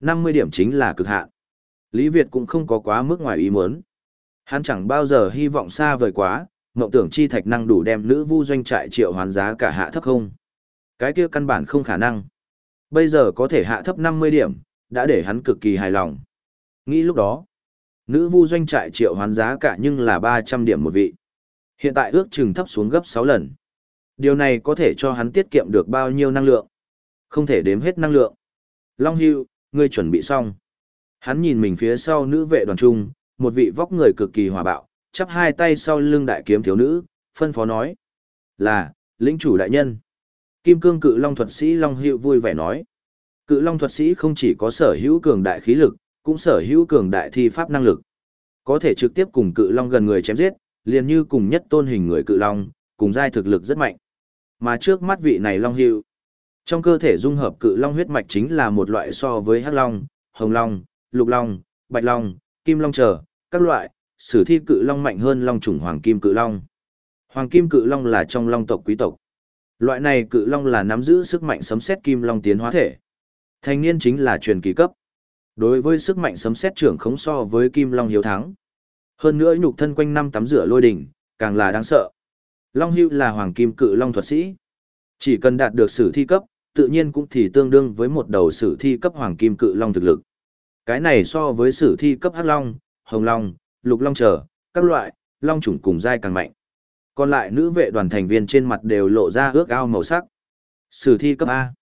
50 điểm chính là cực hạn. Lý Việt cũng không có quá mức ngoài ý muốn. Hắn chẳng bao giờ hy vọng xa vời quá, mộng tưởng chi thạch năng đủ đem nữ vu doanh trại triệu hoán giá cả hạ thấp không. Cái kia căn bản không khả năng. Bây giờ có thể hạ thấp 50 điểm, đã để hắn cực kỳ hài lòng. Nghĩ lúc đó, nữ vu doanh trại triệu hoán giá cả nhưng là 300 điểm một vị. Hiện tại ước chừng thấp xuống gấp 6 lần. Điều này có thể cho hắn tiết kiệm được bao nhiêu năng lượng. Không thể đếm hết năng lượng. Long Hưu, ngươi chuẩn bị xong. Hắn nhìn mình phía sau nữ vệ đoàn trung, một vị vóc người cực kỳ hòa bạo, chắp hai tay sau lưng đại kiếm thiếu nữ, phân phó nói. Là, lĩnh chủ đại nhân. Kim cương cự long thuật sĩ Long Hiệu vui vẻ nói. Cự long thuật sĩ không chỉ có sở hữu cường đại khí lực, cũng sở hữu cường đại thi pháp năng lực. Có thể trực tiếp cùng cự long gần người chém giết, liền như cùng nhất tôn hình người cự long, cùng giai thực lực rất mạnh. Mà trước mắt vị này long Hiệu, trong cơ thể dung hợp cự long huyết mạch chính là một loại so với hắc long, hồng long, lục long, bạch long, kim long trở, các loại, sử thi cự long mạnh hơn long trùng hoàng kim cự long. Hoàng kim cự long là trong long tộc quý tộc. Loại này cự long là nắm giữ sức mạnh sấm xét kim long tiến hóa thể. Thành niên chính là truyền kỳ cấp. Đối với sức mạnh sấm xét trưởng khống so với kim long hiếu thắng. Hơn nữa nhục thân quanh năm tắm rửa lôi đỉnh, càng là đáng sợ. Long hưu là hoàng kim cự long thuật sĩ. Chỉ cần đạt được sử thi cấp, tự nhiên cũng thì tương đương với một đầu sử thi cấp hoàng kim cự long thực lực. Cái này so với sử thi cấp hắc long, hồng long, lục long trở, các loại, long chủng cùng dai càng mạnh. Còn lại nữ vệ đoàn thành viên trên mặt đều lộ ra ước ao màu sắc. Sử thi cấp A.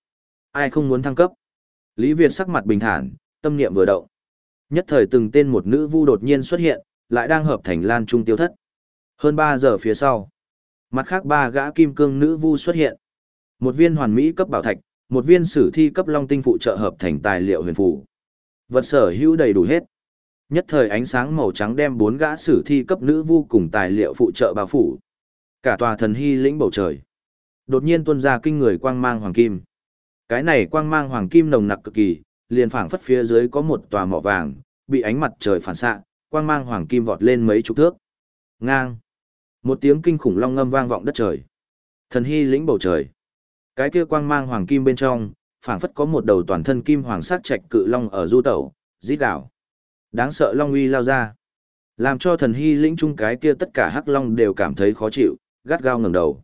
Ai không muốn thăng cấp? Lý Việt sắc mặt bình thản, tâm niệm vừa động. Nhất thời từng tên một nữ vu đột nhiên xuất hiện, lại đang hợp thành lan trung tiêu thất. Hơn 3 giờ phía sau, mặt khác ba gã kim cương nữ vu xuất hiện. Một viên hoàn mỹ cấp bảo thạch, một viên sử thi cấp long tinh phụ trợ hợp thành tài liệu huyền phù. Vật sở hữu đầy đủ hết. Nhất thời ánh sáng màu trắng đem bốn gã sử thi cấp nữ vu cùng tài liệu phụ trợ bao phủ. Cả tòa thần hy lĩnh bầu trời. Đột nhiên tuôn ra kinh người quang mang hoàng kim. Cái này quang mang hoàng kim nồng nặc cực kỳ, liền phảng phất phía dưới có một tòa mỏ vàng, bị ánh mặt trời phản xạ, quang mang hoàng kim vọt lên mấy chục thước. Ngang. Một tiếng kinh khủng long ngâm vang vọng đất trời. Thần hy lĩnh bầu trời. Cái kia quang mang hoàng kim bên trong, phảng phất có một đầu toàn thân kim hoàng sắc trạch cự long ở du tẩu, rít đảo. Đáng sợ long uy lao ra. Làm cho thần hy lĩnh chung cái kia tất cả hắc long đều cảm thấy khó chịu, gắt gao ngẩng đầu.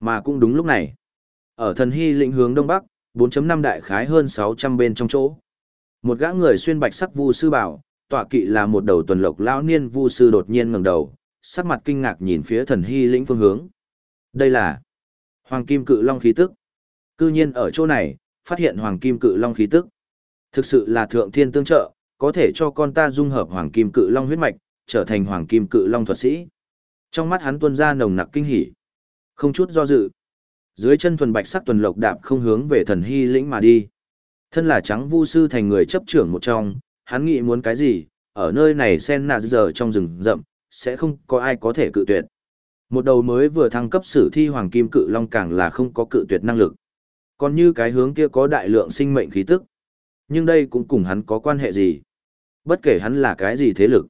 Mà cũng đúng lúc này, ở thần hy lĩnh hướng đông bắc, 4.5 đại khái hơn 600 bên trong chỗ. Một gã người xuyên bạch sắc vu sư bảo, tọa kỵ là một đầu tuần lộc lão niên vu sư đột nhiên ngẩng đầu, sắc mặt kinh ngạc nhìn phía thần hy lĩnh phương hướng. Đây là Hoàng Kim Cự Long khí tức. Cư nhiên ở chỗ này, phát hiện Hoàng Kim Cự Long khí tức. Thực sự là thượng thiên tương trợ, có thể cho con ta dung hợp Hoàng Kim Cự Long huyết mạch, trở thành Hoàng Kim Cự Long thuật sĩ. Trong mắt hắn tuôn ra nồng nặc kinh hỉ. Không chút do dự. Dưới chân thuần bạch sắc tuần lộc đạp không hướng về thần hy lĩnh mà đi. Thân là trắng vu sư thành người chấp trưởng một trong, hắn nghĩ muốn cái gì, ở nơi này sen nạ giờ trong rừng rậm, sẽ không có ai có thể cự tuyệt. Một đầu mới vừa thăng cấp sử thi hoàng kim cự long càng là không có cự tuyệt năng lực. Còn như cái hướng kia có đại lượng sinh mệnh khí tức. Nhưng đây cũng cùng hắn có quan hệ gì. Bất kể hắn là cái gì thế lực.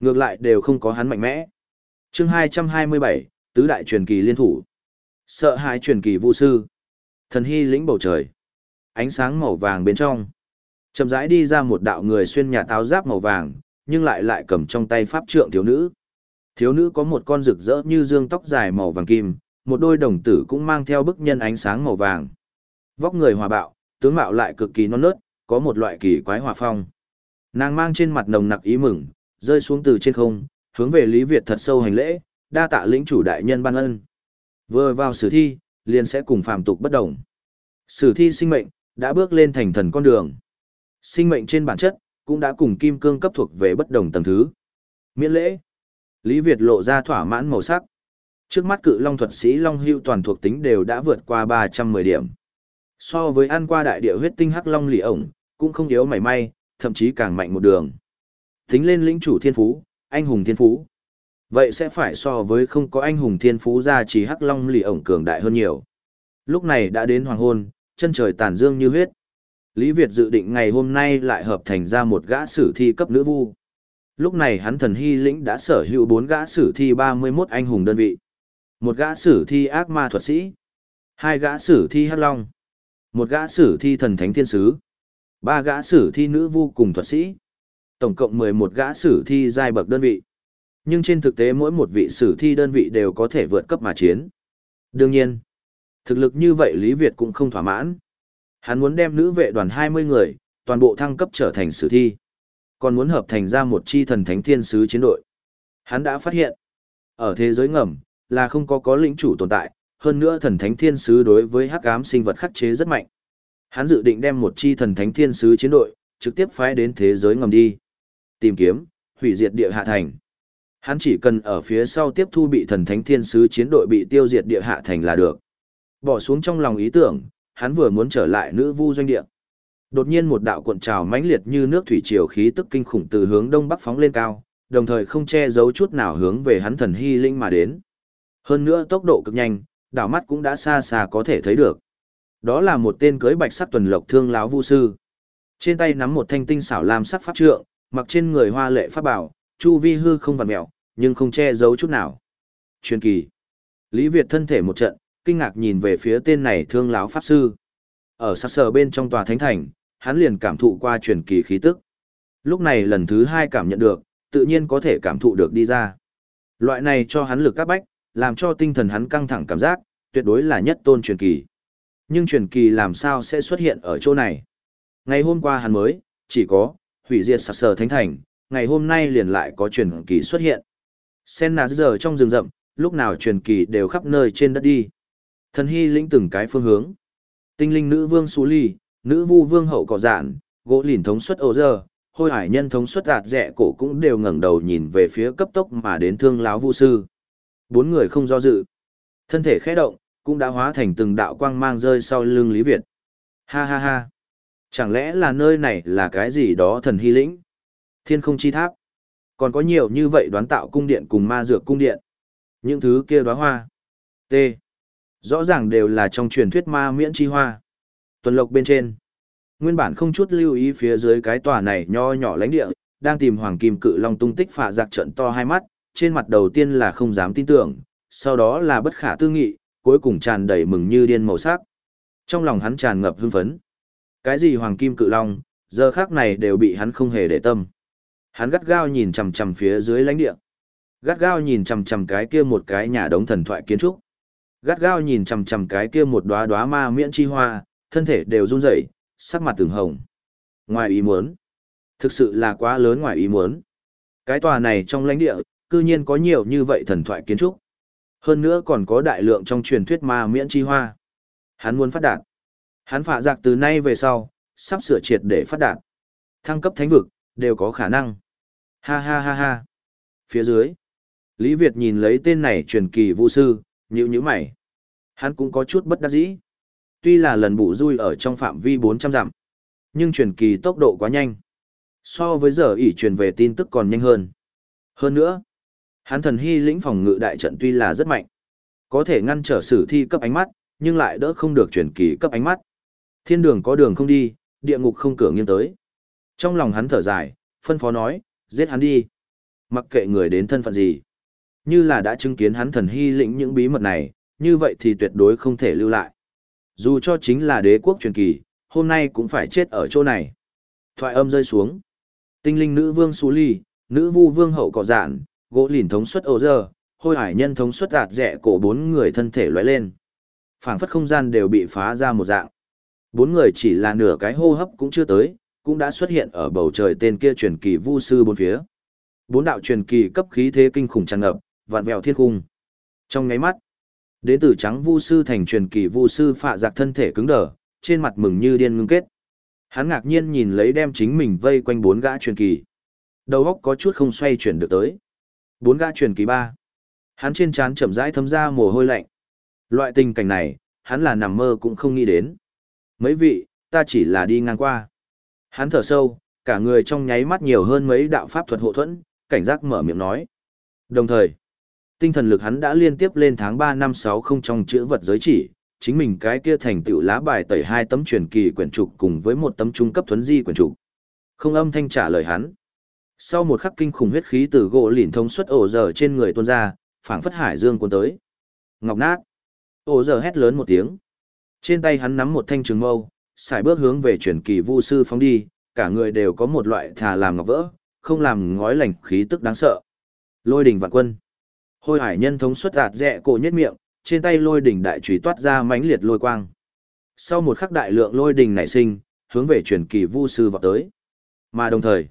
Ngược lại đều không có hắn mạnh mẽ. chương 227, Tứ Đại truyền kỳ liên thủ. Sợ hãi truyền kỳ vu sư. Thần hy lĩnh bầu trời. Ánh sáng màu vàng bên trong. Chậm rãi đi ra một đạo người xuyên nhà táo giáp màu vàng, nhưng lại lại cầm trong tay pháp trượng thiếu nữ. Thiếu nữ có một con rực rỡ như dương tóc dài màu vàng kim, một đôi đồng tử cũng mang theo bức nhân ánh sáng màu vàng. Vóc người hòa bạo, tướng mạo lại cực kỳ non nớt, có một loại kỳ quái hòa phong. Nàng mang trên mặt nồng nặc ý mừng, rơi xuống từ trên không, hướng về Lý Việt thật sâu hành lễ, đa tạ lĩnh chủ đại nhân ban ân. Vừa vào sử thi, liền sẽ cùng phàm tục bất đồng. Sử thi sinh mệnh, đã bước lên thành thần con đường. Sinh mệnh trên bản chất, cũng đã cùng kim cương cấp thuộc về bất đồng tầng thứ. Miễn lễ. Lý Việt lộ ra thỏa mãn màu sắc. Trước mắt cự long thuật sĩ long hưu toàn thuộc tính đều đã vượt qua 310 điểm. So với ăn qua đại địa huyết tinh hắc long lì ổng, cũng không yếu mảy may, thậm chí càng mạnh một đường. Tính lên lĩnh chủ thiên phú, anh hùng thiên phú. Vậy sẽ phải so với không có anh hùng thiên phú ra chỉ hắc long lì ổng cường đại hơn nhiều. Lúc này đã đến hoàng hôn, chân trời tàn dương như huyết. Lý Việt dự định ngày hôm nay lại hợp thành ra một gã sử thi cấp nữ vu. Lúc này hắn thần hy lĩnh đã sở hữu bốn gã sử thi 31 anh hùng đơn vị. Một gã sử thi ác ma thuật sĩ. Hai gã sử thi hắc long. Một gã sử thi thần thánh thiên sứ. Ba gã sử thi nữ vu cùng thuật sĩ. Tổng cộng 11 gã sử thi giai bậc đơn vị. Nhưng trên thực tế mỗi một vị sử thi đơn vị đều có thể vượt cấp mà chiến. Đương nhiên, thực lực như vậy Lý Việt cũng không thỏa mãn. Hắn muốn đem nữ vệ đoàn 20 người, toàn bộ thăng cấp trở thành sử thi. Còn muốn hợp thành ra một chi thần thánh thiên sứ chiến đội. Hắn đã phát hiện, ở thế giới ngầm, là không có có lĩnh chủ tồn tại, hơn nữa thần thánh thiên sứ đối với hắc ám sinh vật khắc chế rất mạnh. Hắn dự định đem một chi thần thánh thiên sứ chiến đội, trực tiếp phái đến thế giới ngầm đi. Tìm kiếm, hủy diệt địa hạ thành. Hắn chỉ cần ở phía sau tiếp thu bị thần thánh thiên sứ chiến đội bị tiêu diệt địa hạ thành là được. Bỏ xuống trong lòng ý tưởng, hắn vừa muốn trở lại nữ vu doanh địa. Đột nhiên một đạo cuộn trào mãnh liệt như nước thủy triều khí tức kinh khủng từ hướng đông bắc phóng lên cao, đồng thời không che giấu chút nào hướng về hắn thần hy linh mà đến. Hơn nữa tốc độ cực nhanh, đảo mắt cũng đã xa xa có thể thấy được. Đó là một tên cưới bạch sắc tuần lộc thương láo vu sư. Trên tay nắm một thanh tinh xảo lam sắc pháp trượng, mặc trên người hoa lệ pháp bảo, chu vi hư không vặn mẹo, nhưng không che giấu chút nào. Truyền kỳ. Lý Việt thân thể một trận, kinh ngạc nhìn về phía tên này thương láo pháp sư. Ở sát sờ bên trong tòa thánh thành, hắn liền cảm thụ qua truyền kỳ khí tức. Lúc này lần thứ hai cảm nhận được, tự nhiên có thể cảm thụ được đi ra. Loại này cho hắn lực các bách, làm cho tinh thần hắn căng thẳng cảm giác, tuyệt đối là nhất tôn truyền kỳ. Nhưng truyền kỳ làm sao sẽ xuất hiện ở chỗ này? Ngày hôm qua hắn mới, chỉ có, hủy diệt sạc sờ thánh thành, ngày hôm nay liền lại có truyền kỳ xuất hiện. Sen nà giờ trong rừng rậm, lúc nào truyền kỳ đều khắp nơi trên đất đi. Thần hy lĩnh từng cái phương hướng. Tinh linh nữ vương Sú Ly, nữ vu vương hậu cỏ dạn, gỗ lìn thống suất ô giờ, hôi hải nhân thống suất đạt rẻ cổ cũng đều ngẩng đầu nhìn về phía cấp tốc mà đến thương láo vu sư. Bốn người không do dự. Thân thể khẽ động, cũng đã hóa thành từng đạo quang mang rơi sau lưng Lý Việt. Ha ha ha. Chẳng lẽ là nơi này là cái gì đó thần hy lĩnh? Thiên không chi tháp. Còn có nhiều như vậy đoán tạo cung điện cùng ma dược cung điện. Những thứ kia đóa hoa. T. Rõ ràng đều là trong truyền thuyết ma miễn chi hoa. Tuần lộc bên trên. Nguyên bản không chút lưu ý phía dưới cái tòa này nho nhỏ lãnh địa, đang tìm hoàng kim cự long tung tích phạ giặc trận to hai mắt, trên mặt đầu tiên là không dám tin tưởng, sau đó là bất khả tư nghị, cuối cùng tràn đầy mừng như điên màu sắc. Trong lòng hắn tràn ngập hưng phấn. Cái gì hoàng kim cự long, giờ khác này đều bị hắn không hề để tâm. Hắn gắt gao nhìn chằm chằm phía dưới lãnh địa. Gắt gao nhìn chằm chằm cái kia một cái nhà đống thần thoại kiến trúc. Gắt gao nhìn chằm chằm cái kia một đóa đóa ma miễn chi hoa, thân thể đều run rẩy, sắc mặt từng hồng. Ngoài ý muốn, thực sự là quá lớn ngoài ý muốn. Cái tòa này trong lãnh địa, cư nhiên có nhiều như vậy thần thoại kiến trúc. Hơn nữa còn có đại lượng trong truyền thuyết ma miễn chi hoa. Hắn muốn phát đạt. Hắn phạ giặc từ nay về sau, sắp sửa triệt để phát đạt. Thăng cấp thánh vực, đều có khả năng. Ha ha ha ha. Phía dưới, Lý Việt nhìn lấy tên này truyền kỳ vũ sư, nhữ nhữ mày. Hắn cũng có chút bất đắc dĩ. Tuy là lần bụ rui ở trong phạm vi 400 dặm, nhưng truyền kỳ tốc độ quá nhanh. So với giờ ỉ truyền về tin tức còn nhanh hơn. Hơn nữa, hắn thần hy lĩnh phòng ngự đại trận tuy là rất mạnh, có thể ngăn trở sử thi cấp ánh mắt, nhưng lại đỡ không được truyền kỳ cấp ánh mắt. Thiên đường có đường không đi, địa ngục không cửa nghiêng tới. Trong lòng hắn thở dài, phân phó nói, giết hắn đi. Mặc kệ người đến thân phận gì. Như là đã chứng kiến hắn thần hy lĩnh những bí mật này, như vậy thì tuyệt đối không thể lưu lại. Dù cho chính là đế quốc truyền kỳ, hôm nay cũng phải chết ở chỗ này. Thoại âm rơi xuống. Tinh linh nữ vương Sú Ly, nữ vu vương hậu cỏ dạn, gỗ lìn thống suất ô giờ, hôi hải nhân thống suất đạt rẻ cổ bốn người thân thể lóe lên. phảng phất không gian đều bị phá ra một dạng. Bốn người chỉ là nửa cái hô hấp cũng chưa tới, cũng đã xuất hiện ở bầu trời tên kia truyền kỳ vu sư bốn phía. Bốn đạo truyền kỳ cấp khí thế kinh khủng tràn ngập, vạn vẹo thiên cung. Trong ngáy mắt, đến từ trắng vu sư thành truyền kỳ vu sư phạ giặc thân thể cứng đờ, trên mặt mừng như điên ngưng kết. Hắn ngạc nhiên nhìn lấy đem chính mình vây quanh bốn gã truyền kỳ. Đầu óc có chút không xoay chuyển được tới. Bốn gã truyền kỳ ba. Hắn trên trán chậm rãi thấm ra mồ hôi lạnh. Loại tình cảnh này, hắn là nằm mơ cũng không nghĩ đến. Mấy vị, ta chỉ là đi ngang qua. Hắn thở sâu, cả người trong nháy mắt nhiều hơn mấy đạo pháp thuật hộ thuẫn, cảnh giác mở miệng nói. Đồng thời, tinh thần lực hắn đã liên tiếp lên tháng ba năm 60 trong chữ vật giới chỉ, chính mình cái kia thành tựu lá bài tẩy hai tấm truyền kỳ quyển trục cùng với một tấm trung cấp thuấn di quyển trục. Không âm thanh trả lời hắn. Sau một khắc kinh khủng huyết khí từ gỗ lìn thông suất ổ giờ trên người tuôn ra, phảng phất hải dương cuốn tới. Ngọc nát. Ổ giờ hét lớn một tiếng. Trên tay hắn nắm một thanh trường mâu, xài bước hướng về truyền kỳ vu sư phóng đi, cả người đều có một loại thà làm ngọc vỡ, không làm ngói lành khí tức đáng sợ. Lôi đình vạn quân. Hôi hải nhân thống xuất đạt rẽ cổ nhất miệng, trên tay lôi đỉnh đại trùy toát ra mãnh liệt lôi quang. Sau một khắc đại lượng lôi đình nảy sinh, hướng về truyền kỳ vu sư vọt tới. Mà đồng thời,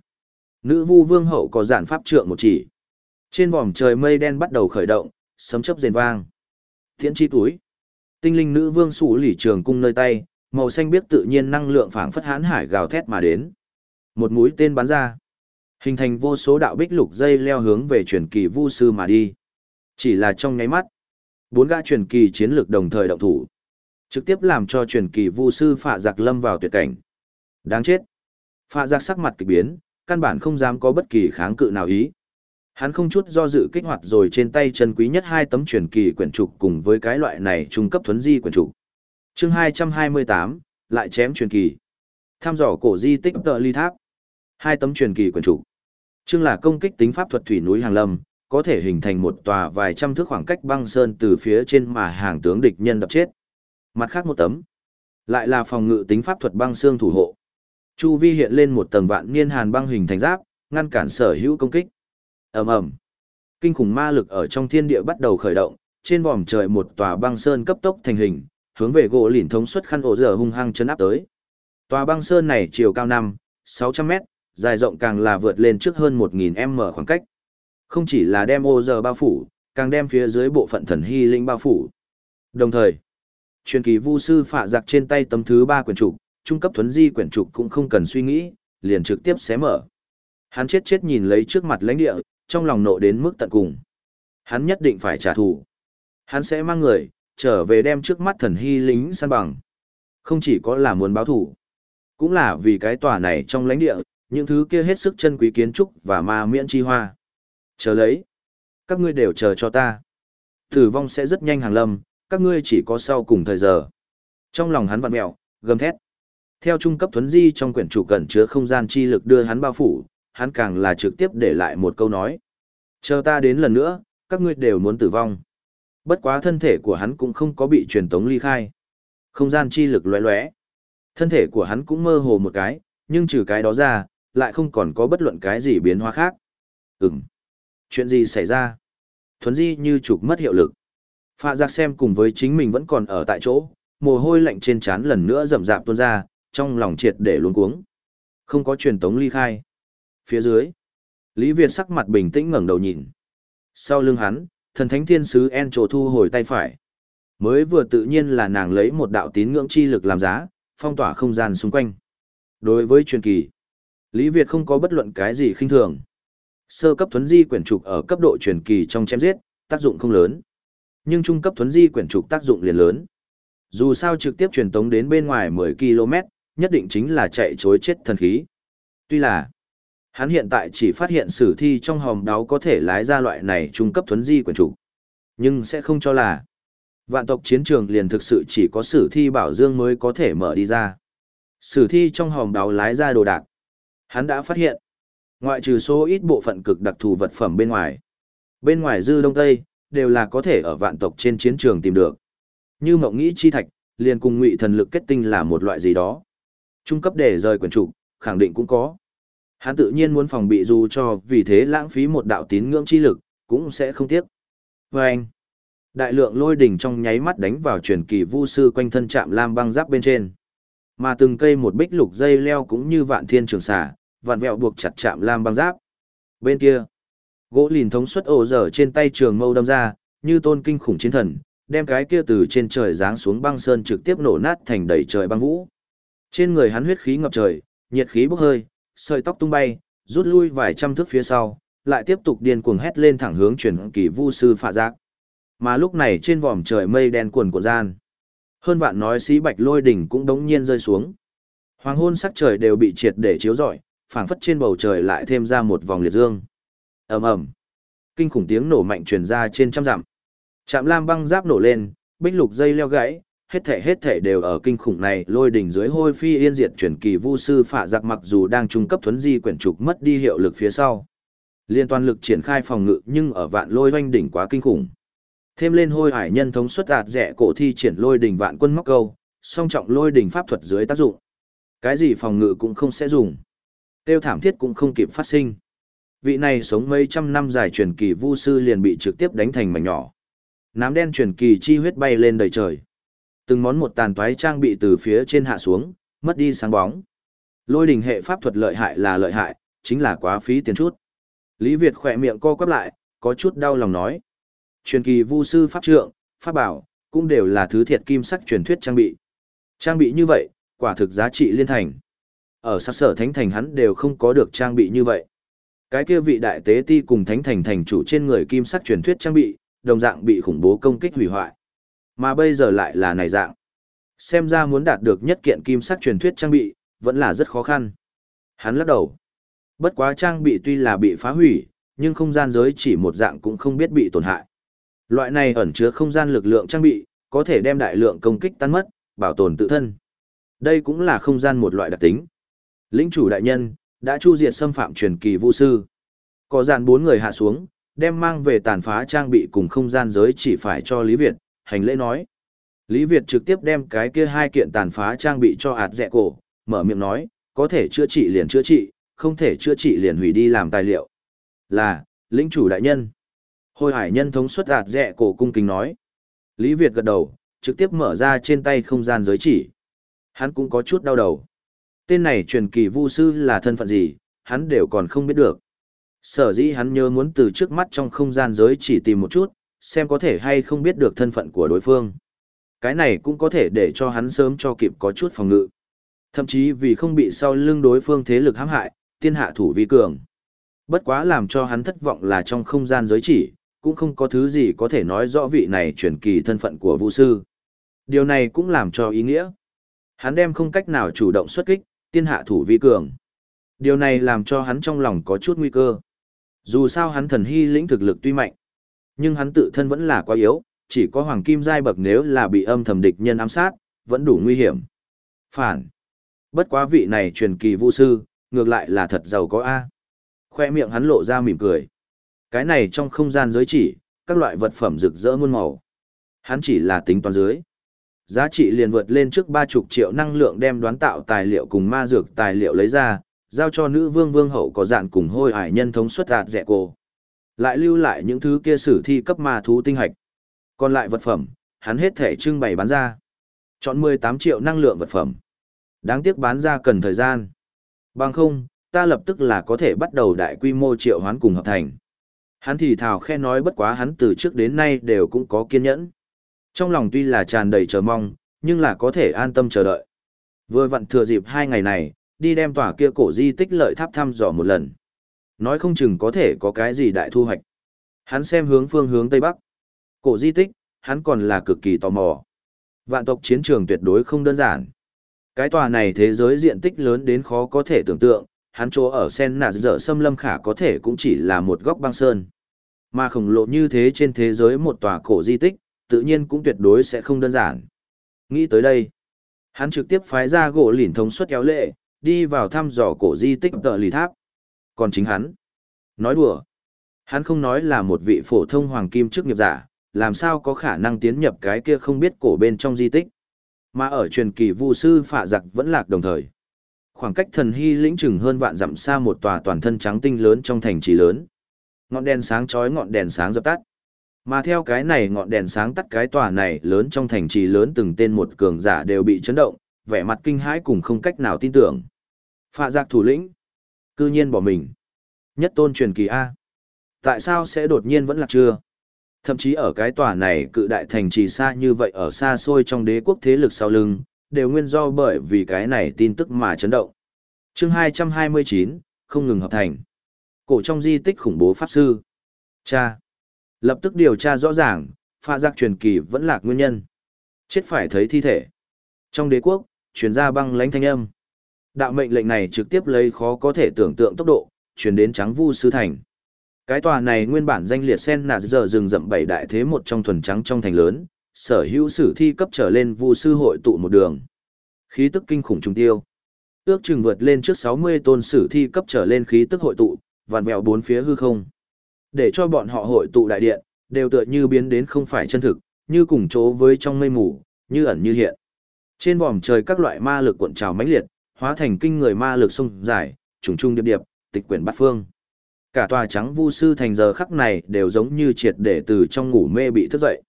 nữ vu vương hậu có giản pháp trượng một chỉ. Trên vòm trời mây đen bắt đầu khởi động, sấm chớp rền vang. Thiện chi túi. Tinh linh nữ vương sủ lỉ trường cung nơi tay, màu xanh biết tự nhiên năng lượng phảng phất hán hải gào thét mà đến. Một mũi tên bắn ra, hình thành vô số đạo bích lục dây leo hướng về truyền kỳ vu sư mà đi. Chỉ là trong nháy mắt, bốn gã truyền kỳ chiến lược đồng thời động thủ, trực tiếp làm cho truyền kỳ vu sư phạ giặc lâm vào tuyệt cảnh. Đáng chết. Phạ giặc sắc mặt kỳ biến, căn bản không dám có bất kỳ kháng cự nào ý. Hắn không chút do dự kích hoạt rồi trên tay chân quý nhất hai tấm truyền kỳ quyển trục cùng với cái loại này trung cấp thuấn di quyển trục. Chương 228, lại chém truyền kỳ. Tham dò cổ di tích tợ ly tháp. Hai tấm truyền kỳ quyển trục. Chương là công kích tính pháp thuật thủy núi hàng lâm, có thể hình thành một tòa vài trăm thước khoảng cách băng sơn từ phía trên mà hàng tướng địch nhân đập chết. Mặt khác một tấm, lại là phòng ngự tính pháp thuật băng xương thủ hộ. Chu vi hiện lên một tầng vạn niên hàn băng hình thành giáp, ngăn cản sở hữu công kích. Ầm ầm. Kinh khủng ma lực ở trong thiên địa bắt đầu khởi động, trên vòm trời một tòa băng sơn cấp tốc thành hình, hướng về gỗ lỉnh thống suất khăn ổ giờ hung hăng chấn áp tới. Tòa băng sơn này chiều cao 5, 600 mét, dài rộng càng là vượt lên trước hơn 1.000 m khoảng cách. Không chỉ là đem ô giờ bao phủ, càng đem phía dưới bộ phận thần hy linh bao phủ. Đồng thời, truyền kỳ vu sư phạ giặc trên tay tấm thứ ba quyển trục, trung cấp thuấn di quyển trục cũng không cần suy nghĩ, liền trực tiếp xé mở. Hắn chết chết nhìn lấy trước mặt lãnh địa, trong lòng nộ đến mức tận cùng. Hắn nhất định phải trả thù. Hắn sẽ mang người, trở về đem trước mắt thần hy lính săn bằng. Không chỉ có là muốn báo thù, cũng là vì cái tòa này trong lãnh địa, những thứ kia hết sức chân quý kiến trúc và ma miễn chi hoa. Chờ lấy. Các ngươi đều chờ cho ta. Tử vong sẽ rất nhanh hàng lâm, các ngươi chỉ có sau cùng thời giờ. Trong lòng hắn vặn mẹo, gầm thét. Theo trung cấp thuấn di trong quyển chủ cẩn chứa không gian chi lực đưa hắn bao phủ, hắn càng là trực tiếp để lại một câu nói. Chờ ta đến lần nữa, các ngươi đều muốn tử vong. Bất quá thân thể của hắn cũng không có bị truyền tống ly khai. Không gian chi lực lóe lóe. Thân thể của hắn cũng mơ hồ một cái, nhưng trừ cái đó ra, lại không còn có bất luận cái gì biến hóa khác. Ừm. Chuyện gì xảy ra? Thuấn di như trục mất hiệu lực. Phạ giặc xem cùng với chính mình vẫn còn ở tại chỗ, mồ hôi lạnh trên trán lần nữa rầm rạp tuôn ra, trong lòng triệt để luống cuống. Không có truyền tống ly khai. Phía dưới, Lý Việt sắc mặt bình tĩnh ngẩng đầu nhìn. Sau lưng hắn, thần thánh thiên sứ En trổ thu hồi tay phải. Mới vừa tự nhiên là nàng lấy một đạo tín ngưỡng chi lực làm giá, phong tỏa không gian xung quanh. Đối với truyền kỳ, Lý Việt không có bất luận cái gì khinh thường. Sơ cấp thuấn di quyển trục ở cấp độ truyền kỳ trong chém giết, tác dụng không lớn. Nhưng trung cấp thuấn di quyển trục tác dụng liền lớn. Dù sao trực tiếp truyền tống đến bên ngoài 10 km, nhất định chính là chạy chối chết thần khí. Tuy là, hắn hiện tại chỉ phát hiện sử thi trong hòm đáo có thể lái ra loại này trung cấp thuấn di quyền chủ, Nhưng sẽ không cho là, vạn tộc chiến trường liền thực sự chỉ có sử thi bảo dương mới có thể mở đi ra. Sử thi trong hòm đáo lái ra đồ đạc. Hắn đã phát hiện, ngoại trừ số ít bộ phận cực đặc thù vật phẩm bên ngoài. Bên ngoài dư đông tây, đều là có thể ở vạn tộc trên chiến trường tìm được. Như mộng nghĩ chi thạch, liền cùng ngụy thần lực kết tinh là một loại gì đó. Trung cấp để rời quyền trục, khẳng định cũng có. Hắn tự nhiên muốn phòng bị dù cho vì thế lãng phí một đạo tín ngưỡng chi lực, cũng sẽ không tiếc. Và anh, đại lượng lôi đỉnh trong nháy mắt đánh vào truyền kỳ vu sư quanh thân chạm lam băng giáp bên trên. Mà từng cây một bích lục dây leo cũng như vạn thiên trường xả, vạn vẹo buộc chặt chạm lam băng giáp. Bên kia, gỗ lìn thống suất ổ dở trên tay trường mâu đâm ra, như tôn kinh khủng chiến thần, đem cái kia từ trên trời giáng xuống băng sơn trực tiếp nổ nát thành đầy trời băng vũ. Trên người hắn huyết khí ngập trời, nhiệt khí bốc hơi, sợi tóc tung bay, rút lui vài trăm thước phía sau, lại tiếp tục điên cuồng hét lên thẳng hướng truyền kỳ vu sư phạ giác. Mà lúc này trên vòm trời mây đen cuồn cuộn gian, hơn vạn nói sĩ bạch lôi đỉnh cũng đống nhiên rơi xuống. Hoàng hôn sắc trời đều bị triệt để chiếu rọi, phảng phất trên bầu trời lại thêm ra một vòng liệt dương. Ầm ầm. Kinh khủng tiếng nổ mạnh truyền ra trên trăm dặm. Trạm lam băng giáp nổ lên, bích lục dây leo gãy, hết thể hết thể đều ở kinh khủng này lôi đỉnh dưới hôi phi yên diệt chuyển kỳ vu sư phạ giặc mặc dù đang trung cấp thuấn di quyển trục mất đi hiệu lực phía sau. Liên toàn lực triển khai phòng ngự nhưng ở vạn lôi oanh đỉnh quá kinh khủng. Thêm lên hôi hải nhân thống xuất đạt rẻ cổ thi triển lôi đỉnh vạn quân móc câu, song trọng lôi đỉnh pháp thuật dưới tác dụng. Cái gì phòng ngự cũng không sẽ dùng. Tiêu thảm thiết cũng không kịp phát sinh. Vị này sống mấy trăm năm dài truyền kỳ vu sư liền bị trực tiếp đánh thành mảnh nhỏ. Nám đen truyền kỳ chi huyết bay lên đầy trời. Từng món một tàn toái trang bị từ phía trên hạ xuống, mất đi sáng bóng. Lôi đình hệ pháp thuật lợi hại là lợi hại, chính là quá phí tiền chút. Lý Việt khỏe miệng co quắp lại, có chút đau lòng nói. Truyền kỳ vu sư pháp trượng, pháp bảo, cũng đều là thứ thiệt kim sắc truyền thuyết trang bị. Trang bị như vậy, quả thực giá trị liên thành. Ở sát sở thánh thành hắn đều không có được trang bị như vậy. Cái kia vị đại tế ti cùng thánh thành thành chủ trên người kim sắc truyền thuyết trang bị, đồng dạng bị khủng bố công kích hủy hoại. Mà bây giờ lại là này dạng. Xem ra muốn đạt được nhất kiện kim sắc truyền thuyết trang bị, vẫn là rất khó khăn. Hắn lắc đầu. Bất quá trang bị tuy là bị phá hủy, nhưng không gian giới chỉ một dạng cũng không biết bị tổn hại. Loại này ẩn chứa không gian lực lượng trang bị, có thể đem đại lượng công kích tan mất, bảo tồn tự thân. Đây cũng là không gian một loại đặc tính. Lĩnh chủ đại nhân, đã chu diệt xâm phạm truyền kỳ vũ sư. Có dàn bốn người hạ xuống, đem mang về tàn phá trang bị cùng không gian giới chỉ phải cho Lý Việt, hành lễ nói. Lý Việt trực tiếp đem cái kia hai kiện tàn phá trang bị cho ạt dẹ cổ, mở miệng nói, có thể chữa trị liền chữa trị, không thể chữa trị liền hủy đi làm tài liệu. Là, lĩnh chủ đại nhân. Hồi hải nhân thống suất ạt dẹ cổ cung kính nói. Lý Việt gật đầu, trực tiếp mở ra trên tay không gian giới chỉ. Hắn cũng có chút đau đầu. Tên này truyền kỳ vu sư là thân phận gì, hắn đều còn không biết được. Sở dĩ hắn nhớ muốn từ trước mắt trong không gian giới chỉ tìm một chút, xem có thể hay không biết được thân phận của đối phương. Cái này cũng có thể để cho hắn sớm cho kịp có chút phòng ngự. Thậm chí vì không bị sau lưng đối phương thế lực hãm hại, tiên hạ thủ vi cường. Bất quá làm cho hắn thất vọng là trong không gian giới chỉ, cũng không có thứ gì có thể nói rõ vị này truyền kỳ thân phận của vũ sư. Điều này cũng làm cho ý nghĩa. Hắn đem không cách nào chủ động xuất kích, tiên hạ thủ vi cường. Điều này làm cho hắn trong lòng có chút nguy cơ. Dù sao hắn thần hy lĩnh thực lực tuy mạnh, nhưng hắn tự thân vẫn là quá yếu, chỉ có hoàng kim giai bậc nếu là bị âm thầm địch nhân ám sát, vẫn đủ nguy hiểm. Phản. Bất quá vị này truyền kỳ vũ sư, ngược lại là thật giàu có A. Khoe miệng hắn lộ ra mỉm cười. Cái này trong không gian giới chỉ, các loại vật phẩm rực rỡ muôn màu. Hắn chỉ là tính toán dưới. Giá trị liền vượt lên trước ba chục triệu năng lượng đem đoán tạo tài liệu cùng ma dược tài liệu lấy ra, giao cho nữ vương vương hậu có dạn cùng hôi hải nhân thống xuất đạt rẻ cổ. Lại lưu lại những thứ kia sử thi cấp ma thú tinh hạch. Còn lại vật phẩm, hắn hết thể trưng bày bán ra. Chọn 18 triệu năng lượng vật phẩm. Đáng tiếc bán ra cần thời gian. Bằng không, ta lập tức là có thể bắt đầu đại quy mô triệu hoán cùng hợp thành. Hắn thì thào khe nói bất quá hắn từ trước đến nay đều cũng có kiên nhẫn. Trong lòng tuy là tràn đầy chờ mong, nhưng là có thể an tâm chờ đợi. Vừa vặn thừa dịp hai ngày này, đi đem tòa kia cổ di tích lợi tháp thăm dò một lần. Nói không chừng có thể có cái gì đại thu hoạch. Hắn xem hướng phương hướng Tây Bắc. Cổ di tích, hắn còn là cực kỳ tò mò. Vạn tộc chiến trường tuyệt đối không đơn giản. Cái tòa này thế giới diện tích lớn đến khó có thể tưởng tượng, hắn chỗ ở sen nạ dở xâm lâm khả có thể cũng chỉ là một góc băng sơn. Mà khổng lồ như thế trên thế giới một tòa cổ di tích, tự nhiên cũng tuyệt đối sẽ không đơn giản. Nghĩ tới đây, hắn trực tiếp phái ra gỗ lỉn thống suất kéo lệ, đi vào thăm dò cổ di tích tợ lì tháp. Còn chính hắn, nói đùa, hắn không nói là một vị phổ thông hoàng kim chức nghiệp giả, làm sao có khả năng tiến nhập cái kia không biết cổ bên trong di tích. Mà ở truyền kỳ vu sư phạ giặc vẫn lạc đồng thời. Khoảng cách thần hy lĩnh chừng hơn vạn dặm xa một tòa toàn thân trắng tinh lớn trong thành trì lớn. Ngọn đèn sáng chói ngọn đèn sáng dập tắt. Mà theo cái này ngọn đèn sáng tắt cái tòa này lớn trong thành trì lớn từng tên một cường giả đều bị chấn động, vẻ mặt kinh hãi cùng không cách nào tin tưởng. Phạ giặc thủ lĩnh. Cư nhiên bỏ mình. Nhất tôn truyền kỳ A. Tại sao sẽ đột nhiên vẫn lạc chưa? Thậm chí ở cái tòa này cự đại thành trì xa như vậy ở xa xôi trong đế quốc thế lực sau lưng, đều nguyên do bởi vì cái này tin tức mà chấn động. chương 229, không ngừng hợp thành. Cổ trong di tích khủng bố pháp sư. Cha. Lập tức điều tra rõ ràng, pha giác truyền kỳ vẫn lạc nguyên nhân. Chết phải thấy thi thể. Trong đế quốc, truyền ra băng lãnh thanh âm. Đạo mệnh lệnh này trực tiếp lấy khó có thể tưởng tượng tốc độ, chuyển đến trắng vu sư thành. Cái tòa này nguyên bản danh liệt sen nà giờ rừng rậm bảy đại thế một trong thuần trắng trong thành lớn, sở hữu sử thi cấp trở lên vu sư hội tụ một đường. Khí tức kinh khủng trùng tiêu. Ước chừng vượt lên trước 60 tôn sử thi cấp trở lên khí tức hội tụ, vằn vẹo bốn phía hư không. Để cho bọn họ hội tụ đại điện, đều tựa như biến đến không phải chân thực, như cùng chỗ với trong mây mù, như ẩn như hiện. Trên vòm trời các loại ma lực cuộn trào mãnh liệt, hóa thành kinh người ma lực sông dài, trùng trung điệp điệp, tịch quyển bát phương. Cả tòa trắng vu sư thành giờ khắc này đều giống như triệt để từ trong ngủ mê bị thức dậy.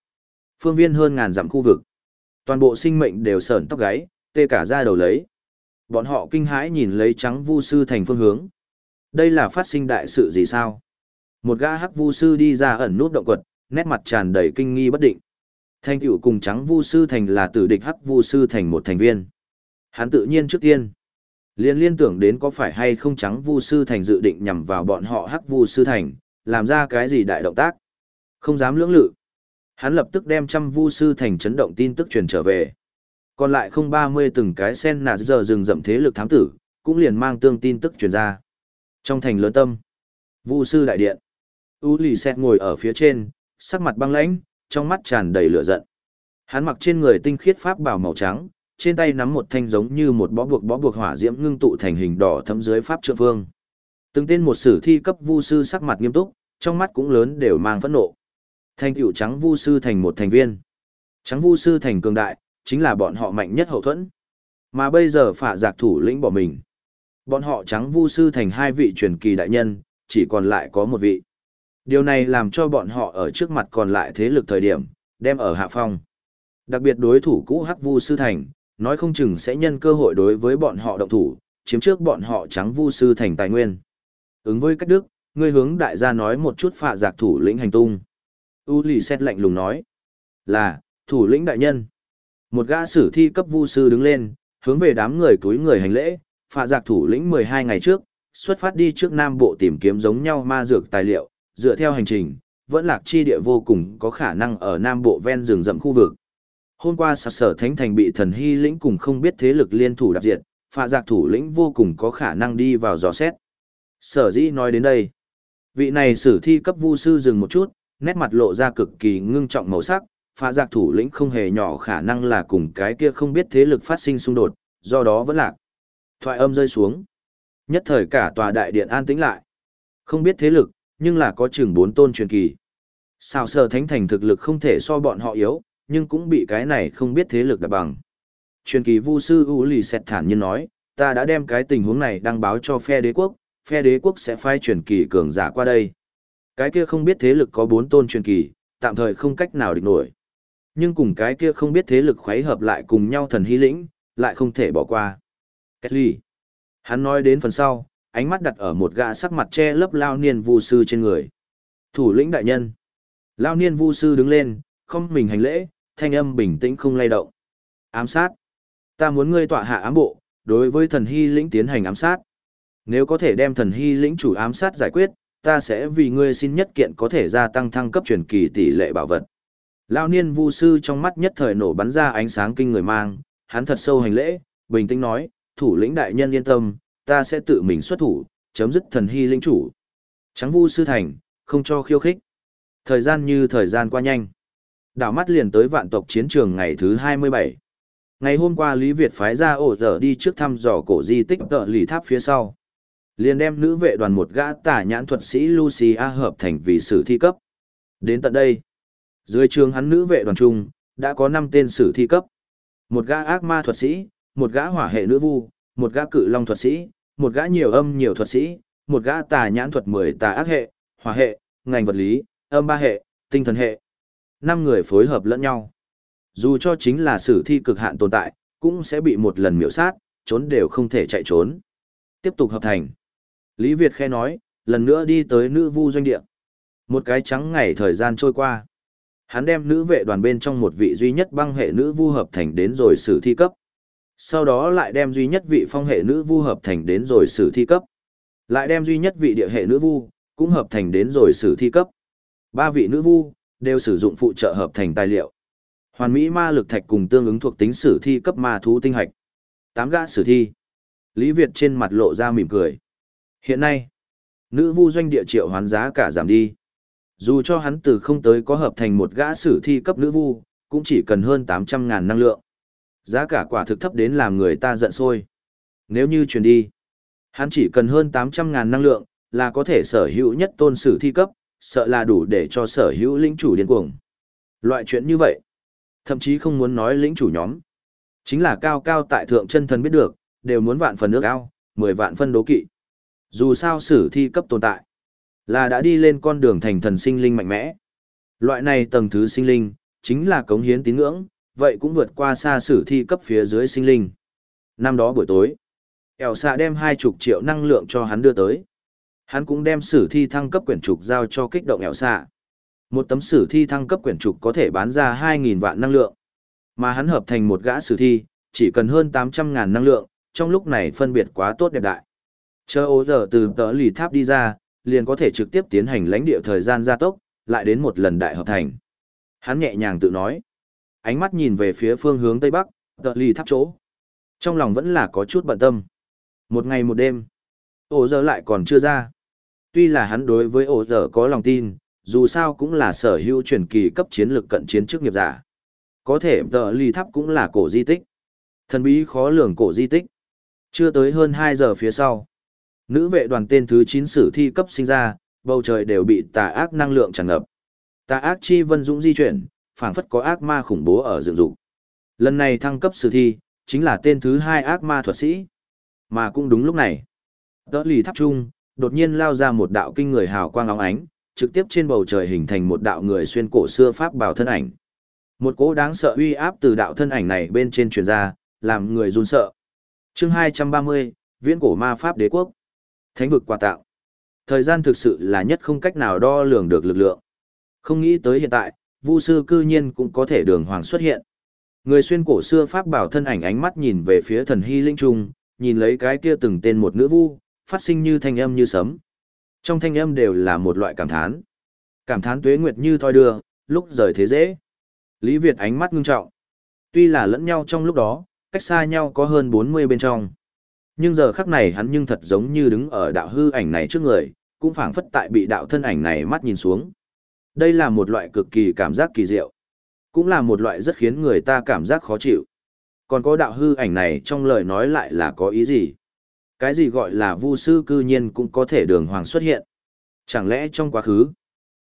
Phương viên hơn ngàn dặm khu vực. Toàn bộ sinh mệnh đều sởn tóc gáy, tê cả da đầu lấy. Bọn họ kinh hãi nhìn lấy trắng vu sư thành phương hướng. Đây là phát sinh đại sự gì sao? Một gã hắc vu sư đi ra ẩn nút động quật, nét mặt tràn đầy kinh nghi bất định. Thanh tựu cùng trắng vu sư thành là tử địch hắc vu sư thành một thành viên. Hắn tự nhiên trước tiên. Liên liên tưởng đến có phải hay không trắng vu sư thành dự định nhằm vào bọn họ hắc vu sư thành, làm ra cái gì đại động tác. Không dám lưỡng lự. Hắn lập tức đem trăm vu sư thành chấn động tin tức truyền trở về. Còn lại không ba mươi từng cái sen nà giờ rừng rậm thế lực thám tử, cũng liền mang tương tin tức truyền ra. Trong thành lớn tâm, vu sư đại điện, U lì xẹt ngồi ở phía trên, sắc mặt băng lãnh, trong mắt tràn đầy lửa giận. Hắn mặc trên người tinh khiết pháp bào màu trắng, trên tay nắm một thanh giống như một bó buộc bó buộc hỏa diễm ngưng tụ thành hình đỏ thấm dưới pháp trượng vương. Từng tên một sử thi cấp vu sư sắc mặt nghiêm túc, trong mắt cũng lớn đều mang phẫn nộ. Thanh cựu trắng vu sư thành một thành viên. Trắng vu sư thành cường đại, chính là bọn họ mạnh nhất hậu thuẫn. Mà bây giờ phả giặc thủ lĩnh bỏ mình. Bọn họ trắng vu sư thành hai vị truyền kỳ đại nhân, chỉ còn lại có một vị. Điều này làm cho bọn họ ở trước mặt còn lại thế lực thời điểm, đem ở hạ phong. Đặc biệt đối thủ cũ Hắc Vu Sư Thành, nói không chừng sẽ nhân cơ hội đối với bọn họ động thủ, chiếm trước bọn họ trắng Vu Sư Thành tài nguyên. Ứng với cách đức, người hướng đại gia nói một chút phạ giặc thủ lĩnh hành tung. U lì xét lạnh lùng nói, là, thủ lĩnh đại nhân. Một gã sử thi cấp Vu Sư đứng lên, hướng về đám người túi người hành lễ, phạ giặc thủ lĩnh 12 ngày trước, xuất phát đi trước Nam Bộ tìm kiếm giống nhau ma dược tài liệu, dựa theo hành trình, vẫn lạc chi địa vô cùng có khả năng ở Nam Bộ ven rừng rậm khu vực. Hôm qua sạc sở thánh thành bị thần hy lĩnh cùng không biết thế lực liên thủ đạp diệt, phạ giặc thủ lĩnh vô cùng có khả năng đi vào dò xét. Sở dĩ nói đến đây. Vị này sử thi cấp vu sư dừng một chút, nét mặt lộ ra cực kỳ ngưng trọng màu sắc, phạ giặc thủ lĩnh không hề nhỏ khả năng là cùng cái kia không biết thế lực phát sinh xung đột, do đó vẫn lạc. Thoại âm rơi xuống. Nhất thời cả tòa đại điện an tĩnh lại. Không biết thế lực, nhưng là có chừng bốn tôn truyền kỳ. Sao sở thánh thành thực lực không thể so bọn họ yếu, nhưng cũng bị cái này không biết thế lực đạp bằng. Truyền kỳ vu sư U Lì Sẹt thản nhiên nói, ta đã đem cái tình huống này đăng báo cho phe đế quốc, phe đế quốc sẽ phái truyền kỳ cường giả qua đây. Cái kia không biết thế lực có bốn tôn truyền kỳ, tạm thời không cách nào địch nổi. Nhưng cùng cái kia không biết thế lực khuấy hợp lại cùng nhau thần hy lĩnh, lại không thể bỏ qua. Kết ly. Hắn nói đến phần sau, ánh mắt đặt ở một gã sắc mặt che lấp lao niên vu sư trên người. Thủ lĩnh đại nhân. Lao niên vu sư đứng lên, không mình hành lễ, thanh âm bình tĩnh không lay động. Ám sát. Ta muốn ngươi tọa hạ ám bộ, đối với thần hy lĩnh tiến hành ám sát. Nếu có thể đem thần hy lĩnh chủ ám sát giải quyết, ta sẽ vì ngươi xin nhất kiện có thể gia tăng thăng cấp truyền kỳ tỷ lệ bảo vật. lão niên vu sư trong mắt nhất thời nổ bắn ra ánh sáng kinh người mang, hắn thật sâu hành lễ, bình tĩnh nói, thủ lĩnh đại nhân yên tâm, ta sẽ tự mình xuất thủ, chấm dứt thần hy lĩnh chủ. Trắng vu sư thành, không cho khiêu khích. Thời gian như thời gian qua nhanh. Đảo mắt liền tới vạn tộc chiến trường ngày thứ 27. Ngày hôm qua Lý Việt phái ra ổ dở đi trước thăm dò cổ di tích tợ lì tháp phía sau. Liền đem nữ vệ đoàn một gã tả nhãn thuật sĩ Lucia hợp thành vì sử thi cấp. Đến tận đây, dưới trường hắn nữ vệ đoàn trung, đã có 5 tên sử thi cấp. Một gã ác ma thuật sĩ, một gã hỏa hệ nữ vu, một gã cự long thuật sĩ, một gã nhiều âm nhiều thuật sĩ, một gã tà nhãn thuật 10 tà ác hệ, hỏa hệ, ngành vật lý, âm ba hệ, tinh thần hệ. Năm người phối hợp lẫn nhau. Dù cho chính là sử thi cực hạn tồn tại, cũng sẽ bị một lần miểu sát, trốn đều không thể chạy trốn. Tiếp tục hợp thành. Lý Việt khe nói, lần nữa đi tới nữ vu doanh địa. Một cái trắng ngày thời gian trôi qua. Hắn đem nữ vệ đoàn bên trong một vị duy nhất băng hệ nữ vu hợp thành đến rồi sử thi cấp. Sau đó lại đem duy nhất vị phong hệ nữ vu hợp thành đến rồi sử thi cấp. Lại đem duy nhất vị địa hệ nữ vu, cũng hợp thành đến rồi sử thi cấp. Ba vị nữ vu, đều sử dụng phụ trợ hợp thành tài liệu. Hoàn mỹ ma lực thạch cùng tương ứng thuộc tính sử thi cấp ma thú tinh hạch. Tám gã sử thi. Lý Việt trên mặt lộ ra mỉm cười. Hiện nay, nữ vu doanh địa triệu hoán giá cả giảm đi. Dù cho hắn từ không tới có hợp thành một gã sử thi cấp nữ vu, cũng chỉ cần hơn 800.000 năng lượng. Giá cả quả thực thấp đến làm người ta giận sôi. Nếu như chuyển đi, hắn chỉ cần hơn 800.000 năng lượng, là có thể sở hữu nhất tôn sử thi cấp, sợ là đủ để cho sở hữu lĩnh chủ điên cuồng. Loại chuyện như vậy, thậm chí không muốn nói lĩnh chủ nhóm. Chính là cao cao tại thượng chân thần biết được, đều muốn vạn phần nước ao, mười vạn phân đố kỵ. Dù sao sử thi cấp tồn tại, là đã đi lên con đường thành thần sinh linh mạnh mẽ. Loại này tầng thứ sinh linh, chính là cống hiến tín ngưỡng, vậy cũng vượt qua xa sử thi cấp phía dưới sinh linh. Năm đó buổi tối, Eo xạ đem hai chục triệu năng lượng cho hắn đưa tới. Hắn cũng đem sử thi thăng cấp quyển trục giao cho kích động Eo xạ. Một tấm sử thi thăng cấp quyển trục có thể bán ra 2.000 vạn năng lượng. Mà hắn hợp thành một gã sử thi, chỉ cần hơn 800.000 năng lượng, trong lúc này phân biệt quá tốt đẹp đại. Chờ ô giờ từ tờ lì tháp đi ra, liền có thể trực tiếp tiến hành lãnh địa thời gian gia tốc, lại đến một lần đại hợp thành. Hắn nhẹ nhàng tự nói. Ánh mắt nhìn về phía phương hướng tây bắc, tờ lì tháp chỗ. Trong lòng vẫn là có chút bận tâm. Một ngày một đêm, ô giờ lại còn chưa ra. Tuy là hắn đối với ổ giờ có lòng tin, dù sao cũng là sở hữu truyền kỳ cấp chiến lược cận chiến chức nghiệp giả. Có thể tờ ly tháp cũng là cổ di tích. Thần bí khó lường cổ di tích. Chưa tới hơn 2 giờ phía sau. Nữ vệ đoàn tên thứ 9 sử thi cấp sinh ra, bầu trời đều bị tà ác năng lượng tràn ngập. Tà ác chi vân dũng di chuyển, phảng phất có ác ma khủng bố ở dựng dục. Lần này thăng cấp sử thi, chính là tên thứ hai ác ma thuật sĩ. Mà cũng đúng lúc này, đỡ lì tháp trung, đột nhiên lao ra một đạo kinh người hào quang óng ánh, trực tiếp trên bầu trời hình thành một đạo người xuyên cổ xưa pháp bảo thân ảnh. Một cỗ đáng sợ uy áp từ đạo thân ảnh này bên trên truyền ra, làm người run sợ. Chương 230, Viễn cổ ma pháp đế quốc. Thánh vực quà tạo. Thời gian thực sự là nhất không cách nào đo lường được lực lượng. Không nghĩ tới hiện tại, Vu sư cư nhiên cũng có thể đường hoàng xuất hiện. Người xuyên cổ xưa pháp bảo thân ảnh ánh mắt nhìn về phía thần hy linh trung, nhìn lấy cái kia từng tên một nữ vu, phát sinh như thanh âm như sấm. Trong thanh âm đều là một loại cảm thán. Cảm thán tuế nguyệt như thoi đưa, lúc rời thế dễ. Lý Việt ánh mắt ngưng trọng. Tuy là lẫn nhau trong lúc đó, cách xa nhau có hơn 40 bên trong. Nhưng giờ khắc này hắn nhưng thật giống như đứng ở đạo hư ảnh này trước người, cũng phảng phất tại bị đạo thân ảnh này mắt nhìn xuống. Đây là một loại cực kỳ cảm giác kỳ diệu. Cũng là một loại rất khiến người ta cảm giác khó chịu. Còn có đạo hư ảnh này trong lời nói lại là có ý gì? Cái gì gọi là vu sư cư nhiên cũng có thể đường hoàng xuất hiện? Chẳng lẽ trong quá khứ,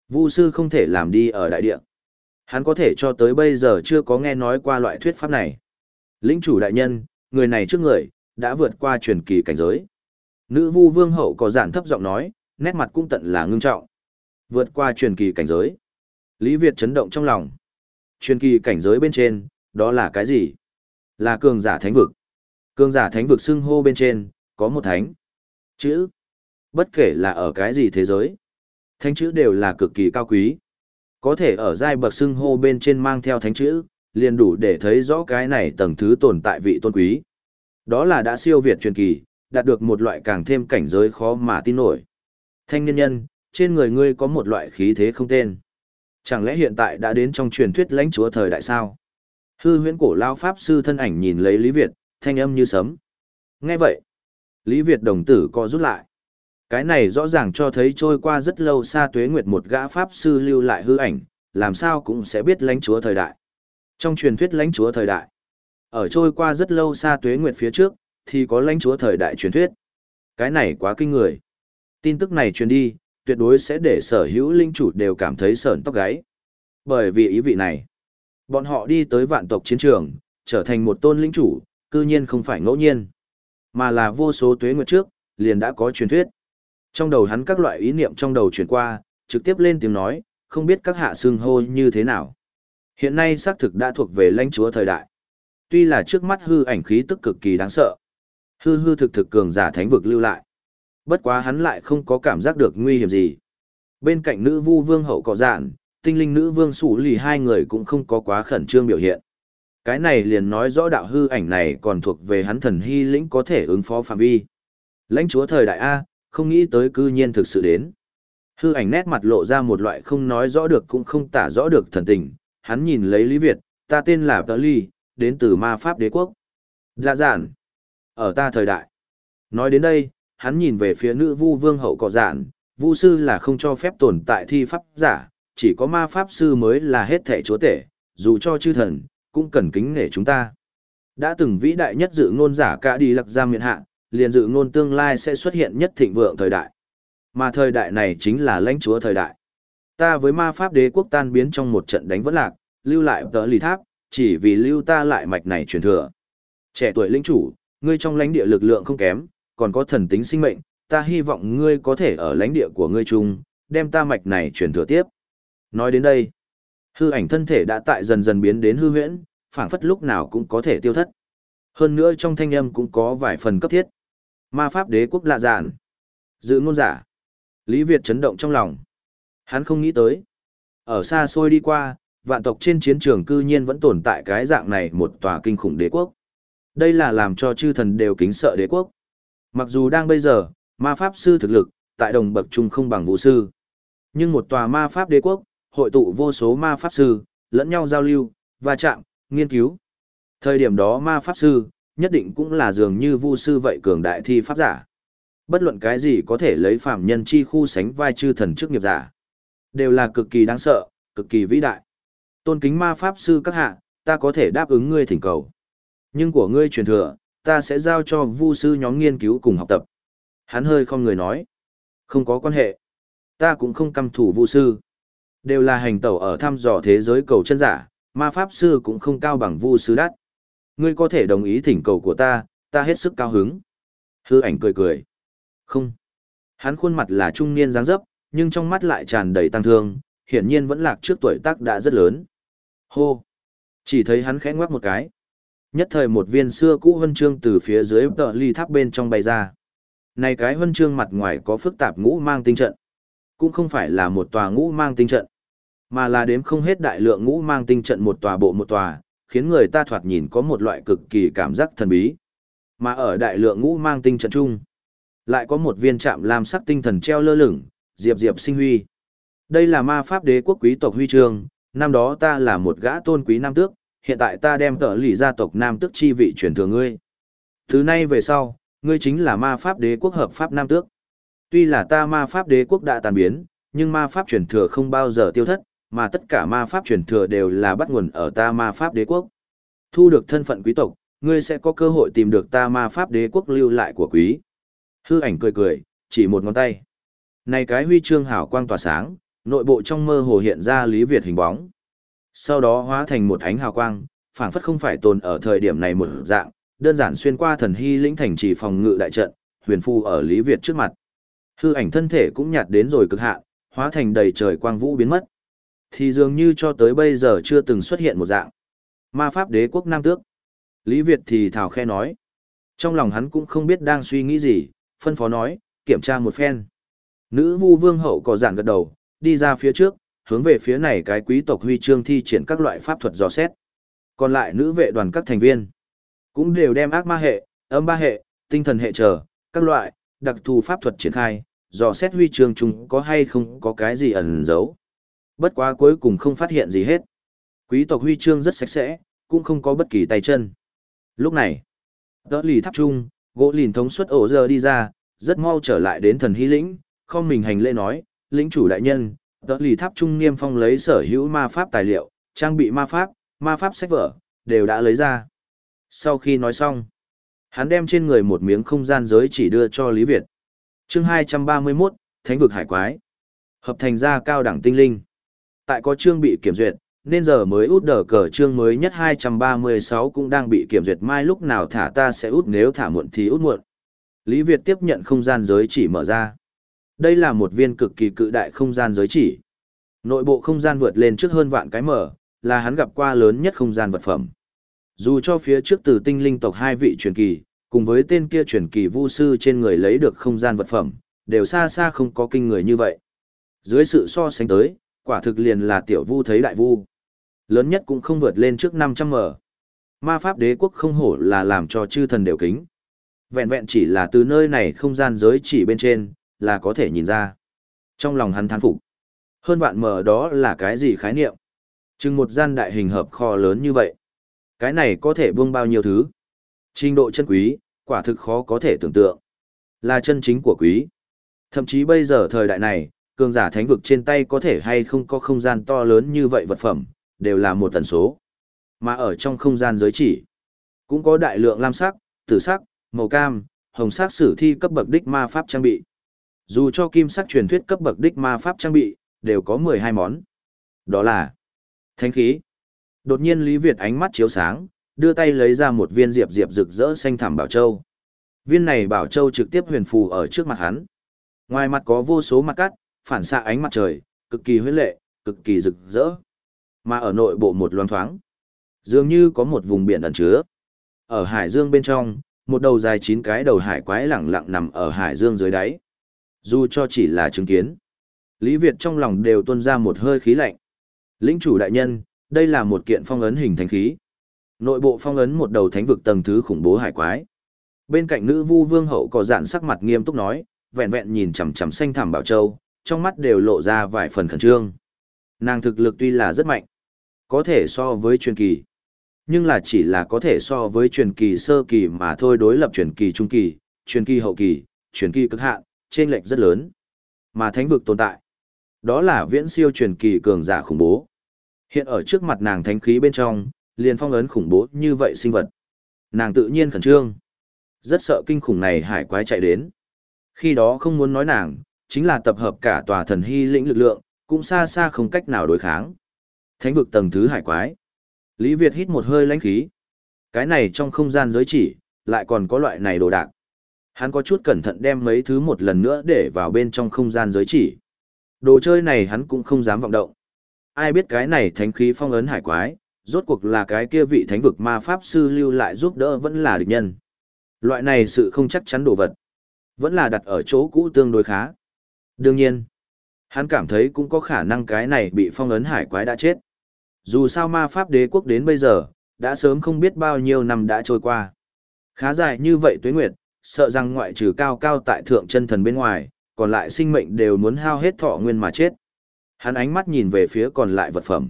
vu sư không thể làm đi ở đại địa? Hắn có thể cho tới bây giờ chưa có nghe nói qua loại thuyết pháp này. Lĩnh chủ đại nhân, người này trước người, đã vượt qua truyền kỳ cảnh giới. Nữ vu vương hậu có giản thấp giọng nói, nét mặt cũng tận là ngưng trọng. Vượt qua truyền kỳ cảnh giới. Lý Việt chấn động trong lòng. Truyền kỳ cảnh giới bên trên, đó là cái gì? Là cường giả thánh vực. Cường giả thánh vực xưng hô bên trên, có một thánh. Chữ. Bất kể là ở cái gì thế giới. Thánh chữ đều là cực kỳ cao quý. Có thể ở giai bậc xưng hô bên trên mang theo thánh chữ, liền đủ để thấy rõ cái này tầng thứ tồn tại vị tôn quý. Đó là đã siêu việt truyền kỳ, đạt được một loại càng thêm cảnh giới khó mà tin nổi. Thanh niên nhân, trên người ngươi có một loại khí thế không tên. Chẳng lẽ hiện tại đã đến trong truyền thuyết lãnh chúa thời đại sao? Hư huyễn cổ lao pháp sư thân ảnh nhìn lấy Lý Việt, thanh âm như sấm. Nghe vậy, Lý Việt đồng tử co rút lại. Cái này rõ ràng cho thấy trôi qua rất lâu xa tuế nguyệt một gã pháp sư lưu lại hư ảnh, làm sao cũng sẽ biết lãnh chúa thời đại. Trong truyền thuyết lãnh chúa thời đại, ở trôi qua rất lâu xa tuế nguyệt phía trước, thì có lãnh chúa thời đại truyền thuyết. Cái này quá kinh người. Tin tức này truyền đi, tuyệt đối sẽ để sở hữu linh chủ đều cảm thấy sởn tóc gáy. Bởi vì ý vị này, bọn họ đi tới vạn tộc chiến trường, trở thành một tôn linh chủ, cư nhiên không phải ngẫu nhiên, mà là vô số tuế nguyệt trước, liền đã có truyền thuyết. Trong đầu hắn các loại ý niệm trong đầu chuyển qua, trực tiếp lên tiếng nói, không biết các hạ xương hô như thế nào. Hiện nay xác thực đã thuộc về lãnh chúa thời đại. Tuy là trước mắt hư ảnh khí tức cực kỳ đáng sợ. Hư hư thực thực cường giả thánh vực lưu lại. Bất quá hắn lại không có cảm giác được nguy hiểm gì. Bên cạnh nữ vu vương hậu cọ dạn, tinh linh nữ vương sủ lì hai người cũng không có quá khẩn trương biểu hiện. Cái này liền nói rõ đạo hư ảnh này còn thuộc về hắn thần hy lĩnh có thể ứng phó phạm vi. Lãnh chúa thời đại A, không nghĩ tới cư nhiên thực sự đến. Hư ảnh nét mặt lộ ra một loại không nói rõ được cũng không tả rõ được thần tình, hắn nhìn lấy Lý Việt, ta tên là Tờ Ly, đến từ ma pháp đế quốc. Lạ giản, ở ta thời đại. Nói đến đây, hắn nhìn về phía nữ vu vương hậu cọ giản, vu sư là không cho phép tồn tại thi pháp giả, chỉ có ma pháp sư mới là hết thể chúa tể, dù cho chư thần, cũng cần kính nể chúng ta. Đã từng vĩ đại nhất dự ngôn giả cả đi lặc ra miệng hạ, liền dự ngôn tương lai sẽ xuất hiện nhất thịnh vượng thời đại. Mà thời đại này chính là lãnh chúa thời đại. Ta với ma pháp đế quốc tan biến trong một trận đánh vỡ lạc, lưu lại tờ lì tháp, chỉ vì lưu ta lại mạch này truyền thừa. Trẻ tuổi lĩnh chủ, ngươi trong lãnh địa lực lượng không kém, còn có thần tính sinh mệnh, ta hy vọng ngươi có thể ở lãnh địa của ngươi chung, đem ta mạch này truyền thừa tiếp. Nói đến đây, hư ảnh thân thể đã tại dần dần biến đến hư huyễn, phảng phất lúc nào cũng có thể tiêu thất. Hơn nữa trong thanh âm cũng có vài phần cấp thiết. Ma pháp đế quốc lạ giản, Dự ngôn giả. Lý Việt chấn động trong lòng. Hắn không nghĩ tới. Ở xa xôi đi qua, vạn tộc trên chiến trường cư nhiên vẫn tồn tại cái dạng này một tòa kinh khủng đế quốc. Đây là làm cho chư thần đều kính sợ đế quốc. Mặc dù đang bây giờ, ma pháp sư thực lực, tại đồng bậc trung không bằng vũ sư. Nhưng một tòa ma pháp đế quốc, hội tụ vô số ma pháp sư, lẫn nhau giao lưu, va chạm, nghiên cứu. Thời điểm đó ma pháp sư, nhất định cũng là dường như vu sư vậy cường đại thi pháp giả. Bất luận cái gì có thể lấy phạm nhân chi khu sánh vai chư thần chức nghiệp giả. Đều là cực kỳ đáng sợ, cực kỳ vĩ đại. Tôn kính ma pháp sư các hạ, ta có thể đáp ứng ngươi thỉnh cầu. Nhưng của ngươi truyền thừa, ta sẽ giao cho vu sư nhóm nghiên cứu cùng học tập. Hắn hơi không người nói. Không có quan hệ. Ta cũng không căm thủ vu sư. Đều là hành tẩu ở thăm dò thế giới cầu chân giả, ma pháp sư cũng không cao bằng vu sư đắt. Ngươi có thể đồng ý thỉnh cầu của ta, ta hết sức cao hứng. Hư ảnh cười cười. Không. Hắn khuôn mặt là trung niên dáng dấp, nhưng trong mắt lại tràn đầy tăng thương, hiển nhiên vẫn lạc trước tuổi tác đã rất lớn. Hô. Chỉ thấy hắn khẽ ngoắc một cái. Nhất thời một viên xưa cũ huân chương từ phía dưới tờ ly tháp bên trong bay ra. Này cái huân chương mặt ngoài có phức tạp ngũ mang tinh trận. Cũng không phải là một tòa ngũ mang tinh trận, mà là đếm không hết đại lượng ngũ mang tinh trận một tòa bộ một tòa, khiến người ta thoạt nhìn có một loại cực kỳ cảm giác thần bí. Mà ở đại lượng ngũ mang tinh trận chung, lại có một viên chạm lam sắc tinh thần treo lơ lửng, diệp diệp sinh huy. Đây là ma pháp đế quốc quý tộc huy chương, năm đó ta là một gã tôn quý nam tước, hiện tại ta đem tở lì gia tộc nam tước chi vị truyền thừa ngươi. Thứ nay về sau, ngươi chính là ma pháp đế quốc hợp pháp nam tước. Tuy là ta ma pháp đế quốc đã tàn biến, nhưng ma pháp truyền thừa không bao giờ tiêu thất, mà tất cả ma pháp truyền thừa đều là bắt nguồn ở ta ma pháp đế quốc. Thu được thân phận quý tộc, ngươi sẽ có cơ hội tìm được ta ma pháp đế quốc lưu lại của quý. Hư ảnh cười cười, chỉ một ngón tay. Này cái huy chương hào quang tỏa sáng, nội bộ trong mơ hồ hiện ra Lý Việt hình bóng. Sau đó hóa thành một ánh hào quang, phảng phất không phải tồn ở thời điểm này một dạng, đơn giản xuyên qua thần hy lĩnh thành trì phòng ngự đại trận, huyền phu ở Lý Việt trước mặt. Hư ảnh thân thể cũng nhạt đến rồi cực hạn, hóa thành đầy trời quang vũ biến mất. Thì dường như cho tới bây giờ chưa từng xuất hiện một dạng. Ma pháp đế quốc Nam Tước. Lý Việt thì thào khe nói. Trong lòng hắn cũng không biết đang suy nghĩ gì, phân phó nói, kiểm tra một phen. Nữ vu vương hậu có giản gật đầu, đi ra phía trước, hướng về phía này cái quý tộc huy chương thi triển các loại pháp thuật dò xét. Còn lại nữ vệ đoàn các thành viên, cũng đều đem ác ma hệ, âm ba hệ, tinh thần hệ trở, các loại, đặc thù pháp thuật triển khai, dò xét huy chương chúng có hay không có cái gì ẩn giấu. Bất quá cuối cùng không phát hiện gì hết. Quý tộc huy chương rất sạch sẽ, cũng không có bất kỳ tay chân. Lúc này, đỡ lì tháp trung, gỗ lìn thống suất ổ giờ đi ra, rất mau trở lại đến thần hy lĩnh, không mình hành lễ nói, lĩnh chủ đại nhân, đỡ lì tháp trung niêm phong lấy sở hữu ma pháp tài liệu, trang bị ma pháp, ma pháp sách vở, đều đã lấy ra. Sau khi nói xong, hắn đem trên người một miếng không gian giới chỉ đưa cho Lý Việt. chương 231, Thánh vực hải quái. Hợp thành ra cao đẳng tinh linh. Tại có chương bị kiểm duyệt, nên giờ mới út đờ cờ chương mới nhất 236 cũng đang bị kiểm duyệt mai lúc nào thả ta sẽ út nếu thả muộn thì út muộn. Lý Việt tiếp nhận không gian giới chỉ mở ra. Đây là một viên cực kỳ cự đại không gian giới chỉ. Nội bộ không gian vượt lên trước hơn vạn cái mở, là hắn gặp qua lớn nhất không gian vật phẩm. Dù cho phía trước từ tinh linh tộc hai vị truyền kỳ, cùng với tên kia truyền kỳ vu sư trên người lấy được không gian vật phẩm, đều xa xa không có kinh người như vậy. Dưới sự so sánh tới, quả thực liền là tiểu vu thấy đại vu. Lớn nhất cũng không vượt lên trước 500m. Ma pháp đế quốc không hổ là làm cho chư thần đều kính. Vẹn vẹn chỉ là từ nơi này không gian giới chỉ bên trên, là có thể nhìn ra. Trong lòng hắn thán phục. Hơn vạn mở đó là cái gì khái niệm? Chừng một gian đại hình hợp kho lớn như vậy. Cái này có thể buông bao nhiêu thứ. Trình độ chân quý, quả thực khó có thể tưởng tượng. Là chân chính của quý. Thậm chí bây giờ thời đại này, cường giả thánh vực trên tay có thể hay không có không gian to lớn như vậy vật phẩm, đều là một tần số. Mà ở trong không gian giới chỉ, cũng có đại lượng lam sắc, tử sắc, màu cam, hồng sắc sử thi cấp bậc đích ma pháp trang bị. Dù cho kim sắc truyền thuyết cấp bậc đích ma pháp trang bị, đều có 12 món. Đó là Thánh khí. Đột nhiên Lý Việt ánh mắt chiếu sáng, đưa tay lấy ra một viên diệp diệp rực rỡ xanh thẳm bảo châu. Viên này bảo châu trực tiếp huyền phù ở trước mặt hắn. Ngoài mặt có vô số mặt cắt, phản xạ ánh mặt trời, cực kỳ huyết lệ, cực kỳ rực rỡ. Mà ở nội bộ một loan thoáng, dường như có một vùng biển ẩn chứa. Ở hải dương bên trong, một đầu dài chín cái đầu hải quái lẳng lặng nằm ở hải dương dưới đáy. Dù cho chỉ là chứng kiến, Lý Việt trong lòng đều tuôn ra một hơi khí lạnh. Lĩnh chủ đại nhân, đây là một kiện phong ấn hình thánh khí. Nội bộ phong ấn một đầu thánh vực tầng thứ khủng bố hải quái. Bên cạnh nữ vu vương hậu có dạn sắc mặt nghiêm túc nói, vẹn vẹn nhìn chằm chằm xanh thảm bảo châu, trong mắt đều lộ ra vài phần khẩn trương. Nàng thực lực tuy là rất mạnh, có thể so với truyền kỳ, nhưng là chỉ là có thể so với truyền kỳ sơ kỳ mà thôi đối lập truyền kỳ trung kỳ, truyền kỳ hậu kỳ, truyền kỳ cực hạn, trên lệch rất lớn. Mà thánh vực tồn tại, đó là viễn siêu truyền kỳ cường giả khủng bố. Hiện ở trước mặt nàng thánh khí bên trong, liền phong ấn khủng bố như vậy sinh vật. Nàng tự nhiên khẩn trương. Rất sợ kinh khủng này hải quái chạy đến. Khi đó không muốn nói nàng, chính là tập hợp cả tòa thần hy lĩnh lực lượng, cũng xa xa không cách nào đối kháng. Thánh vực tầng thứ hải quái. Lý Việt hít một hơi lãnh khí. Cái này trong không gian giới chỉ, lại còn có loại này đồ đạc. Hắn có chút cẩn thận đem mấy thứ một lần nữa để vào bên trong không gian giới chỉ. Đồ chơi này hắn cũng không dám vọng động. Ai biết cái này thánh khí phong ấn hải quái, rốt cuộc là cái kia vị thánh vực ma pháp sư lưu lại giúp đỡ vẫn là địch nhân. Loại này sự không chắc chắn đồ vật, vẫn là đặt ở chỗ cũ tương đối khá. Đương nhiên, hắn cảm thấy cũng có khả năng cái này bị phong ấn hải quái đã chết. Dù sao ma pháp đế quốc đến bây giờ, đã sớm không biết bao nhiêu năm đã trôi qua. Khá dài như vậy tuế nguyệt, sợ rằng ngoại trừ cao cao tại thượng chân thần bên ngoài, còn lại sinh mệnh đều muốn hao hết thọ nguyên mà chết. Hắn ánh mắt nhìn về phía còn lại vật phẩm.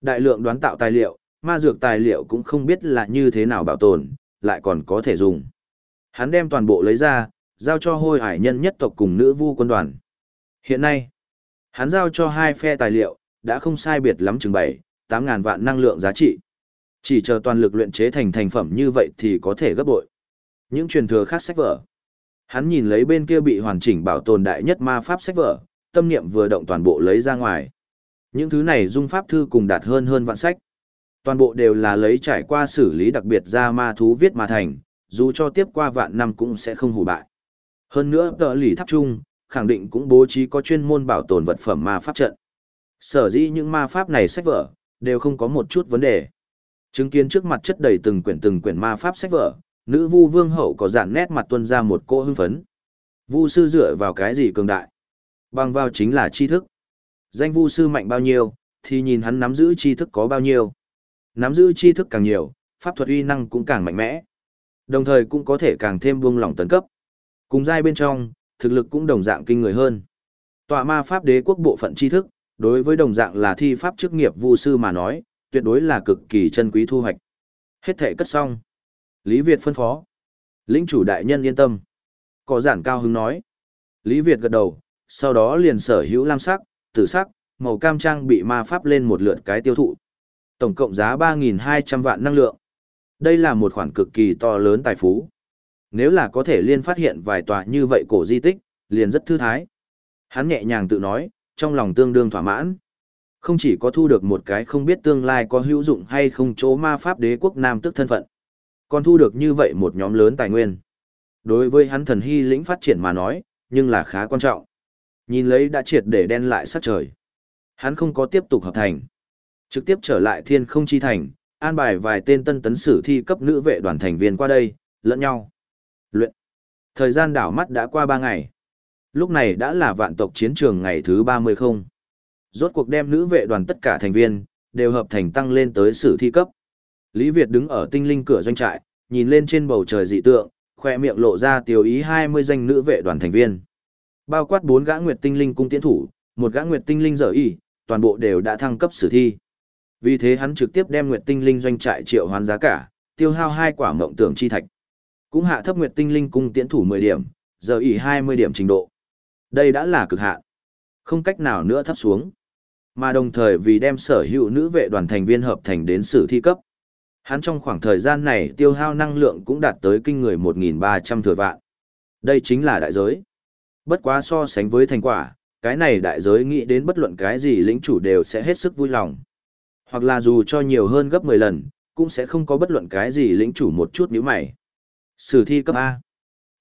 Đại lượng đoán tạo tài liệu, ma dược tài liệu cũng không biết là như thế nào bảo tồn, lại còn có thể dùng. Hắn đem toàn bộ lấy ra, giao cho hôi hải nhân nhất tộc cùng nữ vu quân đoàn. Hiện nay, hắn giao cho hai phe tài liệu, đã không sai biệt lắm chừng 7, 8 ngàn vạn năng lượng giá trị. Chỉ chờ toàn lực luyện chế thành thành phẩm như vậy thì có thể gấp bội. Những truyền thừa khác sách vở. Hắn nhìn lấy bên kia bị hoàn chỉnh bảo tồn đại nhất ma pháp sách vở, tâm niệm vừa động toàn bộ lấy ra ngoài. Những thứ này dung pháp thư cùng đạt hơn hơn vạn sách. Toàn bộ đều là lấy trải qua xử lý đặc biệt ra ma thú viết mà thành, dù cho tiếp qua vạn năm cũng sẽ không hủ bại. Hơn nữa tờ lì tháp trung, khẳng định cũng bố trí có chuyên môn bảo tồn vật phẩm ma pháp trận. Sở dĩ những ma pháp này sách vở, đều không có một chút vấn đề. Chứng kiến trước mặt chất đầy từng quyển từng quyển ma pháp sách vở, nữ vu vương hậu có dạn nét mặt tuân ra một cô hưng phấn. Vu sư dựa vào cái gì cường đại? Bằng vào chính là tri thức. Danh vu sư mạnh bao nhiêu, thì nhìn hắn nắm giữ tri thức có bao nhiêu. Nắm giữ tri thức càng nhiều, pháp thuật uy năng cũng càng mạnh mẽ. Đồng thời cũng có thể càng thêm buông lỏng tấn cấp. Cùng giai bên trong, thực lực cũng đồng dạng kinh người hơn. Tọa ma pháp đế quốc bộ phận tri thức, đối với đồng dạng là thi pháp chức nghiệp vu sư mà nói, tuyệt đối là cực kỳ chân quý thu hoạch. Hết thể cất xong. Lý Việt phân phó. Lĩnh chủ đại nhân yên tâm. Có giản cao hứng nói. Lý Việt gật đầu, sau đó liền sở hữu lam sắc, tử sắc, màu cam trang bị ma pháp lên một lượt cái tiêu thụ. Tổng cộng giá 3.200 vạn năng lượng. Đây là một khoản cực kỳ to lớn tài phú. Nếu là có thể liên phát hiện vài tòa như vậy cổ di tích, liền rất thư thái. Hắn nhẹ nhàng tự nói, trong lòng tương đương thỏa mãn. Không chỉ có thu được một cái không biết tương lai có hữu dụng hay không chỗ ma pháp đế quốc nam tức thân phận, còn thu được như vậy một nhóm lớn tài nguyên. Đối với hắn thần hy lĩnh phát triển mà nói, nhưng là khá quan trọng. Nhìn lấy đã triệt để đen lại sát trời. Hắn không có tiếp tục hợp thành. Trực tiếp trở lại thiên không chi thành, an bài vài tên tân tấn sử thi cấp nữ vệ đoàn thành viên qua đây, lẫn nhau. Luyện. Thời gian đảo mắt đã qua 3 ngày. Lúc này đã là vạn tộc chiến trường ngày thứ 30 không. Rốt cuộc đem nữ vệ đoàn tất cả thành viên, đều hợp thành tăng lên tới sử thi cấp. Lý Việt đứng ở tinh linh cửa doanh trại, nhìn lên trên bầu trời dị tượng, khoe miệng lộ ra tiêu ý 20 danh nữ vệ đoàn thành viên. Bao quát bốn gã nguyệt tinh linh cung tiến thủ, một gã nguyệt tinh linh dở y, toàn bộ đều đã thăng cấp sử thi. Vì thế hắn trực tiếp đem nguyệt tinh linh doanh trại triệu hoán giá cả, tiêu hao hai quả mộng tưởng chi thạch. Cũng hạ thấp nguyệt tinh linh cung Tiễn thủ 10 điểm, giờ ỉ 20 điểm trình độ. Đây đã là cực hạn. Không cách nào nữa thấp xuống. Mà đồng thời vì đem sở hữu nữ vệ đoàn thành viên hợp thành đến sử thi cấp. Hắn trong khoảng thời gian này tiêu hao năng lượng cũng đạt tới kinh người 1.300 thừa vạn. Đây chính là đại giới. Bất quá so sánh với thành quả, cái này đại giới nghĩ đến bất luận cái gì lĩnh chủ đều sẽ hết sức vui lòng. Hoặc là dù cho nhiều hơn gấp 10 lần, cũng sẽ không có bất luận cái gì lĩnh chủ một chút nhíu mày. Sử thi cấp A.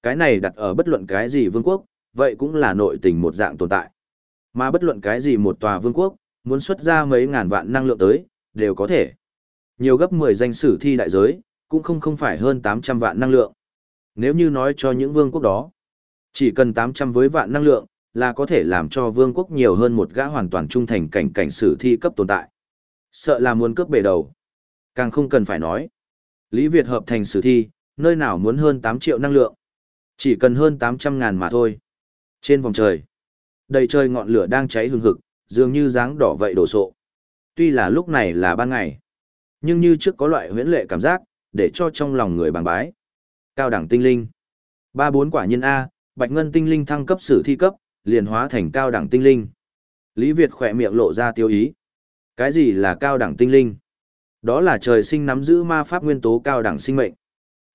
Cái này đặt ở bất luận cái gì vương quốc, vậy cũng là nội tình một dạng tồn tại. Mà bất luận cái gì một tòa vương quốc, muốn xuất ra mấy ngàn vạn năng lượng tới, đều có thể. Nhiều gấp 10 danh sử thi đại giới, cũng không không phải hơn 800 vạn năng lượng. Nếu như nói cho những vương quốc đó, chỉ cần 800 với vạn năng lượng, là có thể làm cho vương quốc nhiều hơn một gã hoàn toàn trung thành cảnh cảnh sử thi cấp tồn tại. Sợ là muốn cướp bể đầu. Càng không cần phải nói. Lý Việt hợp thành sử thi, nơi nào muốn hơn 8 triệu năng lượng. Chỉ cần hơn 800 ngàn mà thôi. Trên vòng trời, đầy trời ngọn lửa đang cháy hừng hực, dường như dáng đỏ vậy đổ sộ. Tuy là lúc này là ban ngày, nhưng như trước có loại huyễn lệ cảm giác, để cho trong lòng người bằng bái. Cao đẳng tinh linh. Ba bốn quả nhân A, bạch ngân tinh linh thăng cấp sử thi cấp, liền hóa thành cao đẳng tinh linh. Lý Việt khỏe miệng lộ ra tiêu ý. Cái gì là cao đẳng tinh linh? Đó là trời sinh nắm giữ ma pháp nguyên tố cao đẳng sinh mệnh.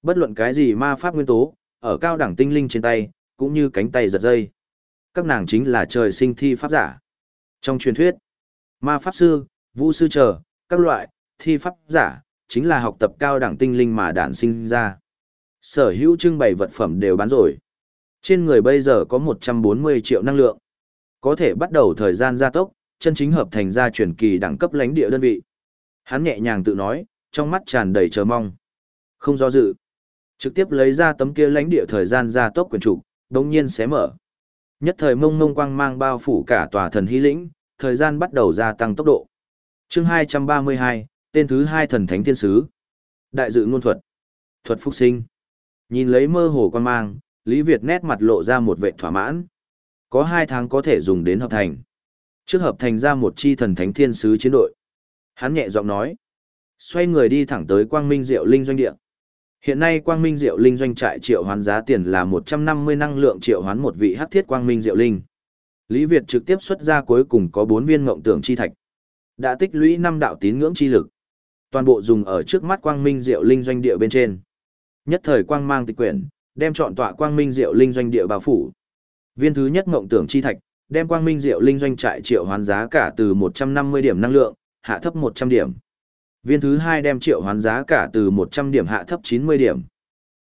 Bất luận cái gì ma pháp nguyên tố, ở cao đẳng tinh linh trên tay, cũng như cánh tay giật dây. Các nàng chính là trời sinh thi pháp giả. Trong truyền thuyết, ma pháp sư, vũ sư trở, các loại, thi pháp giả, chính là học tập cao đẳng tinh linh mà đản sinh ra. Sở hữu trưng bày vật phẩm đều bán rồi. Trên người bây giờ có 140 triệu năng lượng. Có thể bắt đầu thời gian gia tốc, chân chính hợp thành ra truyền kỳ đẳng cấp lãnh địa đơn vị. Hắn nhẹ nhàng tự nói, trong mắt tràn đầy chờ mong. Không do dự. Trực tiếp lấy ra tấm kia lãnh địa thời gian gia tốc quyền trục, đồng nhiên xé mở. Nhất thời mông mông quang mang bao phủ cả tòa thần hy lĩnh, thời gian bắt đầu gia tăng tốc độ. chương 232, tên thứ hai thần thánh thiên sứ. Đại dự ngôn thuật. Thuật phúc sinh. Nhìn lấy mơ hồ quang mang, Lý Việt nét mặt lộ ra một vệ thỏa mãn. Có hai tháng có thể dùng đến hợp thành. Trước hợp thành ra một chi thần thánh thiên sứ chiến đội. Hắn nhẹ giọng nói. Xoay người đi thẳng tới quang minh diệu linh doanh địa. Hiện nay quang minh diệu linh doanh trại triệu hoán giá tiền là 150 năng lượng triệu hoán một vị hắc thiết quang minh diệu linh. Lý Việt trực tiếp xuất ra cuối cùng có 4 viên ngộng tưởng chi thạch. Đã tích lũy 5 đạo tín ngưỡng chi lực. Toàn bộ dùng ở trước mắt quang minh diệu linh doanh địa bên trên. Nhất thời quang mang tịch quyển, đem chọn tọa quang minh diệu linh doanh địa bao phủ. Viên thứ nhất ngộng tưởng chi thạch, đem quang minh diệu linh doanh trại triệu hoán giá cả từ 150 điểm năng lượng, hạ thấp 100 điểm. Viên thứ hai đem triệu hoán giá cả từ 100 điểm hạ thấp 90 điểm.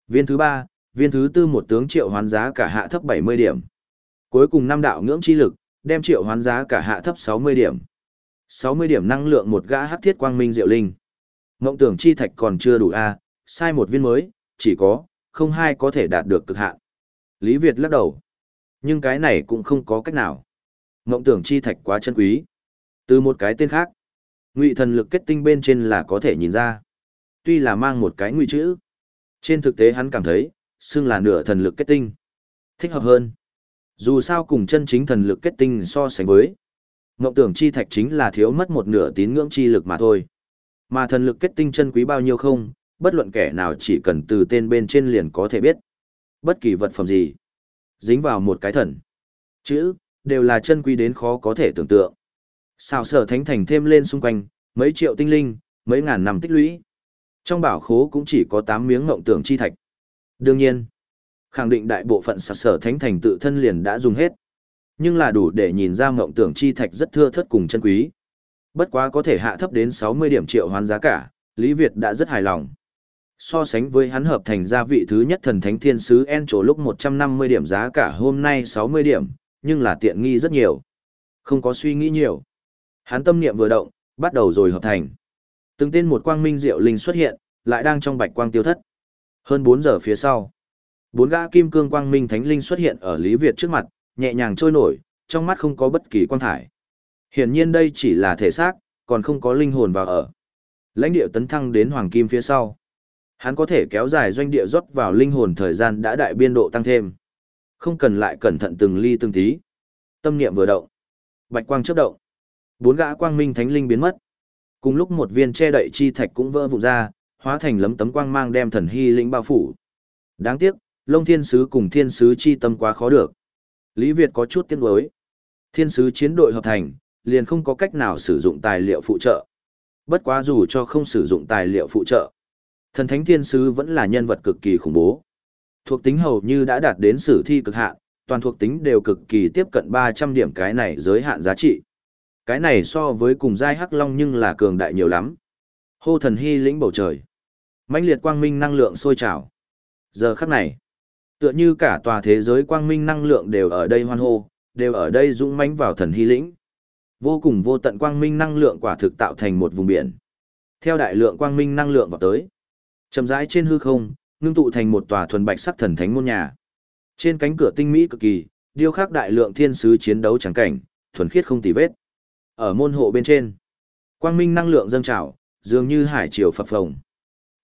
Viên thứ ba, viên thứ tư một tướng triệu hoán giá cả hạ thấp 70 điểm. Cuối cùng năm đạo ngưỡng chi lực, đem triệu hoán giá cả hạ thấp 60 điểm. 60 điểm năng lượng một gã hắc thiết quang minh diệu linh. Ngộng tưởng chi thạch còn chưa đủ a, sai một viên mới, chỉ có, không hai có thể đạt được cực hạn. Lý Việt lắc đầu. Nhưng cái này cũng không có cách nào. Ngộng tưởng chi thạch quá chân quý. Từ một cái tên khác, ngụy thần lực kết tinh bên trên là có thể nhìn ra. Tuy là mang một cái ngụy chữ. Trên thực tế hắn cảm thấy, xưng là nửa thần lực kết tinh. Thích hợp hơn. Dù sao cùng chân chính thần lực kết tinh so sánh với. Ngộng tưởng chi thạch chính là thiếu mất một nửa tín ngưỡng chi lực mà thôi. Mà thần lực kết tinh chân quý bao nhiêu không, bất luận kẻ nào chỉ cần từ tên bên trên liền có thể biết. Bất kỳ vật phẩm gì, dính vào một cái thần. Chữ, đều là chân quý đến khó có thể tưởng tượng. Xào sở thánh thành thêm lên xung quanh, mấy triệu tinh linh, mấy ngàn năm tích lũy. Trong bảo khố cũng chỉ có 8 miếng ngộng tưởng chi thạch. Đương nhiên, khẳng định đại bộ phận sạc sở thánh thành tự thân liền đã dùng hết. Nhưng là đủ để nhìn ra ngộng tưởng chi thạch rất thưa thất cùng chân quý. Bất quá có thể hạ thấp đến 60 điểm triệu hoán giá cả, Lý Việt đã rất hài lòng. So sánh với hắn hợp thành gia vị thứ nhất thần thánh thiên sứ En chỗ lúc 150 điểm giá cả hôm nay 60 điểm, nhưng là tiện nghi rất nhiều. Không có suy nghĩ nhiều. Hắn tâm niệm vừa động, bắt đầu rồi hợp thành. Từng tên một quang minh diệu linh xuất hiện, lại đang trong bạch quang tiêu thất. Hơn 4 giờ phía sau, bốn gã kim cương quang minh thánh linh xuất hiện ở Lý Việt trước mặt, nhẹ nhàng trôi nổi, trong mắt không có bất kỳ quang thải. Hiển nhiên đây chỉ là thể xác, còn không có linh hồn vào ở. Lãnh địa tấn thăng đến hoàng kim phía sau. Hắn có thể kéo dài doanh địa rót vào linh hồn thời gian đã đại biên độ tăng thêm. Không cần lại cẩn thận từng ly từng tí. Tâm niệm vừa động. Bạch quang chớp động. Bốn gã quang minh thánh linh biến mất. Cùng lúc một viên che đậy chi thạch cũng vỡ vụn ra, hóa thành lấm tấm quang mang đem thần hy lĩnh bao phủ. Đáng tiếc, Long Thiên Sứ cùng Thiên Sứ chi tâm quá khó được. Lý Việt có chút tiếc nuối. Thiên Sứ chiến đội hợp thành, liền không có cách nào sử dụng tài liệu phụ trợ. Bất quá dù cho không sử dụng tài liệu phụ trợ, thần thánh thiên sứ vẫn là nhân vật cực kỳ khủng bố. Thuộc tính hầu như đã đạt đến sử thi cực hạn, toàn thuộc tính đều cực kỳ tiếp cận 300 điểm cái này giới hạn giá trị. Cái này so với cùng giai hắc long nhưng là cường đại nhiều lắm. Hô thần hy lĩnh bầu trời. mãnh liệt quang minh năng lượng sôi trào. Giờ khắc này, tựa như cả tòa thế giới quang minh năng lượng đều ở đây hoan hô, đều ở đây dũng mãnh vào thần hy lĩnh. Vô cùng vô tận quang minh năng lượng quả thực tạo thành một vùng biển. Theo đại lượng quang minh năng lượng vào tới, chậm rãi trên hư không, ngưng tụ thành một tòa thuần bạch sắc thần thánh môn nhà. Trên cánh cửa tinh mỹ cực kỳ, điêu khắc đại lượng thiên sứ chiến đấu trắng cảnh, thuần khiết không tì vết. Ở môn hộ bên trên, quang minh năng lượng dâng trào, dường như hải triều phập phồng.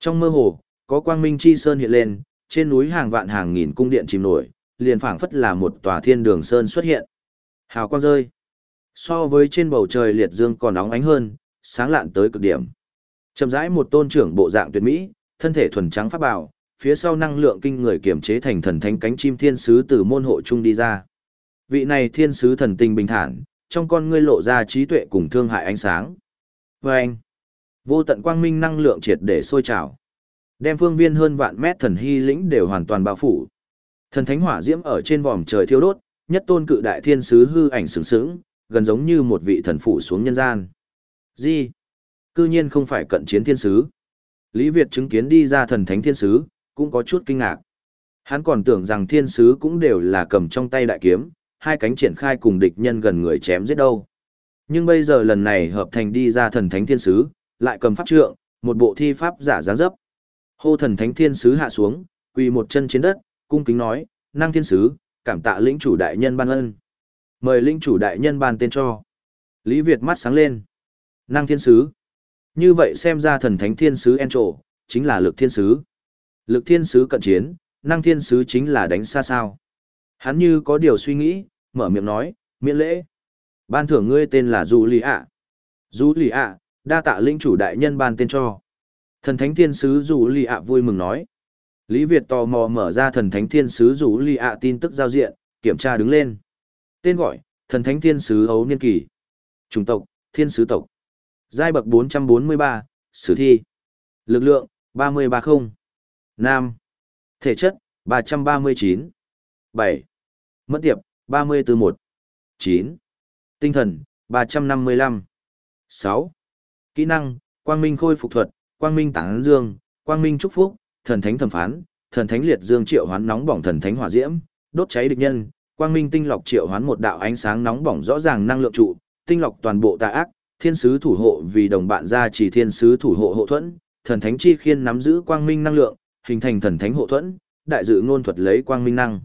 Trong mơ hồ, có quang minh chi sơn hiện lên, trên núi hàng vạn hàng nghìn cung điện chìm nổi, liền phảng phất là một tòa thiên đường sơn xuất hiện. Hào quang rơi. So với trên bầu trời liệt dương còn nóng ánh hơn, sáng lạn tới cực điểm. Chậm rãi một tôn trưởng bộ dạng tuyệt mỹ, thân thể thuần trắng pháp bảo, phía sau năng lượng kinh người kiểm chế thành thần thánh cánh chim thiên sứ từ môn hộ trung đi ra. Vị này thiên sứ thần tình bình thản, trong con ngươi lộ ra trí tuệ cùng thương hại ánh sáng. Và anh, vô tận quang minh năng lượng triệt để sôi trào. Đem phương viên hơn vạn mét thần hy lĩnh đều hoàn toàn bao phủ. Thần thánh hỏa diễm ở trên vòm trời thiêu đốt, nhất tôn cự đại thiên sứ hư ảnh sướng sướng, gần giống như một vị thần phụ xuống nhân gian. Gì? Cư nhiên không phải cận chiến thiên sứ. Lý Việt chứng kiến đi ra thần thánh thiên sứ, cũng có chút kinh ngạc. Hắn còn tưởng rằng thiên sứ cũng đều là cầm trong tay đại kiếm, hai cánh triển khai cùng địch nhân gần người chém giết đâu. Nhưng bây giờ lần này hợp thành đi ra thần thánh thiên sứ, lại cầm pháp trượng, một bộ thi pháp giả dáng dấp. Hô thần thánh thiên sứ hạ xuống, quỳ một chân trên đất, cung kính nói, năng thiên sứ, cảm tạ lĩnh chủ đại nhân ban ân. Mời lĩnh chủ đại nhân ban tên cho. Lý Việt mắt sáng lên. Năng thiên sứ. Như vậy xem ra thần thánh thiên sứ en trổ, chính là lực thiên sứ. Lực thiên sứ cận chiến, năng thiên sứ chính là đánh xa sao. Hắn như có điều suy nghĩ, mở miệng nói, miễn lễ. Ban thưởng ngươi tên là Du Lì ạ. Du Lì ạ, đa tạ linh chủ đại nhân ban tên cho. Thần thánh thiên sứ Du Lì ạ vui mừng nói. Lý Việt tò mò mở ra thần thánh thiên sứ Du Lì ạ tin tức giao diện, kiểm tra đứng lên. Tên gọi, thần thánh thiên sứ ấu niên kỳ. Chủng tộc, thiên sứ tộc. Giai bậc 443, sử thi. Lực lượng, 330. Nam. Thể chất, 339. 7. Mất tiệp, 341. 9. Tinh thần, 355. 6. Kỹ năng, quang minh khôi phục thuật, quang minh tán dương, quang minh trúc phúc, thần thánh thẩm phán, thần thánh liệt dương triệu hoán nóng bỏng thần thánh hỏa diễm, đốt cháy địch nhân, quang minh tinh lọc triệu hoán một đạo ánh sáng nóng bỏng rõ ràng năng lượng trụ, tinh lọc toàn bộ tà ác, thiên sứ thủ hộ vì đồng bạn ra chỉ thiên sứ thủ hộ hộ thuẫn, thần thánh chi khiên nắm giữ quang minh năng lượng, hình thành thần thánh hộ thuẫn, đại dự ngôn thuật lấy quang minh năng.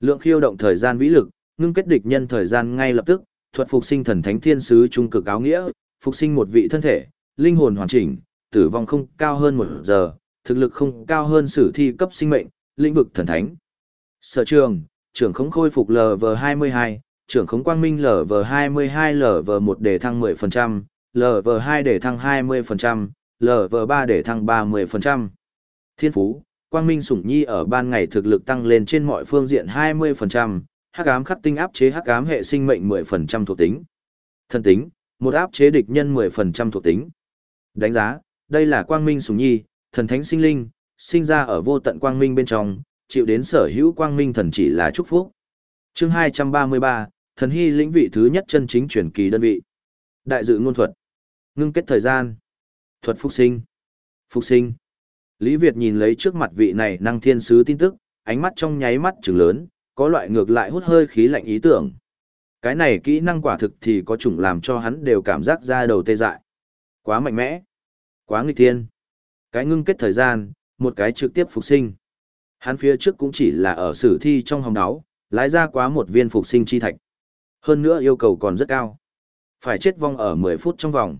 Lượng khiêu động thời gian vĩ lực, ngưng kết địch nhân thời gian ngay lập tức, thuật phục sinh thần thánh thiên sứ trung cực áo nghĩa, phục sinh một vị thân thể, linh hồn hoàn chỉnh, tử vong không cao hơn một giờ, thực lực không cao hơn sử thi cấp sinh mệnh, lĩnh vực thần thánh. Sở trường, trưởng khống khôi phục LV22, trưởng khống quang minh LV22 LV1 để thăng 10%, LV2 để thăng 20%, LV3 để thăng 30%. Thiên phú, quang minh sủng nhi ở ban ngày thực lực tăng lên trên mọi phương diện 20%, hắc ám khắc tinh áp chế hắc ám hệ sinh mệnh 10% thuộc tính. Thân tính, một áp chế địch nhân 10% thuộc tính. Đánh giá, đây là quang minh sủng nhi, thần thánh sinh linh, sinh ra ở vô tận quang minh bên trong, chịu đến sở hữu quang minh thần chỉ là chúc phúc. Chương 233, thần hy lĩnh vị thứ nhất chân chính truyền kỳ đơn vị. Đại dự ngôn thuật. Ngưng kết thời gian. Thuật phục sinh. Phục sinh. Lý Việt nhìn lấy trước mặt vị này năng thiên sứ tin tức, ánh mắt trong nháy mắt trừng lớn, có loại ngược lại hút hơi khí lạnh ý tưởng. Cái này kỹ năng quả thực thì có chủng làm cho hắn đều cảm giác ra đầu tê dại. Quá mạnh mẽ. Quá nghịch thiên. Cái ngưng kết thời gian, một cái trực tiếp phục sinh. Hắn phía trước cũng chỉ là ở sử thi trong hồng đáo, lái ra quá một viên phục sinh chi thạch. Hơn nữa yêu cầu còn rất cao. Phải chết vong ở 10 phút trong vòng.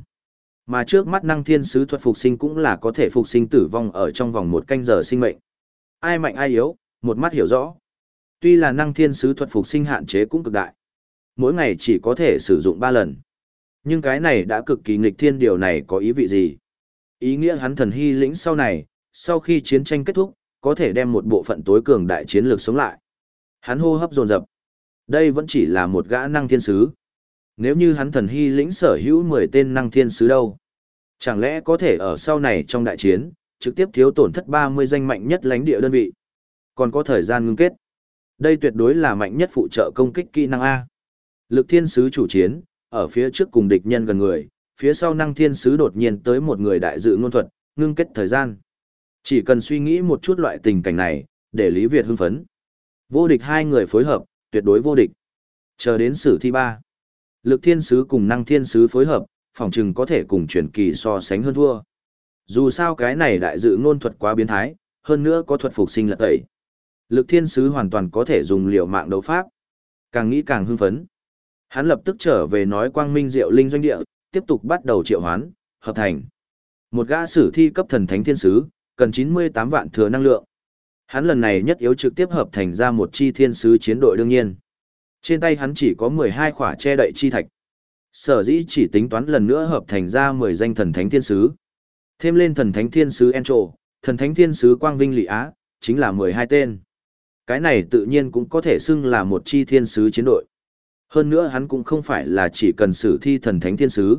Mà trước mắt năng thiên sứ thuật phục sinh cũng là có thể phục sinh tử vong ở trong vòng một canh giờ sinh mệnh. Ai mạnh ai yếu, một mắt hiểu rõ. Tuy là năng thiên sứ thuật phục sinh hạn chế cũng cực đại. Mỗi ngày chỉ có thể sử dụng 3 lần. Nhưng cái này đã cực kỳ nghịch thiên điều này có ý vị gì? Ý nghĩa hắn thần hy lĩnh sau này, sau khi chiến tranh kết thúc, có thể đem một bộ phận tối cường đại chiến lược sống lại. Hắn hô hấp dồn dập. Đây vẫn chỉ là một gã năng thiên sứ. Nếu như hắn thần hy lĩnh sở hữu 10 tên năng thiên sứ đâu? Chẳng lẽ có thể ở sau này trong đại chiến, trực tiếp thiếu tổn thất 30 danh mạnh nhất lãnh địa đơn vị? Còn có thời gian ngưng kết. Đây tuyệt đối là mạnh nhất phụ trợ công kích kỹ năng A. Lực thiên sứ chủ chiến, ở phía trước cùng địch nhân gần người, phía sau năng thiên sứ đột nhiên tới một người đại dự ngôn thuật, ngưng kết thời gian. Chỉ cần suy nghĩ một chút loại tình cảnh này, để Lý Việt hưng phấn. Vô địch hai người phối hợp, tuyệt đối vô địch. Chờ đến sử thi ba. Lực thiên sứ cùng năng thiên sứ phối hợp, phòng chừng có thể cùng truyền kỳ so sánh hơn thua. Dù sao cái này đại dự ngôn thuật quá biến thái, hơn nữa có thuật phục sinh lật tẩy. Lực thiên sứ hoàn toàn có thể dùng liều mạng đấu pháp. Càng nghĩ càng hưng phấn. Hắn lập tức trở về nói quang minh diệu linh doanh địa, tiếp tục bắt đầu triệu hoán, hợp thành. Một gã sử thi cấp thần thánh thiên sứ, cần 98 vạn thừa năng lượng. Hắn lần này nhất yếu trực tiếp hợp thành ra một chi thiên sứ chiến đội đương nhiên. Trên tay hắn chỉ có 12 khỏa che đậy chi thạch. Sở dĩ chỉ tính toán lần nữa hợp thành ra 10 danh thần thánh thiên sứ. Thêm lên thần thánh thiên sứ Encho, thần thánh thiên sứ Quang Vinh Lị Á, chính là 12 tên. Cái này tự nhiên cũng có thể xưng là một chi thiên sứ chiến đội. Hơn nữa hắn cũng không phải là chỉ cần sử thi thần thánh thiên sứ.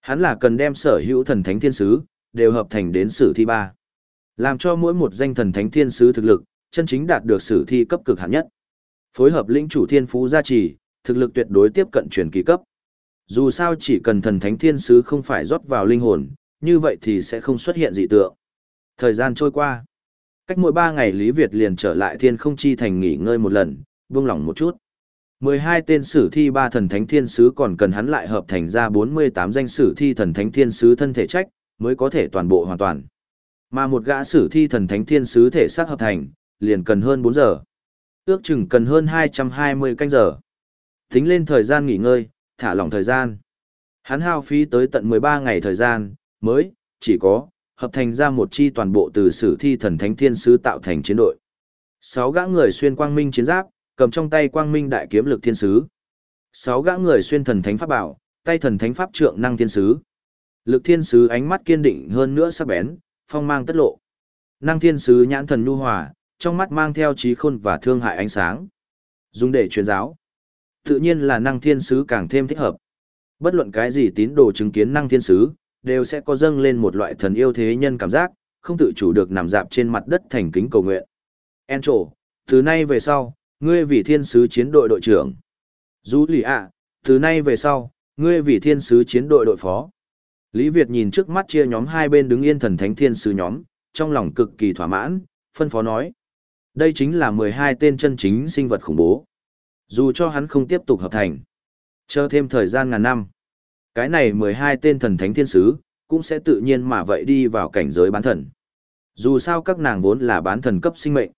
Hắn là cần đem sở hữu thần thánh thiên sứ, đều hợp thành đến sử thi ba Làm cho mỗi một danh thần thánh thiên sứ thực lực, chân chính đạt được sử thi cấp cực hạn nhất. Phối hợp lĩnh chủ thiên phú gia trì, thực lực tuyệt đối tiếp cận truyền kỳ cấp. Dù sao chỉ cần thần thánh thiên sứ không phải rót vào linh hồn, như vậy thì sẽ không xuất hiện dị tượng. Thời gian trôi qua. Cách mỗi ba ngày Lý Việt liền trở lại thiên không chi thành nghỉ ngơi một lần, buông lỏng một chút. 12 tên sử thi ba thần thánh thiên sứ còn cần hắn lại hợp thành ra 48 danh sử thi thần thánh thiên sứ thân thể trách, mới có thể toàn bộ hoàn toàn. Mà một gã sử thi thần thánh thiên sứ thể xác hợp thành, liền cần hơn 4 giờ. Ước chừng cần hơn 220 canh giờ. Tính lên thời gian nghỉ ngơi, thả lỏng thời gian. Hắn hao phí tới tận 13 ngày thời gian, mới, chỉ có, hợp thành ra một chi toàn bộ từ sử thi thần thánh thiên sứ tạo thành chiến đội. Sáu gã người xuyên quang minh chiến giáp, cầm trong tay quang minh đại kiếm lực thiên sứ. Sáu gã người xuyên thần thánh pháp bảo, tay thần thánh pháp trượng năng thiên sứ. Lực thiên sứ ánh mắt kiên định hơn nữa sắc bén, phong mang tất lộ. Năng thiên sứ nhãn thần nhu hòa, trong mắt mang theo trí khôn và thương hại ánh sáng. Dùng để truyền giáo. Tự nhiên là năng thiên sứ càng thêm thích hợp. Bất luận cái gì tín đồ chứng kiến năng thiên sứ, đều sẽ có dâng lên một loại thần yêu thế nhân cảm giác, không tự chủ được nằm dạp trên mặt đất thành kính cầu nguyện. Encho, từ nay về sau, ngươi vì thiên sứ chiến đội đội trưởng. Dũ lì ạ, từ nay về sau, ngươi vì thiên sứ chiến đội đội phó. Lý Việt nhìn trước mắt chia nhóm hai bên đứng yên thần thánh thiên sứ nhóm, trong lòng cực kỳ thỏa mãn, phân phó nói. Đây chính là 12 tên chân chính sinh vật khủng bố. Dù cho hắn không tiếp tục hợp thành. Chờ thêm thời gian ngàn năm. Cái này 12 tên thần thánh thiên sứ, cũng sẽ tự nhiên mà vậy đi vào cảnh giới bán thần. Dù sao các nàng vốn là bán thần cấp sinh mệnh.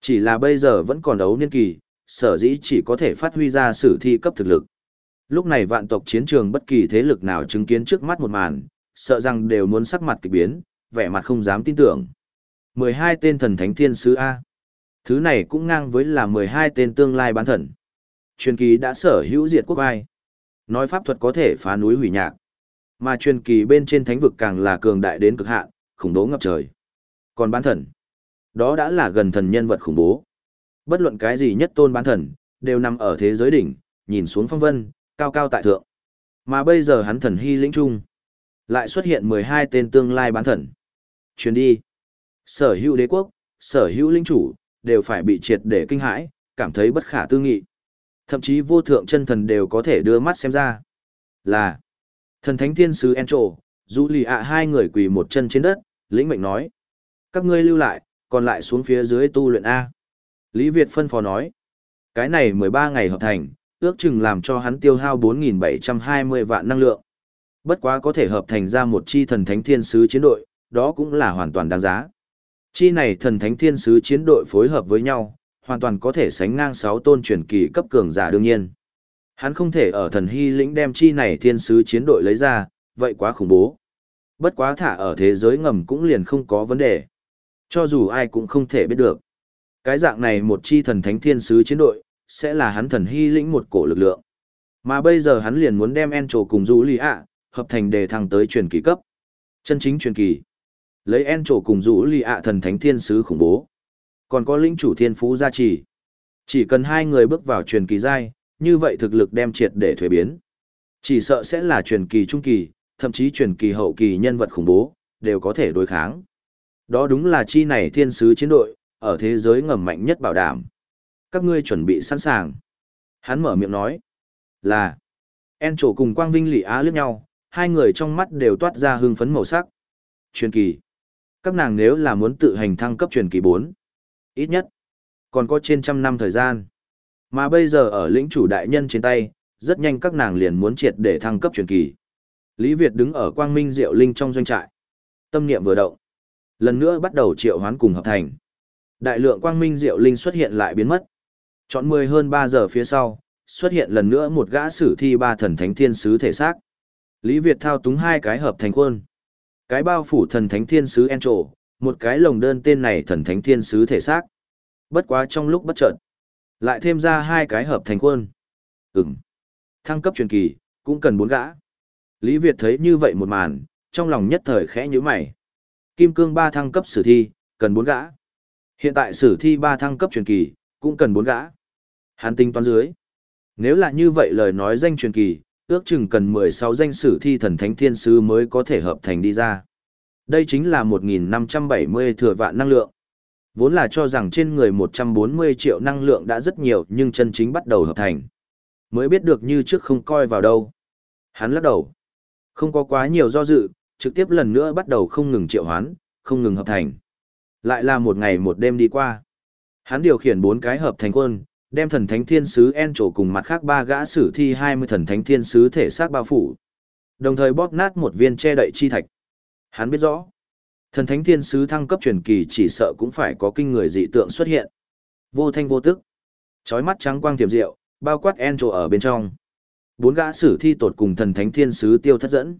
Chỉ là bây giờ vẫn còn đấu niên kỳ, sở dĩ chỉ có thể phát huy ra sử thi cấp thực lực. Lúc này vạn tộc chiến trường bất kỳ thế lực nào chứng kiến trước mắt một màn, sợ rằng đều muốn sắc mặt kỳ biến, vẻ mặt không dám tin tưởng. 12 tên thần thánh thiên sứ A. Thứ này cũng ngang với là 12 tên tương lai bán thần. Truyền kỳ đã sở hữu diệt quốc ai. Nói pháp thuật có thể phá núi hủy nhạc. Mà truyền kỳ bên trên thánh vực càng là cường đại đến cực hạn, khủng bố ngập trời. Còn bán thần, đó đã là gần thần nhân vật khủng bố. Bất luận cái gì nhất tôn bán thần, đều nằm ở thế giới đỉnh, nhìn xuống phong vân, cao cao tại thượng. Mà bây giờ hắn thần hy lĩnh trung, lại xuất hiện 12 tên tương lai bán thần. Chuyến đi. Sở hữu đế quốc, sở hữu linh chủ, đều phải bị triệt để kinh hãi, cảm thấy bất khả tư nghị. Thậm chí vô thượng chân thần đều có thể đưa mắt xem ra. Là thần thánh thiên sứ Encho, dù lì ạ hai người quỳ một chân trên đất, lĩnh mệnh nói. Các ngươi lưu lại, còn lại xuống phía dưới tu luyện A. Lý Việt phân phó nói. Cái này 13 ngày hợp thành, ước chừng làm cho hắn tiêu hao 4.720 vạn năng lượng. Bất quá có thể hợp thành ra một chi thần thánh thiên sứ chiến đội, đó cũng là hoàn toàn đáng giá. Chi này thần thánh thiên sứ chiến đội phối hợp với nhau, hoàn toàn có thể sánh ngang 6 tôn truyền kỳ cấp cường giả đương nhiên. Hắn không thể ở thần hy lĩnh đem chi này thiên sứ chiến đội lấy ra, vậy quá khủng bố. Bất quá thả ở thế giới ngầm cũng liền không có vấn đề. Cho dù ai cũng không thể biết được. Cái dạng này một chi thần thánh thiên sứ chiến đội, sẽ là hắn thần hy lĩnh một cổ lực lượng. Mà bây giờ hắn liền muốn đem Encho cùng Du Lý ạ, hợp thành đề thăng tới truyền kỳ cấp. Chân chính truyền kỳ. Lấy en trổ cùng rũ lì ạ thần thánh thiên sứ khủng bố. Còn có lĩnh chủ thiên phú gia trì. Chỉ cần hai người bước vào truyền kỳ giai, như vậy thực lực đem triệt để thuế biến. Chỉ sợ sẽ là truyền kỳ trung kỳ, thậm chí truyền kỳ hậu kỳ nhân vật khủng bố, đều có thể đối kháng. Đó đúng là chi này thiên sứ chiến đội, ở thế giới ngầm mạnh nhất bảo đảm. Các ngươi chuẩn bị sẵn sàng. Hắn mở miệng nói. Là. En trổ cùng Quang Vinh lì Á liếc nhau, hai người trong mắt đều toát ra hưng phấn màu sắc. Truyền kỳ. Các nàng nếu là muốn tự hành thăng cấp truyền kỳ 4, ít nhất, còn có trên trăm năm thời gian. Mà bây giờ ở lĩnh chủ đại nhân trên tay, rất nhanh các nàng liền muốn triệt để thăng cấp truyền kỳ. Lý Việt đứng ở quang minh diệu linh trong doanh trại. Tâm niệm vừa động. Lần nữa bắt đầu triệu hoán cùng hợp thành. Đại lượng quang minh diệu linh xuất hiện lại biến mất. Chọn 10 hơn 3 giờ phía sau, xuất hiện lần nữa một gã sử thi ba thần thánh thiên sứ thể xác. Lý Việt thao túng hai cái hợp thành khuôn. Cái bao phủ thần thánh thiên sứ en trổ, một cái lồng đơn tên này thần thánh thiên sứ thể xác. Bất quá trong lúc bất chợt, lại thêm ra hai cái hợp thành khuôn. Ừm. Thăng cấp truyền kỳ, cũng cần bốn gã. Lý Việt thấy như vậy một màn, trong lòng nhất thời khẽ nhíu mày. Kim cương ba thăng cấp sử thi, cần bốn gã. Hiện tại sử thi ba thăng cấp truyền kỳ, cũng cần bốn gã. Hắn tinh toán dưới. Nếu là như vậy lời nói danh truyền kỳ, ước chừng cần 16 danh sử thi thần thánh thiên sứ mới có thể hợp thành đi ra. Đây chính là 1.570 thừa vạn năng lượng. Vốn là cho rằng trên người 140 triệu năng lượng đã rất nhiều nhưng chân chính bắt đầu hợp thành. Mới biết được như trước không coi vào đâu. Hắn lắc đầu. Không có quá nhiều do dự, trực tiếp lần nữa bắt đầu không ngừng triệu hoán, không ngừng hợp thành. Lại là một ngày một đêm đi qua. Hắn điều khiển bốn cái hợp thành quân, đem thần thánh thiên sứ En trổ cùng mặt khác ba gã sử thi 20 thần thánh thiên sứ thể xác bao phủ. Đồng thời bóp nát một viên che đậy chi thạch. Hắn biết rõ, thần thánh thiên sứ thăng cấp truyền kỳ chỉ sợ cũng phải có kinh người dị tượng xuất hiện. Vô thanh vô tức, chói mắt trắng quang tiềm diệu, bao quát En trổ ở bên trong. Bốn gã sử thi tột cùng thần thánh thiên sứ tiêu thất dẫn.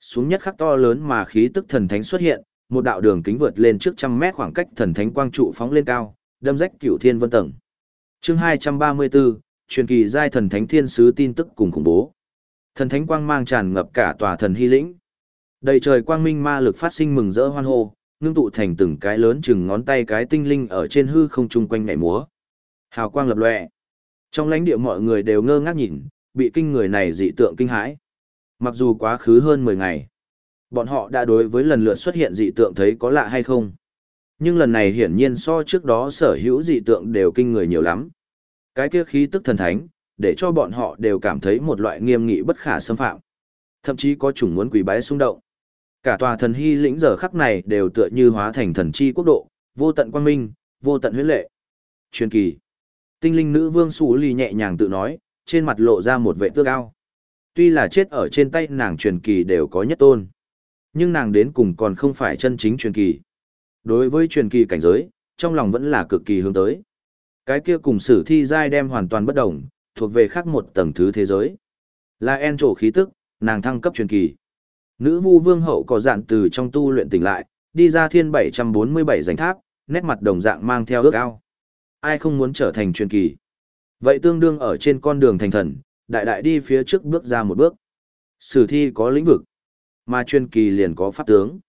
Xuống nhất khắc to lớn mà khí tức thần thánh xuất hiện, một đạo đường kính vượt lên trước trăm mét khoảng cách thần thánh quang trụ phóng lên cao, đâm rách cửu thiên vân tầng. Chương 234, truyền kỳ giai thần thánh thiên sứ tin tức cùng khủng bố. Thần thánh quang mang tràn ngập cả tòa thần hy lĩnh. Đầy trời quang minh ma lực phát sinh mừng rỡ hoan hô, ngưng tụ thành từng cái lớn chừng ngón tay cái tinh linh ở trên hư không trung quanh nhảy múa. Hào quang lập lòe. Trong lãnh địa mọi người đều ngơ ngác nhìn, bị kinh người này dị tượng kinh hãi. Mặc dù quá khứ hơn 10 ngày, bọn họ đã đối với lần lượt xuất hiện dị tượng thấy có lạ hay không. Nhưng lần này hiển nhiên so trước đó sở hữu dị tượng đều kinh người nhiều lắm. Cái kia khí tức thần thánh, để cho bọn họ đều cảm thấy một loại nghiêm nghị bất khả xâm phạm. Thậm chí có chủng muốn quỳ bái xung động. Cả tòa thần hy lĩnh giờ khắc này đều tựa như hóa thành thần chi quốc độ, vô tận quang minh, vô tận huyết lệ. Truyền kỳ. Tinh linh nữ vương Sú Ly nhẹ nhàng tự nói, trên mặt lộ ra một vệ tước ao. Tuy là chết ở trên tay nàng truyền kỳ đều có nhất tôn. Nhưng nàng đến cùng còn không phải chân chính truyền kỳ. Đối với truyền kỳ cảnh giới, trong lòng vẫn là cực kỳ hướng tới. Cái kia cùng sử thi giai đem hoàn toàn bất đồng, thuộc về khác một tầng thứ thế giới. Là en trổ khí tức, nàng thăng cấp truyền kỳ. Nữ vu vương hậu có dạn từ trong tu luyện tỉnh lại, đi ra thiên 747 giành tháp, nét mặt đồng dạng mang theo ước ao. Ai không muốn trở thành truyền kỳ? Vậy tương đương ở trên con đường thành thần, đại đại đi phía trước bước ra một bước. Sử thi có lĩnh vực, mà truyền kỳ liền có pháp tướng.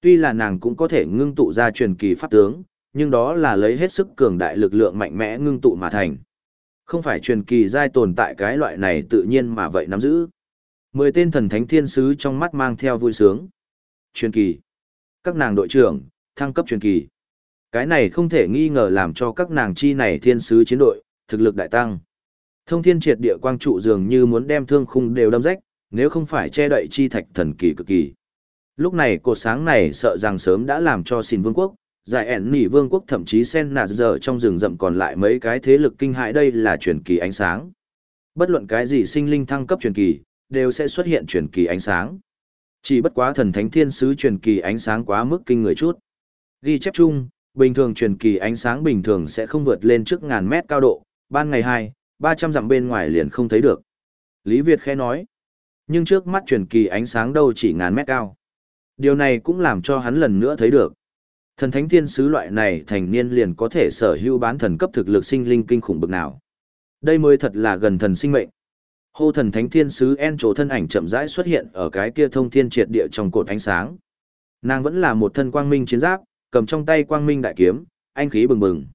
Tuy là nàng cũng có thể ngưng tụ ra truyền kỳ pháp tướng, nhưng đó là lấy hết sức cường đại lực lượng mạnh mẽ ngưng tụ mà thành. Không phải truyền kỳ giai tồn tại cái loại này tự nhiên mà vậy nắm giữ. Mười tên thần thánh thiên sứ trong mắt mang theo vui sướng. Truyền kỳ. Các nàng đội trưởng, thăng cấp truyền kỳ. Cái này không thể nghi ngờ làm cho các nàng chi này thiên sứ chiến đội, thực lực đại tăng. Thông thiên triệt địa quang trụ dường như muốn đem thương khung đều đâm rách, nếu không phải che đậy chi thạch thần kỳ cực kỳ. Lúc này cột sáng này sợ rằng sớm đã làm cho xin vương quốc, giải ẻn nỉ vương quốc thậm chí sen nạt giờ trong rừng rậm còn lại mấy cái thế lực kinh hại đây là truyền kỳ ánh sáng. Bất luận cái gì sinh linh thăng cấp truyền kỳ, đều sẽ xuất hiện truyền kỳ ánh sáng. Chỉ bất quá thần thánh thiên sứ truyền kỳ ánh sáng quá mức kinh người chút. Ghi chép chung, bình thường truyền kỳ ánh sáng bình thường sẽ không vượt lên trước ngàn mét cao độ, ban ngày hai, ba trăm dặm bên ngoài liền không thấy được. Lý Việt khẽ nói, nhưng trước mắt truyền kỳ ánh sáng đâu chỉ ngàn mét cao. Điều này cũng làm cho hắn lần nữa thấy được. Thần thánh thiên sứ loại này thành niên liền có thể sở hữu bán thần cấp thực lực sinh linh kinh khủng bực nào. Đây mới thật là gần thần sinh mệnh. Hô thần thánh thiên sứ En chỗ thân ảnh chậm rãi xuất hiện ở cái kia thông thiên triệt địa trong cột ánh sáng. Nàng vẫn là một thân quang minh chiến giáp, cầm trong tay quang minh đại kiếm, anh khí bừng bừng.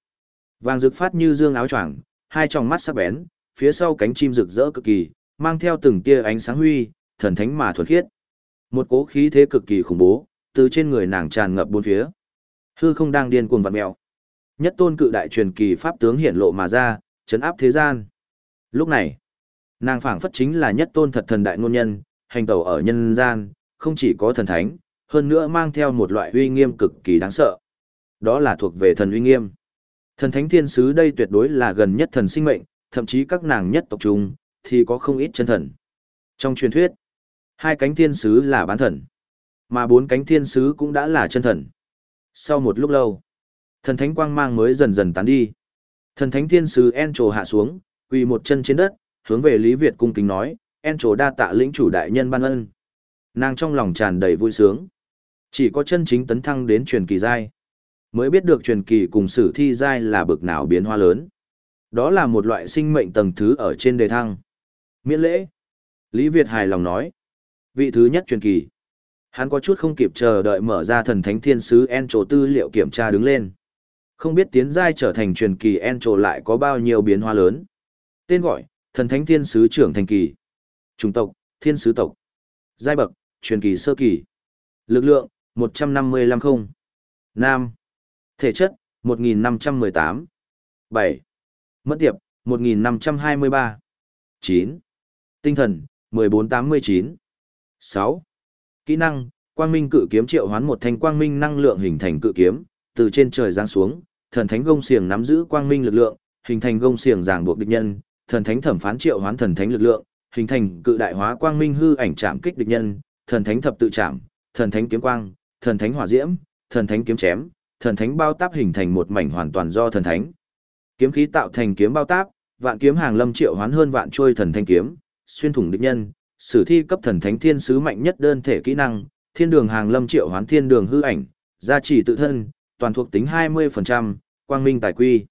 Vàng rực phát như dương áo choàng, hai tròng mắt sắc bén, phía sau cánh chim rực rỡ cực kỳ, mang theo từng tia ánh sáng huy, thần thánh mà thuần khiết. Một cố khí thế cực kỳ khủng bố, từ trên người nàng tràn ngập bốn phía. Hư không đang điên cuồng vặn mèo. Nhất tôn cự đại truyền kỳ pháp tướng hiện lộ mà ra, chấn áp thế gian. Lúc này, nàng phảng phất chính là nhất tôn thật thần đại ngôn nhân, hành tẩu ở nhân gian, không chỉ có thần thánh, hơn nữa mang theo một loại uy nghiêm cực kỳ đáng sợ. Đó là thuộc về thần uy nghiêm. Thần thánh thiên sứ đây tuyệt đối là gần nhất thần sinh mệnh, thậm chí các nàng nhất tộc trung, thì có không ít chân thần. Trong truyền thuyết, hai cánh thiên sứ là bán thần, mà bốn cánh thiên sứ cũng đã là chân thần. Sau một lúc lâu, thần thánh quang mang mới dần dần tán đi. Thần thánh thiên sứ En hạ xuống, quỳ một chân trên đất, hướng về Lý Việt cung kính nói, En đa tạ lĩnh chủ đại nhân ban ân. Nàng trong lòng tràn đầy vui sướng. Chỉ có chân chính tấn thăng đến truyền kỳ giai, mới biết được truyền kỳ cùng sử thi giai là bực nào biến hóa lớn. Đó là một loại sinh mệnh tầng thứ ở trên đề thăng. Miễn lễ. Lý Việt hài lòng nói. Vị thứ nhất truyền kỳ. Hắn có chút không kịp chờ đợi mở ra thần thánh thiên sứ En tư liệu kiểm tra đứng lên. Không biết tiến giai trở thành truyền kỳ En lại có bao nhiêu biến hóa lớn. Tên gọi, thần thánh thiên sứ trưởng thành kỳ. Chủng tộc, thiên sứ tộc. Giai bậc, truyền kỳ sơ kỳ. Lực lượng, 155 không. Nam. Thể chất, 1518. 7. Mất tiệp, 1523. 9. Tinh thần, 1489. 6. Kỹ năng, quang minh cự kiếm triệu hoán một thanh quang minh năng lượng hình thành cự kiếm, từ trên trời giáng xuống, thần thánh gông xiềng nắm giữ quang minh lực lượng, hình thành gông xiềng ràng buộc địch nhân, thần thánh thẩm phán triệu hoán thần thánh lực lượng, hình thành cự đại hóa quang minh hư ảnh chạm kích địch nhân, thần thánh thập tự chạm, thần thánh kiếm quang, thần thánh hỏa diễm, thần thánh kiếm chém, thần thánh bao táp hình thành một mảnh hoàn toàn do thần thánh. Kiếm khí tạo thành kiếm bao táp, vạn kiếm hàng lâm triệu hoán hơn vạn trôi thần thanh kiếm, xuyên thủng địch nhân, sử thi cấp thần thánh thiên sứ mạnh nhất đơn thể kỹ năng, thiên đường hàng lâm triệu hoán thiên đường hư ảnh, gia trì tự thân, toàn thuộc tính 20%, quang minh tài quy.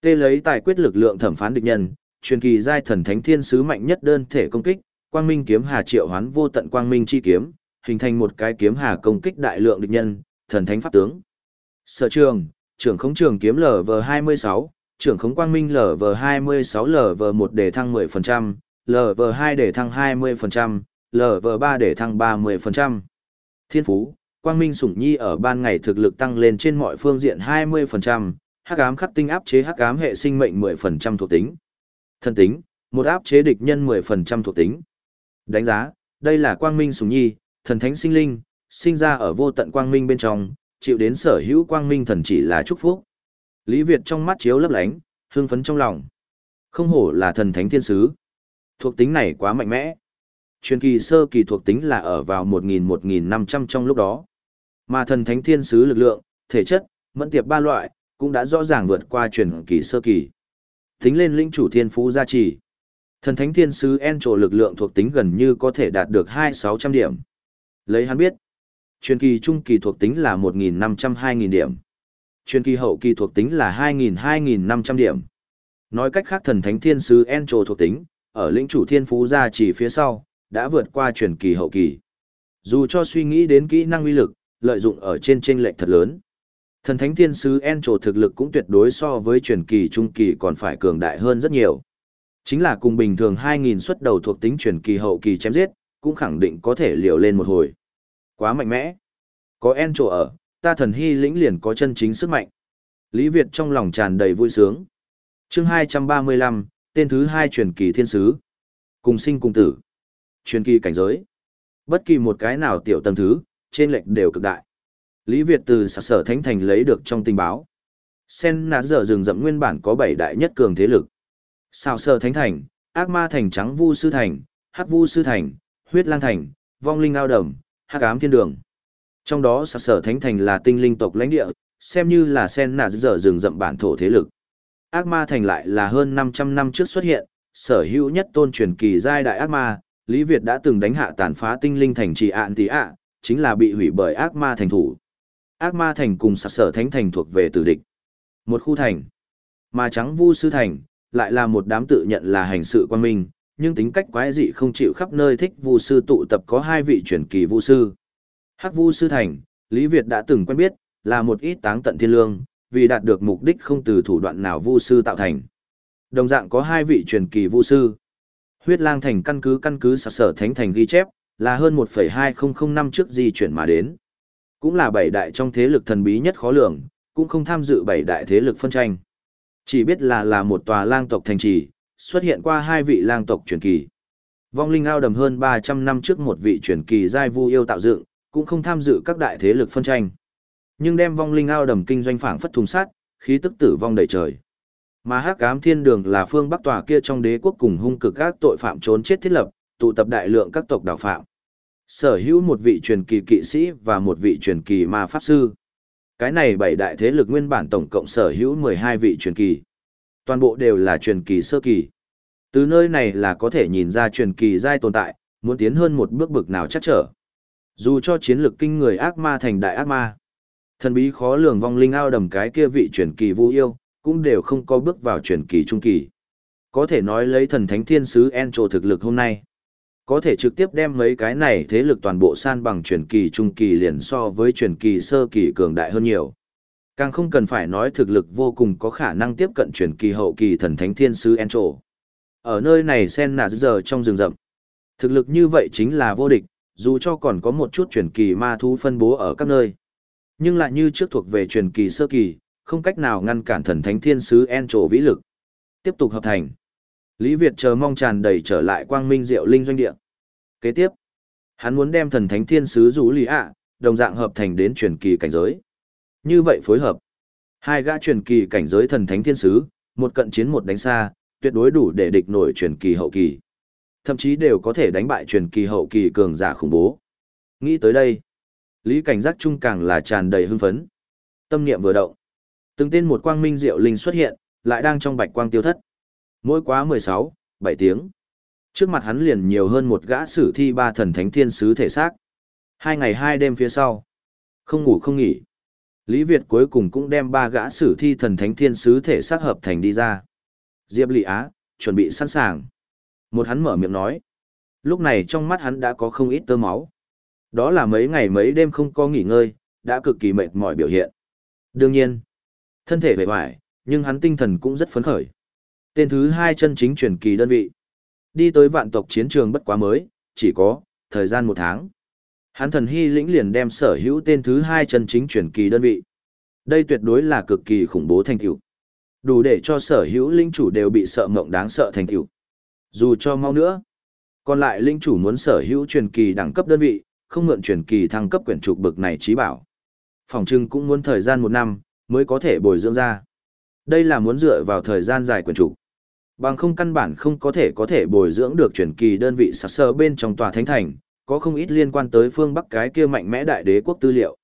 Tê lấy tài quyết lực lượng thẩm phán địch nhân, truyền kỳ giai thần thánh thiên sứ mạnh nhất đơn thể công kích, quang minh kiếm hà triệu hoán vô tận quang minh chi kiếm, hình thành một cái kiếm hà công kích đại lượng địch nhân, thần thánh pháp tướng. Sở trường, trưởng khống trường kiếm LV26, trưởng khống quang minh LV26 LV1 để thăng 10%, LV2 để thăng 20%, LV3 để thăng 30%. Thiên phú, quang minh sủng nhi ở ban ngày thực lực tăng lên trên mọi phương diện 20%, hắc ám khắc tinh áp chế hắc ám hệ sinh mệnh 10% thuộc tính. Thân tính, một áp chế địch nhân 10% thuộc tính. Đánh giá, đây là quang minh sủng nhi, thần thánh sinh linh, sinh ra ở vô tận quang minh bên trong, chịu đến sở hữu quang minh thần chỉ là chúc phúc. Lý Việt trong mắt chiếu lấp lánh, hương phấn trong lòng. Không hổ là thần thánh thiên sứ. Thuộc tính này quá mạnh mẽ. Truyền kỳ sơ kỳ thuộc tính là ở vào 1.000-1.500 trong lúc đó. Mà thần thánh thiên sứ lực lượng, thể chất, mẫn tiệp ba loại, cũng đã rõ ràng vượt qua truyền kỳ sơ kỳ. Tính lên linh chủ thiên phú gia trì. Thần thánh thiên sứ en trổ lực lượng thuộc tính gần như có thể đạt được 2-600 điểm. Lấy hắn biết, truyền kỳ trung kỳ thuộc tính là 1.500-2.000 điểm. Truyền kỳ hậu kỳ thuộc tính là 2.000-2.500 điểm. Nói cách khác thần thánh thiên sứ en trổ thuộc tính, ở lĩnh chủ thiên phú gia trì phía sau, đã vượt qua truyền kỳ hậu kỳ. Dù cho suy nghĩ đến kỹ năng uy lực, lợi dụng ở trên chênh lệch thật lớn. Thần thánh thiên sứ En thực lực cũng tuyệt đối so với truyền kỳ trung kỳ còn phải cường đại hơn rất nhiều. Chính là cùng bình thường 2.000 xuất đầu thuộc tính truyền kỳ hậu kỳ chém giết, cũng khẳng định có thể liều lên một hồi. Quá mạnh mẽ. Có En ở, ta thần hy lĩnh liền có chân chính sức mạnh. Lý Việt trong lòng tràn đầy vui sướng. chương 235, tên thứ hai truyền kỳ thiên sứ. Cùng sinh cùng tử. Truyền kỳ cảnh giới. Bất kỳ một cái nào tiểu tầng thứ, trên lệnh đều cực đại. Lý Việt từ sở sở thánh thành lấy được trong tình báo. Sen nã giờ rừng rậm nguyên bản có bảy đại nhất cường thế lực. Xào sở thánh thành, ác ma thành trắng vu sư thành, hắc vu sư thành, huyết lang thành, vong linh ao đầm, hắc ám thiên đường. Trong đó sở sở thánh thành là tinh linh tộc lãnh địa, xem như là sen nã giờ rừng rậm bản thổ thế lực. Ác ma thành lại là hơn 500 năm trước xuất hiện, sở hữu nhất tôn truyền kỳ giai đại ác ma, Lý Việt đã từng đánh hạ tàn phá tinh linh thành trì ạn tí ạ, chính là bị hủy bởi ác ma thành thủ. Ác ma thành cùng sạc sở thánh thành thuộc về tử địch. Một khu thành. Mà trắng vu sư thành, lại là một đám tự nhận là hành sự quan minh, nhưng tính cách quái dị không chịu khắp nơi thích vu sư tụ tập có hai vị truyền kỳ vu sư. Hắc vu sư thành, Lý Việt đã từng quen biết, là một ít táng tận thiên lương, vì đạt được mục đích không từ thủ đoạn nào vu sư tạo thành. Đồng dạng có hai vị truyền kỳ vu sư. Huyết lang thành căn cứ căn cứ sạc sở thánh thành ghi chép, là hơn 1,2005 năm trước di chuyển mà đến. Cũng là bảy đại trong thế lực thần bí nhất khó lường, cũng không tham dự bảy đại thế lực phân tranh. Chỉ biết là là một tòa lang tộc thành trì, xuất hiện qua hai vị lang tộc truyền kỳ. Vong linh ao đầm hơn 300 năm trước một vị truyền kỳ giai vu yêu tạo dựng, cũng không tham dự các đại thế lực phân tranh. Nhưng đem vong linh ao đầm kinh doanh phảng phất thùng sát, khí tức tử vong đầy trời. Mà Hắc Ám Thiên Đường là phương Bắc tòa kia trong đế quốc cùng hung cực các tội phạm trốn chết thiết lập, tụ tập đại lượng các tộc đạo phạm. Sở hữu một vị truyền kỳ kỵ sĩ và một vị truyền kỳ ma pháp sư. Cái này bảy đại thế lực nguyên bản tổng cộng sở hữu 12 vị truyền kỳ. Toàn bộ đều là truyền kỳ sơ kỳ. Từ nơi này là có thể nhìn ra truyền kỳ giai tồn tại, muốn tiến hơn một bước bực nào chắc trở. Dù cho chiến lược kinh người ác ma thành đại ác ma, thần bí khó lường vong linh ao đầm cái kia vị truyền kỳ vũ yêu, cũng đều không có bước vào truyền kỳ trung kỳ. Có thể nói lấy thần thánh thiên sứ Encho thực lực hôm nay, có thể trực tiếp đem mấy cái này thế lực toàn bộ san bằng truyền kỳ trung kỳ liền so với truyền kỳ sơ kỳ cường đại hơn nhiều. Càng không cần phải nói thực lực vô cùng có khả năng tiếp cận truyền kỳ hậu kỳ thần thánh thiên sứ Encho. Ở nơi này sen nà giờ trong rừng rậm. Thực lực như vậy chính là vô địch, dù cho còn có một chút truyền kỳ ma thú phân bố ở các nơi. Nhưng lại như trước thuộc về truyền kỳ sơ kỳ, không cách nào ngăn cản thần thánh thiên sứ Encho vĩ lực. Tiếp tục hợp thành. Lý Việt chờ mong tràn đầy trở lại quang minh diệu linh doanh địa. Kế tiếp, hắn muốn đem thần thánh thiên sứ rú lì ạ, đồng dạng hợp thành đến truyền kỳ cảnh giới. Như vậy phối hợp, hai gã truyền kỳ cảnh giới thần thánh thiên sứ, một cận chiến một đánh xa, tuyệt đối đủ để địch nổi truyền kỳ hậu kỳ. Thậm chí đều có thể đánh bại truyền kỳ hậu kỳ cường giả khủng bố. Nghĩ tới đây, Lý Cảnh giác trung càng là tràn đầy hưng phấn. Tâm niệm vừa động, từng tên một quang minh diệu linh xuất hiện, lại đang trong bạch quang tiêu thất. Mỗi quá 16, 7 tiếng. Trước mặt hắn liền nhiều hơn một gã sử thi ba thần thánh thiên sứ thể xác. Hai ngày hai đêm phía sau. Không ngủ không nghỉ. Lý Việt cuối cùng cũng đem ba gã sử thi thần thánh thiên sứ thể xác hợp thành đi ra. Diệp Lị Á, chuẩn bị sẵn sàng. Một hắn mở miệng nói. Lúc này trong mắt hắn đã có không ít tơ máu. Đó là mấy ngày mấy đêm không có nghỉ ngơi, đã cực kỳ mệt mỏi biểu hiện. Đương nhiên, thân thể vẻ vải, nhưng hắn tinh thần cũng rất phấn khởi. Tên thứ hai chân chính truyền kỳ đơn vị. Đi tới vạn tộc chiến trường bất quá mới, chỉ có, thời gian một tháng. Hắn thần hy lĩnh liền đem sở hữu tên thứ hai chân chính truyền kỳ đơn vị. Đây tuyệt đối là cực kỳ khủng bố thành tựu. Đủ để cho sở hữu linh chủ đều bị sợ mộng đáng sợ thành tựu. Dù cho mau nữa, còn lại linh chủ muốn sở hữu truyền kỳ đẳng cấp đơn vị, không mượn truyền kỳ thăng cấp quyển trục bực này trí bảo. Phòng trưng cũng muốn thời gian một năm, mới có thể bồi dưỡng ra. Đây là muốn dựa vào thời gian dài quyển trục. Bằng không căn bản không có thể có thể bồi dưỡng được truyền kỳ đơn vị sạc sơ bên trong tòa thánh thành, có không ít liên quan tới phương Bắc cái kia mạnh mẽ đại đế quốc tư liệu.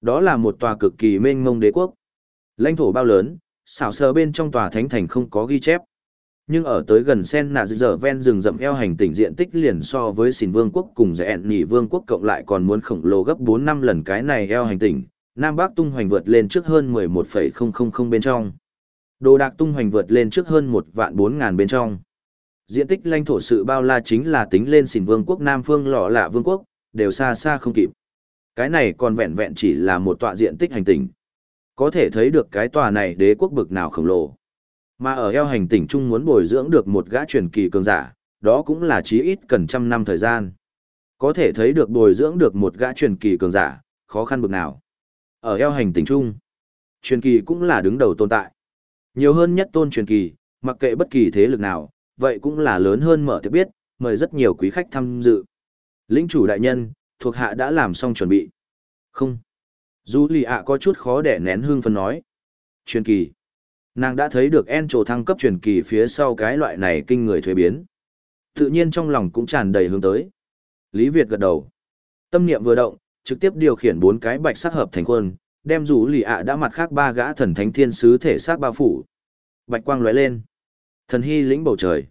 Đó là một tòa cực kỳ mênh mông đế quốc. Lãnh thổ bao lớn, xảo sơ bên trong tòa thánh thành không có ghi chép. Nhưng ở tới gần sen nà giờ ven rừng rậm eo hành tỉnh diện tích liền so với xìn vương quốc cùng rẽ nỉ vương quốc cộng lại còn muốn khổng lồ gấp bốn năm lần cái này eo hành tỉnh, Nam Bắc tung hoành vượt lên trước hơn 11,000 bên trong. Đồ đạc tung hoành vượt lên trước hơn một vạn bốn ngàn bên trong. Diện tích lãnh thổ sự bao la chính là tính lên xìn vương quốc Nam Phương lọ lạ vương quốc, đều xa xa không kịp. Cái này còn vẹn vẹn chỉ là một tọa diện tích hành tỉnh Có thể thấy được cái tòa này đế quốc bực nào khổng lồ. Mà ở eo hành tinh trung muốn bồi dưỡng được một gã truyền kỳ cường giả, đó cũng là chí ít cần trăm năm thời gian. Có thể thấy được bồi dưỡng được một gã truyền kỳ cường giả, khó khăn bực nào. Ở eo hành tinh trung, truyền kỳ cũng là đứng đầu tồn tại. Nhiều hơn nhất tôn truyền kỳ, mặc kệ bất kỳ thế lực nào, vậy cũng là lớn hơn mở tiệc biết, mời rất nhiều quý khách tham dự. Lĩnh chủ đại nhân, thuộc hạ đã làm xong chuẩn bị. Không. Dù lì ạ có chút khó để nén hương phân nói. Truyền kỳ. Nàng đã thấy được en trổ thăng cấp truyền kỳ phía sau cái loại này kinh người thuế biến. Tự nhiên trong lòng cũng tràn đầy hướng tới. Lý Việt gật đầu. Tâm niệm vừa động, trực tiếp điều khiển bốn cái bạch sắc hợp thành quân, đem rủ lì ạ đã mặt khác ba gã thần thánh thiên sứ thể xác bao phủ bạch quang lóe lên thần hy lĩnh bầu trời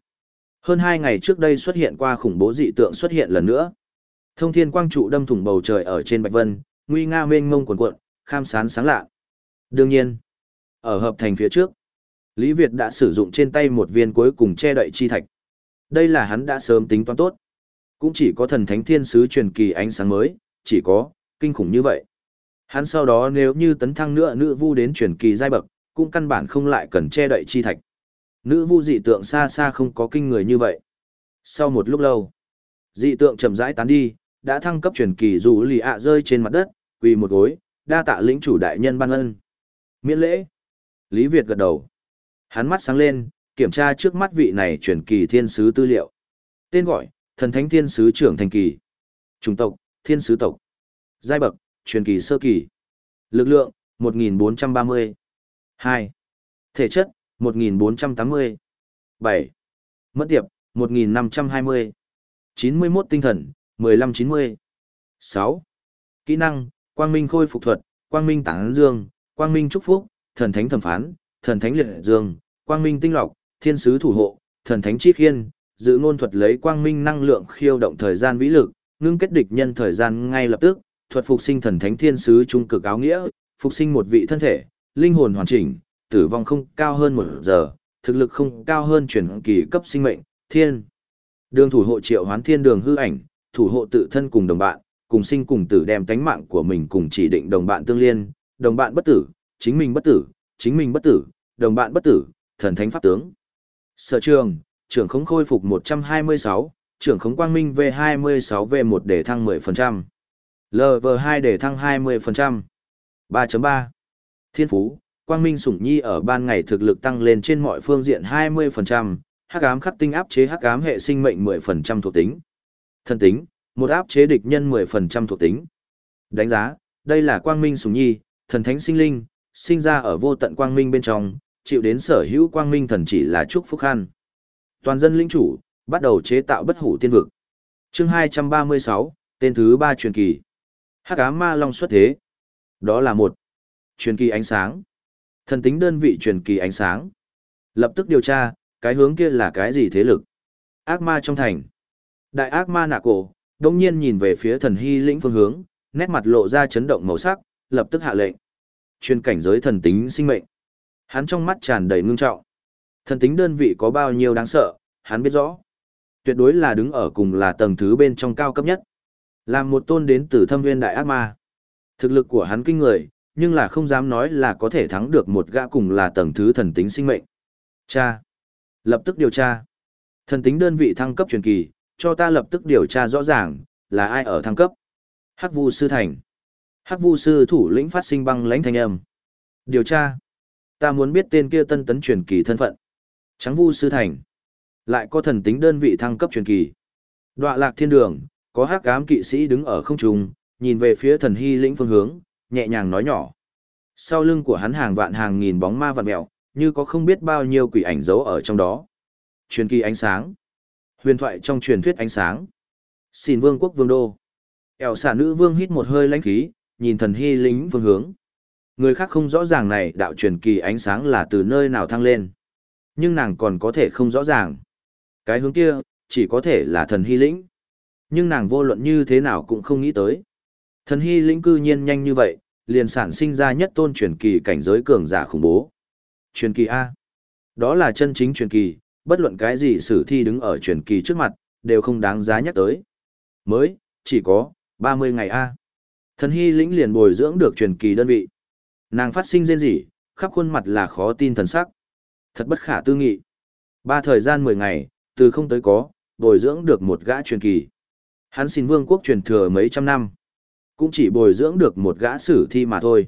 hơn hai ngày trước đây xuất hiện qua khủng bố dị tượng xuất hiện lần nữa thông thiên quang trụ đâm thủng bầu trời ở trên bạch vân nguy nga mênh mông quần cuộn kham sán sáng lạ đương nhiên ở hợp thành phía trước lý việt đã sử dụng trên tay một viên cuối cùng che đậy chi thạch đây là hắn đã sớm tính toán tốt cũng chỉ có thần thánh thiên sứ truyền kỳ ánh sáng mới chỉ có kinh khủng như vậy Hắn sau đó nếu như tấn thăng nữa nữ vu đến truyền kỳ giai bậc, cũng căn bản không lại cần che đậy chi thạch. Nữ vu dị tượng xa xa không có kinh người như vậy. Sau một lúc lâu, dị tượng chậm rãi tán đi, đã thăng cấp truyền kỳ dù lì ạ rơi trên mặt đất, quỳ một gối, đa tạ lĩnh chủ đại nhân ban ân. Miễn lễ. Lý Việt gật đầu. Hắn mắt sáng lên, kiểm tra trước mắt vị này truyền kỳ thiên sứ tư liệu. Tên gọi, thần thánh thiên sứ trưởng thành kỳ. Chủng tộc, thiên sứ tộc. Giai bậc, truyền kỳ sơ kỳ. Lực lượng, 1430. 2. Thể chất, 1480. 7. Mất tiệp, 1520. 91 tinh thần, 1590. 6. Kỹ năng, quang minh khôi phục thuật, quang minh tán dương, quang minh chúc phúc, thần thánh thẩm phán, thần thánh liệt dương, quang minh tinh lọc, thiên sứ thủ hộ, thần thánh chi khiên, giữ ngôn thuật lấy quang minh năng lượng khiêu động thời gian vĩ lực, ngưng kết địch nhân thời gian ngay lập tức, thuật phục sinh thần thánh thiên sứ trung cực áo nghĩa, phục sinh một vị thân thể, linh hồn hoàn chỉnh, tử vong không cao hơn một giờ, thực lực không cao hơn chuyển kỳ cấp sinh mệnh, thiên. Đường thủ hộ triệu hoán thiên đường hư ảnh, thủ hộ tự thân cùng đồng bạn, cùng sinh cùng tử đem tánh mạng của mình cùng chỉ định đồng bạn tương liên, đồng bạn bất tử, chính mình bất tử, chính mình bất tử, đồng bạn bất tử, thần thánh pháp tướng. Sở trường, trưởng khống khôi phục 126, trưởng khống quang minh V26V1 để thăng 10%. LV2 để thăng 20%. 3.3. Thiên phú, quang minh sủng nhi ở ban ngày thực lực tăng lên trên mọi phương diện 20%, hắc ám khắc tinh áp chế hắc ám hệ sinh mệnh 10% thuộc tính. Thân tính, một áp chế địch nhân 10% thuộc tính. Đánh giá, đây là quang minh sủng nhi, thần thánh sinh linh, sinh ra ở vô tận quang minh bên trong, chịu đến sở hữu quang minh thần chỉ là chúc phúc khăn. Toàn dân lĩnh chủ, bắt đầu chế tạo bất hủ tiên vực. Chương 236, tên thứ 3 truyền kỳ. Hắc ám ma long xuất thế. Đó là một truyền kỳ ánh sáng. Thần tính đơn vị truyền kỳ ánh sáng. Lập tức điều tra, cái hướng kia là cái gì thế lực? Ác ma trong thành. Đại ác ma nạ cổ, đồng nhiên nhìn về phía thần hy lĩnh phương hướng, nét mặt lộ ra chấn động màu sắc, lập tức hạ lệnh. Chuyên cảnh giới thần tính sinh mệnh. Hắn trong mắt tràn đầy ngưng trọng. Thần tính đơn vị có bao nhiêu đáng sợ, hắn biết rõ. Tuyệt đối là đứng ở cùng là tầng thứ bên trong cao cấp nhất. Làm một tôn đến từ thâm nguyên đại ác ma. Thực lực của hắn kinh người, nhưng là không dám nói là có thể thắng được một gã cùng là tầng thứ thần tính sinh mệnh. Cha. Lập tức điều tra. Thần tính đơn vị thăng cấp truyền kỳ, cho ta lập tức điều tra rõ ràng, là ai ở thăng cấp. Hắc Vu Sư Thành. Hắc Vu Sư thủ lĩnh phát sinh băng lãnh thanh âm. Điều tra. Ta muốn biết tên kia tân tấn truyền kỳ thân phận. Trắng Vu Sư Thành. Lại có thần tính đơn vị thăng cấp truyền kỳ. Đoạ lạc thiên đường, có hắc ám kỵ sĩ đứng ở không trung, nhìn về phía thần hy lĩnh phương hướng, nhẹ nhàng nói nhỏ. Sau lưng của hắn hàng vạn hàng nghìn bóng ma vạn mèo, như có không biết bao nhiêu quỷ ảnh giấu ở trong đó. Truyền kỳ ánh sáng. Huyền thoại trong truyền thuyết ánh sáng. Xin vương quốc vương đô. Eo xả nữ vương hít một hơi lãnh khí, nhìn thần hy lính phương hướng. Người khác không rõ ràng này đạo truyền kỳ ánh sáng là từ nơi nào thăng lên. Nhưng nàng còn có thể không rõ ràng. Cái hướng kia, chỉ có thể là thần hy lĩnh. Nhưng nàng vô luận như thế nào cũng không nghĩ tới. Thần hy lĩnh cư nhiên nhanh như vậy, liền sản sinh ra nhất tôn truyền kỳ cảnh giới cường giả khủng bố. Truyền kỳ A. Đó là chân chính truyền kỳ, bất luận cái gì sử thi đứng ở truyền kỳ trước mặt, đều không đáng giá nhắc tới. Mới, chỉ có, 30 ngày A. Thần hy lĩnh liền bồi dưỡng được truyền kỳ đơn vị. Nàng phát sinh rên rỉ, khắp khuôn mặt là khó tin thần sắc. Thật bất khả tư nghị. Ba thời gian 10 ngày, từ không tới có, bồi dưỡng được một gã truyền kỳ. Hắn xin vương quốc truyền thừa mấy trăm năm. Cũng chỉ bồi dưỡng được một gã sử thi mà thôi.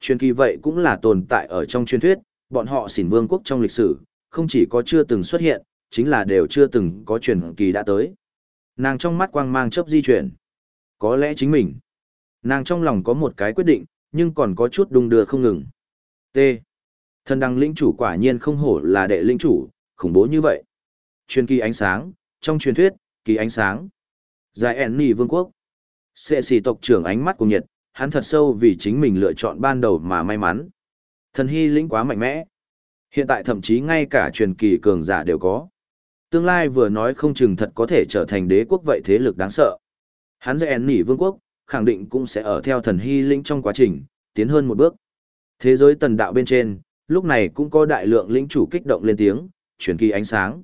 Truyền kỳ vậy cũng là tồn tại ở trong truyền thuyết, bọn họ xỉn vương quốc trong lịch sử, không chỉ có chưa từng xuất hiện, chính là đều chưa từng có truyền kỳ đã tới. Nàng trong mắt quang mang chớp di chuyển. Có lẽ chính mình. Nàng trong lòng có một cái quyết định, nhưng còn có chút đung đưa không ngừng. T. Thần đăng linh chủ quả nhiên không hổ là đệ linh chủ, khủng bố như vậy. Truyền kỳ ánh sáng, trong truyền thuyết, kỳ ánh sáng. Giải ẻn nì vương quốc. Sệ xì tộc trưởng ánh mắt của nhiệt, hắn thật sâu vì chính mình lựa chọn ban đầu mà may mắn. Thần hy lĩnh quá mạnh mẽ. Hiện tại thậm chí ngay cả truyền kỳ cường giả đều có. Tương lai vừa nói không chừng thật có thể trở thành đế quốc vậy thế lực đáng sợ. Hắn giải ẻn nỉ vương quốc, khẳng định cũng sẽ ở theo thần hy lĩnh trong quá trình, tiến hơn một bước. Thế giới tần đạo bên trên, lúc này cũng có đại lượng lĩnh chủ kích động lên tiếng, truyền kỳ ánh sáng.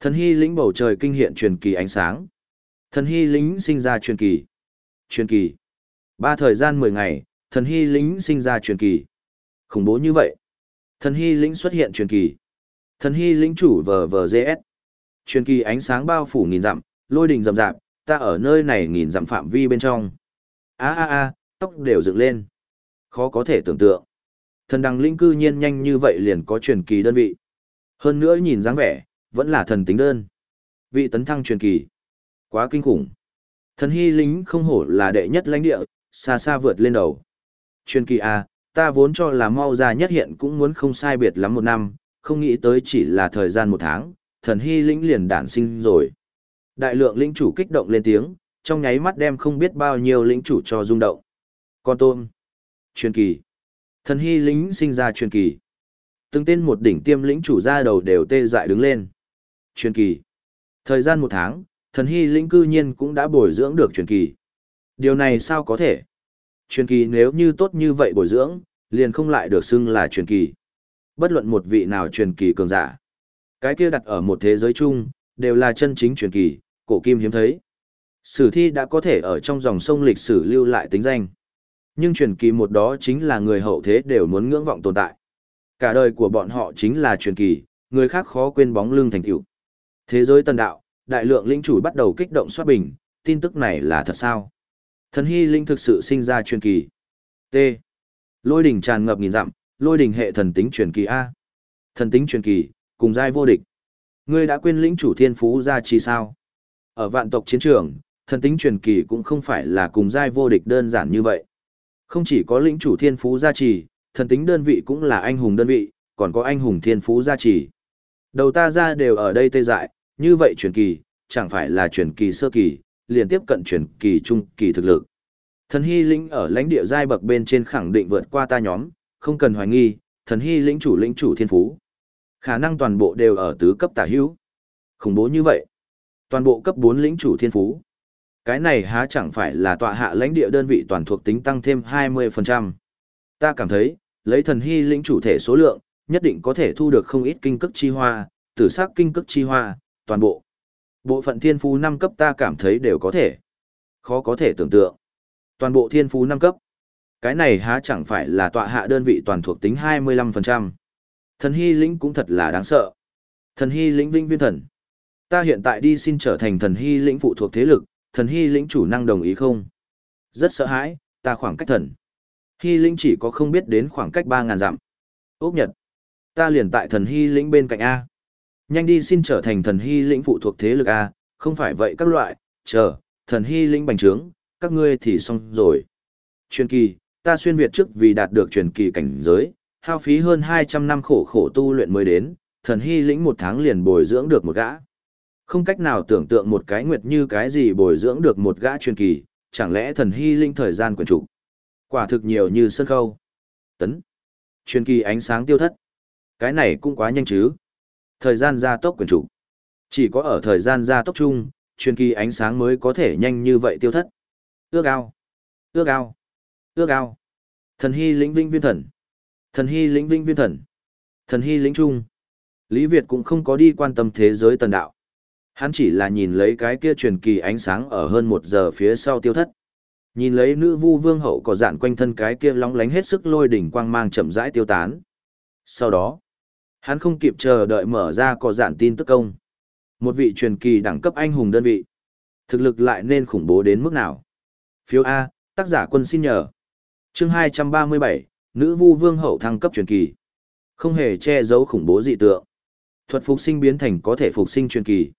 Thần hy lĩnh bầu trời kinh hiện truyền kỳ ánh sáng. Thần hy lĩnh sinh ra truyền kỳ. Truyền kỳ. Ba thời gian mười ngày, thần hy lĩnh sinh ra truyền kỳ. Khủng bố như vậy. Thần hy lĩnh xuất hiện truyền kỳ. Thần hy lĩnh chủ vờ vờ GS. Truyền kỳ ánh sáng bao phủ nghìn dặm, lôi đình rậm rạp, ta ở nơi này nghìn dặm phạm vi bên trong. A a a, tóc đều dựng lên. Khó có thể tưởng tượng. Thần đằng linh cư nhiên nhanh như vậy liền có truyền kỳ đơn vị. Hơn nữa nhìn dáng vẻ, vẫn là thần tính đơn. Vị tấn thăng truyền kỳ. Quá kinh khủng. Thần hy lính không hổ là đệ nhất lãnh địa, xa xa vượt lên đầu. Truyền kỳ A, ta vốn cho là mau ra nhất hiện cũng muốn không sai biệt lắm một năm, không nghĩ tới chỉ là thời gian một tháng, thần hy lĩnh liền đản sinh rồi. Đại lượng lĩnh chủ kích động lên tiếng, trong nháy mắt đem không biết bao nhiêu lĩnh chủ cho rung động. Con tôm. Truyền kỳ. Thần hy lĩnh sinh ra truyền kỳ. Từng tên một đỉnh tiêm lĩnh chủ ra đầu đều tê dại đứng lên. Truyền kỳ. Thời gian một tháng, thần hy lĩnh cư nhiên cũng đã bồi dưỡng được truyền kỳ. Điều này sao có thể? Truyền kỳ nếu như tốt như vậy bồi dưỡng, liền không lại được xưng là truyền kỳ. Bất luận một vị nào truyền kỳ cường giả. Cái kia đặt ở một thế giới chung, đều là chân chính truyền kỳ, cổ kim hiếm thấy. Sử thi đã có thể ở trong dòng sông lịch sử lưu lại tính danh. Nhưng truyền kỳ một đó chính là người hậu thế đều muốn ngưỡng vọng tồn tại. Cả đời của bọn họ chính là truyền kỳ, người khác khó quên bóng lưng thành tựu. Thế giới tần đạo, đại lượng linh chủ bắt đầu kích động xoát bình, tin tức này là thật sao? Thần hy linh thực sự sinh ra truyền kỳ. T. Lôi đỉnh tràn ngập nghìn dặm, lôi đỉnh hệ thần tính truyền kỳ A. Thần tính truyền kỳ, cùng giai vô địch. Ngươi đã quên lĩnh chủ thiên phú ra chi sao? Ở vạn tộc chiến trường, thần tính truyền kỳ cũng không phải là cùng giai vô địch đơn giản như vậy. Không chỉ có lĩnh chủ thiên phú gia trì, thần tính đơn vị cũng là anh hùng đơn vị, còn có anh hùng thiên phú gia trì. Đầu ta ra đều ở đây tê dại, như vậy truyền kỳ, chẳng phải là truyền kỳ sơ kỳ, liền tiếp cận truyền kỳ trung kỳ thực lực. Thần hy lĩnh ở lãnh địa giai bậc bên trên khẳng định vượt qua ta nhóm, không cần hoài nghi, thần hy lĩnh chủ lĩnh chủ thiên phú. Khả năng toàn bộ đều ở tứ cấp tả hữu. Khủng bố như vậy. Toàn bộ cấp 4 lĩnh chủ thiên phú. Cái này há chẳng phải là tọa hạ lãnh địa đơn vị toàn thuộc tính tăng thêm 20%. Ta cảm thấy, lấy thần hy lĩnh chủ thể số lượng, nhất định có thể thu được không ít kinh cức chi hoa, tử sắc kinh cức chi hoa, toàn bộ. Bộ phận thiên phú 5 cấp ta cảm thấy đều có thể. Khó có thể tưởng tượng. Toàn bộ thiên phú 5 cấp. Cái này há chẳng phải là tọa hạ đơn vị toàn thuộc tính 25%. Thần hy lĩnh cũng thật là đáng sợ. Thần hy lĩnh vinh viên thần. Ta hiện tại đi xin trở thành thần hy lĩnh phụ thuộc thế lực, thần hy lĩnh chủ năng đồng ý không? Rất sợ hãi, ta khoảng cách thần. Hy lĩnh chỉ có không biết đến khoảng cách 3.000 dặm. Ốc Nhật. Ta liền tại thần hy lĩnh bên cạnh A. Nhanh đi xin trở thành thần hy lĩnh phụ thuộc thế lực A, không phải vậy các loại, chờ, thần hy lĩnh bành trướng, các ngươi thì xong rồi. Truyền kỳ, ta xuyên Việt trước vì đạt được truyền kỳ cảnh giới, hao phí hơn 200 năm khổ khổ tu luyện mới đến, thần hy lĩnh một tháng liền bồi dưỡng được một gã. Không cách nào tưởng tượng một cái nguyệt như cái gì bồi dưỡng được một gã truyền kỳ, chẳng lẽ thần hy linh thời gian quyền chủ. Quả thực nhiều như sân khâu. Tấn. Truyền kỳ ánh sáng tiêu thất. Cái này cũng quá nhanh chứ. Thời gian gia tốc quyền chủ. Chỉ có ở thời gian gia tốc chung, truyền kỳ ánh sáng mới có thể nhanh như vậy tiêu thất. Ước ao. Ước ao. Ước ao. Thần hy lĩnh vinh viên thần. Thần hy lĩnh vinh viên thần. Thần hy lĩnh trung. Lý Việt cũng không có đi quan tâm thế giới tần đạo. Hắn chỉ là nhìn lấy cái kia truyền kỳ ánh sáng ở hơn một giờ phía sau tiêu thất. Nhìn lấy nữ vu vương hậu có dạn quanh thân cái kia lóng lánh hết sức lôi đỉnh quang mang chậm rãi tiêu tán. Sau đó, hắn không kịp chờ đợi mở ra có dạn tin tức công. Một vị truyền kỳ đẳng cấp anh hùng đơn vị. Thực lực lại nên khủng bố đến mức nào? Phiếu A, tác giả quân xin nhờ. chương 237, nữ vu vương hậu thăng cấp truyền kỳ. Không hề che giấu khủng bố dị tượng. Thuật phục sinh biến thành có thể phục sinh truyền kỳ.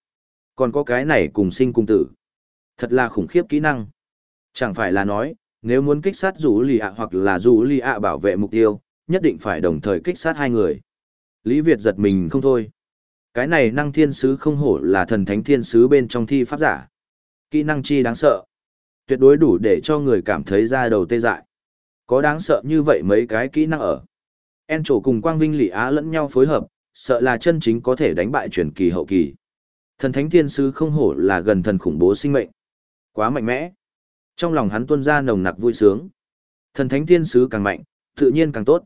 Còn có cái này cùng sinh cùng tử. Thật là khủng khiếp kỹ năng. Chẳng phải là nói, nếu muốn kích sát rủ lì ạ hoặc là rủ lì ạ bảo vệ mục tiêu, nhất định phải đồng thời kích sát hai người. Lý Việt giật mình không thôi. Cái này năng thiên sứ không hổ là thần thánh thiên sứ bên trong thi pháp giả. Kỹ năng chi đáng sợ. Tuyệt đối đủ để cho người cảm thấy ra đầu tê dại. Có đáng sợ như vậy mấy cái kỹ năng ở. En trổ cùng Quang Vinh Lị Á lẫn nhau phối hợp, sợ là chân chính có thể đánh bại truyền kỳ hậu kỳ. Thần thánh thiên sứ không hổ là gần thần khủng bố sinh mệnh. Quá mạnh mẽ. Trong lòng hắn tuôn ra nồng nặc vui sướng. Thần thánh thiên sứ càng mạnh, tự nhiên càng tốt.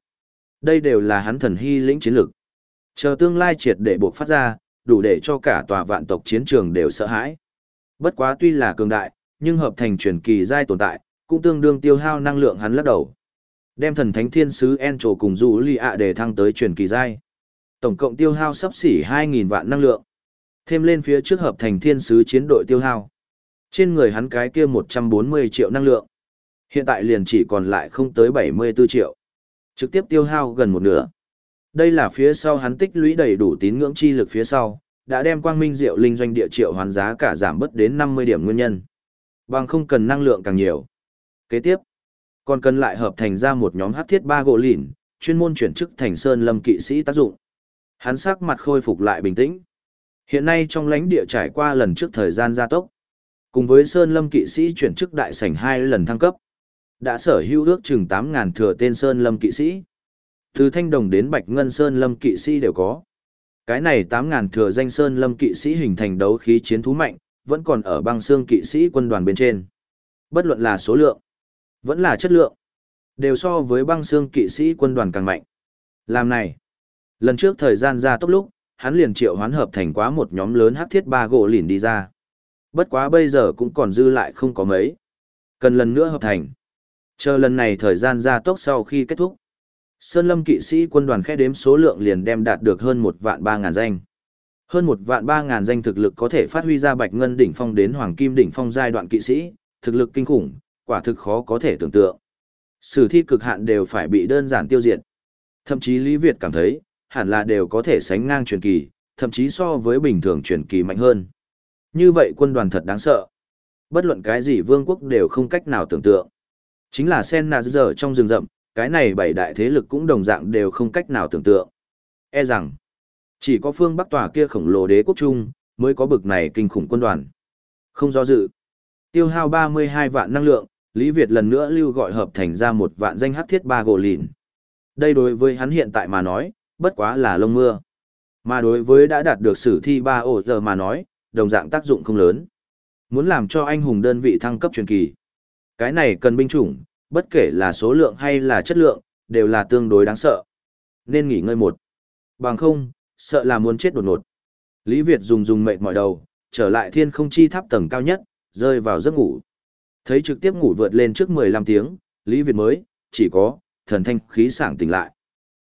Đây đều là hắn thần hy lĩnh chiến lược. Chờ tương lai triệt để buộc phát ra, đủ để cho cả tòa vạn tộc chiến trường đều sợ hãi. Bất quá tuy là cường đại, nhưng hợp thành truyền kỳ giai tồn tại, cũng tương đương tiêu hao năng lượng hắn lắc đầu. Đem thần thánh thiên sứ Encho cùng Du Li ạ để thăng tới truyền kỳ giai. Tổng cộng tiêu hao sắp xỉ 2.000 vạn năng lượng thêm lên phía trước hợp thành thiên sứ chiến đội tiêu hao. Trên người hắn cái kia 140 triệu năng lượng. Hiện tại liền chỉ còn lại không tới 74 triệu. Trực tiếp tiêu hao gần một nửa. Đây là phía sau hắn tích lũy đầy đủ tín ngưỡng chi lực phía sau, đã đem quang minh diệu linh doanh địa triệu hoàn giá cả giảm bớt đến 50 điểm nguyên nhân. Bằng không cần năng lượng càng nhiều. Kế tiếp, còn cần lại hợp thành ra một nhóm hắc thiết ba gỗ lìn, chuyên môn chuyển chức thành sơn lâm kỵ sĩ tác dụng. Hắn sắc mặt khôi phục lại bình tĩnh. Hiện nay trong lãnh địa trải qua lần trước thời gian gia tốc, cùng với sơn lâm kỵ sĩ chuyển chức đại sảnh hai lần thăng cấp, đã sở hữu ước chừng 8.000 thừa tên sơn lâm kỵ sĩ. Từ thanh đồng đến bạch ngân sơn lâm kỵ sĩ đều có. Cái này 8.000 thừa danh sơn lâm kỵ sĩ hình thành đấu khí chiến thú mạnh, vẫn còn ở băng xương kỵ sĩ quân đoàn bên trên. Bất luận là số lượng, vẫn là chất lượng, đều so với băng xương kỵ sĩ quân đoàn càng mạnh. Làm này, lần trước thời gian ra tốc lúc, hắn liền triệu hoán hợp thành quá một nhóm lớn hắc thiết ba gỗ lìn đi ra. Bất quá bây giờ cũng còn dư lại không có mấy. Cần lần nữa hợp thành. Chờ lần này thời gian ra tốc sau khi kết thúc. Sơn lâm kỵ sĩ quân đoàn khẽ đếm số lượng liền đem đạt được hơn một vạn ba ngàn danh. Hơn một vạn ba ngàn danh thực lực có thể phát huy ra bạch ngân đỉnh phong đến hoàng kim đỉnh phong giai đoạn kỵ sĩ, thực lực kinh khủng, quả thực khó có thể tưởng tượng. Sử thi cực hạn đều phải bị đơn giản tiêu diệt. Thậm chí Lý Việt cảm thấy, hẳn là đều có thể sánh ngang truyền kỳ, thậm chí so với bình thường truyền kỳ mạnh hơn. Như vậy quân đoàn thật đáng sợ. Bất luận cái gì vương quốc đều không cách nào tưởng tượng. Chính là Sen Nà giờ trong rừng rậm, cái này bảy đại thế lực cũng đồng dạng đều không cách nào tưởng tượng. E rằng, chỉ có phương Bắc tòa kia khổng lồ đế quốc trung, mới có bực này kinh khủng quân đoàn. Không do dự. Tiêu hao 32 vạn năng lượng, Lý Việt lần nữa lưu gọi hợp thành ra một vạn danh hắc thiết ba gỗ lìn. Đây đối với hắn hiện tại mà nói, bất quá là lông mưa. Mà đối với đã đạt được sử thi 3 ổ giờ mà nói, đồng dạng tác dụng không lớn. Muốn làm cho anh hùng đơn vị thăng cấp truyền kỳ. Cái này cần binh chủng, bất kể là số lượng hay là chất lượng, đều là tương đối đáng sợ. Nên nghỉ ngơi một. Bằng không, sợ là muốn chết đột ngột. Lý Việt dùng dùng mệt mỏi đầu, trở lại thiên không chi tháp tầng cao nhất, rơi vào giấc ngủ. Thấy trực tiếp ngủ vượt lên trước 15 tiếng, Lý Việt mới, chỉ có, thần thanh khí sảng tỉnh lại.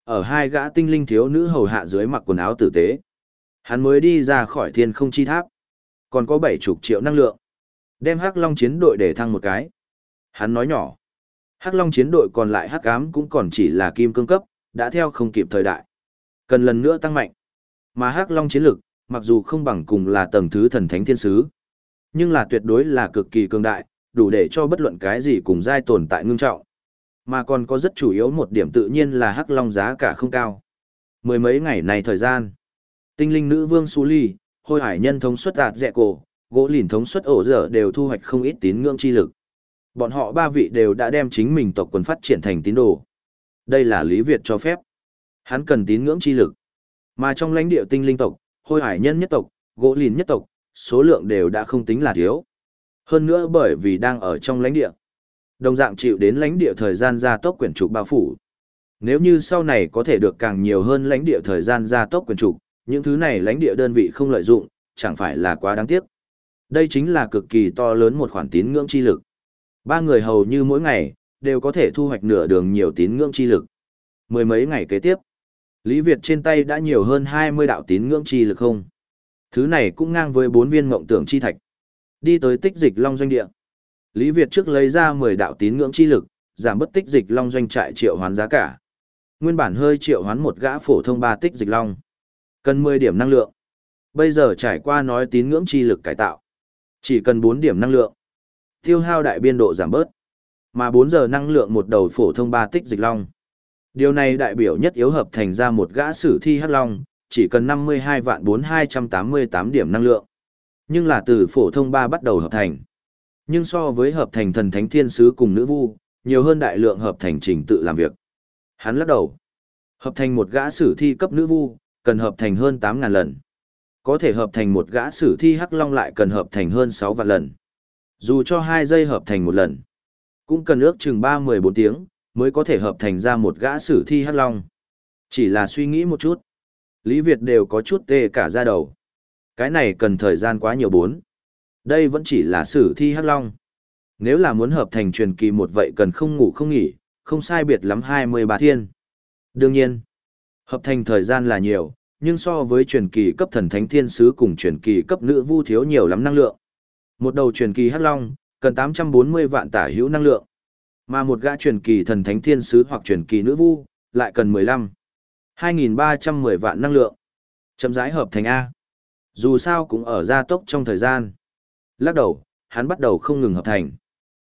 Ở hai gã tinh linh thiếu nữ hầu hạ dưới mặc quần áo tử tế. Hắn mới đi ra khỏi thiên không chi tháp. Còn có bảy chục triệu năng lượng. Đem hắc long chiến đội để thăng một cái. Hắn nói nhỏ. Hắc long chiến đội còn lại hắc ám cũng còn chỉ là kim cương cấp, đã theo không kịp thời đại. Cần lần nữa tăng mạnh. Mà hắc long chiến lực, mặc dù không bằng cùng là tầng thứ thần thánh thiên sứ, nhưng là tuyệt đối là cực kỳ cường đại, đủ để cho bất luận cái gì cùng giai tồn tại ngưng trọng. Mà còn có rất chủ yếu một điểm tự nhiên là hắc long giá cả không cao. Mười mấy ngày này thời gian, tinh linh nữ vương Su Ly, hôi hải nhân thống suất đạt dẹ cổ, gỗ lìn thống suất ổ dở đều thu hoạch không ít tín ngưỡng chi lực. Bọn họ ba vị đều đã đem chính mình tộc quần phát triển thành tín đồ. Đây là lý Việt cho phép. Hắn cần tín ngưỡng chi lực. Mà trong lãnh địa tinh linh tộc, hôi hải nhân nhất tộc, gỗ lìn nhất tộc, số lượng đều đã không tính là thiếu. Hơn nữa bởi vì đang ở trong lãnh địa. Đồng dạng chịu đến lãnh địa thời gian gia tốc quyển trục bao phủ. Nếu như sau này có thể được càng nhiều hơn lãnh địa thời gian gia tốc quyển trục, những thứ này lãnh địa đơn vị không lợi dụng, chẳng phải là quá đáng tiếc. Đây chính là cực kỳ to lớn một khoản tín ngưỡng chi lực. Ba người hầu như mỗi ngày, đều có thể thu hoạch nửa đường nhiều tín ngưỡng chi lực. Mười mấy ngày kế tiếp, Lý Việt trên tay đã nhiều hơn 20 đạo tín ngưỡng chi lực không. Thứ này cũng ngang với bốn viên mộng tưởng chi thạch. Đi tới tích dịch long doanh địa. Lý Việt trước lấy ra 10 đạo tín ngưỡng chi lực, giảm bất tích dịch long doanh trại triệu hoán giá cả. Nguyên bản hơi triệu hoán một gã phổ thông ba tích dịch long. Cần 10 điểm năng lượng. Bây giờ trải qua nói tín ngưỡng chi lực cải tạo. Chỉ cần 4 điểm năng lượng. Tiêu hao đại biên độ giảm bớt. Mà 4 giờ năng lượng một đầu phổ thông ba tích dịch long. Điều này đại biểu nhất yếu hợp thành ra một gã sử thi hắc long, chỉ cần 52 vạn 4288 điểm năng lượng. Nhưng là từ phổ thông 3 bắt đầu hợp thành. Nhưng so với hợp thành thần thánh thiên sứ cùng nữ vu, nhiều hơn đại lượng hợp thành trình tự làm việc. Hắn lắc đầu. Hợp thành một gã sử thi cấp nữ vu, cần hợp thành hơn 8.000 lần. Có thể hợp thành một gã sử thi hắc long lại cần hợp thành hơn 6 vạn lần. Dù cho 2 giây hợp thành một lần, cũng cần ước chừng 3-14 tiếng, mới có thể hợp thành ra một gã sử thi hắc long. Chỉ là suy nghĩ một chút. Lý Việt đều có chút tê cả ra đầu. Cái này cần thời gian quá nhiều bốn. Đây vẫn chỉ là sử thi hắc long. Nếu là muốn hợp thành truyền kỳ một vậy cần không ngủ không nghỉ, không sai biệt lắm 23 thiên. Đương nhiên, hợp thành thời gian là nhiều, nhưng so với truyền kỳ cấp thần thánh thiên sứ cùng truyền kỳ cấp nữ vu thiếu nhiều lắm năng lượng. Một đầu truyền kỳ hắc long, cần 840 vạn tả hữu năng lượng. Mà một gã truyền kỳ thần thánh thiên sứ hoặc truyền kỳ nữ vu, lại cần 15. 2.310 vạn năng lượng. Chậm rãi hợp thành A. Dù sao cũng ở gia tốc trong thời gian. Lắc đầu, hắn bắt đầu không ngừng hợp thành.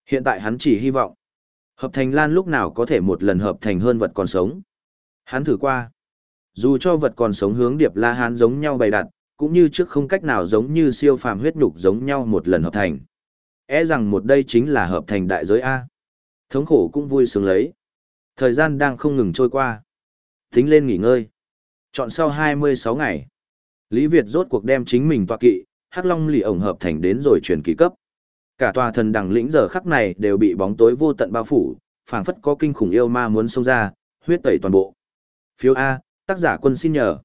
Hiện tại hắn chỉ hy vọng. Hợp thành lan lúc nào có thể một lần hợp thành hơn vật còn sống. Hắn thử qua. Dù cho vật còn sống hướng điệp la hán giống nhau bày đặt, cũng như trước không cách nào giống như siêu phàm huyết nhục giống nhau một lần hợp thành. É rằng một đây chính là hợp thành đại giới A. Thống khổ cũng vui sướng lấy. Thời gian đang không ngừng trôi qua. Tính lên nghỉ ngơi. Chọn sau 26 ngày. Lý Việt rốt cuộc đem chính mình tọa kỵ, Hắc Long lì ổng hợp thành đến rồi truyền kỳ cấp. Cả tòa thần đằng lĩnh giờ khắc này đều bị bóng tối vô tận bao phủ, phảng phất có kinh khủng yêu ma muốn xông ra, huyết tẩy toàn bộ. Phiếu A, tác giả quân xin nhờ.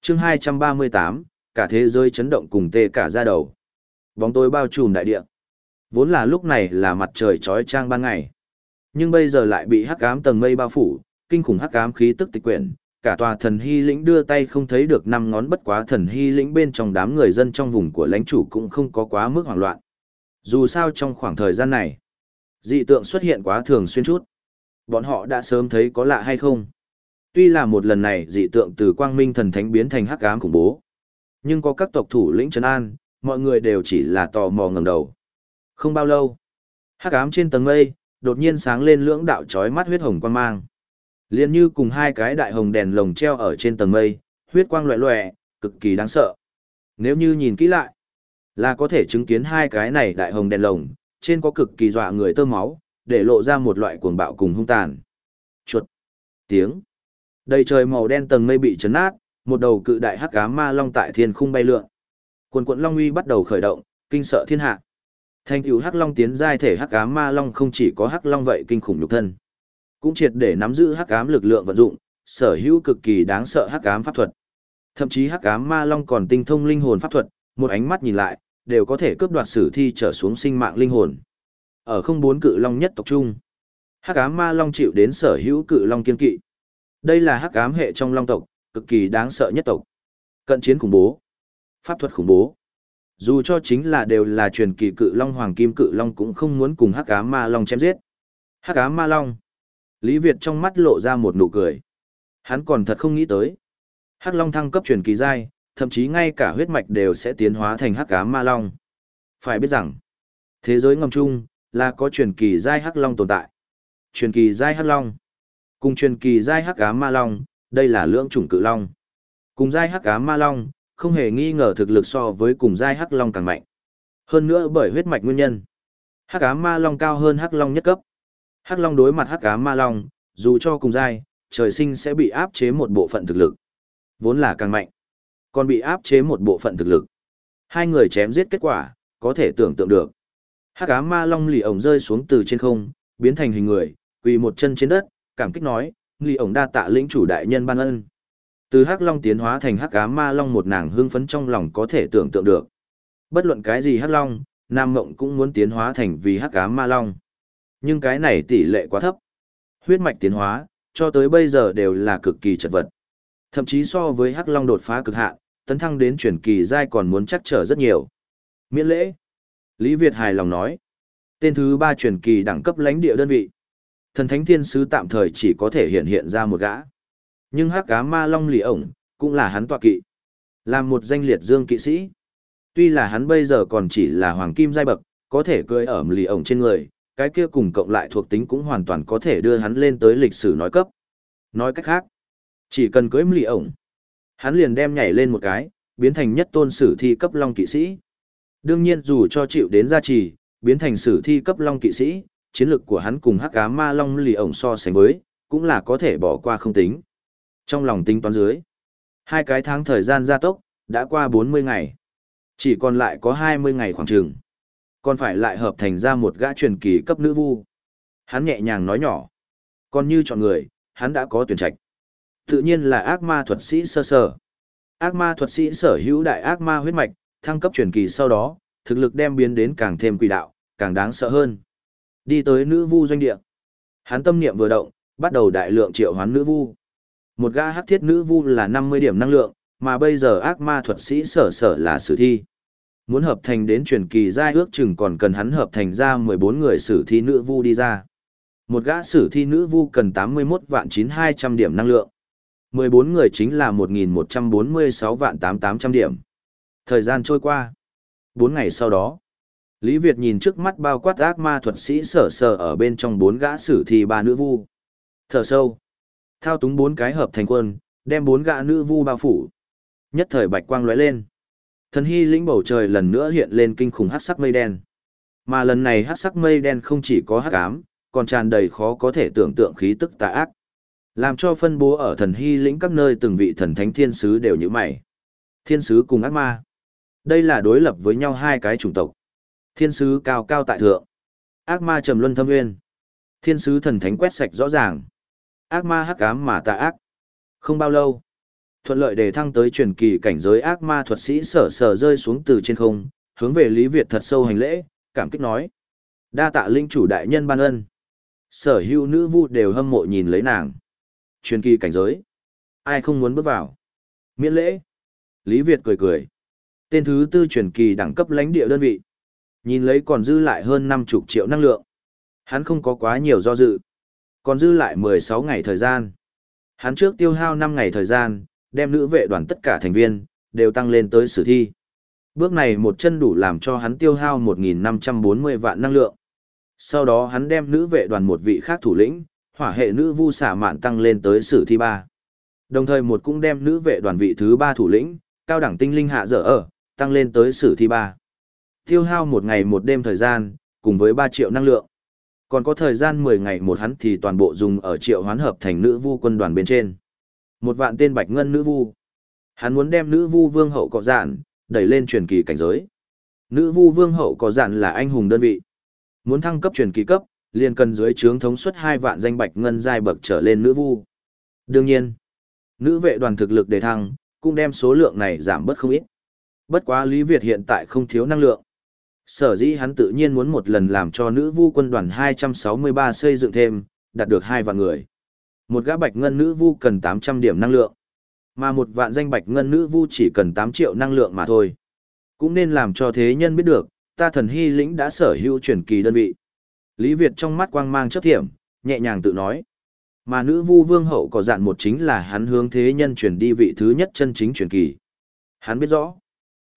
Chương 238, cả thế giới chấn động cùng tê cả ra đầu. Bóng tối bao trùm đại địa. Vốn là lúc này là mặt trời trói trang ban ngày. Nhưng bây giờ lại bị hắc ám tầng mây bao phủ, kinh khủng hắc ám khí tức tịch quyển, cả tòa thần hy lĩnh đưa tay không thấy được năm ngón bất quá thần hy lĩnh bên trong đám người dân trong vùng của lãnh chủ cũng không có quá mức hoảng loạn. Dù sao trong khoảng thời gian này, dị tượng xuất hiện quá thường xuyên chút. Bọn họ đã sớm thấy có lạ hay không? Tuy là một lần này dị tượng từ quang minh thần thánh biến thành hắc ám khủng bố, nhưng có các tộc thủ lĩnh trấn an, mọi người đều chỉ là tò mò ngẩng đầu. Không bao lâu, hắc ám trên tầng mây đột nhiên sáng lên lưỡng đạo chói mắt huyết hồng quang mang. Liên như cùng hai cái đại hồng đèn lồng treo ở trên tầng mây, huyết quang loẹ loẹ, cực kỳ đáng sợ. Nếu như nhìn kỹ lại, là có thể chứng kiến hai cái này đại hồng đèn lồng, trên có cực kỳ dọa người tơ máu, để lộ ra một loại cuồng bạo cùng hung tàn. Chuột. Tiếng. Đầy trời màu đen tầng mây bị chấn nát, một đầu cự đại hắc ám ma long tại thiên khung bay lượn. Quần cuộn long uy bắt đầu khởi động, kinh sợ thiên hạ. Thành tựu hắc long tiến giai thể hắc ám ma long không chỉ có hắc long vậy kinh khủng nhục thân, cũng triệt để nắm giữ hắc ám lực lượng vận dụng, sở hữu cực kỳ đáng sợ hắc ám pháp thuật. Thậm chí hắc ám ma long còn tinh thông linh hồn pháp thuật, một ánh mắt nhìn lại, đều có thể cướp đoạt sử thi trở xuống sinh mạng linh hồn. Ở không bốn cự long nhất tộc trung, hắc ám ma long chịu đến sở hữu cự long kiên kỵ. Đây là hắc ám hệ trong long tộc, cực kỳ đáng sợ nhất tộc. Cận chiến khủng bố, pháp thuật khủng bố. Dù cho chính là đều là truyền kỳ cự long hoàng kim cự long cũng không muốn cùng hắc ám ma long chém giết. Hắc ám ma long. Lý Việt trong mắt lộ ra một nụ cười. Hắn còn thật không nghĩ tới. Hắc long thăng cấp truyền kỳ giai, thậm chí ngay cả huyết mạch đều sẽ tiến hóa thành hắc ám ma long. Phải biết rằng, thế giới ngầm chung là có truyền kỳ giai hắc long tồn tại. Truyền kỳ giai hắc long, cùng truyền kỳ giai hắc ám ma long, đây là lưỡng chủng cự long. Cùng giai hắc ám ma long, không hề nghi ngờ thực lực so với cùng giai hắc long càng mạnh. Hơn nữa bởi huyết mạch nguyên nhân, hắc ám ma long cao hơn hắc long nhất cấp. Hắc long đối mặt hắc ám ma long, dù cho cùng giai, trời sinh sẽ bị áp chế một bộ phận thực lực, vốn là càng mạnh, còn bị áp chế một bộ phận thực lực. Hai người chém giết kết quả, có thể tưởng tượng được. Hắc ám ma long lì ổng rơi xuống từ trên không, biến thành hình người, quỳ một chân trên đất, cảm kích nói, lì ổng đa tạ lĩnh chủ đại nhân ban ân. Từ Hắc Long tiến hóa thành Hắc Ám Ma Long một nàng hưng phấn trong lòng có thể tưởng tượng được. Bất luận cái gì Hắc Long, Nam Mộng cũng muốn tiến hóa thành vì Hắc Ám Ma Long. Nhưng cái này tỷ lệ quá thấp. Huyết mạch tiến hóa, cho tới bây giờ đều là cực kỳ chật vật. Thậm chí so với Hắc Long đột phá cực hạn, tấn thăng đến chuyển kỳ giai còn muốn chắc trở rất nhiều. Miễn lễ. Lý Việt hài lòng nói. Tên thứ ba chuyển kỳ đẳng cấp lãnh địa đơn vị. Thần Thánh Thiên Sứ tạm thời chỉ có thể hiện hiện ra một gã. Nhưng hắc cá ma long lì ổng, cũng là hắn tọa kỵ. Làm một danh liệt dương kỵ sĩ. Tuy là hắn bây giờ còn chỉ là hoàng kim giai bậc, có thể cưỡi ở lì ổng trên người, cái kia cùng cộng lại thuộc tính cũng hoàn toàn có thể đưa hắn lên tới lịch sử nói cấp. Nói cách khác, chỉ cần cưỡi lì ổng, hắn liền đem nhảy lên một cái, biến thành nhất tôn sử thi cấp long kỵ sĩ. Đương nhiên dù cho chịu đến gia trì, biến thành sử thi cấp long kỵ sĩ, chiến lực của hắn cùng hắc cá ma long lì ổng so sánh với, cũng là có thể bỏ qua không tính. Trong lòng tính toán dưới, hai cái tháng thời gian gia tốc, đã qua 40 ngày. Chỉ còn lại có 20 ngày khoảng trường. Còn phải lại hợp thành ra một gã truyền kỳ cấp nữ vu. Hắn nhẹ nhàng nói nhỏ. Còn như chọn người, hắn đã có tuyển trạch. Tự nhiên là ác ma thuật sĩ sơ sở. Ác ma thuật sĩ sở hữu đại ác ma huyết mạch, thăng cấp truyền kỳ sau đó, thực lực đem biến đến càng thêm quỷ đạo, càng đáng sợ hơn. Đi tới nữ vu doanh địa. Hắn tâm niệm vừa động, bắt đầu đại lượng triệu hoán nữ vu. Một gã hắc thiết nữ vu là 50 điểm năng lượng, mà bây giờ ác ma thuật sĩ sở sở là sử thi. Muốn hợp thành đến truyền kỳ giai ước chừng còn cần hắn hợp thành ra 14 người sử thi nữ vu đi ra. Một gã sử thi nữ vu cần 81 vạn 9200 điểm năng lượng. 14 người chính là 1146 vạn 8800 điểm. Thời gian trôi qua. Bốn ngày sau đó, Lý Việt nhìn trước mắt bao quát ác ma thuật sĩ sở sở ở bên trong bốn gã sử thi ba nữ vu. Thở sâu. Thao túng bốn cái hợp thành quân, đem bốn gã nữ vu bao phủ. Nhất thời bạch quang lóe lên. Thần hy lĩnh bầu trời lần nữa hiện lên kinh khủng hắc sắc mây đen. Mà lần này hắc sắc mây đen không chỉ có hắc ám, còn tràn đầy khó có thể tưởng tượng khí tức tà ác. Làm cho phân bố ở thần hy lĩnh các nơi từng vị thần thánh thiên sứ đều như mày. Thiên sứ cùng ác ma. Đây là đối lập với nhau hai cái chủng tộc. Thiên sứ cao cao tại thượng. Ác ma trầm luân thâm nguyên. Thiên sứ thần thánh quét sạch rõ ràng. Ác ma hắc ám mà tà ác. Không bao lâu, thuận lợi để thăng tới truyền kỳ cảnh giới ác ma thuật sĩ sở sở rơi xuống từ trên không, hướng về Lý Việt thật sâu hành lễ, cảm kích nói. Đa tạ linh chủ đại nhân ban ân. Sở hữu nữ vu đều hâm mộ nhìn lấy nàng. Truyền kỳ cảnh giới. Ai không muốn bước vào. Miễn lễ. Lý Việt cười cười. Tên thứ tư truyền kỳ đẳng cấp lãnh địa đơn vị. Nhìn lấy còn dư lại hơn 50 triệu năng lượng. Hắn không có quá nhiều do dự. Còn dư lại 16 ngày thời gian. Hắn trước tiêu hao 5 ngày thời gian, đem nữ vệ đoàn tất cả thành viên, đều tăng lên tới sử thi. Bước này một chân đủ làm cho hắn tiêu hao 1.540 vạn năng lượng. Sau đó hắn đem nữ vệ đoàn một vị khác thủ lĩnh, hỏa hệ nữ vu xả mạn tăng lên tới sử thi 3. Đồng thời một cũng đem nữ vệ đoàn vị thứ 3 thủ lĩnh, cao đẳng tinh linh hạ dở ở, tăng lên tới sử thi 3. Tiêu hao một ngày một đêm thời gian, cùng với 3 triệu năng lượng. Còn có thời gian 10 ngày một hắn thì toàn bộ dùng ở triệu hoán hợp thành nữ vu quân đoàn bên trên. Một vạn tên bạch ngân nữ vu. Hắn muốn đem nữ vu vương hậu cọ dạn, đẩy lên truyền kỳ cảnh giới. Nữ vu vương hậu cọ dạn là anh hùng đơn vị. Muốn thăng cấp truyền kỳ cấp, liền cần dưới trướng thống suất hai vạn danh bạch ngân giai bậc trở lên nữ vu. Đương nhiên, nữ vệ đoàn thực lực đề thăng, cũng đem số lượng này giảm bớt không ít. Bất quá Lý Việt hiện tại không thiếu năng lượng. Sở dĩ hắn tự nhiên muốn một lần làm cho nữ vu quân đoàn 263 xây dựng thêm, đạt được hai vạn người. Một gã bạch ngân nữ vu cần 800 điểm năng lượng, mà một vạn danh bạch ngân nữ vu chỉ cần 8 triệu năng lượng mà thôi. Cũng nên làm cho thế nhân biết được, ta thần hy lĩnh đã sở hữu truyền kỳ đơn vị. Lý Việt trong mắt quang mang chấp thiểm, nhẹ nhàng tự nói. Mà nữ vu vương hậu có dạn một chính là hắn hướng thế nhân truyền đi vị thứ nhất chân chính truyền kỳ. Hắn biết rõ,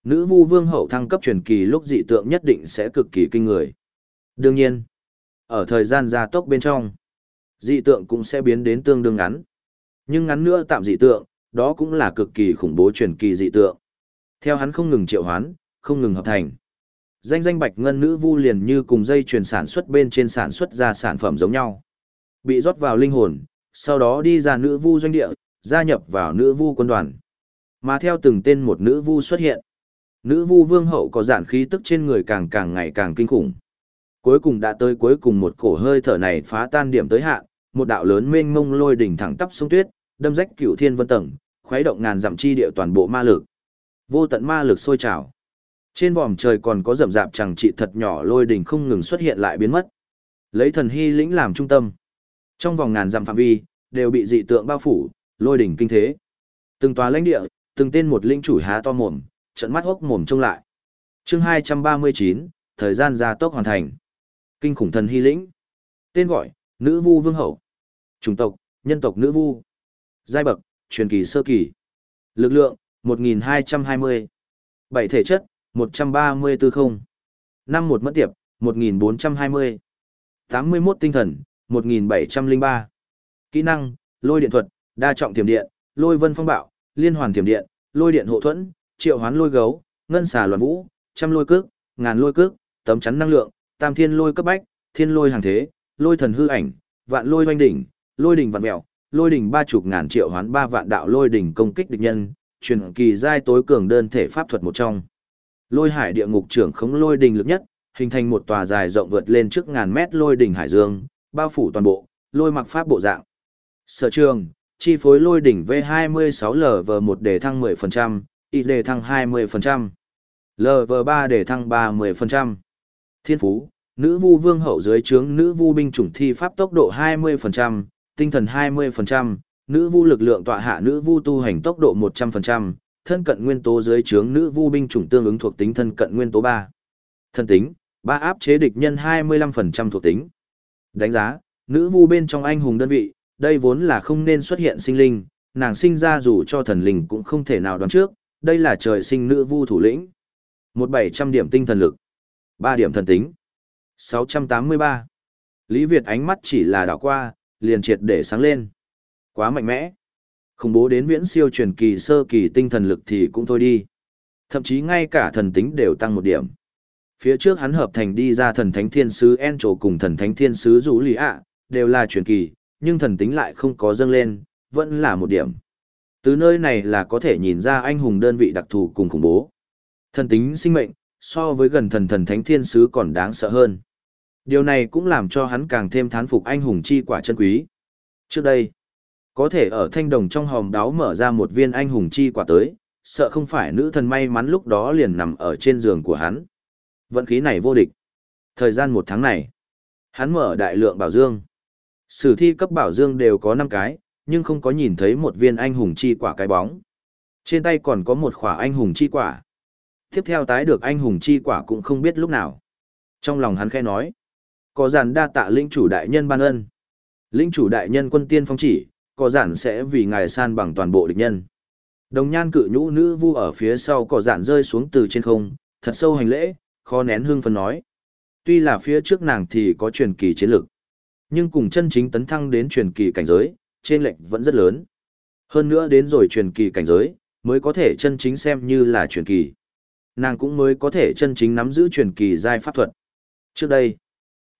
nữ vu vương hậu thăng cấp truyền kỳ lúc dị tượng nhất định sẽ cực kỳ kinh người. Đương nhiên, ở thời gian gia tốc bên trong, dị tượng cũng sẽ biến đến tương đương ngắn. Nhưng ngắn nữa tạm dị tượng, đó cũng là cực kỳ khủng bố truyền kỳ dị tượng. Theo hắn không ngừng triệu hoán, không ngừng hợp thành. Danh danh bạch ngân nữ vu liền như cùng dây truyền sản xuất bên trên sản xuất ra sản phẩm giống nhau. Bị rót vào linh hồn, sau đó đi ra nữ vu doanh địa, gia nhập vào nữ vu quân đoàn. Mà theo từng tên một nữ vu xuất hiện, nữ vu vương hậu có giản khí tức trên người càng càng ngày càng kinh khủng. Cuối cùng đã tới cuối cùng một cổ hơi thở này phá tan điểm tới hạn, một đạo lớn mênh mông lôi đỉnh thẳng tắp sông tuyết, đâm rách cửu thiên vân tầng, khuấy động ngàn dặm chi địa toàn bộ ma lực. Vô tận ma lực sôi trào. Trên vòm trời còn có rậm rạp chẳng trị thật nhỏ lôi đỉnh không ngừng xuất hiện lại biến mất. Lấy thần hy lĩnh làm trung tâm. Trong vòng ngàn dặm phạm vi, đều bị dị tượng bao phủ, lôi đỉnh kinh thế. Từng tòa lãnh địa, từng tên một linh chủ há to mồm, trận mắt hốc mồm trông lại. Chương 239, thời gian gia tốc hoàn thành. Kinh khủng thần hy lĩnh. Tên gọi, nữ vu vương hậu. Chủng tộc, nhân tộc nữ vu. Giai bậc, truyền kỳ sơ kỳ. Lực lượng, 1220. Bảy thể chất, 134 không. Năm một mất tiệp, 1420. 81 tinh thần, 1703. Kỹ năng, lôi điện thuật, đa trọng tiềm điện, lôi vân phong bạo, liên hoàn tiềm điện, lôi điện hộ thuẫn, triệu hoán lôi gấu, ngân xà loạn vũ, trăm lôi cước, ngàn lôi cước, tấm chắn năng lượng, tam thiên lôi cấp bách, thiên lôi hàng thế, lôi thần hư ảnh, vạn lôi hoanh đỉnh, lôi đỉnh vạn mèo, lôi đỉnh ba chục ngàn triệu hoán ba vạn đạo lôi đỉnh công kích địch nhân, truyền kỳ giai tối cường đơn thể pháp thuật một trong. Lôi hải địa ngục trưởng khống lôi đỉnh lực nhất, hình thành một tòa dài rộng vượt lên trước ngàn mét lôi đỉnh hải dương, bao phủ toàn bộ, lôi mặc pháp bộ dạng. Sở trường, chi phối lôi đỉnh V26LV1 để thăng 10%, Y đề thăng 20%, LV3 để thăng 30%. Thiên phú, nữ vu vương hậu dưới trướng nữ vu binh chủng thi pháp tốc độ 20%, tinh thần 20%, nữ vu lực lượng tọa hạ nữ vu tu hành tốc độ 100%, thân cận nguyên tố dưới trướng nữ vu binh chủng tương ứng thuộc tính thân cận nguyên tố 3. Thân tính, ba áp chế địch nhân 25% thuộc tính. Đánh giá, nữ vu bên trong anh hùng đơn vị, đây vốn là không nên xuất hiện sinh linh, nàng sinh ra dù cho thần linh cũng không thể nào đoán trước, Đây là trời sinh nữ vu thủ lĩnh. Một bảy trăm điểm tinh thần lực ba điểm thần tính. sáu trăm tám mươi ba Lý Việt ánh mắt chỉ là đảo qua, liền triệt để sáng lên. Quá mạnh mẽ. Khủng bố đến viễn siêu truyền kỳ sơ kỳ tinh thần lực thì cũng thôi đi. Thậm chí ngay cả thần tính đều tăng một điểm. Phía trước hắn hợp thành đi ra thần thánh thiên sứ En cùng thần thánh thiên sứ Dũ Lý ạ, đều là truyền kỳ, nhưng thần tính lại không có dâng lên, vẫn là một điểm. Từ nơi này là có thể nhìn ra anh hùng đơn vị đặc thù cùng khủng bố. Thần tính sinh mệnh, so với gần thần thần thánh thiên sứ còn đáng sợ hơn. Điều này cũng làm cho hắn càng thêm thán phục anh hùng chi quả chân quý. Trước đây, có thể ở thanh đồng trong hòm đáo mở ra một viên anh hùng chi quả tới, sợ không phải nữ thần may mắn lúc đó liền nằm ở trên giường của hắn. Vận khí này vô địch. Thời gian một tháng này, hắn mở đại lượng bảo dương. Sử thi cấp bảo dương đều có 5 cái, nhưng không có nhìn thấy một viên anh hùng chi quả cái bóng. Trên tay còn có một khỏa anh hùng chi quả. Tiếp theo tái được anh hùng chi quả cũng không biết lúc nào. Trong lòng hắn khẽ nói, có giản đa tạ lĩnh chủ đại nhân ban ân. Lĩnh chủ đại nhân quân tiên phong chỉ, có giản sẽ vì ngài san bằng toàn bộ địch nhân. Đồng nhan cự nhũ nữ vu ở phía sau có giản rơi xuống từ trên không, thật sâu hành lễ, khó nén hương phân nói. Tuy là phía trước nàng thì có truyền kỳ chiến lực, nhưng cùng chân chính tấn thăng đến truyền kỳ cảnh giới, trên lệnh vẫn rất lớn. Hơn nữa đến rồi truyền kỳ cảnh giới, mới có thể chân chính xem như là truyền kỳ. Nàng cũng mới có thể chân chính nắm giữ truyền kỳ giai pháp thuật. Trước đây,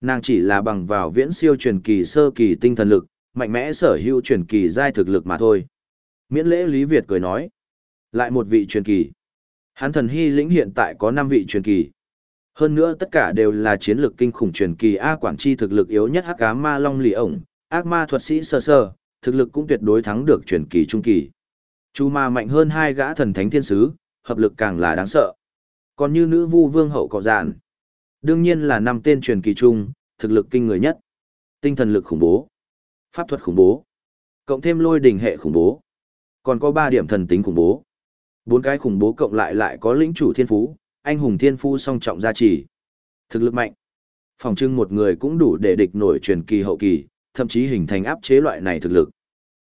nàng chỉ là bằng vào viễn siêu truyền kỳ sơ kỳ tinh thần lực, mạnh mẽ sở hữu truyền kỳ giai thực lực mà thôi. Miễn lễ Lý Việt cười nói, lại một vị truyền kỳ. Hắn thần hy lĩnh hiện tại có 5 vị truyền kỳ. Hơn nữa tất cả đều là chiến lược kinh khủng truyền kỳ A quảng chi thực lực yếu nhất hắc cá ma long lì ổng, ác ma thuật sĩ sơ sơ, thực lực cũng tuyệt đối thắng được truyền kỳ trung kỳ. Chu ma mạnh hơn hai gã thần thánh thiên sứ, hợp lực càng là đáng sợ. Còn như nữ vu vương hậu cọ dạn, đương nhiên là năm tên truyền kỳ trung, thực lực kinh người nhất. Tinh thần lực khủng bố, pháp thuật khủng bố, cộng thêm lôi đỉnh hệ khủng bố. Còn có ba điểm thần tính khủng bố. Bốn cái khủng bố cộng lại lại có lĩnh chủ thiên phú, anh hùng thiên phú song trọng gia trì. Thực lực mạnh. Phòng trưng một người cũng đủ để địch nổi truyền kỳ hậu kỳ, thậm chí hình thành áp chế loại này thực lực.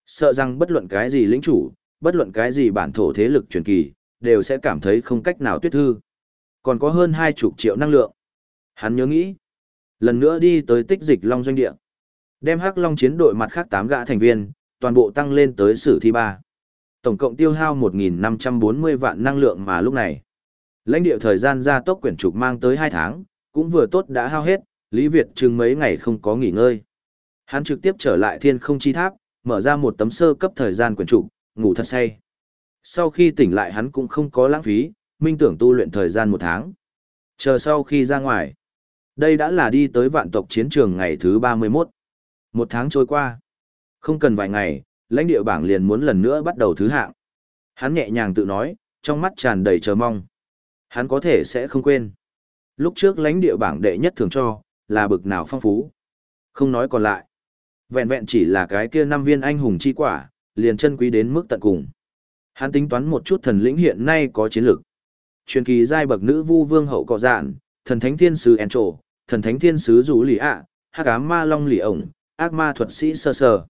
Sợ rằng bất luận cái gì lĩnh chủ, bất luận cái gì bản thổ thế lực truyền kỳ, đều sẽ cảm thấy không cách nào tuyết thư. Còn có hơn hai chục triệu năng lượng. Hắn nhớ nghĩ. Lần nữa đi tới tích dịch Long Doanh Địa. Đem Hắc Long chiến đội mặt khác tám gã thành viên, toàn bộ tăng lên tới sử thi ba Tổng cộng tiêu hao 1.540 vạn năng lượng mà lúc này. Lãnh địa thời gian ra tốc quyển trục mang tới hai tháng, cũng vừa tốt đã hao hết, Lý Việt chừng mấy ngày không có nghỉ ngơi. Hắn trực tiếp trở lại thiên không chi tháp, mở ra một tấm sơ cấp thời gian quyển trục, ngủ thật say. Sau khi tỉnh lại hắn cũng không có lãng phí, minh tưởng tu luyện thời gian một tháng. Chờ sau khi ra ngoài. Đây đã là đi tới vạn tộc chiến trường ngày thứ 31. Một tháng trôi qua. Không cần vài ngày, lãnh địa bảng liền muốn lần nữa bắt đầu thứ hạng. Hắn nhẹ nhàng tự nói, trong mắt tràn đầy chờ mong. Hắn có thể sẽ không quên. Lúc trước lãnh địa bảng đệ nhất thường cho, là bực nào phong phú. Không nói còn lại. Vẹn vẹn chỉ là cái kia năm viên anh hùng chi quả, liền chân quý đến mức tận cùng. Hắn tính toán một chút thần lĩnh hiện nay có chiến lược. Truyền kỳ giai bậc nữ vu vương hậu cọ dạn, thần thánh thiên sứ Encho, thần thánh thiên sứ rủ lì ạ, hắc ám ma long lì ổng, ác ma thuật sĩ sơ sơ.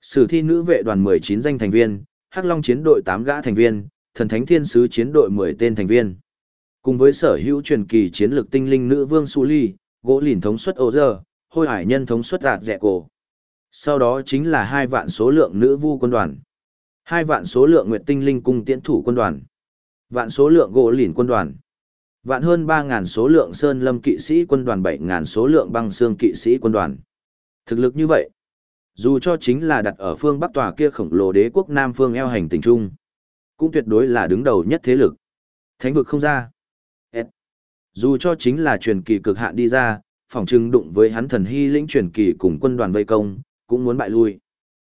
Sử thi nữ vệ đoàn 19 danh thành viên, hắc long chiến đội 8 gã thành viên, thần thánh thiên sứ chiến đội 10 tên thành viên. Cùng với sở hữu truyền kỳ chiến lược tinh linh nữ vương Su Ly, gỗ lìn thống suất ô giờ, hôi hải nhân thống suất đạt dẹ cổ. Sau đó chính là hai vạn số lượng nữ vu quân đoàn. hai vạn số lượng nguyệt tinh linh cung tiễn thủ quân đoàn. Vạn số lượng gỗ lìn quân đoàn. Vạn hơn ba ngàn số lượng sơn lâm kỵ sĩ quân đoàn bảy ngàn số lượng băng xương kỵ sĩ quân đoàn. Thực lực như vậy, dù cho chính là đặt ở phương Bắc tòa kia khổng lồ đế quốc Nam phương eo hành tình trung, cũng tuyệt đối là đứng đầu nhất thế lực. Thánh vực không ra. Dù cho chính là truyền kỳ cực hạn đi ra, phòng trưng đụng với hắn thần hy lĩnh truyền kỳ cùng quân đoàn vây công, cũng muốn bại lui.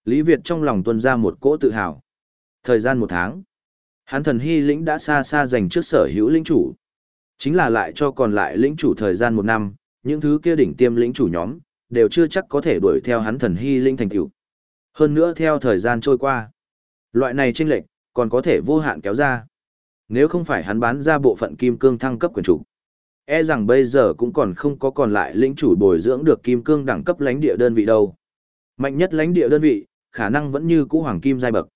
Lý Việt trong lòng tuân ra một cỗ tự hào. Thời gian một tháng, hắn thần hy lĩnh đã xa xa dành trước sở hữu lĩnh chủ. Chính là lại cho còn lại lĩnh chủ thời gian một năm, những thứ kia đỉnh tiêm lĩnh chủ nhóm, đều chưa chắc có thể đuổi theo hắn thần hy Linh thành tựu. Hơn nữa theo thời gian trôi qua, loại này chênh lệch còn có thể vô hạn kéo ra. Nếu không phải hắn bán ra bộ phận kim cương thăng cấp quyền chủ, e rằng bây giờ cũng còn không có còn lại lĩnh chủ bồi dưỡng được kim cương đẳng cấp lãnh địa đơn vị đâu. Mạnh nhất lãnh địa đơn vị, khả năng vẫn như cũ hoàng kim giai bậc.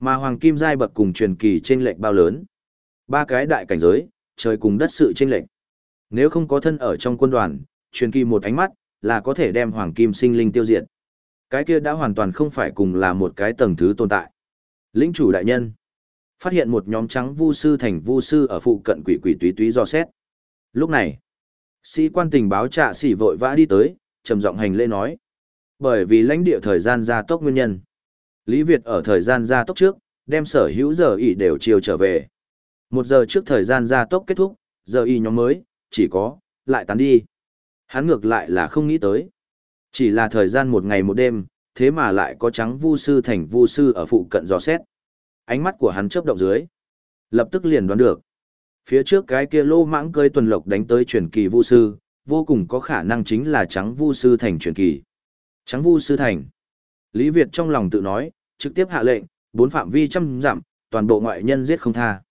Mà hoàng kim giai bậc cùng truyền kỳ trên lệnh bao lớn. Ba cái đại cảnh giới, trời cùng đất sự chênh lệch. Nếu không có thân ở trong quân đoàn, truyền kỳ một ánh mắt, là có thể đem hoàng kim sinh linh tiêu diệt. Cái kia đã hoàn toàn không phải cùng là một cái tầng thứ tồn tại. Lĩnh chủ đại nhân, phát hiện một nhóm trắng vu sư thành vu sư ở phụ cận quỷ quỷ túy túy do xét. Lúc này, sĩ quan tình báo trạ sĩ vội vã đi tới, trầm giọng hành lễ nói. Bởi vì lãnh địa thời gian gia tốc nguyên nhân. Lý Việt ở thời gian gia tốc trước, đem sở hữu giờ y đều chiều trở về. Một giờ trước thời gian gia tốc kết thúc, giờ y nhóm mới, chỉ có, lại tán đi. Hắn ngược lại là không nghĩ tới. Chỉ là thời gian một ngày một đêm, thế mà lại có trắng vu sư thành vu sư ở phụ cận dò xét. Ánh mắt của hắn chớp động dưới. Lập tức liền đoán được. Phía trước cái kia lô mãng cơi tuần lộc đánh tới truyền kỳ vu sư, vô cùng có khả năng chính là trắng vu sư thành truyền kỳ. Trắng vu sư thành. Lý Việt trong lòng tự nói, trực tiếp hạ lệnh, bốn phạm vi trăm giảm toàn bộ ngoại nhân giết không tha.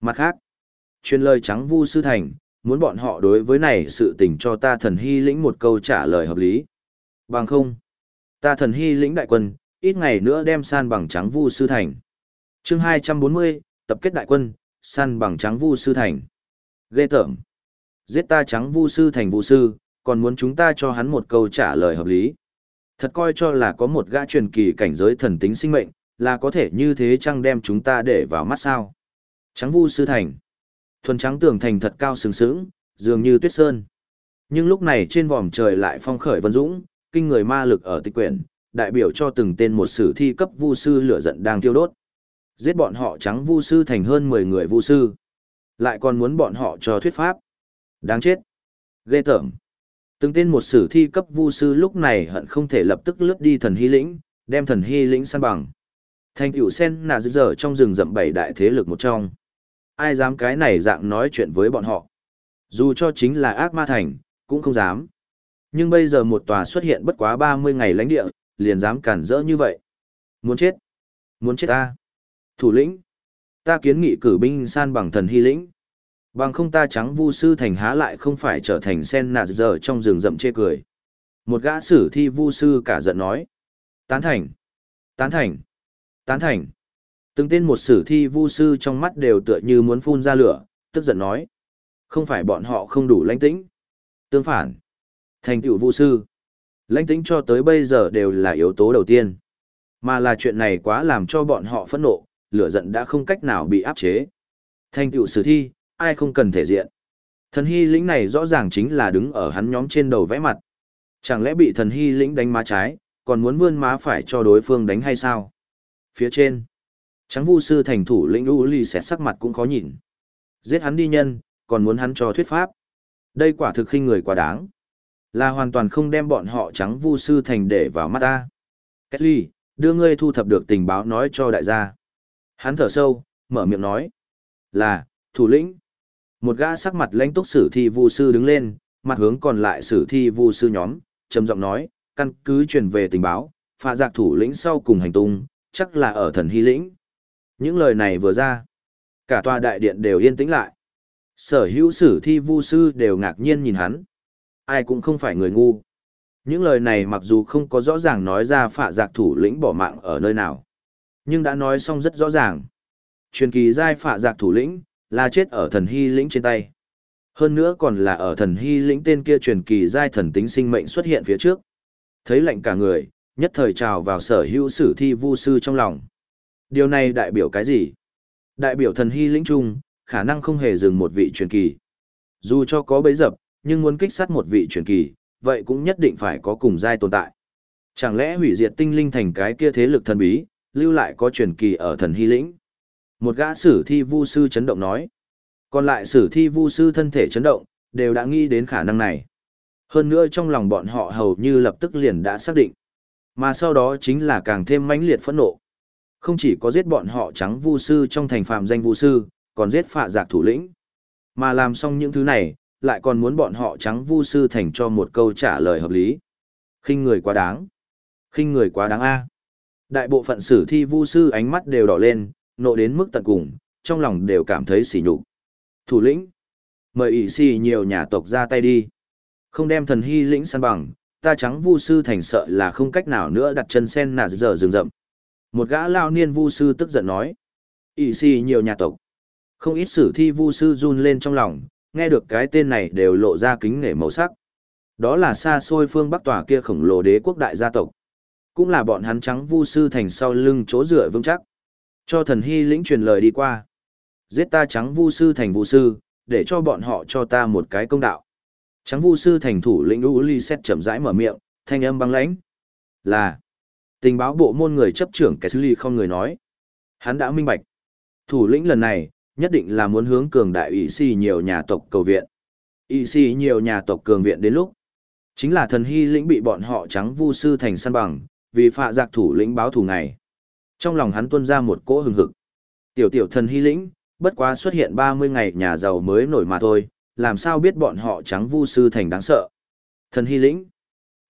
Mặt khác, truyền lời trắng vu sư thành, muốn bọn họ đối với này sự tình cho ta thần hy lĩnh một câu trả lời hợp lý. Bằng không, ta thần hy lĩnh đại quân, ít ngày nữa đem san bằng trắng vu sư thành. chương 240, tập kết đại quân, san bằng trắng vu sư thành. Ghê tởm. Giết ta trắng vu sư thành vu sư, còn muốn chúng ta cho hắn một câu trả lời hợp lý. Thật coi cho là có một gã truyền kỳ cảnh giới thần tính sinh mệnh, là có thể như thế chăng đem chúng ta để vào mắt sao. Trắng vu sư thành. Thuần trắng tường thành thật cao sừng sững, dường như tuyết sơn. Nhưng lúc này trên vòm trời lại phong khởi vân dũng, kinh người ma lực ở tịch quyển, đại biểu cho từng tên một sử thi cấp vu sư lửa giận đang thiêu đốt. Giết bọn họ trắng vu sư thành hơn 10 người vu sư. Lại còn muốn bọn họ cho thuyết pháp. Đáng chết. Ghê tởm. Từng tên một sử thi cấp vu sư lúc này hận không thể lập tức lướt đi thần hy lĩnh, đem thần hy lĩnh san bằng. Thành cửu sen nà dở trong rừng rậm bảy đại thế lực một trong. Ai dám cái này dạng nói chuyện với bọn họ. Dù cho chính là ác ma thành, cũng không dám. Nhưng bây giờ một tòa xuất hiện bất quá 30 ngày lãnh địa, liền dám cản rỡ như vậy. Muốn chết. Muốn chết ta. Thủ lĩnh. Ta kiến nghị cử binh san bằng thần hy lĩnh. Bằng không ta trắng vu sư thành há lại không phải trở thành sen nạt giờ trong rừng rậm chê cười. Một gã sử thi vu sư cả giận nói. Tán thành. Tán thành. Tán thành. Từng tên một sử thi vu sư trong mắt đều tựa như muốn phun ra lửa, tức giận nói. Không phải bọn họ không đủ lãnh tĩnh. Tương phản. Thành tựu vu sư. Lãnh tĩnh cho tới bây giờ đều là yếu tố đầu tiên. Mà là chuyện này quá làm cho bọn họ phẫn nộ, lửa giận đã không cách nào bị áp chế. Thành tựu sử thi, ai không cần thể diện. Thần hy lĩnh này rõ ràng chính là đứng ở hắn nhóm trên đầu vẽ mặt. Chẳng lẽ bị thần hy lĩnh đánh má trái, còn muốn vươn má phải cho đối phương đánh hay sao? Phía trên, trắng vu sư thành thủ lĩnh U Ly sẽ sắc mặt cũng khó nhìn. Giết hắn đi nhân, còn muốn hắn cho thuyết pháp. Đây quả thực khinh người quá đáng. Là hoàn toàn không đem bọn họ trắng vu sư thành để vào mắt ta. Kelly, ly, đưa ngươi thu thập được tình báo nói cho đại gia. Hắn thở sâu, mở miệng nói. Là, thủ lĩnh. Một gã sắc mặt lãnh túc sử thi vu sư đứng lên, mặt hướng còn lại sử thi vu sư nhóm, trầm giọng nói, căn cứ truyền về tình báo, phạ giặc thủ lĩnh sau cùng hành tung, chắc là ở thần hy lĩnh. Những lời này vừa ra, cả tòa đại điện đều yên tĩnh lại. Sở hữu sử thi vu sư đều ngạc nhiên nhìn hắn. Ai cũng không phải người ngu. Những lời này mặc dù không có rõ ràng nói ra phạ giặc thủ lĩnh bỏ mạng ở nơi nào. Nhưng đã nói xong rất rõ ràng. Truyền kỳ giai phạ giặc thủ lĩnh, là chết ở thần hy lĩnh trên tay. Hơn nữa còn là ở thần hy lĩnh tên kia truyền kỳ giai thần tính sinh mệnh xuất hiện phía trước. Thấy lạnh cả người, nhất thời trào vào sở hữu sử thi vu sư trong lòng. Điều này đại biểu cái gì? Đại biểu thần hy lĩnh trung, khả năng không hề dừng một vị truyền kỳ. Dù cho có bấy dập, nhưng muốn kích sát một vị truyền kỳ, vậy cũng nhất định phải có cùng giai tồn tại. Chẳng lẽ hủy diệt tinh linh thành cái kia thế lực thần bí, lưu lại có truyền kỳ ở thần hy lĩnh? Một gã sử thi vu sư chấn động nói. Còn lại sử thi vu sư thân thể chấn động, đều đã nghĩ đến khả năng này. Hơn nữa trong lòng bọn họ hầu như lập tức liền đã xác định. Mà sau đó chính là càng thêm mãnh liệt phẫn nộ. Không chỉ có giết bọn họ trắng vu sư trong thành phạm danh vu sư, còn giết phạ giặc thủ lĩnh. Mà làm xong những thứ này, lại còn muốn bọn họ trắng vu sư thành cho một câu trả lời hợp lý. khinh người quá đáng. khinh người quá đáng a. Đại bộ phận sử thi vu sư ánh mắt đều đỏ lên, nộ đến mức tận cùng, trong lòng đều cảm thấy sỉ nhục. Thủ lĩnh, mời ỷ xì nhiều nhà tộc ra tay đi. Không đem thần hy lĩnh săn bằng, ta trắng vu sư thành sợ là không cách nào nữa đặt chân sen nà giờ rừng rậm. Một gã lao niên vu sư tức giận nói. ỷ xì nhiều nhà tộc. Không ít sử thi vu sư run lên trong lòng, nghe được cái tên này đều lộ ra kính nể màu sắc. Đó là xa xôi phương Bắc tòa kia khổng lồ đế quốc đại gia tộc. Cũng là bọn hắn trắng vu sư thành sau lưng chỗ dựa vững chắc. Cho thần hy lĩnh truyền lời đi qua. Giết ta trắng vu sư thành vu sư, để cho bọn họ cho ta một cái công đạo. Trắng vu sư thành thủ lĩnh U Ly xét chậm rãi mở miệng, thanh âm băng lãnh. Là tình báo bộ môn người chấp trưởng Kesli không người nói. Hắn đã minh bạch. Thủ lĩnh lần này, nhất định là muốn hướng cường đại ủy si nhiều nhà tộc cầu viện. Ủy si nhiều nhà tộc cường viện đến lúc. Chính là thần hy lĩnh bị bọn họ trắng vu sư thành săn bằng, vì phạ giặc thủ lĩnh báo thù ngày. Trong lòng hắn tuôn ra một cỗ hừng hực. Tiểu tiểu thần hy lĩnh, bất quá xuất hiện 30 ngày nhà giàu mới nổi mà thôi, làm sao biết bọn họ trắng vu sư thành đáng sợ. Thần hy lĩnh.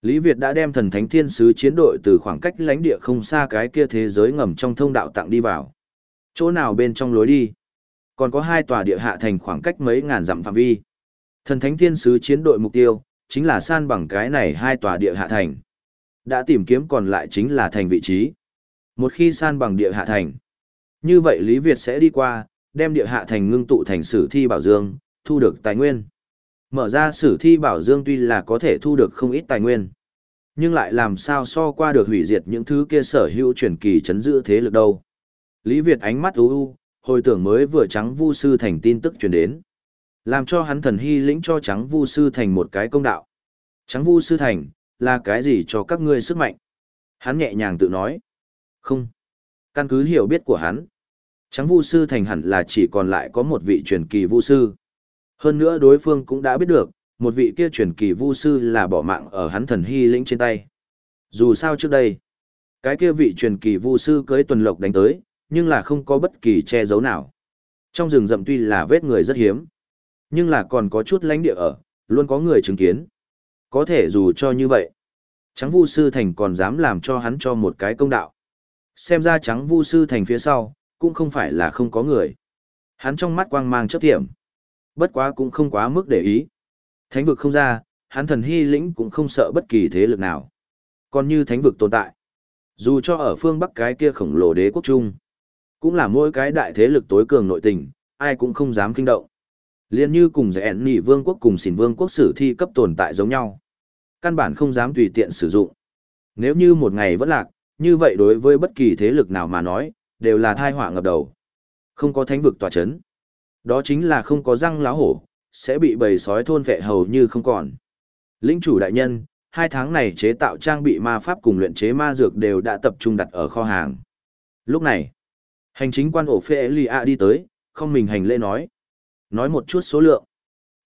Lý Việt đã đem thần thánh thiên sứ chiến đội từ khoảng cách lãnh địa không xa cái kia thế giới ngầm trong thông đạo tặng đi vào. Chỗ nào bên trong lối đi? Còn có hai tòa địa hạ thành khoảng cách mấy ngàn dặm phạm vi. Thần thánh thiên sứ chiến đội mục tiêu, chính là san bằng cái này hai tòa địa hạ thành. Đã tìm kiếm còn lại chính là thành vị trí. Một khi san bằng địa hạ thành, như vậy Lý Việt sẽ đi qua, đem địa hạ thành ngưng tụ thành sử thi bảo dương, thu được tài nguyên. Mở ra sử thi bảo dương tuy là có thể thu được không ít tài nguyên, nhưng lại làm sao so qua được hủy diệt những thứ kia sở hữu truyền kỳ chấn giữ thế lực đâu. Lý Việt ánh mắt u u, hồi tưởng mới vừa trắng vu sư thành tin tức truyền đến. Làm cho hắn thần hy lĩnh cho trắng vu sư thành một cái công đạo. Trắng vu sư thành, là cái gì cho các ngươi sức mạnh? Hắn nhẹ nhàng tự nói. Không. Căn cứ hiểu biết của hắn. Trắng vu sư thành hẳn là chỉ còn lại có một vị truyền kỳ vu sư. Hơn nữa đối phương cũng đã biết được, một vị kia truyền kỳ vu sư là bỏ mạng ở hắn thần hy lĩnh trên tay. Dù sao trước đây, cái kia vị truyền kỳ vu sư cưới tuần lộc đánh tới, nhưng là không có bất kỳ che giấu nào. Trong rừng rậm tuy là vết người rất hiếm, nhưng là còn có chút lãnh địa ở, luôn có người chứng kiến. Có thể dù cho như vậy, trắng vu sư thành còn dám làm cho hắn cho một cái công đạo. Xem ra trắng vu sư thành phía sau, cũng không phải là không có người. Hắn trong mắt quang mang chấp thiểm. Bất quá cũng không quá mức để ý. Thánh vực không ra, hắn thần hy lĩnh cũng không sợ bất kỳ thế lực nào. Còn như thánh vực tồn tại. Dù cho ở phương Bắc cái kia khổng lồ đế quốc trung, cũng là mỗi cái đại thế lực tối cường nội tình, ai cũng không dám kinh động. Liên như cùng giải ẻn nỉ vương quốc cùng xỉn vương quốc sử thi cấp tồn tại giống nhau. Căn bản không dám tùy tiện sử dụng. Nếu như một ngày vẫn lạc, như vậy đối với bất kỳ thế lực nào mà nói, đều là thai họa ngập đầu. Không có thánh vực tòa chấn. Đó chính là không có răng láo hổ, sẽ bị bầy sói thôn vệ hầu như không còn. Lĩnh chủ đại nhân, hai tháng này chế tạo trang bị ma pháp cùng luyện chế ma dược đều đã tập trung đặt ở kho hàng. Lúc này, hành chính quan ổ phê Elia đi tới, không mình hành lễ nói. Nói một chút số lượng.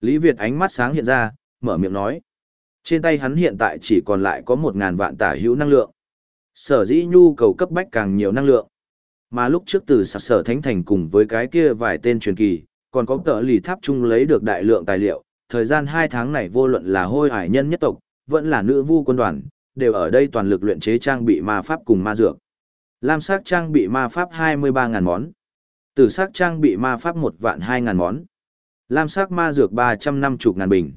Lý Việt ánh mắt sáng hiện ra, mở miệng nói. Trên tay hắn hiện tại chỉ còn lại có một ngàn vạn tả hữu năng lượng. Sở dĩ nhu cầu cấp bách càng nhiều năng lượng. Mà lúc trước từ sạc sở thánh thành cùng với cái kia vài tên truyền kỳ, còn có tờ lì tháp chung lấy được đại lượng tài liệu. Thời gian hai tháng này vô luận là hôi hải nhân nhất tộc, vẫn là nữ vu quân đoàn, đều ở đây toàn lực luyện chế trang bị ma pháp cùng ma dược. Lam sắc trang bị ma pháp 23.000 món. Tử sắc trang bị ma pháp 1 vạn 2.000 món. Lam sắc ma dược 350 ngàn bình.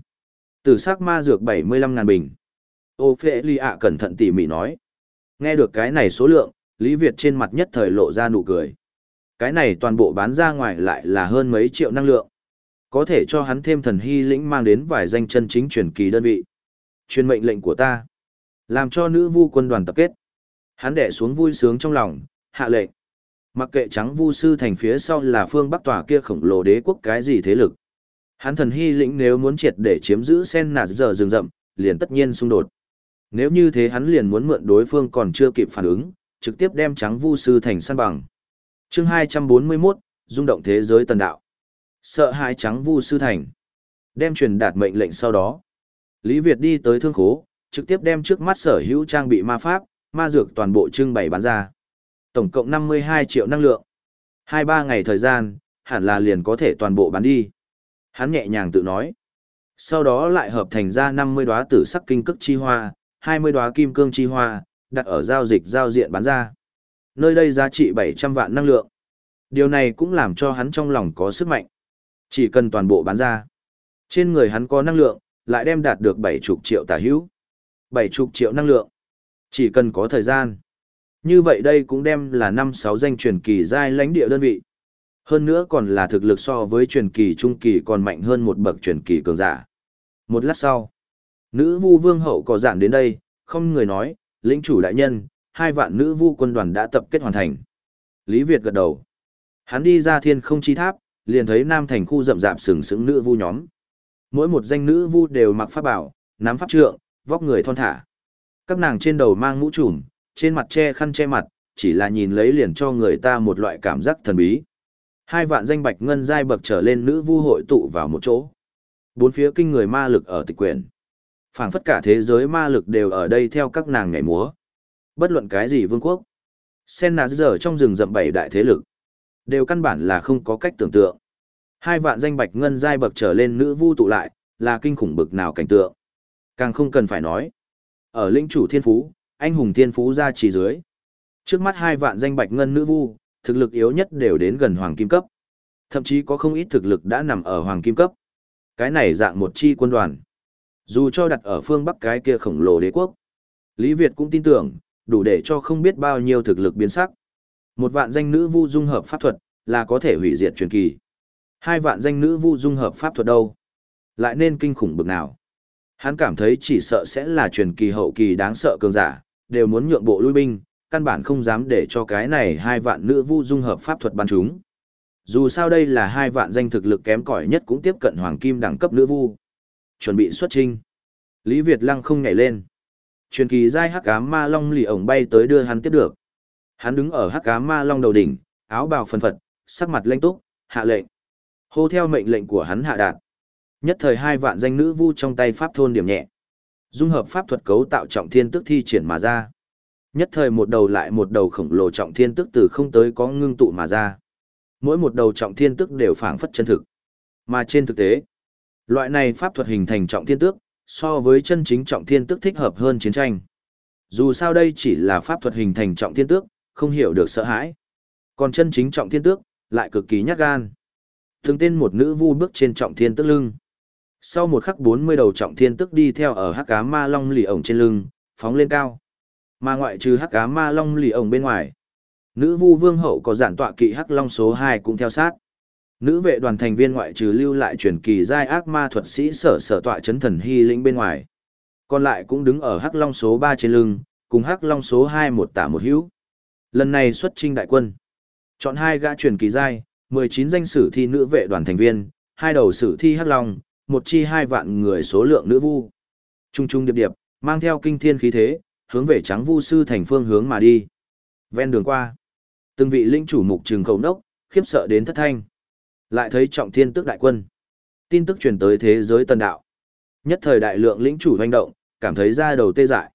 Tử sắc ma dược 75 ngàn bình. Ô ly ạ cẩn thận tỉ mỉ nói. Nghe được cái này số lượng, Lý Việt trên mặt nhất thời lộ ra nụ cười. Cái này toàn bộ bán ra ngoài lại là hơn mấy triệu năng lượng. Có thể cho hắn thêm thần hy lĩnh mang đến vài danh chân chính truyền kỳ đơn vị. Truyền mệnh lệnh của ta. Làm cho nữ vu quân đoàn tập kết. Hắn đẻ xuống vui sướng trong lòng, hạ lệnh. Mặc kệ trắng vu sư thành phía sau là phương bắc tòa kia khổng lồ đế quốc cái gì thế lực. Hắn thần hy lĩnh nếu muốn triệt để chiếm giữ sen nạt giờ rừng rậm, liền tất nhiên xung đột. Nếu như thế hắn liền muốn mượn đối phương còn chưa kịp phản ứng, trực tiếp đem trắng vu sư thành săn bằng. chương 241, rung động thế giới tần đạo. Sợ hãi trắng vu sư thành. Đem truyền đạt mệnh lệnh sau đó. Lý Việt đi tới thương khố, trực tiếp đem trước mắt sở hữu trang bị ma pháp, ma dược toàn bộ trưng bày bán ra. Tổng cộng 52 triệu năng lượng. 2-3 ngày thời gian, hẳn là liền có thể toàn bộ bán đi. Hắn nhẹ nhàng tự nói. Sau đó lại hợp thành ra 50 đóa tử sắc kinh cức chi hoa, 20 đóa kim cương chi hoa, đặt ở giao dịch giao diện bán ra. Nơi đây giá trị 700 vạn năng lượng. Điều này cũng làm cho hắn trong lòng có sức mạnh. Chỉ cần toàn bộ bán ra. Trên người hắn có năng lượng, lại đem đạt được 70 triệu tả hữu. 70 triệu năng lượng. Chỉ cần có thời gian. Như vậy đây cũng đem là 5-6 danh truyền kỳ giai lãnh địa đơn vị. Hơn nữa còn là thực lực so với truyền kỳ trung kỳ còn mạnh hơn một bậc truyền kỳ cường giả. Một lát sau, nữ vu vương hậu có giản đến đây, không người nói, lĩnh chủ đại nhân, hai vạn nữ vu quân đoàn đã tập kết hoàn thành. Lý Việt gật đầu. Hắn đi ra thiên không chi tháp, liền thấy nam thành khu rậm rạp sừng sững nữ vu nhóm. Mỗi một danh nữ vu đều mặc pháp bảo, nắm pháp trượng, vóc người thon thả. Các nàng trên đầu mang mũ trùm, trên mặt che khăn che mặt, chỉ là nhìn lấy liền cho người ta một loại cảm giác thần bí. Hai vạn danh bạch ngân giai bậc trở lên nữ vu hội tụ vào một chỗ. Bốn phía kinh người ma lực ở tịch quyển phảng phất cả thế giới ma lực đều ở đây theo các nàng nhảy múa. Bất luận cái gì vương quốc. Sen nà giờ trong rừng rậm bảy đại thế lực. Đều căn bản là không có cách tưởng tượng. Hai vạn danh bạch ngân giai bậc trở lên nữ vu tụ lại, là kinh khủng bực nào cảnh tượng. Càng không cần phải nói. Ở linh chủ thiên phú, anh hùng thiên phú ra chỉ dưới. Trước mắt hai vạn danh bạch ngân nữ vu, thực lực yếu nhất đều đến gần hoàng kim cấp. Thậm chí có không ít thực lực đã nằm ở hoàng kim cấp. Cái này dạng một chi quân đoàn. Dù cho đặt ở phương Bắc cái kia khổng lồ đế quốc. Lý Việt cũng tin tưởng, đủ để cho không biết bao nhiêu thực lực biến sắc. Một vạn danh nữ vu dung hợp pháp thuật, là có thể hủy diệt truyền kỳ. Hai vạn danh nữ vu dung hợp pháp thuật đâu? Lại nên kinh khủng bực nào? Hắn cảm thấy chỉ sợ sẽ là truyền kỳ hậu kỳ đáng sợ cường giả, đều muốn nhượng bộ lui binh, căn bản không dám để cho cái này hai vạn nữ vu dung hợp pháp thuật ban chúng. Dù sao đây là hai vạn danh thực lực kém cỏi nhất cũng tiếp cận hoàng kim đẳng cấp nữ vu. Chuẩn bị xuất trinh. Lý Việt Lăng không nhảy lên. Truyền kỳ giai hắc ám ma long lì ổng bay tới đưa hắn tiếp được. Hắn đứng ở hắc ám ma long đầu đỉnh, áo bào phần phật, sắc mặt lanh túc, hạ lệnh. Hô theo mệnh lệnh của hắn hạ đạt. Nhất thời hai vạn danh nữ vu trong tay pháp thôn điểm nhẹ. Dung hợp pháp thuật cấu tạo trọng thiên tức thi triển mà ra. Nhất thời một đầu lại một đầu khổng lồ trọng thiên tức từ không tới có ngưng tụ mà ra. Mỗi một đầu trọng thiên tức đều phảng phất chân thực. Mà trên thực tế, loại này pháp thuật hình thành trọng thiên tước, so với chân chính trọng thiên tước thích hợp hơn chiến tranh. Dù sao đây chỉ là pháp thuật hình thành trọng thiên tước, không hiểu được sợ hãi. Còn chân chính trọng thiên tước, lại cực kỳ nhát gan. Thường tên một nữ vu bước trên trọng thiên tước lưng. Sau một khắc 40 đầu trọng thiên tước đi theo ở hắc cá ma long lì ổng trên lưng, phóng lên cao. Mà ngoại trừ hắc cá ma long lì ổng bên ngoài. Nữ vu vương hậu có giản tọa kỵ hắc long số 2 cũng theo sát. Nữ vệ đoàn thành viên ngoại trừ lưu lại truyền kỳ giai ác ma thuật sĩ sở sở tọa chấn thần hy lĩnh bên ngoài. Còn lại cũng đứng ở hắc long số ba trên lưng, cùng hắc long số hai một tả một hữu. Lần này xuất trinh đại quân. Chọn hai gã truyền kỳ giai, 19 danh sử thi nữ vệ đoàn thành viên, hai đầu sử thi hắc long, một chi hai vạn người số lượng nữ vu. Trung trung điệp điệp, mang theo kinh thiên khí thế, hướng về trắng vu sư thành phương hướng mà đi. Ven đường qua, từng vị linh chủ mục trường khẩu nốc, khiếp sợ đến thất thanh. Lại thấy trọng thiên tước đại quân. Tin tức truyền tới thế giới tần đạo. Nhất thời đại lượng lĩnh chủ hoành động, cảm thấy ra đầu tê dại.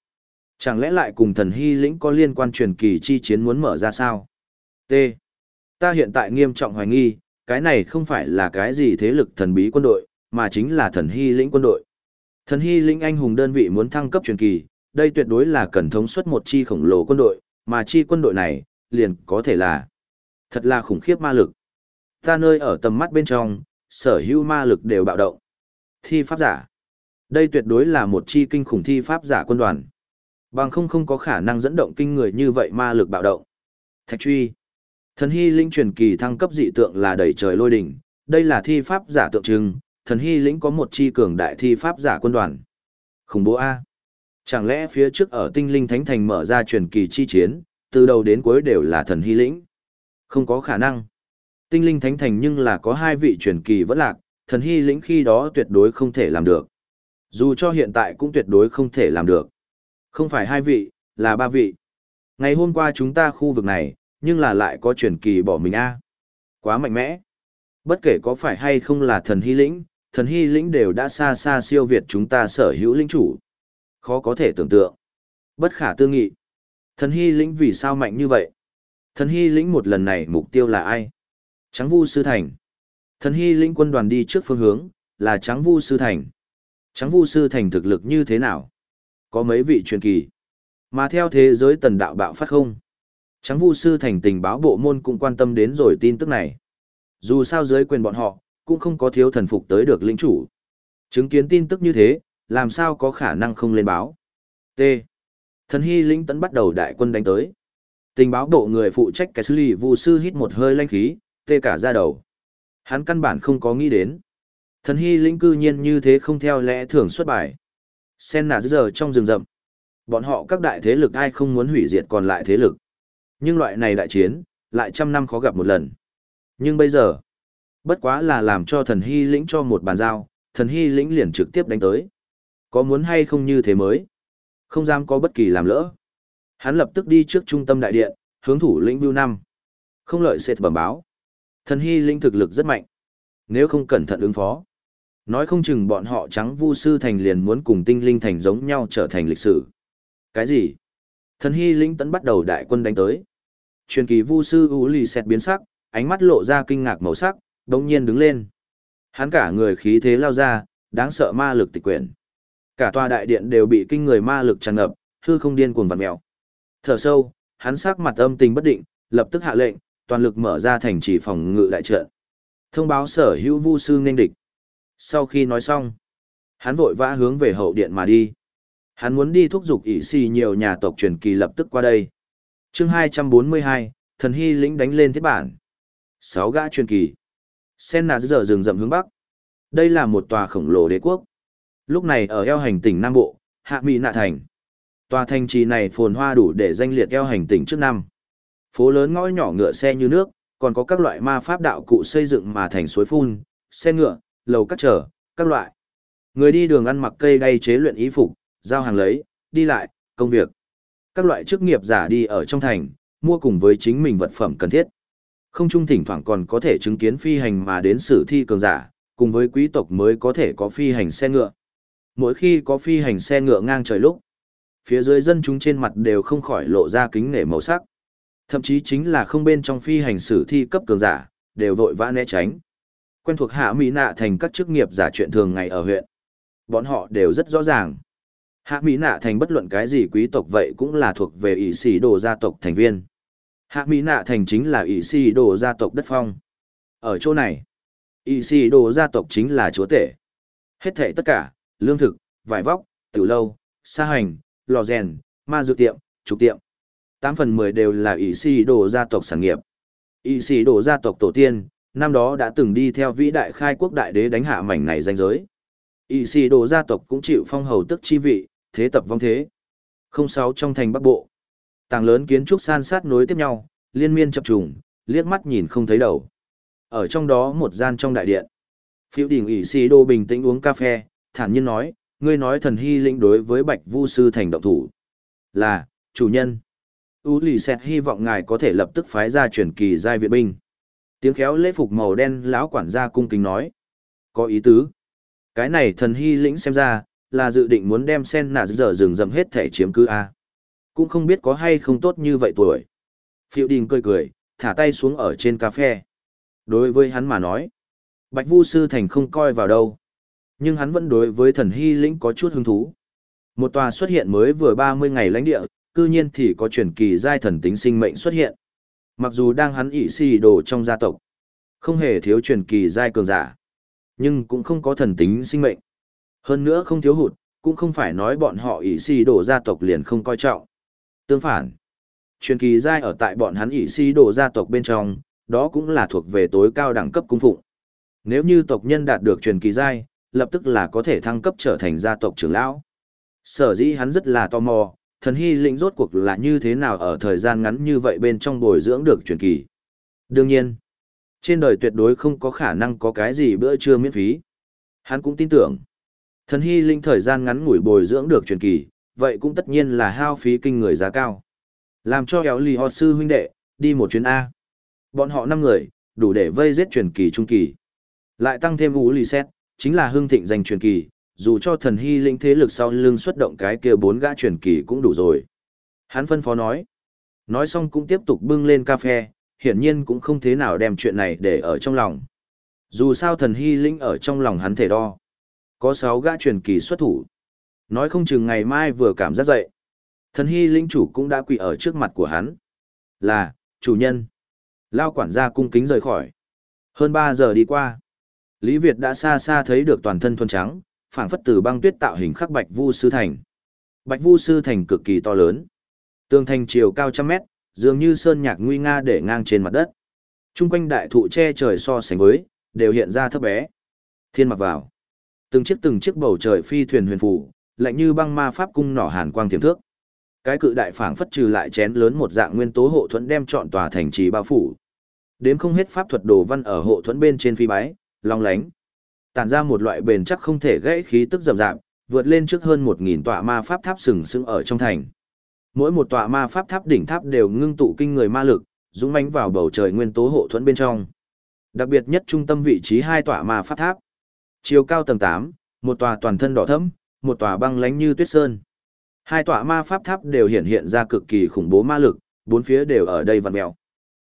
Chẳng lẽ lại cùng thần hy lĩnh có liên quan truyền kỳ chi chiến muốn mở ra sao? T. Ta hiện tại nghiêm trọng hoài nghi, cái này không phải là cái gì thế lực thần bí quân đội, mà chính là thần hy lĩnh quân đội. Thần hy lĩnh anh hùng đơn vị muốn thăng cấp truyền kỳ, đây tuyệt đối là cần thống suất một chi khổng lồ quân đội, mà chi quân đội này, liền có thể là thật là khủng khiếp ma lực. Ta nơi ở tầm mắt bên trong, sở hữu ma lực đều bạo động. Thi pháp giả. Đây tuyệt đối là một chi kinh khủng thi pháp giả quân đoàn. Bằng không không có khả năng dẫn động kinh người như vậy ma lực bạo động. Thạch truy. Thần hy linh truyền kỳ thăng cấp dị tượng là đẩy trời lôi đỉnh, đây là thi pháp giả tượng trưng, thần hy lĩnh có một chi cường đại thi pháp giả quân đoàn. Khủng bố A. Chẳng lẽ phía trước ở tinh linh thánh thành mở ra truyền kỳ chi chiến, từ đầu đến cuối đều là thần hy lĩnh? Không có khả năng. Tinh linh thánh thành nhưng là có hai vị truyền kỳ vẫn lạc, thần hy lĩnh khi đó tuyệt đối không thể làm được. Dù cho hiện tại cũng tuyệt đối không thể làm được. Không phải hai vị, là ba vị. Ngày hôm qua chúng ta khu vực này, nhưng là lại có truyền kỳ bỏ mình a Quá mạnh mẽ. Bất kể có phải hay không là thần hy lĩnh, thần hy lĩnh đều đã xa xa siêu việt chúng ta sở hữu lĩnh chủ. Khó có thể tưởng tượng. Bất khả tư nghị. Thần hy lĩnh vì sao mạnh như vậy? Thần hy lĩnh một lần này mục tiêu là ai? Trắng vu sư thành. Thần hy lĩnh quân đoàn đi trước phương hướng, là trắng vu sư thành. Trắng vu sư thành thực lực như thế nào? Có mấy vị truyền kỳ. Mà theo thế giới tần đạo bạo phát không? Trắng vu sư thành tình báo bộ môn cũng quan tâm đến rồi tin tức này. Dù sao dưới quyền bọn họ, cũng không có thiếu thần phục tới được lĩnh chủ. Chứng kiến tin tức như thế, làm sao có khả năng không lên báo. T. Thần hy lĩnh tấn bắt đầu đại quân đánh tới. Tình báo bộ người phụ trách cái xử lý vu sư hít một hơi lanh khí, tê cả ra đầu. Hắn căn bản không có nghĩ đến. Thần hy lĩnh cư nhiên như thế không theo lẽ thường xuất bài. Sen nà giờ trong rừng rậm. Bọn họ các đại thế lực ai không muốn hủy diệt còn lại thế lực. Nhưng loại này đại chiến, lại trăm năm khó gặp một lần. Nhưng bây giờ, bất quá là làm cho thần hy lĩnh cho một bàn giao, thần hy lĩnh liền trực tiếp đánh tới. Có muốn hay không như thế mới? Không dám có bất kỳ làm lỡ. Hắn lập tức đi trước trung tâm đại điện, hướng thủ lĩnh Bưu Năm. Không lợi sẽ bẩm báo. Thần hy Linh thực lực rất mạnh. Nếu không cẩn thận ứng phó. Nói không chừng bọn họ trắng vu sư thành liền muốn cùng tinh linh thành giống nhau trở thành lịch sử. Cái gì? Thần hy Linh tấn bắt đầu đại quân đánh tới. Truyền kỳ vu sư U lì xẹt biến sắc, ánh mắt lộ ra kinh ngạc màu sắc, đống nhiên đứng lên. Hắn cả người khí thế lao ra, đáng sợ ma lực tịch quyển. Cả tòa đại điện đều bị kinh người ma lực tràn ngập, hư không điên cuồng vặn mèo. Thở sâu, hắn sắc mặt âm tình bất định, lập tức hạ lệnh, toàn lực mở ra thành trì phòng ngự đại trận. Thông báo sở hữu vu sư nên địch. Sau khi nói xong, hắn vội vã hướng về hậu điện mà đi. Hắn muốn đi thúc giục ỷ xì nhiều nhà tộc truyền kỳ lập tức qua đây. chương 242, thần hy lĩnh đánh lên thiết bản. Sáu gã truyền kỳ. Sen nà giờ rừng rậm hướng bắc. Đây là một tòa khổng lồ đế quốc. Lúc này ở eo hành tỉnh Nam Bộ, Hạ Mỹ Nạ Thành. Tòa thành trì này phồn hoa đủ để danh liệt eo hành tỉnh trước năm. Phố lớn ngõ nhỏ ngựa xe như nước, còn có các loại ma pháp đạo cụ xây dựng mà thành suối phun, xe ngựa, lầu cắt trở, các loại. Người đi đường ăn mặc cây đay chế luyện ý phục, giao hàng lấy, đi lại, công việc. Các loại chức nghiệp giả đi ở trong thành, mua cùng với chính mình vật phẩm cần thiết. Không trung thỉnh thoảng còn có thể chứng kiến phi hành mà đến sử thi cường giả, cùng với quý tộc mới có thể có phi hành xe ngựa. Mỗi khi có phi hành xe ngựa ngang trời lúc, phía dưới dân chúng trên mặt đều không khỏi lộ ra kính nể màu sắc. Thậm chí chính là không bên trong phi hành sử thi cấp cường giả, đều vội vã né tránh. Quen thuộc hạ mỹ nạ thành các chức nghiệp giả chuyện thường ngày ở huyện. Bọn họ đều rất rõ ràng. Hạ mỹ nạ thành bất luận cái gì quý tộc vậy cũng là thuộc về ỷ sĩ đồ gia tộc thành viên. Hạ mỹ nạ thành chính là ỷ sĩ đồ gia tộc đất phong. Ở chỗ này, ỷ sĩ đồ gia tộc chính là chúa tể. Hết thảy tất cả, lương thực, vải vóc, tiểu lâu, sa hành, lò rèn, ma dược tiệm, trục tiệm. Tám phần mười đều là ỷ sĩ đồ gia tộc sản nghiệp. ỷ sĩ đồ gia tộc tổ tiên, năm đó đã từng đi theo vĩ đại khai quốc đại đế đánh hạ mảnh này danh giới. ỷ sĩ đồ gia tộc cũng chịu phong hầu tức chi vị, thế tập vong thế. Không sáu trong thành Bắc Bộ. Tàng lớn kiến trúc san sát nối tiếp nhau, liên miên chập trùng, liếc mắt nhìn không thấy đầu. Ở trong đó một gian trong đại điện. Phiêu đỉnh ỷ sĩ đô bình tĩnh uống cà phê, thản nhiên nói, ngươi nói thần hy linh đối với bạch vu sư thành động thủ. Là, chủ nhân. U lì xẹt hy vọng ngài có thể lập tức phái ra truyền kỳ giai viện binh. Tiếng khéo lễ phục màu đen lão quản gia cung kính nói. Có ý tứ. Cái này thần hy lĩnh xem ra, là dự định muốn đem sen nạ dở rừng rậm hết thể chiếm cứ A. Cũng không biết có hay không tốt như vậy tuổi. Phiệu đình cười cười, thả tay xuống ở trên cà phê. Đối với hắn mà nói, Bạch Vu Sư Thành không coi vào đâu. Nhưng hắn vẫn đối với thần hy lĩnh có chút hứng thú. Một tòa xuất hiện mới vừa 30 ngày lãnh địa, cư nhiên thì có truyền kỳ giai thần tính sinh mệnh xuất hiện. Mặc dù đang hắn ỷ xì đồ trong gia tộc, không hề thiếu truyền kỳ giai cường giả, nhưng cũng không có thần tính sinh mệnh. Hơn nữa không thiếu hụt, cũng không phải nói bọn họ ỷ xì đồ gia tộc liền không coi trọng. Tương phản, truyền kỳ giai ở tại bọn hắn ỷ xì đồ gia tộc bên trong, đó cũng là thuộc về tối cao đẳng cấp cung phụng. Nếu như tộc nhân đạt được truyền kỳ giai, lập tức là có thể thăng cấp trở thành gia tộc trưởng lão. Sở dĩ hắn rất là tò mò, thần hy lĩnh rốt cuộc là như thế nào ở thời gian ngắn như vậy bên trong bồi dưỡng được truyền kỳ. Đương nhiên, trên đời tuyệt đối không có khả năng có cái gì bữa trưa miễn phí. Hắn cũng tin tưởng, thần hy linh thời gian ngắn ngủi bồi dưỡng được truyền kỳ, vậy cũng tất nhiên là hao phí kinh người giá cao. Làm cho kéo lì họ sư huynh đệ, đi một chuyến A. Bọn họ năm người, đủ để vây giết truyền kỳ trung kỳ. Lại tăng thêm ú lì xét, chính là hương thịnh danh truyền kỳ, dù cho thần hy linh thế lực sau lưng xuất động cái kia bốn gã truyền kỳ cũng đủ rồi. Hắn phân phó nói. Nói xong cũng tiếp tục bưng lên cà phê, hiển nhiên cũng không thế nào đem chuyện này để ở trong lòng. Dù sao thần hy linh ở trong lòng hắn thể đo. Có sáu gã truyền kỳ xuất thủ. Nói không chừng ngày mai vừa cảm giác dậy. Thần hy linh chủ cũng đã quỳ ở trước mặt của hắn. Là, chủ nhân. Lao quản gia cung kính rời khỏi. Hơn ba giờ đi qua. Lý Việt đã xa xa thấy được toàn thân thuần trắng, phảng phất từ băng tuyết tạo hình khắc Bạch Vu sư thành. Bạch Vu sư thành cực kỳ to lớn. Tường thành chiều cao trăm mét, dường như sơn nhạc nguy nga để ngang trên mặt đất. Trung quanh đại thụ che trời so sánh với, đều hiện ra thấp bé. Thiên mặc vào. Từng chiếc từng chiếc bầu trời phi thuyền huyền phủ, lạnh như băng ma pháp cung nỏ hàn quang tiềm thước. Cái cự đại phảng phất trừ lại chén lớn một dạng nguyên tố hộ thuẫn đem trọn tòa thành trì bao phủ. Đếm không hết pháp thuật đồ văn ở hộ thuẫn bên trên phi bái, long lánh. Tản ra một loại bền chắc không thể gãy khí tức rầm rạp, vượt lên trước hơn một nghìn tọa ma pháp tháp sừng sững ở trong thành. Mỗi một tọa ma pháp tháp đỉnh tháp đều ngưng tụ kinh người ma lực, dũng mãnh vào bầu trời nguyên tố hộ thuẫn bên trong. Đặc biệt nhất trung tâm vị trí hai tọa ma pháp tháp. Chiều cao tầng 8, một tòa toàn thân đỏ thẫm, một tòa băng lánh như tuyết sơn. Hai tọa ma pháp tháp đều hiện hiện ra cực kỳ khủng bố ma lực, bốn phía đều ở đây vặn mèo.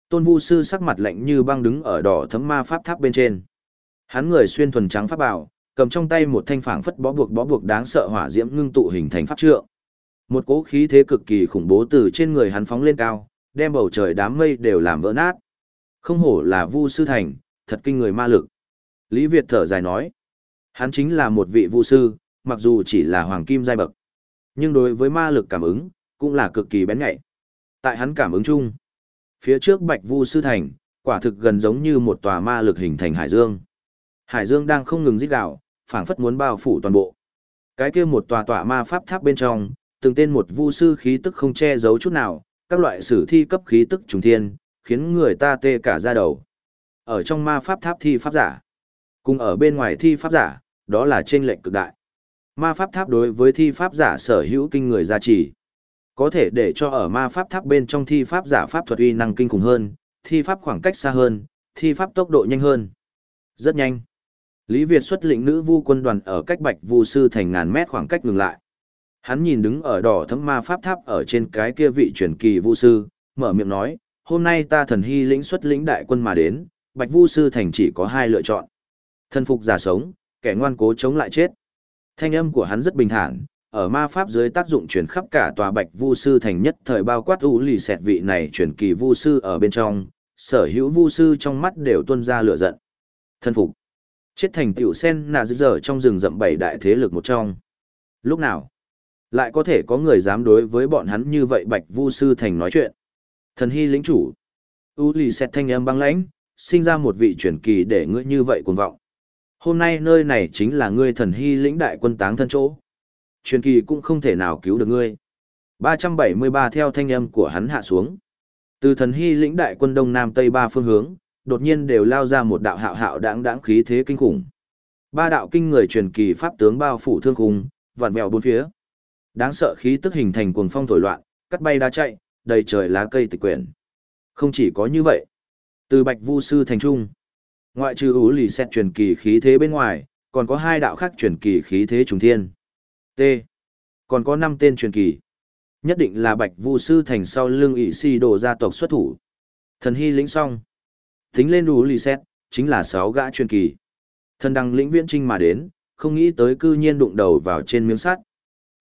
Tôn Vu sư sắc mặt lạnh như băng đứng ở đỏ thấm ma pháp tháp bên trên. Hắn người xuyên thuần trắng pháp bảo, cầm trong tay một thanh phảng phất bó buộc bó buộc đáng sợ hỏa diễm ngưng tụ hình thành pháp trượng. Một cỗ khí thế cực kỳ khủng bố từ trên người hắn phóng lên cao, đem bầu trời đám mây đều làm vỡ nát. Không hổ là Vu sư thành, thật kinh người ma lực. Lý Việt thở dài nói, hắn chính là một vị Vu sư, mặc dù chỉ là hoàng kim giai bậc, nhưng đối với ma lực cảm ứng, cũng là cực kỳ bén nhạy. Tại hắn cảm ứng chung, phía trước Bạch Vu sư thành, quả thực gần giống như một tòa ma lực hình thành hải dương. Hải dương đang không ngừng rít gào, phảng phất muốn bao phủ toàn bộ. Cái kia một tòa tòa ma pháp tháp bên trong, từng tên một vu sư khí tức không che giấu chút nào, các loại sử thi cấp khí tức trùng thiên, khiến người ta tê cả da đầu. Ở trong ma pháp tháp thi pháp giả, cùng ở bên ngoài thi pháp giả, đó là trên lệnh cực đại. Ma pháp tháp đối với thi pháp giả sở hữu kinh người gia trì. Có thể để cho ở ma pháp tháp bên trong thi pháp giả pháp thuật uy năng kinh khủng hơn, thi pháp khoảng cách xa hơn, thi pháp tốc độ nhanh hơn. Rất nhanh. Lý Việt xuất lĩnh nữ vu quân đoàn ở cách bạch vu sư thành ngàn mét khoảng cách ngừng lại. Hắn nhìn đứng ở đỏ thấm ma pháp tháp ở trên cái kia vị truyền kỳ vu sư, mở miệng nói, hôm nay ta thần hy lĩnh xuất lĩnh đại quân mà đến, bạch vu sư thành chỉ có hai lựa chọn. Thân phục giả sống, kẻ ngoan cố chống lại chết. Thanh âm của hắn rất bình thản, ở ma pháp dưới tác dụng truyền khắp cả tòa bạch vu sư thành nhất thời bao quát u lì xẹt vị này truyền kỳ vu sư ở bên trong, sở hữu vu sư trong mắt đều tuôn ra lửa giận. Thân phục. Chết thành tiểu sen nà dư trong rừng rậm bảy đại thế lực một trong. Lúc nào? Lại có thể có người dám đối với bọn hắn như vậy bạch vu sư thành nói chuyện. Thần hy lĩnh chủ. U lì xét thanh âm băng lãnh, sinh ra một vị truyền kỳ để ngươi như vậy cuồng vọng. Hôm nay nơi này chính là ngươi thần hy lĩnh đại quân táng thân chỗ. Truyền kỳ cũng không thể nào cứu được ngươi. 373 theo thanh âm của hắn hạ xuống. Từ thần hy lĩnh đại quân đông nam tây ba phương hướng, đột nhiên đều lao ra một đạo hạo hạo đãng đãng khí thế kinh khủng. Ba đạo kinh người truyền kỳ pháp tướng bao phủ thương khung, vặn vẹo bốn phía. Đáng sợ khí tức hình thành cuồng phong thổi loạn, cắt bay đá chạy, đầy trời lá cây tịch quyển. Không chỉ có như vậy, từ Bạch Vu sư thành trung, ngoại trừ ủ lì xét truyền kỳ khí thế bên ngoài, còn có hai đạo khác truyền kỳ khí thế trùng thiên. T. Còn có năm tên truyền kỳ. Nhất định là Bạch Vu sư thành sau lưng ỷ si đồ gia tộc xuất thủ. Thần hy lĩnh xong. Tính lên đủ lì xét, chính là sáu gã truyền kỳ. Thần đăng lĩnh viễn trinh mà đến, không nghĩ tới cư nhiên đụng đầu vào trên miếng sắt.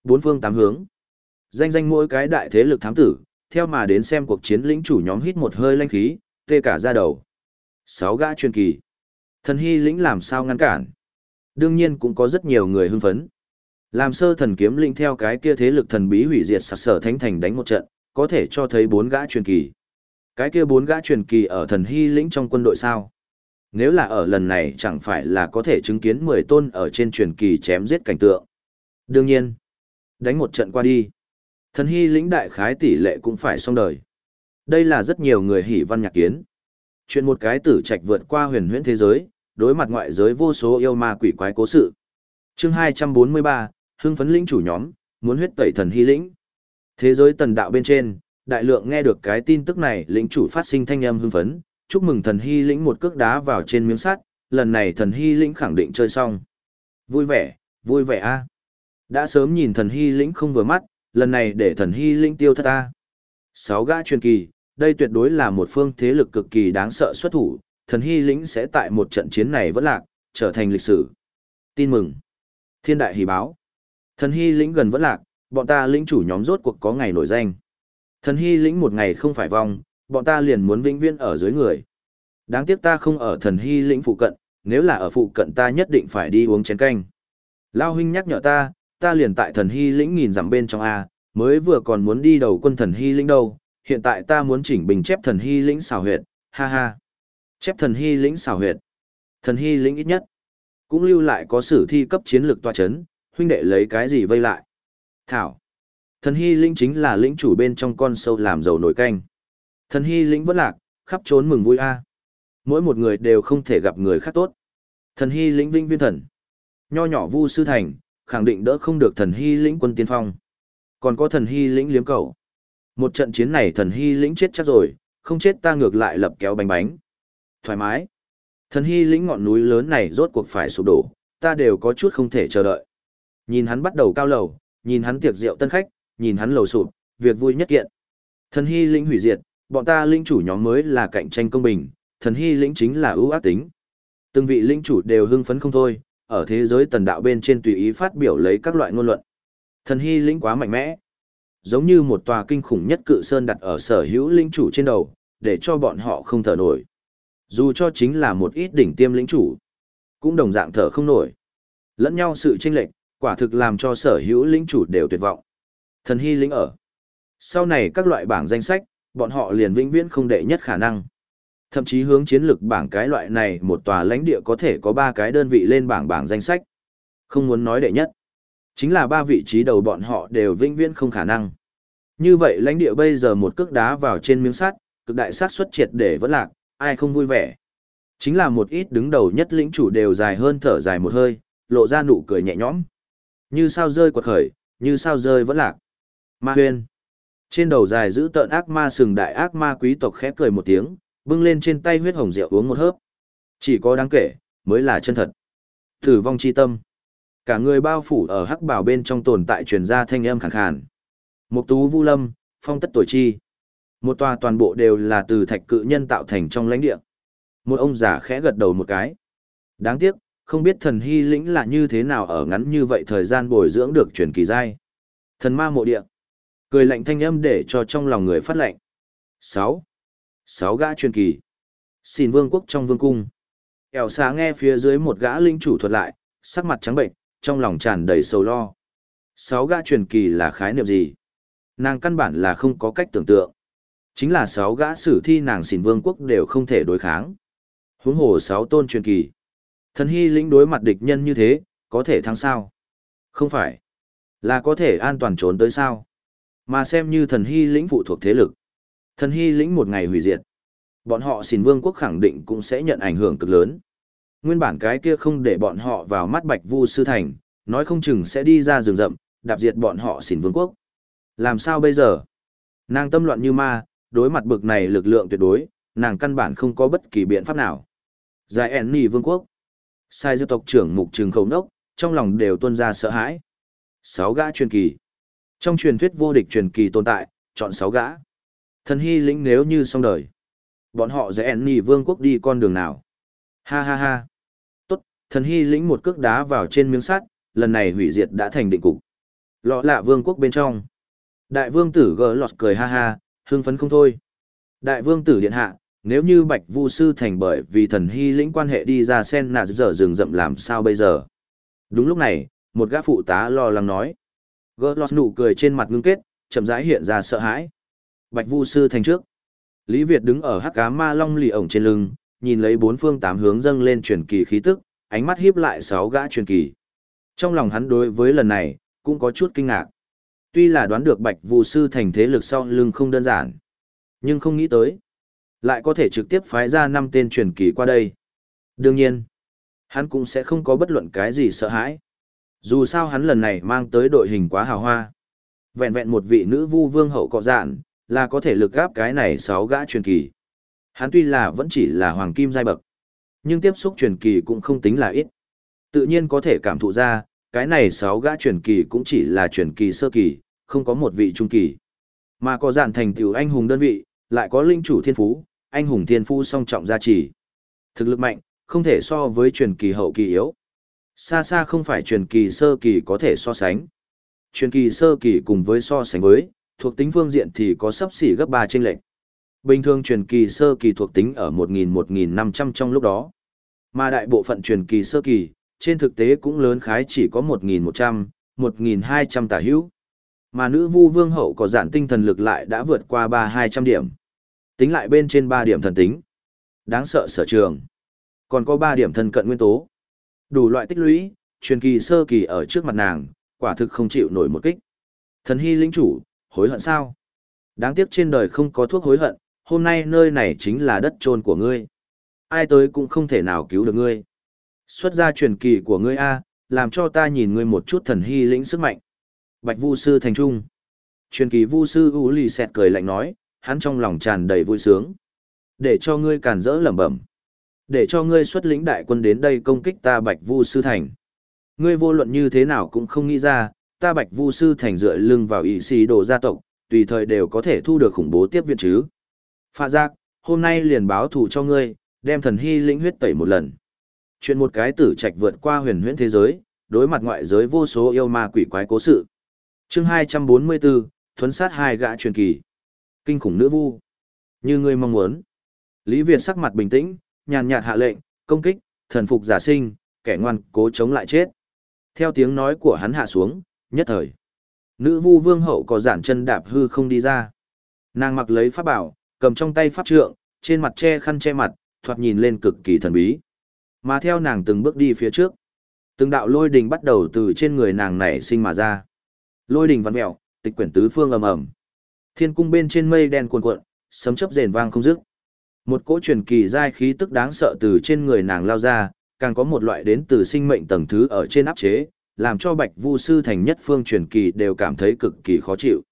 Bốn phương tám hướng. Danh danh mỗi cái đại thế lực thám tử, theo mà đến xem cuộc chiến lĩnh chủ nhóm hít một hơi lanh khí, tê cả ra đầu. Sáu gã truyền kỳ. Thần hy lĩnh làm sao ngăn cản? Đương nhiên cũng có rất nhiều người hưng phấn. Làm sơ thần kiếm lĩnh theo cái kia thế lực thần bí hủy diệt sặc sở thánh thành đánh một trận, có thể cho thấy bốn gã truyền kỳ. Cái kia bốn gã truyền kỳ ở thần hy lĩnh trong quân đội sao? Nếu là ở lần này chẳng phải là có thể chứng kiến 10 tôn ở trên truyền kỳ chém giết cảnh tượng. Đương nhiên, đánh một trận qua đi. Thần hy lĩnh đại khái tỷ lệ cũng phải xong đời. Đây là rất nhiều người hỉ văn nhạc kiến. Chuyện một cái tử trạch vượt qua huyền huyễn thế giới, đối mặt ngoại giới vô số yêu ma quỷ quái cố sự. chương 243, hưng phấn lĩnh chủ nhóm, muốn huyết tẩy thần hy lĩnh. Thế giới tần đạo bên trên, đại lượng nghe được cái tin tức này lĩnh chủ phát sinh thanh âm hưng phấn, chúc mừng thần hy lĩnh một cước đá vào trên miếng sắt, lần này thần hy lĩnh khẳng định chơi xong. Vui vẻ, vui vẻ a Đã sớm nhìn thần hy lĩnh không vừa mắt, lần này để thần hy lĩnh tiêu thất ta. Sáu gã truyền kỳ, đây tuyệt đối là một phương thế lực cực kỳ đáng sợ xuất thủ, thần hy lĩnh sẽ tại một trận chiến này vẫn lạc, trở thành lịch sử. Tin mừng. Thiên đại hỷ báo. Thần hy lĩnh gần vẫn lạc, bọn ta lĩnh chủ nhóm rốt cuộc có ngày nổi danh. Thần hy lĩnh một ngày không phải vong, bọn ta liền muốn vĩnh viễn ở dưới người. Đáng tiếc ta không ở thần hy lĩnh phụ cận, nếu là ở phụ cận ta nhất định phải đi uống chén canh. Lao huynh nhắc nhở ta, ta liền tại thần hy lĩnh nhìn dặm bên trong A, mới vừa còn muốn đi đầu quân thần hy lĩnh đâu, hiện tại ta muốn chỉnh bình chép thần hy lĩnh xảo huyệt, ha ha. Chép thần hy lĩnh xảo huyệt. Thần hy lĩnh ít nhất. Cũng lưu lại có sử thi cấp chiến lược tòa chấn, huynh đệ lấy cái gì vây lại. Thảo. Thần hy lĩnh chính là lĩnh chủ bên trong con sâu làm dầu nổi canh. Thần hy lĩnh vẫn lạc, khắp trốn mừng vui a. Mỗi một người đều không thể gặp người khác tốt. Thần hy lĩnh vinh viên thần. Nho nhỏ vu sư thành, khẳng định đỡ không được thần hy lĩnh quân tiên phong. Còn có thần hy lĩnh liếm cầu. Một trận chiến này thần hy lĩnh chết chắc rồi, không chết ta ngược lại lập kéo bánh bánh. Thoải mái. Thần hy lĩnh ngọn núi lớn này rốt cuộc phải sụp đổ, ta đều có chút không thể chờ đợi. Nhìn hắn bắt đầu cao lầu, nhìn hắn tiệc rượu tân khách, nhìn hắn lầu sụp, việc vui nhất kiện. Thần hy lĩnh hủy diệt, bọn ta lĩnh chủ nhóm mới là cạnh tranh công bình, thần hy lĩnh chính là ưu ác tính. Từng vị lĩnh chủ đều hưng phấn không thôi, ở thế giới tần đạo bên trên tùy ý phát biểu lấy các loại ngôn luận. Thần hy lĩnh quá mạnh mẽ, giống như một tòa kinh khủng nhất cự sơn đặt ở sở hữu lĩnh chủ trên đầu, để cho bọn họ không thở nổi. Dù cho chính là một ít đỉnh tiêm lĩnh chủ, cũng đồng dạng thở không nổi. Lẫn nhau sự chênh lệch, quả thực làm cho sở hữu lĩnh chủ đều tuyệt vọng. Thần hy lĩnh ở. Sau này các loại bảng danh sách, bọn họ liền vĩnh viễn không đệ nhất khả năng. Thậm chí hướng chiến lược bảng cái loại này một tòa lãnh địa có thể có ba cái đơn vị lên bảng bảng danh sách. Không muốn nói đệ nhất. Chính là ba vị trí đầu bọn họ đều vĩnh viễn không khả năng. Như vậy lãnh địa bây giờ một cước đá vào trên miếng sắt, cực đại sát xuất triệt để vẫn lạc, ai không vui vẻ. Chính là một ít đứng đầu nhất lĩnh chủ đều dài hơn thở dài một hơi, lộ ra nụ cười nhẹ nhõm. Như sao rơi quật khởi, như sao rơi vẫn lạc. Ma huyên. Trên đầu dài giữ tợn ác ma sừng đại ác ma quý tộc khẽ cười một tiếng, bưng lên trên tay huyết hồng rượu uống một hớp. Chỉ có đáng kể, mới là chân thật. Tử vong chi tâm. Cả người bao phủ ở hắc bảo bên trong tồn tại truyền ra thanh âm khàn khàn. Mục tú vu lâm, phong tất tuổi chi. Một tòa toàn bộ đều là từ thạch cự nhân tạo thành trong lãnh địa. Một ông già khẽ gật đầu một cái. Đáng tiếc, không biết thần hy lĩnh là như thế nào ở ngắn như vậy thời gian bồi dưỡng được truyền kỳ giai. Thần ma mộ địa. Cười lạnh thanh âm để cho trong lòng người phát lạnh. 6. Sáu gã truyền kỳ. Xin vương quốc trong vương cung. Kẻo xá nghe phía dưới một gã linh chủ thuật lại, sắc mặt trắng bệnh, trong lòng tràn đầy sầu lo. Sáu gã truyền kỳ là khái niệm gì? Nàng căn bản là không có cách tưởng tượng. Chính là sáu gã sử thi nàng xin vương quốc đều không thể đối kháng. Huống hồ sáu tôn truyền kỳ. Thần hy lĩnh đối mặt địch nhân như thế, có thể thắng sao? Không phải. Là có thể an toàn trốn tới sao? Mà xem như thần hy lĩnh phụ thuộc thế lực. Thần hy lĩnh một ngày hủy diệt. Bọn họ xỉn vương quốc khẳng định cũng sẽ nhận ảnh hưởng cực lớn. Nguyên bản cái kia không để bọn họ vào mắt bạch vu sư thành, nói không chừng sẽ đi ra rừng rậm, đạp diệt bọn họ xỉn vương quốc. Làm sao bây giờ? Nàng tâm loạn như ma, đối mặt bực này lực lượng tuyệt đối, nàng căn bản không có bất kỳ biện pháp nào. Giải ẻn nì vương quốc. Sai diêu tộc trưởng mục trường khẩu nốc, trong lòng đều tuôn ra sợ hãi. Sáu gã truyền kỳ. Trong truyền thuyết vô địch truyền kỳ tồn tại, chọn sáu gã. Thần hy lĩnh nếu như xong đời. Bọn họ sẽ ẻn nhì vương quốc đi con đường nào? Ha ha ha. Tốt, thần hy lĩnh một cước đá vào trên miếng sắt, lần này hủy diệt đã thành định cục. Lọ lạ vương quốc bên trong. Đại vương tử gỡ lọt cười ha ha, hưng phấn không thôi. Đại vương tử điện hạ, nếu như bạch vu sư thành bởi vì thần hy lĩnh quan hệ đi ra sen nạ dở rừng rậm làm sao bây giờ? Đúng lúc này, một gã phụ tá lo lắng nói. Gỡ lọt nụ cười trên mặt ngưng kết, chậm rãi hiện ra sợ hãi. Bạch Vu sư thành trước. Lý Việt đứng ở hắc cá ma long lì ổng trên lưng, nhìn lấy bốn phương tám hướng dâng lên truyền kỳ khí tức, ánh mắt hiếp lại sáu gã truyền kỳ. Trong lòng hắn đối với lần này, cũng có chút kinh ngạc. Tuy là đoán được Bạch Vu sư thành thế lực sau lưng không đơn giản, nhưng không nghĩ tới, lại có thể trực tiếp phái ra năm tên truyền kỳ qua đây. Đương nhiên, hắn cũng sẽ không có bất luận cái gì sợ hãi. Dù sao hắn lần này mang tới đội hình quá hào hoa. Vẹn vẹn một vị nữ vu vương hậu cọ dạn, là có thể lực gáp cái này sáu gã truyền kỳ. Hắn tuy là vẫn chỉ là hoàng kim giai bậc, nhưng tiếp xúc truyền kỳ cũng không tính là ít. Tự nhiên có thể cảm thụ ra, cái này sáu gã truyền kỳ cũng chỉ là truyền kỳ sơ kỳ, không có một vị trung kỳ. Mà có dạn thành tiểu anh hùng đơn vị, lại có linh chủ thiên phú, anh hùng thiên phú song trọng gia trì. Thực lực mạnh, không thể so với truyền kỳ hậu kỳ yếu. Xa xa không phải truyền kỳ sơ kỳ có thể so sánh. Truyền kỳ sơ kỳ cùng với so sánh với, thuộc tính phương diện thì có sấp xỉ gấp 3 trên lệnh. Bình thường truyền kỳ sơ kỳ thuộc tính ở 1.000-1.500 trong lúc đó. Mà đại bộ phận truyền kỳ sơ kỳ, trên thực tế cũng lớn khái chỉ có 1.100, 1.200 tả hữu. Mà nữ vu vương hậu có giản tinh thần lực lại đã vượt qua 3-200 điểm. Tính lại bên trên 3 điểm thần tính. Đáng sợ sở trường. Còn có 3 điểm thân cận nguyên tố. Đủ loại tích lũy, truyền kỳ sơ kỳ ở trước mặt nàng, quả thực không chịu nổi một kích. Thần hy lĩnh chủ, hối hận sao? Đáng tiếc trên đời không có thuốc hối hận, hôm nay nơi này chính là đất trôn của ngươi. Ai tới cũng không thể nào cứu được ngươi. Xuất ra truyền kỳ của ngươi A, làm cho ta nhìn ngươi một chút thần hy lĩnh sức mạnh. Bạch Vu sư thành trung. Truyền kỳ Vu sư U Lì xẹt cười lạnh nói, hắn trong lòng tràn đầy vui sướng. Để cho ngươi càn rỡ lẩm bẩm. Để cho ngươi xuất lĩnh đại quân đến đây công kích ta Bạch Vu sư thành. Ngươi vô luận như thế nào cũng không nghĩ ra, ta Bạch Vu sư thành dựa lưng vào ý xì đồ gia tộc, tùy thời đều có thể thu được khủng bố tiếp viện chứ. Phạ giác, hôm nay liền báo thù cho ngươi, đem thần hy lĩnh huyết tẩy một lần. Chuyện một cái tử trạch vượt qua huyền huyễn thế giới, đối mặt ngoại giới vô số yêu ma quỷ quái cố sự. chương 244, thuấn sát hai gã truyền kỳ. Kinh khủng nữ vu. Như ngươi mong muốn. Lý Việt sắc mặt bình tĩnh, nhàn nhạt hạ lệnh, công kích, thần phục giả sinh, kẻ ngoan cố chống lại chết. Theo tiếng nói của hắn hạ xuống, nhất thời. Nữ vu vương hậu có giản chân đạp hư không đi ra. Nàng mặc lấy pháp bảo, cầm trong tay pháp trượng, trên mặt che khăn che mặt, thoạt nhìn lên cực kỳ thần bí. Mà theo nàng từng bước đi phía trước, từng đạo lôi đình bắt đầu từ trên người nàng nảy sinh mà ra. Lôi đình văn mèo, tịch quyển tứ phương ầm ầm. Thiên cung bên trên mây đen cuồn cuộn, sấm chớp rền vang không dứt. Một cỗ truyền kỳ giai khí tức đáng sợ từ trên người nàng lao ra, càng có một loại đến từ sinh mệnh tầng thứ ở trên áp chế, làm cho Bạch Vu sư thành nhất phương truyền kỳ đều cảm thấy cực kỳ khó chịu.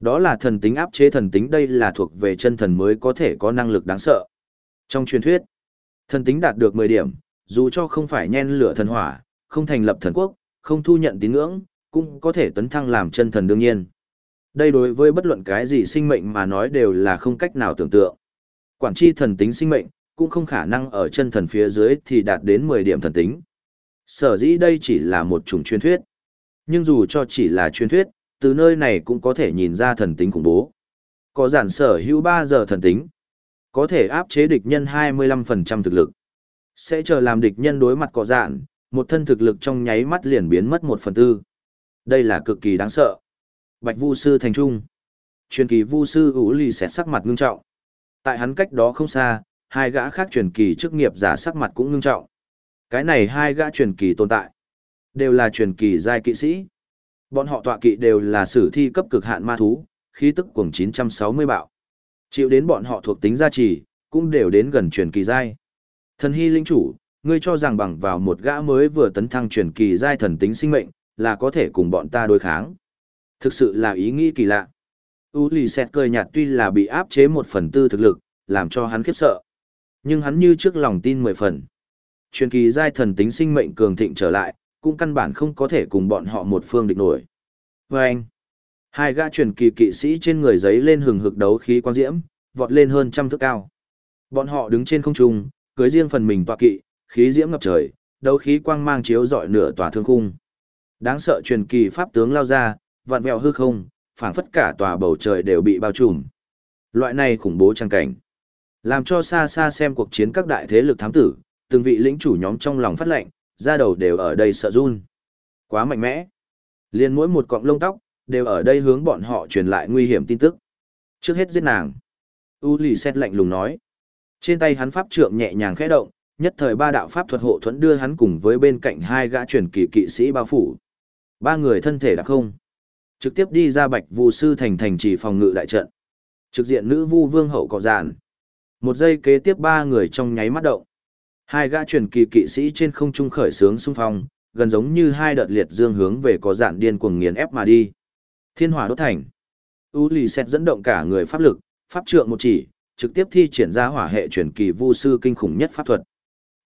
Đó là thần tính áp chế thần tính đây là thuộc về chân thần mới có thể có năng lực đáng sợ. Trong truyền thuyết, thần tính đạt được 10 điểm, dù cho không phải nhen lửa thần hỏa, không thành lập thần quốc, không thu nhận tín ngưỡng, cũng có thể tấn thăng làm chân thần đương nhiên. Đây đối với bất luận cái gì sinh mệnh mà nói đều là không cách nào tưởng tượng. Quản chi thần tính sinh mệnh, cũng không khả năng ở chân thần phía dưới thì đạt đến 10 điểm thần tính. Sở dĩ đây chỉ là một chủng truyền thuyết. Nhưng dù cho chỉ là truyền thuyết, từ nơi này cũng có thể nhìn ra thần tính khủng bố. Có giản sở hữu 3 giờ thần tính, có thể áp chế địch nhân 25% thực lực. Sẽ chờ làm địch nhân đối mặt có giản, một thân thực lực trong nháy mắt liền biến mất một phần tư. Đây là cực kỳ đáng sợ. Bạch Vu sư thành trung. Truyền kỳ Vu sư Vũ Lì sẽ sắc mặt ngưng trọng. Tại hắn cách đó không xa, hai gã khác truyền kỳ chức nghiệp giả sắc mặt cũng ngưng trọng. Cái này hai gã truyền kỳ tồn tại, đều là truyền kỳ giai kỵ sĩ. Bọn họ tọa kỵ đều là sử thi cấp cực hạn ma thú, khí tức cuồng 960 bạo. Chịu đến bọn họ thuộc tính gia trì, cũng đều đến gần truyền kỳ giai. Thần hy linh chủ, ngươi cho rằng bằng vào một gã mới vừa tấn thăng truyền kỳ giai thần tính sinh mệnh, là có thể cùng bọn ta đối kháng. Thực sự là ý nghĩ kỳ lạ. U lì xẹt cười nhạt tuy là bị áp chế một phần tư thực lực, làm cho hắn khiếp sợ. Nhưng hắn như trước lòng tin mười phần. Truyền kỳ giai thần tính sinh mệnh cường thịnh trở lại, cũng căn bản không có thể cùng bọn họ một phương địch nổi. Và anh, hai gã truyền kỳ kỵ sĩ trên người giấy lên hừng hực đấu khí quang diễm, vọt lên hơn trăm thước cao. Bọn họ đứng trên không trung, cưới riêng phần mình tọa kỵ, khí diễm ngập trời, đấu khí quang mang chiếu rọi nửa tòa thương khung. Đáng sợ truyền kỳ pháp tướng lao ra, vặn vẹo hư không, phảng phất cả tòa bầu trời đều bị bao trùm. Loại này khủng bố trang cảnh, làm cho xa xa xem cuộc chiến các đại thế lực thám tử, từng vị lĩnh chủ nhóm trong lòng phát lệnh, ra đầu đều ở đây sợ run. Quá mạnh mẽ. Liên mỗi một cọng lông tóc, đều ở đây hướng bọn họ truyền lại nguy hiểm tin tức. Trước hết giết nàng. U lì xét lạnh lùng nói. Trên tay hắn pháp trượng nhẹ nhàng khẽ động, nhất thời ba đạo pháp thuật hộ thuẫn đưa hắn cùng với bên cạnh hai gã truyền kỳ kỵ sĩ bao phủ. Ba người thân thể đã không. Trực tiếp đi ra bạch vu sư thành thành trì phòng ngự đại trận. Trực diện nữ vu vương hậu cọ giản Một giây kế tiếp ba người trong nháy mắt động. Hai gã truyền kỳ kỵ sĩ trên không trung khởi sướng xung phong, gần giống như hai đợt liệt dương hướng về có dạn điên cuồng nghiền ép mà đi. Thiên hỏa đốt thành. U lì xét dẫn động cả người pháp lực, pháp trượng một chỉ, trực tiếp thi triển ra hỏa hệ truyền kỳ vu sư kinh khủng nhất pháp thuật.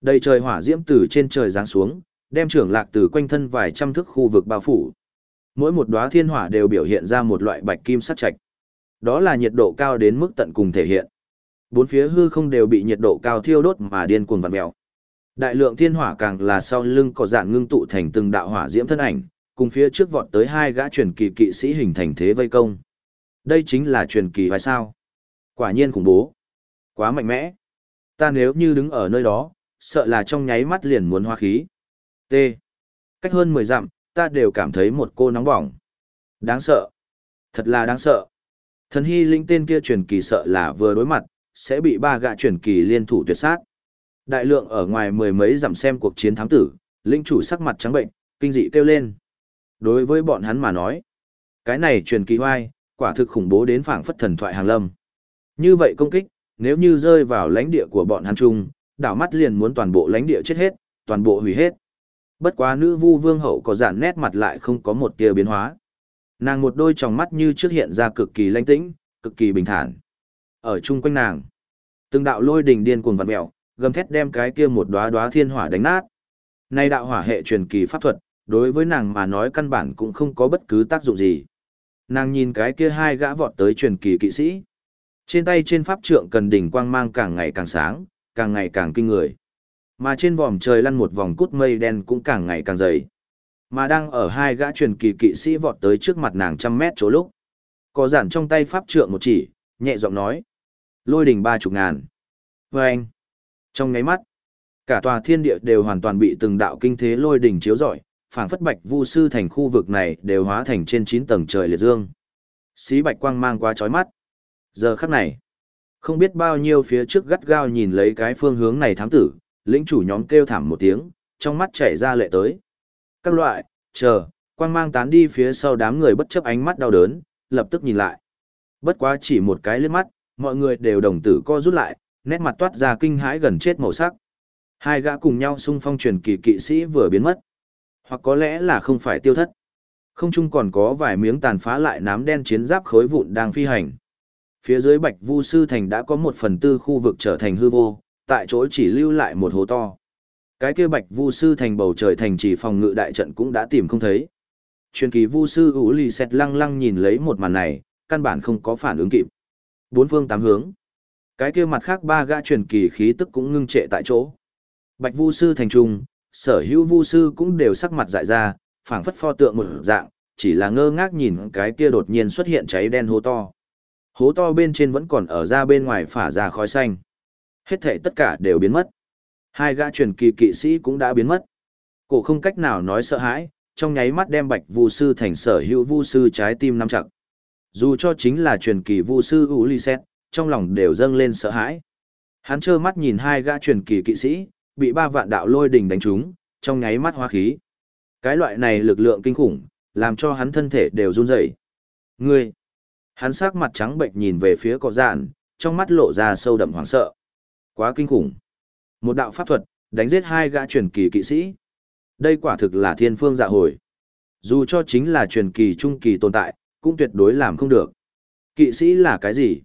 Đầy trời hỏa diễm từ trên trời giáng xuống, đem trưởng lạc từ quanh thân vài trăm thước khu vực bao phủ. Mỗi một đóa thiên hỏa đều biểu hiện ra một loại bạch kim sắc trạch. Đó là nhiệt độ cao đến mức tận cùng thể hiện. Bốn phía hư không đều bị nhiệt độ cao thiêu đốt mà điên cuồng vặn mèo. Đại lượng thiên hỏa càng là sau lưng có dạng ngưng tụ thành từng đạo hỏa diễm thân ảnh, cùng phía trước vọt tới hai gã truyền kỳ kỵ sĩ hình thành thế vây công. Đây chính là truyền kỳ hay sao? Quả nhiên khủng bố. Quá mạnh mẽ. Ta nếu như đứng ở nơi đó, sợ là trong nháy mắt liền muốn hoa khí. T. Cách hơn 10 dặm, ta đều cảm thấy một cô nóng bỏng. Đáng sợ. Thật là đáng sợ. Thần hy linh tên kia truyền kỳ sợ là vừa đối mặt, sẽ bị ba gạ truyền kỳ liên thủ tuyệt sát. Đại lượng ở ngoài mười mấy dặm xem cuộc chiến thám tử, linh chủ sắc mặt trắng bệnh, kinh dị kêu lên. Đối với bọn hắn mà nói, cái này truyền kỳ hoai, quả thực khủng bố đến phảng phất thần thoại hàng lâm. Như vậy công kích, nếu như rơi vào lãnh địa của bọn hắn chung, đảo mắt liền muốn toàn bộ lãnh địa chết hết, toàn bộ hủy hết. Bất quá nữ vu vương hậu có giản nét mặt lại không có một tia biến hóa. Nàng một đôi tròng mắt như trước hiện ra cực kỳ lãnh tĩnh, cực kỳ bình thản. Ở chung quanh nàng, từng đạo lôi đình điên cuồng vặn mèo, gầm thét đem cái kia một đóa đóa thiên hỏa đánh nát. Nay đạo hỏa hệ truyền kỳ pháp thuật, đối với nàng mà nói căn bản cũng không có bất cứ tác dụng gì. Nàng nhìn cái kia hai gã vọt tới truyền kỳ kỵ sĩ. Trên tay trên pháp trượng cần đỉnh quang mang càng ngày càng sáng, càng ngày càng kinh người. Mà trên vòm trời lăn một vòng cút mây đen cũng càng ngày càng dày. Mà đang ở hai gã truyền kỳ kỵ sĩ vọt tới trước mặt nàng trăm mét chỗ lúc. Có giản trong tay pháp trượng một chỉ, nhẹ giọng nói. Lôi đỉnh ba chục ngàn. Và anh. Trong ngáy mắt, cả tòa thiên địa đều hoàn toàn bị từng đạo kinh thế lôi đỉnh chiếu rọi, phảng phất bạch vu sư thành khu vực này đều hóa thành trên chín tầng trời liệt dương. Xí bạch quang mang quá chói mắt. Giờ khắc này, không biết bao nhiêu phía trước gắt gao nhìn lấy cái phương hướng này thám tử, lĩnh chủ nhóm kêu thảm một tiếng, trong mắt chảy ra lệ tới. Các loại, chờ, quang mang tán đi phía sau đám người bất chấp ánh mắt đau đớn, lập tức nhìn lại. Bất quá chỉ một cái liếc mắt, mọi người đều đồng tử co rút lại, nét mặt toát ra kinh hãi gần chết màu sắc. Hai gã cùng nhau xung phong truyền kỳ kỵ sĩ vừa biến mất. Hoặc có lẽ là không phải tiêu thất. Không chung còn có vài miếng tàn phá lại nám đen chiến giáp khối vụn đang phi hành. Phía dưới Bạch Vu Sư Thành đã có một phần tư khu vực trở thành hư vô, tại chỗ chỉ lưu lại một hố to. Cái kia Bạch Vu Sư Thành bầu trời thành chỉ phòng ngự đại trận cũng đã tìm không thấy. Truyền kỳ Vu Sư Ú Lì Xẹt lăng lăng nhìn lấy một màn này, căn bản không có phản ứng kịp. Bốn phương tám hướng. Cái kia mặt khác ba gã truyền kỳ khí tức cũng ngưng trệ tại chỗ. Bạch Vu Sư Thành trung, sở hữu Vu Sư cũng đều sắc mặt dại ra, phảng phất pho tượng một dạng, chỉ là ngơ ngác nhìn cái kia đột nhiên xuất hiện cháy đen hố to. Hố to bên trên vẫn còn ở ra bên ngoài phả ra khói xanh. Hết thể tất cả đều biến mất. Hai gã truyền kỳ kỵ sĩ cũng đã biến mất. Cổ không cách nào nói sợ hãi, trong nháy mắt đem bạch vu sư thành sở hữu vu sư trái tim nắm chặt. Dù cho chính là truyền kỳ vu sư Ulyset, trong lòng đều dâng lên sợ hãi. Hắn trơ mắt nhìn hai gã truyền kỳ kỵ sĩ, bị ba vạn đạo lôi đình đánh trúng, trong nháy mắt hóa khí. Cái loại này lực lượng kinh khủng, làm cho hắn thân thể đều run rẩy. Ngươi! Hắn sắc mặt trắng bệnh nhìn về phía cỏ dạn, trong mắt lộ ra sâu đậm hoảng sợ. Quá kinh khủng. Một đạo pháp thuật, đánh giết hai gã truyền kỳ kỵ sĩ. Đây quả thực là thiên phương dạ hồi. Dù cho chính là truyền kỳ trung kỳ tồn tại, cũng tuyệt đối làm không được. Kỵ sĩ là cái gì?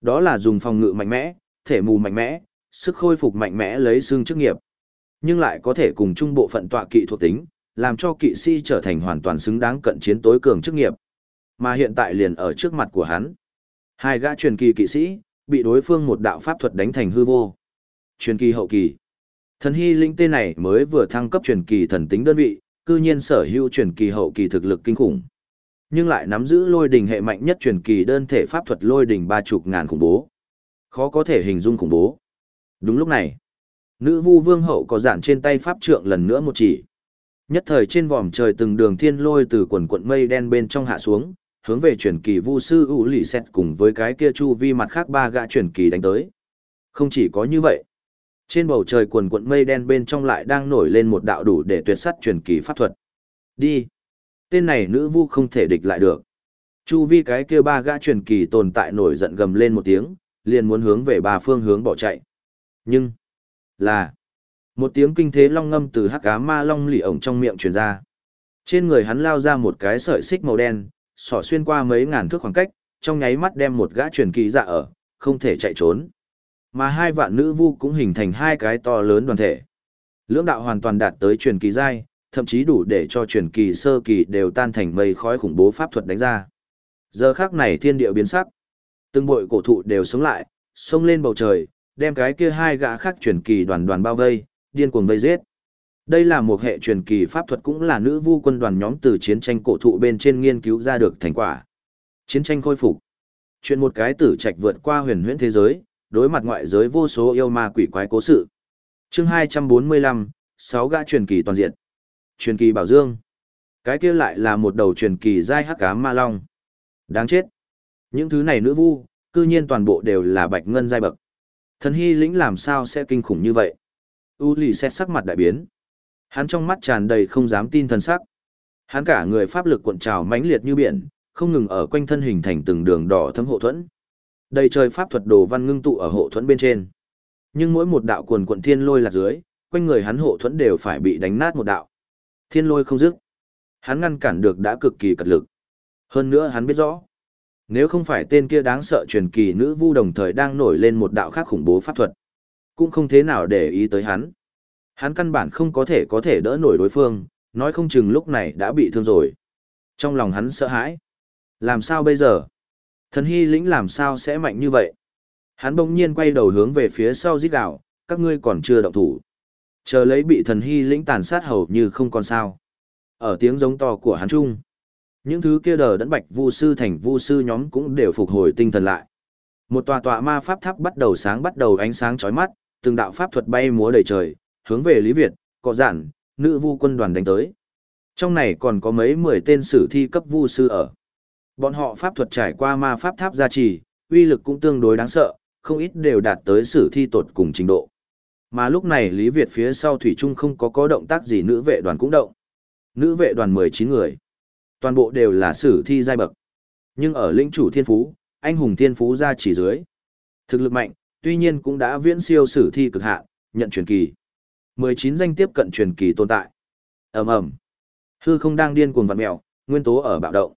Đó là dùng phòng ngự mạnh mẽ, thể mù mạnh mẽ, sức khôi phục mạnh mẽ lấy xương chức nghiệp. Nhưng lại có thể cùng trung bộ phận tọa kỵ thuộc tính, làm cho kỵ sĩ trở thành hoàn toàn xứng đáng cận chiến tối cường chức nghiệp. Mà hiện tại liền ở trước mặt của hắn. Hai gã truyền kỳ kỵ sĩ, bị đối phương một đạo pháp thuật đánh thành hư vô. Truyền kỳ hậu kỳ. Thần hy linh tên này mới vừa thăng cấp truyền kỳ thần tính đơn vị, cư nhiên sở hữu truyền kỳ hậu kỳ thực lực kinh khủng. Nhưng lại nắm giữ lôi đình hệ mạnh nhất truyền kỳ đơn thể pháp thuật lôi đình ba chục ngàn khủng bố. Khó có thể hình dung khủng bố. Đúng lúc này, nữ vu vương hậu có giản trên tay pháp trượng lần nữa một chỉ. Nhất thời trên vòm trời từng đường thiên lôi từ quần quận mây đen bên trong hạ xuống, hướng về truyền kỳ vu sư ủ lì xét cùng với cái kia chu vi mặt khác ba gã truyền kỳ đánh tới. Không chỉ có như vậy, trên bầu trời quần quận mây đen bên trong lại đang nổi lên một đạo đủ để tuyệt sắt truyền kỳ pháp thuật. Đi! Tên này nữ vu không thể địch lại được. Chu vi cái kia ba gã truyền kỳ tồn tại nổi giận gầm lên một tiếng, liền muốn hướng về ba phương hướng bỏ chạy. Nhưng, là, một tiếng kinh thế long ngâm từ hắc cá ma long lì ổng trong miệng truyền ra. Trên người hắn lao ra một cái sợi xích màu đen, sỏ xuyên qua mấy ngàn thước khoảng cách, trong nháy mắt đem một gã truyền kỳ dạ ở, không thể chạy trốn. Mà hai vạn nữ vu cũng hình thành hai cái to lớn đoàn thể. Lưỡng đạo hoàn toàn đạt tới truyền kỳ giai, thậm chí đủ để cho truyền kỳ sơ kỳ đều tan thành mây khói khủng bố pháp thuật đánh ra. Giờ khắc này thiên địa biến sắc. Từng bội cổ thụ đều sống lại, xông lên bầu trời, đem cái kia hai gã khác truyền kỳ đoàn đoàn bao vây, điên cuồng vây giết. Đây là một hệ truyền kỳ pháp thuật cũng là nữ vu quân đoàn nhóm từ chiến tranh cổ thụ bên trên nghiên cứu ra được thành quả. Chiến tranh khôi phục. Chuyện một cái tử trạch vượt qua huyền huyễn thế giới, đối mặt ngoại giới vô số yêu ma quỷ quái cố sự. Chương 245, sáu gã truyền kỳ toàn diện. Truyền kỳ bảo dương. Cái kia lại là một đầu truyền kỳ giai hắc ám ma long. Đáng chết. Những thứ này nữ vu, cư nhiên toàn bộ đều là bạch ngân giai bậc. Thần hy lĩnh làm sao sẽ kinh khủng như vậy? U lì xét sắc mặt đại biến. Hắn trong mắt tràn đầy không dám tin thần sắc. Hắn cả người pháp lực cuộn trào mãnh liệt như biển, không ngừng ở quanh thân hình thành từng đường đỏ thấm hộ thuẫn. Đầy trời pháp thuật đồ văn ngưng tụ ở hộ thuẫn bên trên. Nhưng mỗi một đạo cuồn cuộn thiên lôi là dưới, quanh người hắn hộ thuẫn đều phải bị đánh nát một đạo. Thiên lôi không dứt. Hắn ngăn cản được đã cực kỳ cật lực. Hơn nữa hắn biết rõ, nếu không phải tên kia đáng sợ truyền kỳ nữ vu đồng thời đang nổi lên một đạo khác khủng bố pháp thuật, cũng không thế nào để ý tới hắn. Hắn căn bản không có thể có thể đỡ nổi đối phương, nói không chừng lúc này đã bị thương rồi. Trong lòng hắn sợ hãi. Làm sao bây giờ? Thần hy lĩnh làm sao sẽ mạnh như vậy? Hắn bỗng nhiên quay đầu hướng về phía sau giết gạo, các ngươi còn chưa động thủ. Chờ lấy bị thần hy lĩnh tàn sát hầu như không còn sao. Ở tiếng giống to của hắn trung, những thứ kia đờ đẫn bạch vu sư thành vu sư nhóm cũng đều phục hồi tinh thần lại. Một tòa tòa ma pháp tháp bắt đầu sáng bắt đầu ánh sáng chói mắt, từng đạo pháp thuật bay múa đầy trời, hướng về Lý Việt, cọ giản, nữ vu quân đoàn đánh tới. Trong này còn có mấy mười tên sử thi cấp vu sư ở. Bọn họ pháp thuật trải qua ma pháp tháp gia trì, uy lực cũng tương đối đáng sợ, không ít đều đạt tới sử thi tột cùng trình độ. Mà lúc này Lý Việt phía sau Thủy Trung không có có động tác gì nữ vệ đoàn cũng động. Nữ vệ đoàn 19 người. Toàn bộ đều là sử thi giai bậc. Nhưng ở lĩnh chủ thiên phú, anh hùng thiên phú ra chỉ dưới. Thực lực mạnh, tuy nhiên cũng đã viễn siêu sử thi cực hạn, nhận truyền kỳ. 19 danh tiếp cận truyền kỳ tồn tại. ầm ầm Hư không đang điên cuồng vặn mèo, nguyên tố ở bạo động.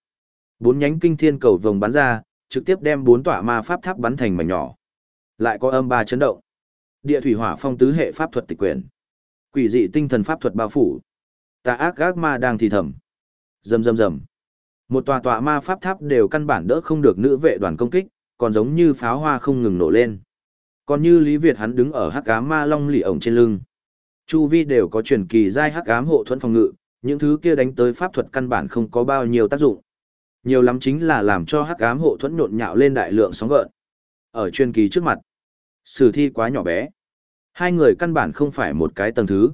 Bốn nhánh kinh thiên cầu vồng bắn ra, trực tiếp đem bốn tỏa ma pháp tháp bắn thành mảnh nhỏ. Lại có âm ba chấn động. Địa thủy hỏa phong tứ hệ pháp thuật tịch quyển. Quỷ dị tinh thần pháp thuật bao phủ. Tà ác gác ma đang thì thầm. Rầm rầm rầm. Một tòa tòa ma pháp tháp đều căn bản đỡ không được nữ vệ đoàn công kích, còn giống như pháo hoa không ngừng nổ lên. Còn như Lý Việt hắn đứng ở hắc ám ma long lì ổng trên lưng. Chu vi đều có truyền kỳ giai hắc ám hộ thuẫn phòng ngự, những thứ kia đánh tới pháp thuật căn bản không có bao nhiêu tác dụng. Nhiều lắm chính là làm cho hắc ám hộ thuẫn nhộn nhạo lên đại lượng sóng gợn. Ở truyền kỳ trước mặt, sử thi quá nhỏ bé. Hai người căn bản không phải một cái tầng thứ.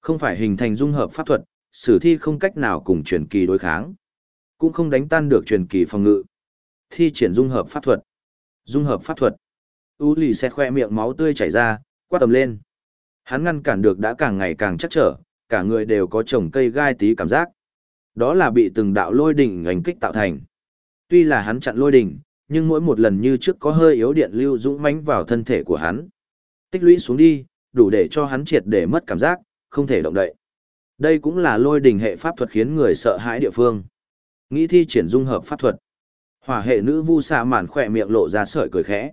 Không phải hình thành dung hợp pháp thuật, sử thi không cách nào cùng truyền kỳ đối kháng. Cũng không đánh tan được truyền kỳ phòng ngự. Thi triển dung hợp pháp thuật. Dung hợp pháp thuật. U lì xe khoe miệng máu tươi chảy ra, quát tầm lên. Hắn ngăn cản được đã càng ngày càng chắc trở, cả người đều có trồng cây gai tí cảm giác. Đó là bị từng đạo lôi đỉnh ảnh kích tạo thành. Tuy là hắn chặn lôi đỉnh, nhưng mỗi một lần như trước có hơi yếu điện lưu dũng mãnh vào thân thể của hắn. Tích lũy xuống đi, đủ để cho hắn triệt để mất cảm giác, không thể động đậy. Đây cũng là lôi đỉnh hệ pháp thuật khiến người sợ hãi địa phương. Nghĩ thi triển dung hợp pháp thuật. Hỏa hệ nữ vu xạ mạn khỏe miệng lộ ra sợi cười khẽ.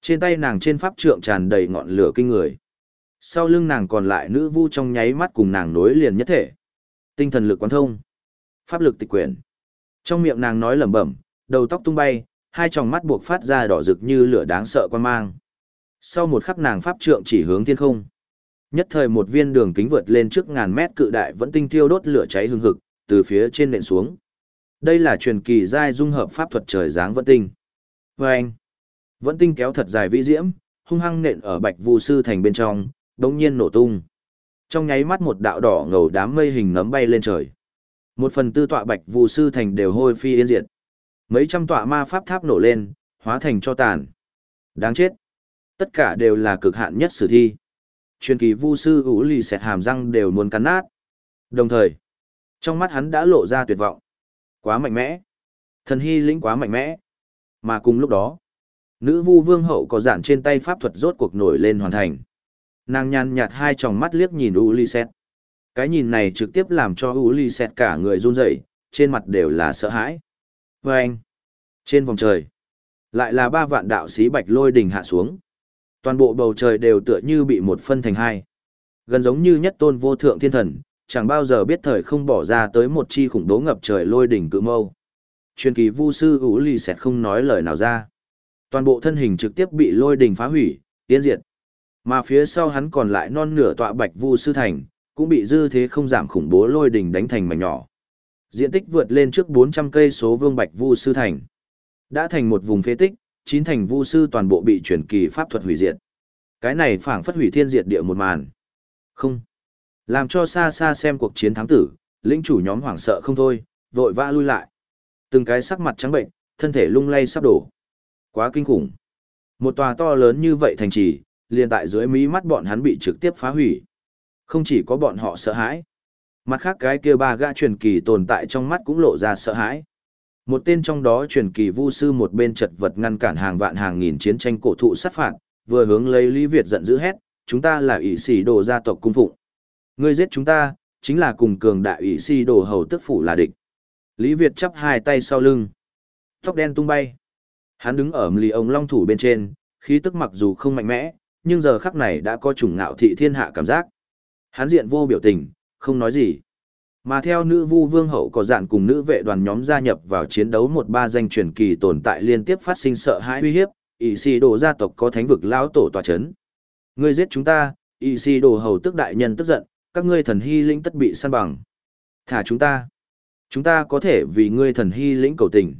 Trên tay nàng trên pháp trượng tràn đầy ngọn lửa kinh người. Sau lưng nàng còn lại nữ vu trong nháy mắt cùng nàng nối liền nhất thể. Tinh thần lực quán thông. Pháp lực tịch quyển. Trong miệng nàng nói lẩm bẩm, đầu tóc tung bay, hai tròng mắt buộc phát ra đỏ rực như lửa đáng sợ quan mang. Sau một khắc nàng pháp trượng chỉ hướng thiên không. Nhất thời một viên đường kính vượt lên trước ngàn mét cự đại vẫn tinh thiêu đốt lửa cháy hừng hực, từ phía trên nện xuống. Đây là truyền kỳ giai dung hợp pháp thuật trời dáng vẫn tinh. Và anh, vẫn tinh kéo thật dài vĩ diễm, hung hăng nện ở bạch vu sư thành bên trong, đống nhiên nổ tung. Trong nháy mắt một đạo đỏ ngầu đám mây hình nấm bay lên trời. Một phần tư tọa bạch vu sư thành đều hôi phi yên diệt. Mấy trăm tọa ma pháp tháp nổ lên, hóa thành cho tàn. Đáng chết. Tất cả đều là cực hạn nhất sử thi. Truyền kỳ vu sư ủ lì xẹt hàm răng đều muốn cắn nát. Đồng thời, trong mắt hắn đã lộ ra tuyệt vọng. Quá mạnh mẽ. Thần hy lĩnh quá mạnh mẽ. Mà cùng lúc đó, nữ vu vương hậu có giản trên tay pháp thuật rốt cuộc nổi lên hoàn thành. Nàng nhàn nhạt hai tròng mắt liếc nhìn Ulysses. Cái nhìn này trực tiếp làm cho Ulysses cả người run rẩy, trên mặt đều là sợ hãi. Và anh, trên vòng trời, lại là ba vạn đạo sĩ bạch lôi đỉnh hạ xuống. Toàn bộ bầu trời đều tựa như bị một phân thành hai. Gần giống như nhất tôn vô thượng thiên thần, chẳng bao giờ biết thời không bỏ ra tới một chi khủng bố ngập trời lôi đỉnh cự mâu. Truyền kỳ vu sư Ulysses không nói lời nào ra. Toàn bộ thân hình trực tiếp bị lôi đỉnh phá hủy, tiến diệt. Mà phía sau hắn còn lại non nửa tọa bạch vu sư thành, cũng bị dư thế không giảm khủng bố lôi đình đánh thành mảnh nhỏ. Diện tích vượt lên trước 400 cây số vương bạch vu sư thành. Đã thành một vùng phế tích, chín thành vu sư toàn bộ bị chuyển kỳ pháp thuật hủy diệt. Cái này phảng phất hủy thiên diệt địa một màn. Không. Làm cho xa xa xem cuộc chiến thắng tử, lĩnh chủ nhóm hoảng sợ không thôi, vội vã lui lại. Từng cái sắc mặt trắng bệnh, thân thể lung lay sắp đổ. Quá kinh khủng. Một tòa to lớn như vậy thành trì, liền tại dưới mí mắt bọn hắn bị trực tiếp phá hủy. Không chỉ có bọn họ sợ hãi, mặt khác cái kia ba gã truyền kỳ tồn tại trong mắt cũng lộ ra sợ hãi. Một tên trong đó truyền kỳ vu sư một bên chật vật ngăn cản hàng vạn hàng nghìn chiến tranh cổ thụ sát phạt, vừa hướng lấy Lý Việt giận dữ hét, chúng ta là ỷ sĩ đồ gia tộc cung phụng. Ngươi giết chúng ta, chính là cùng cường đại ỷ sĩ đồ hầu tức phủ là địch. Lý Việt chắp hai tay sau lưng. Tóc đen tung bay. Hắn đứng ở lì ông long thủ bên trên, khí tức mặc dù không mạnh mẽ, nhưng giờ khắc này đã có chủng ngạo thị thiên hạ cảm giác. Hắn diện vô biểu tình, không nói gì. Mà theo nữ vu vương hậu có dạn cùng nữ vệ đoàn nhóm gia nhập vào chiến đấu một ba danh truyền kỳ tồn tại liên tiếp phát sinh sợ hãi uy hiếp, ỷ xì đồ gia tộc có thánh vực lão tổ tòa chấn. Ngươi giết chúng ta, ỷ xì đồ hầu tức đại nhân tức giận, các ngươi thần hy lĩnh tất bị săn bằng. Thả chúng ta. Chúng ta có thể vì ngươi thần hy lĩnh cầu tình.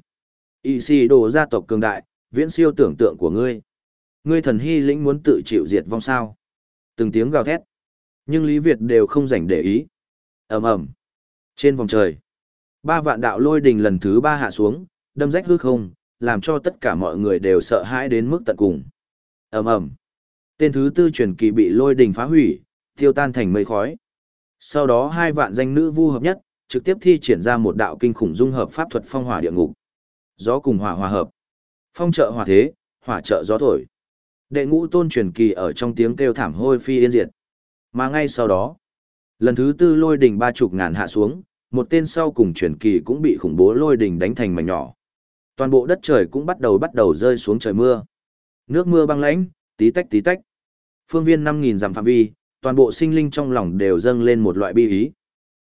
ỷ xì đồ gia tộc cường đại, viễn siêu tưởng tượng của ngươi. Ngươi thần hy lĩnh muốn tự chịu diệt vong sao. Từng tiếng gào thét. Nhưng Lý Việt đều không dành để ý. ầm ầm Trên vòng trời, ba vạn đạo lôi đình lần thứ ba hạ xuống, đâm rách hư không, làm cho tất cả mọi người đều sợ hãi đến mức tận cùng. ầm ầm Tên thứ tư truyền kỳ bị lôi đình phá hủy, tiêu tan thành mây khói. Sau đó hai vạn danh nữ vu hợp nhất, trực tiếp thi triển ra một đạo kinh khủng dung hợp pháp thuật phong hỏa địa ngục. Gió cùng hỏa hòa hợp. Phong trợ hỏa thế, hỏa trợ gió thổi. Đệ ngũ tôn truyền kỳ ở trong tiếng kêu thảm hôi phi yên diệt. Mà ngay sau đó, lần thứ tư lôi đỉnh ba chục ngàn hạ xuống, một tên sau cùng truyền kỳ cũng bị khủng bố lôi đỉnh đánh thành mảnh nhỏ. Toàn bộ đất trời cũng bắt đầu bắt đầu rơi xuống trời mưa. Nước mưa băng lãnh, tí tách tí tách. Phương viên năm nghìn dặm phạm vi, toàn bộ sinh linh trong lòng đều dâng lên một loại bi ý.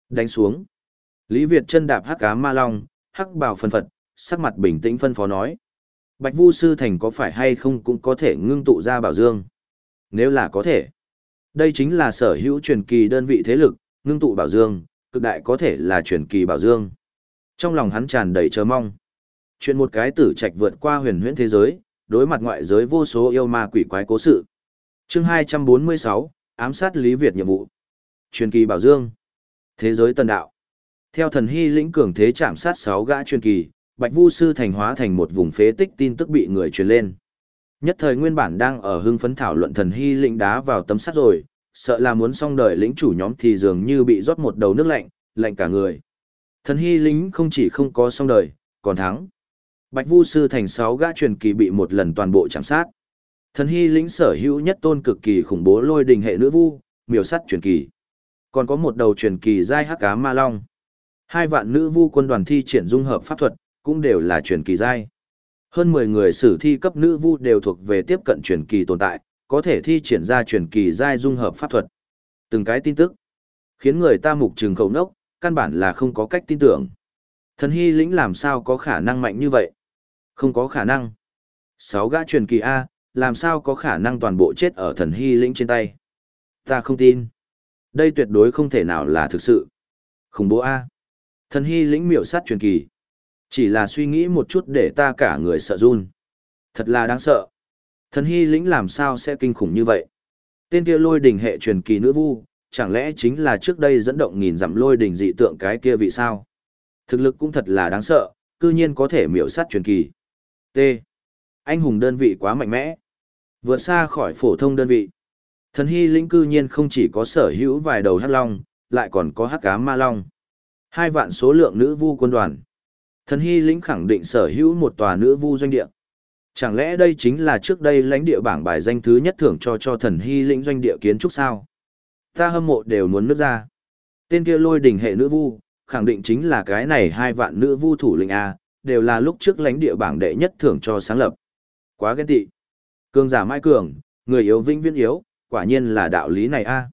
Đánh xuống. Lý Việt chân đạp hắc cá ma long, hắc bào phân phật, sắc mặt bình tĩnh phân phó nói. Bạch Vu Sư Thành có phải hay không cũng có thể ngưng tụ ra bảo dương. Nếu là có thể. Đây chính là sở hữu truyền kỳ đơn vị thế lực, ngưng tụ bảo dương, cực đại có thể là truyền kỳ bảo dương. Trong lòng hắn tràn đầy chờ mong. Chuyện một cái tử trạch vượt qua huyền huyễn thế giới, đối mặt ngoại giới vô số yêu ma quỷ quái cố sự. Chương 246, ám sát Lý Việt nhiệm vụ. Truyền kỳ bảo dương. Thế giới tân đạo. Theo thần hy lĩnh cường thế chạm sát 6 gã truyền kỳ, Bạch Vu sư thành hóa thành một vùng phế tích tin tức bị người truyền lên. Nhất thời nguyên bản đang ở hưng phấn thảo luận thần hy lĩnh đá vào tấm sắt rồi, sợ là muốn xong đời lĩnh chủ nhóm thì dường như bị rót một đầu nước lạnh, lạnh cả người. Thần hy lĩnh không chỉ không có xong đời, còn thắng. Bạch Vu sư thành sáu gã truyền kỳ bị một lần toàn bộ chạm sát. Thần hy lĩnh sở hữu nhất tôn cực kỳ khủng bố lôi đình hệ nữ vu, miểu sắt truyền kỳ. Còn có một đầu truyền kỳ giai hắc cá ma long. Hai vạn nữ vu quân đoàn thi triển dung hợp pháp thuật, cũng đều là truyền kỳ giai. Hơn 10 người sử thi cấp nữ vu đều thuộc về tiếp cận truyền kỳ tồn tại, có thể thi triển ra truyền kỳ giai dung hợp pháp thuật. Từng cái tin tức, khiến người ta mục trừng khẩu nốc, căn bản là không có cách tin tưởng. Thần hy lĩnh làm sao có khả năng mạnh như vậy? Không có khả năng. Sáu gã truyền kỳ A, làm sao có khả năng toàn bộ chết ở thần hy lĩnh trên tay? Ta không tin. Đây tuyệt đối không thể nào là thực sự. Khủng bố A. Thần hy lĩnh miểu sát truyền kỳ. Chỉ là suy nghĩ một chút để ta cả người sợ run. Thật là đáng sợ. Thần hy lĩnh làm sao sẽ kinh khủng như vậy? Tên kia lôi đỉnh hệ truyền kỳ nữ vu, chẳng lẽ chính là trước đây dẫn động nghìn dặm lôi đỉnh dị tượng cái kia vị sao? Thực lực cũng thật là đáng sợ, cư nhiên có thể miểu sát truyền kỳ. T. Anh hùng đơn vị quá mạnh mẽ. Vượt xa khỏi phổ thông đơn vị. Thần hy lĩnh cư nhiên không chỉ có sở hữu vài đầu hắc long, lại còn có hắc cá ma long. Hai vạn số lượng nữ vu quân đoàn. Thần Hy lĩnh khẳng định sở hữu một tòa nữ vu doanh địa. Chẳng lẽ đây chính là trước đây lãnh địa bảng bài danh thứ nhất thưởng cho cho thần Hy lĩnh doanh địa kiến trúc sao? Ta hâm mộ đều muốn nước ra. Tên kia lôi đỉnh hệ nữ vu, khẳng định chính là cái này hai vạn nữ vu thủ lĩnh A, đều là lúc trước lãnh địa bảng đệ nhất thưởng cho sáng lập. Quá ghen tị. Cường giả mai cường, người yếu vĩnh viễn yếu, quả nhiên là đạo lý này A.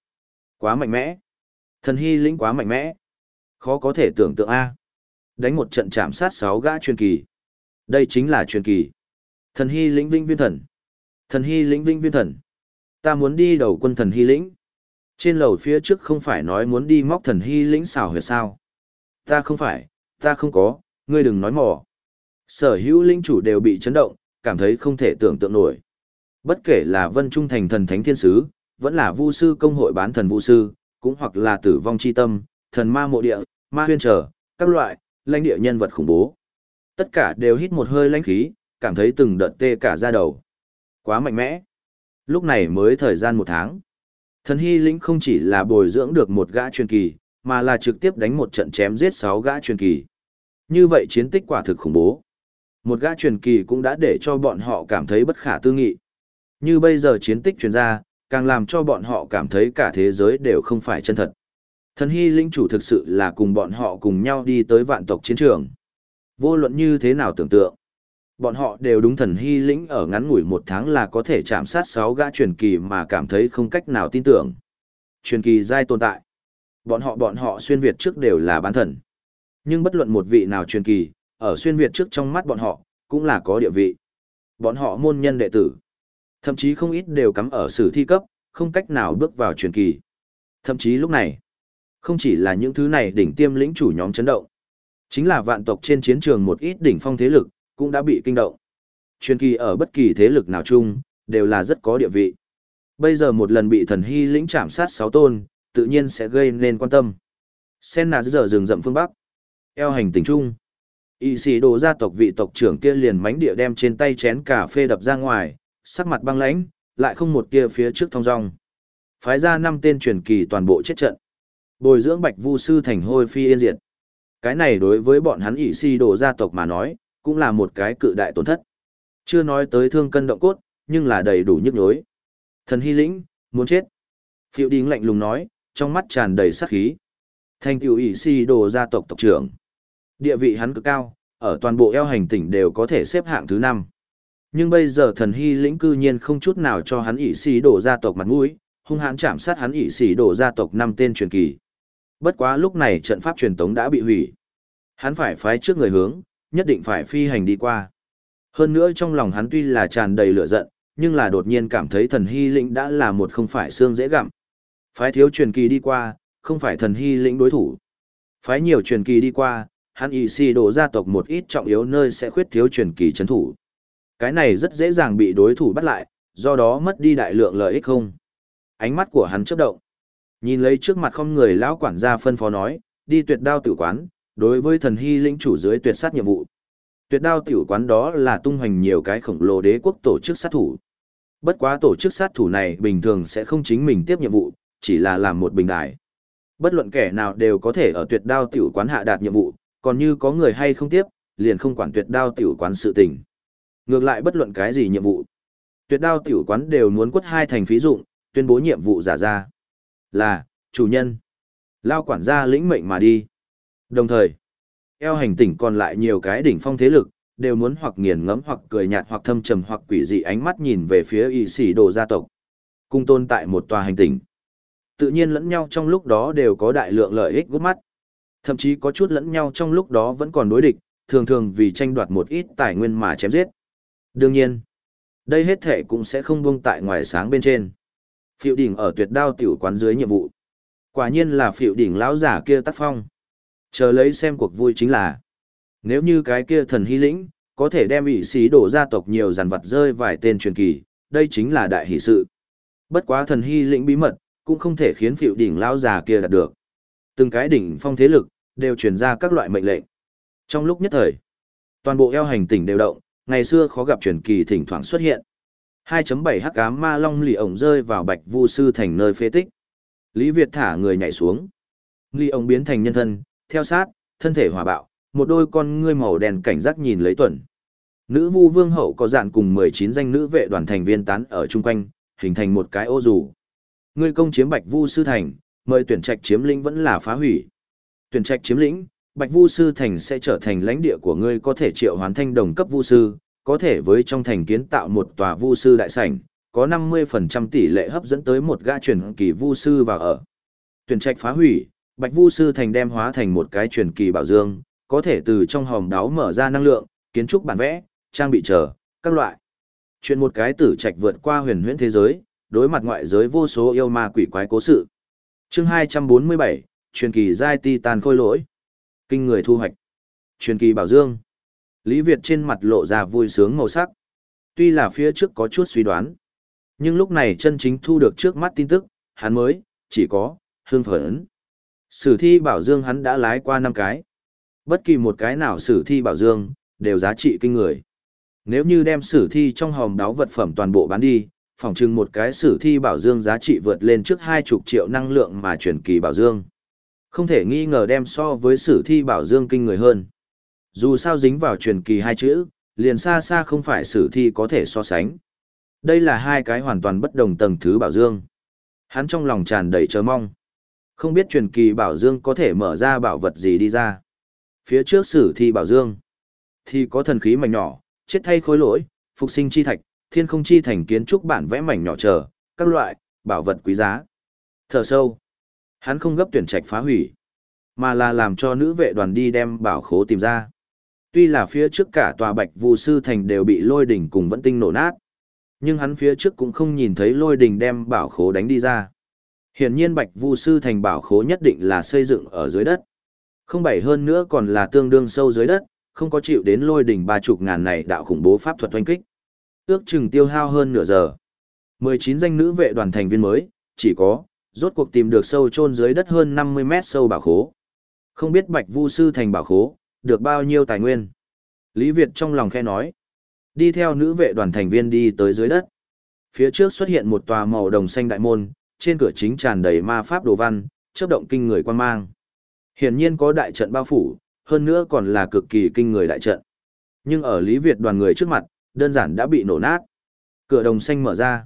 Quá mạnh mẽ. Thần Hy lĩnh quá mạnh mẽ. Khó có thể tưởng tượng A. Đánh một trận chạm sát sáu gã truyền kỳ. Đây chính là truyền kỳ. Thần hy lĩnh vinh viên thần. Thần hy lĩnh vinh viên thần. Ta muốn đi đầu quân thần hy lĩnh. Trên lầu phía trước không phải nói muốn đi móc thần hy lĩnh xảo huyệt sao. Ta không phải, ta không có, ngươi đừng nói mò. Sở hữu linh chủ đều bị chấn động, cảm thấy không thể tưởng tượng nổi. Bất kể là vân trung thành thần thánh thiên sứ, vẫn là vu sư công hội bán thần vu sư, cũng hoặc là tử vong chi tâm, thần ma mộ địa, ma huyên trở, các loại, lãnh địa nhân vật khủng bố. Tất cả đều hít một hơi lãnh khí, cảm thấy từng đợt tê cả da đầu. Quá mạnh mẽ. Lúc này mới thời gian một tháng. Thần Hy Lĩnh không chỉ là bồi dưỡng được một gã truyền kỳ, mà là trực tiếp đánh một trận chém giết sáu gã truyền kỳ. Như vậy chiến tích quả thực khủng bố. Một gã truyền kỳ cũng đã để cho bọn họ cảm thấy bất khả tư nghị. Như bây giờ chiến tích truyền ra, càng làm cho bọn họ cảm thấy cả thế giới đều không phải chân thật. Thần Hy Linh chủ thực sự là cùng bọn họ cùng nhau đi tới vạn tộc chiến trường. Vô luận như thế nào tưởng tượng. Bọn họ đều đúng thần Hy Lĩnh ở ngắn ngủi một tháng là có thể chạm sát sáu gã truyền kỳ mà cảm thấy không cách nào tin tưởng. Truyền kỳ giai tồn tại. Bọn họ bọn họ xuyên Việt trước đều là bán thần. Nhưng bất luận một vị nào truyền kỳ, ở xuyên Việt trước trong mắt bọn họ, cũng là có địa vị. Bọn họ môn nhân đệ tử. Thậm chí không ít đều cắm ở sử thi cấp, không cách nào bước vào truyền kỳ. Thậm chí lúc này, không chỉ là những thứ này đỉnh tiêm lĩnh chủ nhóm chấn động, chính là vạn tộc trên chiến trường một ít đỉnh phong thế lực, cũng đã bị kinh động. Truyền kỳ ở bất kỳ thế lực nào chung, đều là rất có địa vị. Bây giờ một lần bị thần hy lĩnh chạm sát sáu tôn, tự nhiên sẽ gây nên quan tâm. Sen nà giờ rừng rậm phương Bắc. Eo hành tỉnh Trung. Y sĩ đồ gia tộc vị tộc trưởng kia liền mánh địa đem trên tay chén cà phê đập ra ngoài, sắc mặt băng lãnh, lại không một kia phía trước thong dong. Phái ra năm tên truyền kỳ toàn bộ chết trận. Bồi dưỡng bạch vu sư thành hôi phi yên diệt. Cái này đối với bọn hắn ỷ si đồ gia tộc mà nói, cũng là một cái cự đại tổn thất. Chưa nói tới thương cân động cốt, nhưng là đầy đủ nhức nhối. Thần hy lĩnh, muốn chết. Phiêu đính lạnh lùng nói, trong mắt tràn đầy sát khí. Thành cựu ỷ si đồ gia tộc tộc trưởng. Địa vị hắn cực cao, ở toàn bộ eo hành tỉnh đều có thể xếp hạng thứ năm. Nhưng bây giờ thần hy lĩnh cư nhiên không chút nào cho hắn ỷ si đồ gia tộc mặt mũi, hung hãn chạm sát hắn ỷ si đồ gia tộc năm tên truyền kỳ. Bất quá lúc này trận pháp truyền tống đã bị hủy. Hắn phải phái trước người hướng, nhất định phải phi hành đi qua. Hơn nữa trong lòng hắn tuy là tràn đầy lửa giận, nhưng là đột nhiên cảm thấy thần hy lĩnh đã là một không phải xương dễ gặm. Phái thiếu truyền kỳ đi qua, không phải thần hy lĩnh đối thủ. Phái nhiều truyền kỳ đi qua, hắn y si đổ gia tộc một ít trọng yếu nơi sẽ khuyết thiếu truyền kỳ chấn thủ. Cái này rất dễ dàng bị đối thủ bắt lại, do đó mất đi đại lượng lợi ích không. Ánh mắt của hắn chớp động. Nhìn lấy trước mặt không người lão quản gia phân phó nói, đi tuyệt đao tử quán, đối với thần hy lĩnh chủ dưới tuyệt sát nhiệm vụ. Tuyệt đao tiểu quán đó là tung hoành nhiều cái khổng lồ đế quốc tổ chức sát thủ. Bất quá tổ chức sát thủ này bình thường sẽ không chính mình tiếp nhiệm vụ, chỉ là làm một bình đài. Bất luận kẻ nào đều có thể ở tuyệt đao tiểu quán hạ đạt nhiệm vụ, còn như có người hay không tiếp, liền không quản tuyệt đao tiểu quán sự tình. Ngược lại bất luận cái gì nhiệm vụ, tuyệt đao tiểu quán đều muốn quất hai thành phí dụng, tuyên bố nhiệm vụ giả ra. Là, chủ nhân. Lao quản gia lĩnh mệnh mà đi. Đồng thời, eo hành tỉnh còn lại nhiều cái đỉnh phong thế lực, đều muốn hoặc nghiền ngẫm hoặc cười nhạt hoặc thâm trầm hoặc quỷ dị ánh mắt nhìn về phía y sĩ đồ gia tộc. Cung tôn tại một tòa hành tỉnh. Tự nhiên lẫn nhau trong lúc đó đều có đại lượng lợi ích gút mắt. Thậm chí có chút lẫn nhau trong lúc đó vẫn còn đối địch, thường thường vì tranh đoạt một ít tài nguyên mà chém giết. Đương nhiên, đây hết thệ cũng sẽ không buông tại ngoài sáng bên trên. Phiệu đỉnh ở tuyệt đao tiểu quán dưới nhiệm vụ. Quả nhiên là phiệu đỉnh lão giả kia tác phong. Chờ lấy xem cuộc vui chính là, nếu như cái kia thần hy lĩnh, có thể đem ủy sĩ đổ gia tộc nhiều dàn vật rơi vài tên truyền kỳ, đây chính là đại hỷ sự. Bất quá thần hy lĩnh bí mật, cũng không thể khiến phiệu đỉnh lão già kia đạt được. Từng cái đỉnh phong thế lực, đều truyền ra các loại mệnh lệnh. Trong lúc nhất thời, toàn bộ eo hành tỉnh đều động, ngày xưa khó gặp truyền kỳ thỉnh thoảng xuất hiện. 2.7 hắc ám ma long lì ổng rơi vào bạch vu sư thành nơi phế tích. Lý Việt thả người nhảy xuống. Lì ổng biến thành nhân thân, theo sát, thân thể hòa bạo, một đôi con ngươi màu đen cảnh giác nhìn lấy tuần. Nữ vu vương hậu có dạn cùng 19 danh nữ vệ đoàn thành viên tán ở chung quanh, hình thành một cái ô dù. Ngươi công chiếm bạch vu sư thành, mời tuyển trạch chiếm lĩnh vẫn là phá hủy. Tuyển trạch chiếm lĩnh, bạch vu sư thành sẽ trở thành lãnh địa của ngươi có thể triệu hoán thanh đồng cấp vu sư, có thể với trong thành kiến tạo một tòa vu sư đại sảnh, có 50% tỷ lệ hấp dẫn tới một gã truyền kỳ vu sư vào ở. Tuyển trạch phá hủy, Bạch Vu sư thành đem hóa thành một cái truyền kỳ bảo dương, có thể từ trong hòm đáo mở ra năng lượng, kiến trúc bản vẽ, trang bị chờ, các loại. Chuyện một cái tử trạch vượt qua huyền huyễn thế giới, đối mặt ngoại giới vô số yêu ma quỷ quái cố sự. Chương 247, truyền kỳ giai titan khôi lỗi. Kinh người thu hoạch. Truyền kỳ bảo dương. Lý Việt trên mặt lộ ra vui sướng màu sắc. Tuy là phía trước có chút suy đoán, nhưng lúc này chân chính thu được trước mắt tin tức, hắn mới, chỉ có, hương phấn. Sử thi bảo dương hắn đã lái qua năm cái. Bất kỳ một cái nào sử thi bảo dương, đều giá trị kinh người. Nếu như đem sử thi trong hòm đáo vật phẩm toàn bộ bán đi, phỏng chừng một cái sử thi bảo dương giá trị vượt lên trước hai chục triệu năng lượng mà chuyển kỳ bảo dương. Không thể nghi ngờ đem so với sử thi bảo dương kinh người hơn. Dù sao dính vào truyền kỳ hai chữ, liền xa xa không phải sử thi có thể so sánh. Đây là hai cái hoàn toàn bất đồng tầng thứ bảo dương. Hắn trong lòng tràn đầy chờ mong. Không biết truyền kỳ bảo dương có thể mở ra bảo vật gì đi ra. Phía trước sử thi bảo dương, thì có thần khí mảnh nhỏ, chết thay khối lỗi, phục sinh chi thạch, thiên không chi thành kiến trúc bản vẽ mảnh nhỏ chờ, các loại, bảo vật quý giá. Thở sâu. Hắn không gấp tuyển trạch phá hủy, mà là làm cho nữ vệ đoàn đi đem bảo khố tìm ra. Tuy là phía trước cả tòa bạch vu sư thành đều bị lôi đỉnh cùng vẫn tinh nổ nát, nhưng hắn phía trước cũng không nhìn thấy lôi đỉnh đem bảo khố đánh đi ra. Hiển nhiên bạch vu sư thành bảo khố nhất định là xây dựng ở dưới đất. Không bảy hơn nữa còn là tương đương sâu dưới đất, không có chịu đến lôi đỉnh ba chục ngàn này đạo khủng bố pháp thuật oanh kích. Ước chừng tiêu hao hơn nửa giờ. 19 danh nữ vệ đoàn thành viên mới, chỉ có, rốt cuộc tìm được sâu chôn dưới đất hơn 50 mét sâu bảo khố. Không biết bạch vu sư thành bảo khố, được bao nhiêu tài nguyên. Lý Việt trong lòng khe nói. Đi theo nữ vệ đoàn thành viên đi tới dưới đất. Phía trước xuất hiện một tòa màu đồng xanh đại môn, trên cửa chính tràn đầy ma pháp đồ văn, chớp động kinh người quan mang. Hiển nhiên có đại trận bao phủ, hơn nữa còn là cực kỳ kinh người đại trận. Nhưng ở Lý Việt đoàn người trước mặt, đơn giản đã bị nổ nát. Cửa đồng xanh mở ra.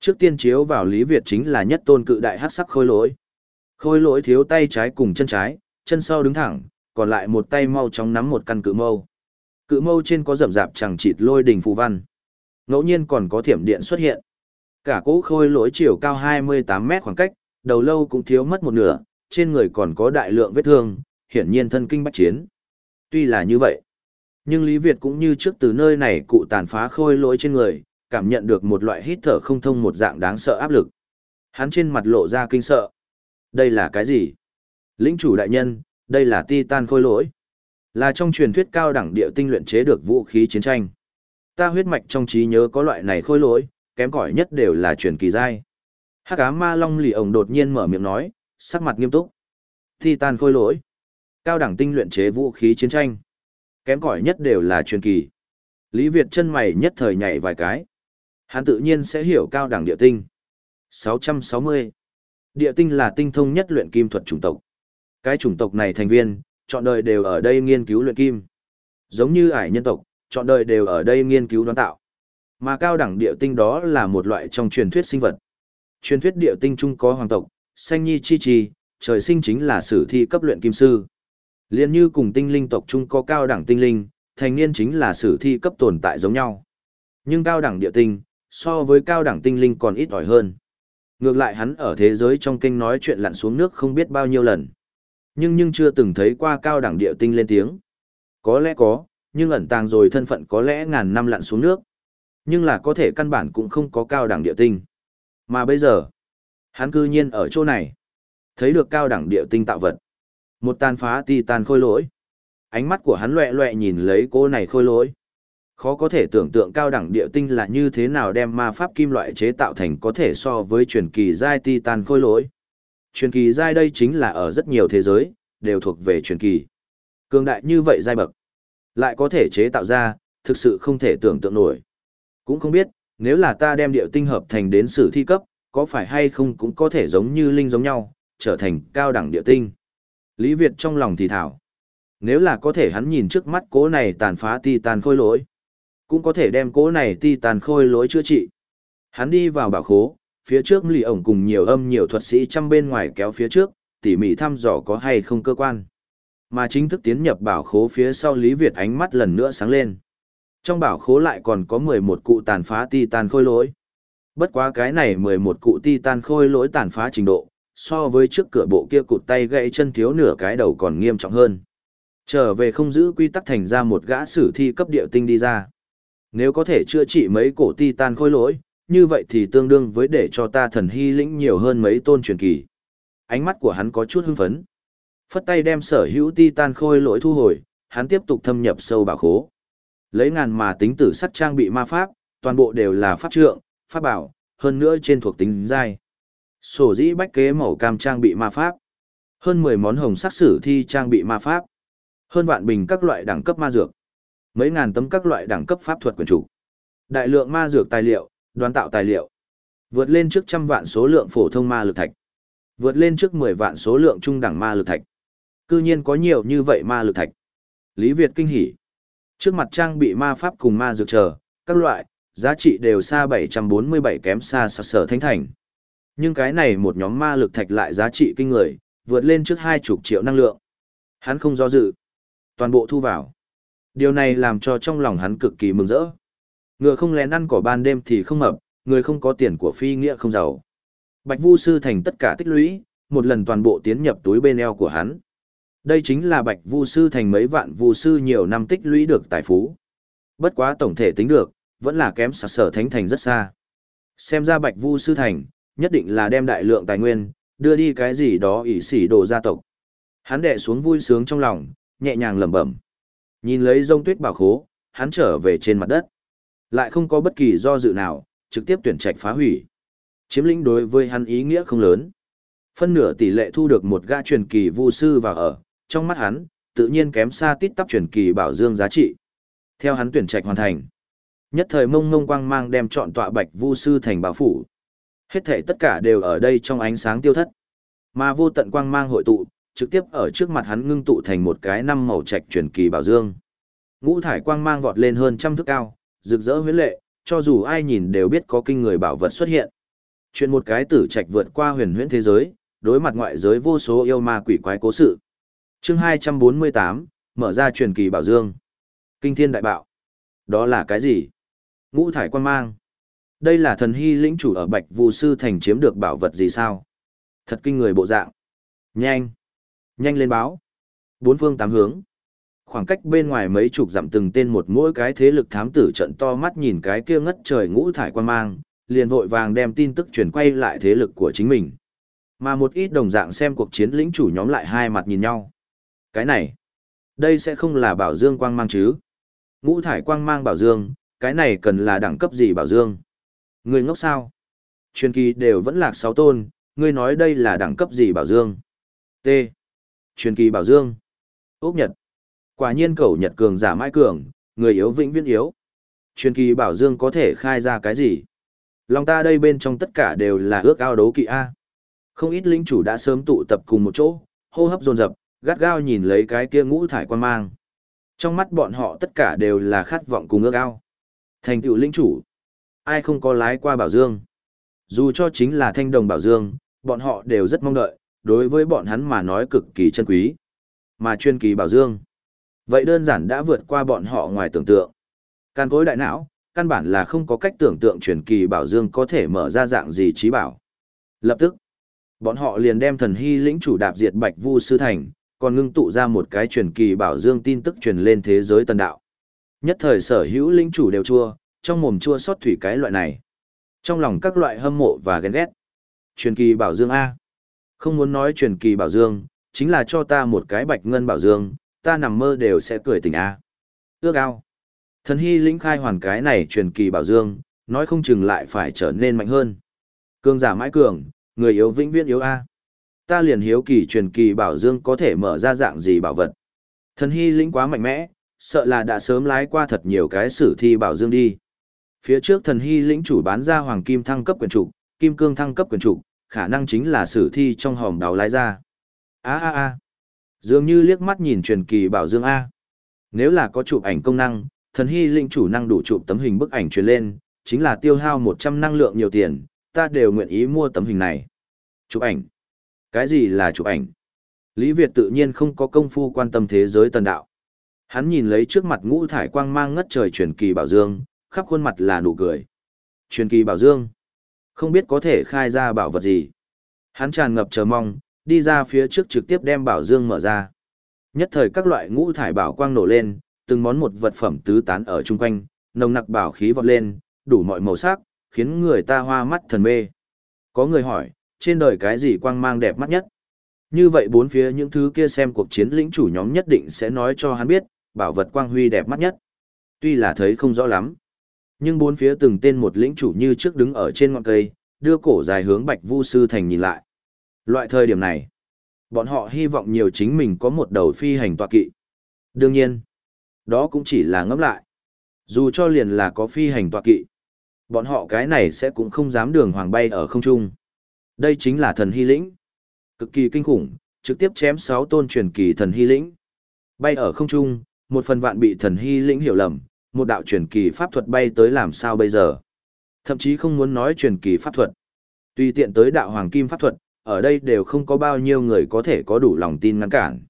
Trước tiên chiếu vào Lý Việt chính là nhất tôn cự đại hắc sắc khôi lỗi. Khôi lỗi thiếu tay trái cùng chân trái, chân sau đứng thẳng, còn lại một tay mau chóng nắm một căn cự mâu. Cự mâu trên có rậm rạp chẳng chịt lôi đỉnh phù văn. Ngẫu nhiên còn có thiểm điện xuất hiện. Cả cỗ khôi lỗi chiều cao 28 mét khoảng cách, đầu lâu cũng thiếu mất một nửa, trên người còn có đại lượng vết thương, hiển nhiên thân kinh bách chiến. Tuy là như vậy, nhưng Lý Việt cũng như trước từ nơi này cụ tàn phá khôi lỗi trên người, cảm nhận được một loại hít thở không thông một dạng đáng sợ áp lực. Hắn trên mặt lộ ra kinh sợ. Đây là cái gì? Lĩnh chủ đại nhân, đây là titan khôi lỗi. Là trong truyền thuyết cao đẳng địa tinh luyện chế được vũ khí chiến tranh. Ta huyết mạch trong trí nhớ có loại này khôi lỗi, kém cỏi nhất đều là truyền kỳ giai. Hắc ám ma long lì ổng đột nhiên mở miệng nói, sắc mặt nghiêm túc. Titan khôi lỗi. Cao đẳng tinh luyện chế vũ khí chiến tranh. Kém cỏi nhất đều là truyền kỳ. Lý Việt chân mày nhất thời nhảy vài cái. Hắn tự nhiên sẽ hiểu cao đẳng địa tinh. 660. Địa tinh là tinh thông nhất luyện kim thuật chủng tộc. Cái chủng tộc này thành viên, chọn đời đều ở đây nghiên cứu luyện kim. Giống như ải nhân tộc, chọn đời đều ở đây nghiên cứu đoán tạo. Mà cao đẳng địa tinh đó là một loại trong truyền thuyết sinh vật. Truyền thuyết địa tinh chung có hoàng tộc, sanh nhi chi trì, trời sinh chính là sử thi cấp luyện kim sư. Liên như cùng tinh linh tộc chung có cao đẳng tinh linh, thành niên chính là sử thi cấp tồn tại giống nhau. Nhưng cao đẳng địa tinh, so với cao đẳng tinh linh còn ít ỏi hơn. Ngược lại hắn ở thế giới trong kinh nói chuyện lặn xuống nước không biết bao nhiêu lần. Nhưng nhưng chưa từng thấy qua cao đẳng địa tinh lên tiếng. Có lẽ có, nhưng ẩn tàng rồi thân phận có lẽ ngàn năm lặn xuống nước. Nhưng là có thể căn bản cũng không có cao đẳng địa tinh. Mà bây giờ, hắn cư nhiên ở chỗ này. Thấy được cao đẳng địa tinh tạo vật. Một tàn phá ti tàn khôi lỗi. Ánh mắt của hắn loẹ loẹ nhìn lấy cô này khôi lỗi. Khó có thể tưởng tượng cao đẳng địa tinh là như thế nào đem ma pháp kim loại chế tạo thành có thể so với truyền kỳ giai ti tàn khôi lỗi. Truyền kỳ giai đây chính là ở rất nhiều thế giới, đều thuộc về truyền kỳ. Cường đại như vậy giai bậc. Lại có thể chế tạo ra, thực sự không thể tưởng tượng nổi. Cũng không biết, nếu là ta đem địa tinh hợp thành đến sử thi cấp, có phải hay không cũng có thể giống như linh giống nhau, trở thành cao đẳng địa tinh. Lý Việt trong lòng thì thảo. Nếu là có thể hắn nhìn trước mắt cố này tàn phá ti tàn khôi lỗi, cũng có thể đem cố này ti tàn khôi lỗi chữa trị. Hắn đi vào bảo khố, phía trước lì ổng cùng nhiều âm nhiều thuật sĩ chăm bên ngoài kéo phía trước, tỉ mỉ thăm dò có hay không cơ quan. Mà chính thức tiến nhập bảo khố phía sau Lý Việt ánh mắt lần nữa sáng lên. Trong bảo khố lại còn có 11 cụ tàn phá titan khôi lỗi. Bất quá cái này 11 cụ titan khôi lỗi tàn phá trình độ, so với trước cửa bộ kia cụt tay gãy chân thiếu nửa cái đầu còn nghiêm trọng hơn. Trở về không giữ quy tắc thành ra một gã sử thi cấp địa tinh đi ra. Nếu có thể chữa trị mấy cổ titan khôi lỗi, như vậy thì tương đương với để cho ta thần hy lĩnh nhiều hơn mấy tôn truyền kỳ. Ánh mắt của hắn có chút hưng phấn. Phất tay đem sở hữu titan khôi lỗi thu hồi, hắn tiếp tục thâm nhập sâu bảo khố. Lấy ngàn mà tính tử sắt trang bị ma pháp, toàn bộ đều là pháp trượng, pháp bảo, hơn nữa trên thuộc tính giai. Sổ dĩ bách kế màu cam trang bị ma pháp. Hơn 10 món hồng sắc sử thi trang bị ma pháp. Hơn vạn bình các loại đẳng cấp ma dược. Mấy ngàn tấm các loại đẳng cấp pháp thuật quyển chủ, Đại lượng ma dược tài liệu, đoàn tạo tài liệu. Vượt lên trước trăm vạn số lượng phổ thông ma lực thạch. Vượt lên trước 10 vạn số lượng trung đẳng ma lực thạch. Cư nhiên có nhiều như vậy ma lực thạch. Lý Việt kinh hỉ. Trước mặt trang bị ma pháp cùng ma dược chờ, các loại, giá trị đều xa 747 kém xa sở sở thánh thành. Nhưng cái này một nhóm ma lực thạch lại giá trị kinh người, vượt lên trước hai chục triệu năng lượng. Hắn không do dự. Toàn bộ thu vào. Điều này làm cho trong lòng hắn cực kỳ mừng rỡ. Ngựa không lén ăn cỏ ban đêm thì không mập, người không có tiền của phi nghĩa không giàu. Bạch Vu sư thành tất cả tích lũy, một lần toàn bộ tiến nhập túi bên eo của hắn. Đây chính là Bạch Vu sư thành mấy vạn vu sư nhiều năm tích lũy được tài phú. Bất quá tổng thể tính được, vẫn là kém sở sở thánh thành rất xa. Xem ra Bạch Vu sư thành, nhất định là đem đại lượng tài nguyên, đưa đi cái gì đó ỷ xỉ đồ gia tộc. Hắn đệ xuống vui sướng trong lòng, nhẹ nhàng lẩm bẩm. Nhìn lấy rông tuyết bảo khố, hắn trở về trên mặt đất. Lại không có bất kỳ do dự nào, trực tiếp tuyển trạch phá hủy. Chiếm lĩnh đối với hắn ý nghĩa không lớn. Phân nửa tỷ lệ thu được một gã truyền kỳ vu sư vào ở, trong mắt hắn, tự nhiên kém xa tít tắp truyền kỳ bảo dương giá trị. Theo hắn tuyển trạch hoàn thành. Nhất thời mông ngông quang mang đem chọn tọa bạch vu sư thành bảo phủ. Hết thể tất cả đều ở đây trong ánh sáng tiêu thất. Mà vô tận quang mang hội tụ, trực tiếp ở trước mặt hắn ngưng tụ thành một cái năm màu trạch truyền kỳ bảo dương. Ngũ thải quang mang vọt lên hơn trăm thước cao, rực rỡ huyến lệ, cho dù ai nhìn đều biết có kinh người bảo vật xuất hiện. Chuyện một cái tử trạch vượt qua huyền huyễn thế giới, đối mặt ngoại giới vô số yêu ma quỷ quái cố sự. Chương 248, mở ra truyền kỳ bảo dương. Kinh thiên đại bạo. Đó là cái gì? Ngũ thải quan mang. Đây là thần hy lĩnh chủ ở Bạch Vu sư thành chiếm được bảo vật gì sao? Thật kinh người bộ dạng. Nhanh, nhanh lên báo. Bốn phương tám hướng. Khoảng cách bên ngoài mấy chục dặm từng tên một mỗi cái thế lực thám tử trận to mắt nhìn cái kia ngất trời ngũ thải quan mang, liền vội vàng đem tin tức truyền quay lại thế lực của chính mình. Mà một ít đồng dạng xem cuộc chiến lĩnh chủ nhóm lại hai mặt nhìn nhau. Cái này, đây sẽ không là bảo dương quang mang chứ? Ngũ thải quang mang bảo dương, cái này cần là đẳng cấp gì bảo dương? Người ngốc sao? Truyền kỳ đều vẫn lạc sáu tôn, ngươi nói đây là đẳng cấp gì bảo dương? T. Truyền kỳ bảo dương. úc Nhật. Quả nhiên cầu Nhật cường giả mãi cường, người yếu vĩnh viễn yếu. Truyền kỳ bảo dương có thể khai ra cái gì? Lòng ta đây bên trong tất cả đều là ước ao đấu kỵ A. Không ít linh chủ đã sớm tụ tập cùng một chỗ, hô hấp dồn dập, gắt gao nhìn lấy cái kia ngũ thải quan mang. Trong mắt bọn họ tất cả đều là khát vọng cùng ước ao. Thành tựu linh chủ. Ai không có lái qua bảo dương? Dù cho chính là thanh đồng bảo dương, bọn họ đều rất mong đợi, đối với bọn hắn mà nói cực kỳ chân quý. Mà chuyên kỳ bảo dương. Vậy đơn giản đã vượt qua bọn họ ngoài tưởng tượng. Can cối đại não, căn bản là không có cách tưởng tượng truyền kỳ bảo dương có thể mở ra dạng gì trí bảo. Lập tức, bọn họ liền đem thần hy lĩnh chủ đạp diệt bạch vu sư thành, còn ngưng tụ ra một cái truyền kỳ bảo dương tin tức truyền lên thế giới tân đạo. Nhất thời sở hữu lĩnh chủ đều chua, trong mồm chua xót thủy cái loại này. Trong lòng các loại hâm mộ và ghen ghét. Truyền kỳ bảo dương A. Không muốn nói truyền kỳ bảo dương, chính là cho ta một cái bạch ngân bảo dương, ta nằm mơ đều sẽ cười tỉnh A. Ước ao. Thần hy lĩnh khai hoàn cái này truyền kỳ bảo dương, nói không chừng lại phải trở nên mạnh hơn. Cường giả mãi cường, người yếu vĩnh viễn yếu A. Ta liền hiếu kỳ truyền kỳ bảo dương có thể mở ra dạng gì bảo vật. Thần hy lĩnh quá mạnh mẽ, sợ là đã sớm lái qua thật nhiều cái sử thi bảo dương đi. Phía trước thần hy lĩnh chủ bán ra hoàng kim thăng cấp quyền trục, kim cương thăng cấp quyền trục, khả năng chính là sử thi trong hòm đào lái ra. A a a. Dường như liếc mắt nhìn truyền kỳ bảo dương A. Nếu là có chụp ảnh công năng, thần hy linh chủ năng đủ chụp tấm hình bức ảnh truyền lên, chính là tiêu hao 100 năng lượng nhiều tiền, ta đều nguyện ý mua tấm hình này. Chụp ảnh. Cái gì là chụp ảnh? Lý Việt tự nhiên không có công phu quan tâm thế giới tần đạo. Hắn nhìn lấy trước mặt ngũ thải quang mang ngất trời truyền kỳ bảo dương, khắp khuôn mặt là nụ cười. Truyền kỳ bảo dương. Không biết có thể khai ra bảo vật gì. Hắn tràn ngập chờ mong, đi ra phía trước trực tiếp đem bảo dương mở ra. Nhất thời các loại ngũ thải bảo quang nổ lên, từng món một vật phẩm tứ tán ở chung quanh, nồng nặc bảo khí vọt lên, đủ mọi màu sắc, khiến người ta hoa mắt thần mê. Có người hỏi, trên đời cái gì quang mang đẹp mắt nhất? Như vậy bốn phía những thứ kia xem cuộc chiến lĩnh chủ nhóm nhất định sẽ nói cho hắn biết, bảo vật quang huy đẹp mắt nhất. Tuy là thấy không rõ lắm, nhưng bốn phía từng tên một lĩnh chủ như trước đứng ở trên ngọn cây, đưa cổ dài hướng Bạch Vu sư thành nhìn lại. Loại thời điểm này, bọn họ hy vọng nhiều chính mình có một đầu phi hành tọa kỵ. Đương nhiên, Đó cũng chỉ là ngẫm lại. Dù cho liền là có phi hành tọa kỵ, bọn họ cái này sẽ cũng không dám đường hoàng bay ở không trung. Đây chính là thần hy lĩnh. Cực kỳ kinh khủng, trực tiếp chém sáu tôn truyền kỳ thần hy lĩnh. Bay ở không trung, một phần vạn bị thần hy lĩnh hiểu lầm, một đạo truyền kỳ pháp thuật bay tới làm sao bây giờ. Thậm chí không muốn nói truyền kỳ pháp thuật. Tùy tiện tới đạo hoàng kim pháp thuật, ở đây đều không có bao nhiêu người có thể có đủ lòng tin ngăn cản.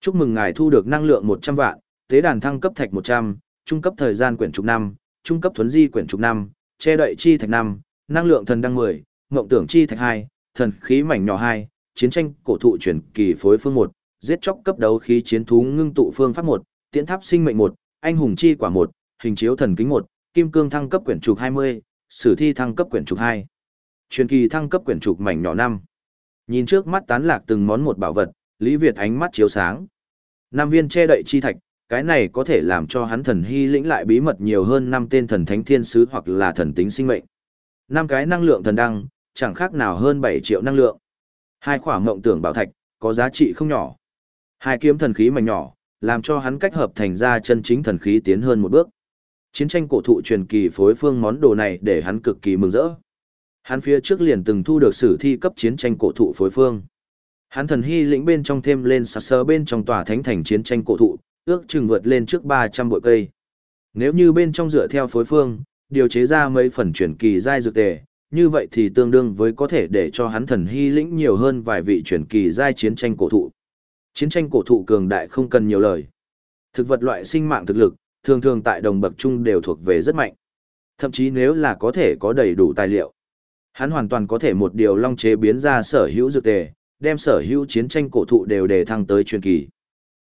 Chúc mừng ngài thu được năng lượng 100 vạn, tế đàn thăng cấp thạch 100, trung cấp thời gian quyển trục 5, trung cấp thuấn di quyển trục 5, che đậy chi thạch 5, năng lượng thần đăng 10, ngộng tưởng chi thạch 2, thần khí mảnh nhỏ 2, chiến tranh cổ thụ chuyển kỳ phối phương 1, giết chóc cấp đấu khí chiến thú ngưng tụ phương pháp 1, tiễn tháp sinh mệnh 1, anh hùng chi quả 1, hình chiếu thần kính 1, kim cương thăng cấp quyển trục 20, sử thi thăng cấp quyển trục 2. Truyền kỳ thăng cấp quyển trục mảnh nhỏ 5. Nhìn trước mắt tán lạc từng món một bảo vật, Lý Việt ánh mắt chiếu sáng. Nam viên che đậy chi thạch, cái này có thể làm cho hắn thần hy lĩnh lại bí mật nhiều hơn năm tên thần thánh thiên sứ hoặc là thần tính sinh mệnh. Năm cái năng lượng thần đăng, chẳng khác nào hơn 7 triệu năng lượng. Hai khỏa mộng tưởng bảo thạch, có giá trị không nhỏ. Hai kiếm thần khí mảnh nhỏ, làm cho hắn cách hợp thành ra chân chính thần khí tiến hơn một bước. Chiến tranh cổ thụ truyền kỳ phối phương món đồ này để hắn cực kỳ mừng rỡ. Hắn phía trước liền từng thu được sử thi cấp chiến tranh cổ thụ phối phương. Hắn thần hy lĩnh bên trong thêm lên sạc sơ bên trong tòa thánh thành chiến tranh cổ thụ, ước chừng vượt lên trước 300 bội cây. Nếu như bên trong dựa theo phối phương, điều chế ra mấy phần chuyển kỳ giai dược tề, như vậy thì tương đương với có thể để cho hắn thần hy lĩnh nhiều hơn vài vị chuyển kỳ giai chiến tranh cổ thụ. Chiến tranh cổ thụ cường đại không cần nhiều lời. Thực vật loại sinh mạng thực lực, thường thường tại đồng bậc trung đều thuộc về rất mạnh. Thậm chí nếu là có thể có đầy đủ tài liệu, hắn hoàn toàn có thể một điều long chế biến ra sở hữu dược tề, đem sở hữu chiến tranh cổ thụ đều đề thăng tới truyền kỳ.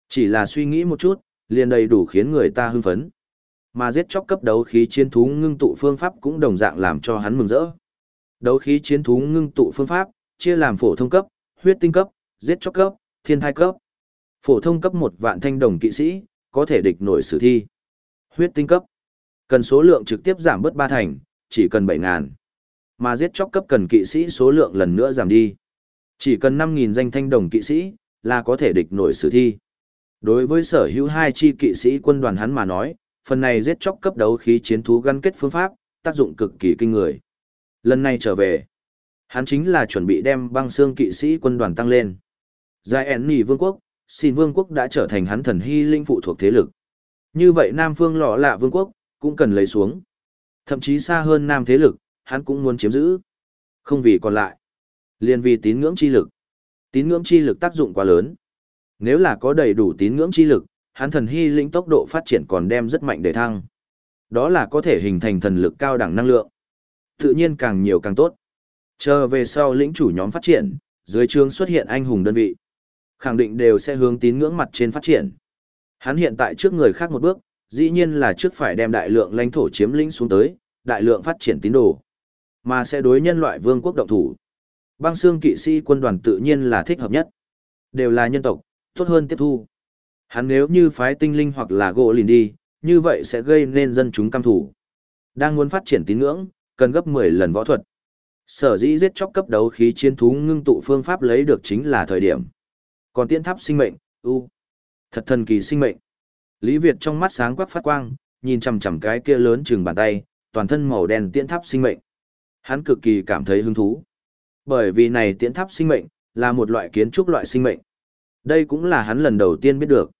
Chỉ là suy nghĩ một chút, liền đầy đủ khiến người ta hưng phấn. Mà giết chóc cấp đấu khí chiến thú ngưng tụ phương pháp cũng đồng dạng làm cho hắn mừng rỡ. Đấu khí chiến thú ngưng tụ phương pháp, chia làm phổ thông cấp, huyết tinh cấp, giết chóc cấp, thiên thai cấp. Phổ thông cấp một vạn thanh đồng kỵ sĩ, có thể địch nổi sử thi. Huyết tinh cấp, cần số lượng trực tiếp giảm bớt ba thành, chỉ cần bảy ngàn. Mà giết chóc cấp cần kỵ sĩ số lượng lần nữa giảm đi. Chỉ cần năm nghìn danh thanh đồng kỵ sĩ, là có thể địch nổi sử thi. Đối với sở hữu hai chi kỵ sĩ quân đoàn hắn mà nói, phần này giết chóc cấp đấu khí chiến thú gắn kết phương pháp, tác dụng cực kỳ kinh người. Lần này trở về, hắn chính là chuẩn bị đem băng xương kỵ sĩ quân đoàn tăng lên. giai ẻn nỉ vương quốc, xin vương quốc đã trở thành hắn thần hy linh phụ thuộc thế lực. Như vậy Nam phương lọ lạ vương quốc, cũng cần lấy xuống. Thậm chí xa hơn Nam thế lực, hắn cũng muốn chiếm giữ. Không vì còn lại. liền vì tín ngưỡng chi lực. Tín ngưỡng chi lực tác dụng quá lớn. Nếu là có đầy đủ tín ngưỡng chi lực, hắn thần hy lĩnh tốc độ phát triển còn đem rất mạnh để thăng. Đó là có thể hình thành thần lực cao đẳng năng lượng. Tự nhiên càng nhiều càng tốt. Chờ về sau lĩnh chủ nhóm phát triển, dưới trường xuất hiện anh hùng đơn vị. Khẳng định đều sẽ hướng tín ngưỡng mặt trên phát triển. Hắn hiện tại trước người khác một bước, dĩ nhiên là trước phải đem đại lượng lãnh thổ chiếm lĩnh xuống tới, đại lượng phát triển tín đồ. Mà sẽ đối nhân loại vương quốc động thủ. Băng xương kỵ sĩ quân đoàn tự nhiên là thích hợp nhất. Đều là nhân tộc, tốt hơn tiếp thu. Hắn nếu như phái tinh linh hoặc là gỗ lìn đi, như vậy sẽ gây nên dân chúng căm thủ. Đang muốn phát triển tín ngưỡng, cần gấp 10 lần võ thuật. Sở dĩ giết chóc cấp đấu khí chiến thú ngưng tụ phương pháp lấy được chính là thời điểm. Còn tiễn tháp sinh mệnh, u, thật thần kỳ sinh mệnh. Lý Việt trong mắt sáng quắc phát quang, nhìn chằm chằm cái kia lớn chừng bàn tay, toàn thân màu đen tiễn tháp sinh mệnh. Hắn cực kỳ cảm thấy hứng thú. Bởi vì này tiễn tháp sinh mệnh, là một loại kiến trúc loại sinh mệnh. Đây cũng là hắn lần đầu tiên biết được.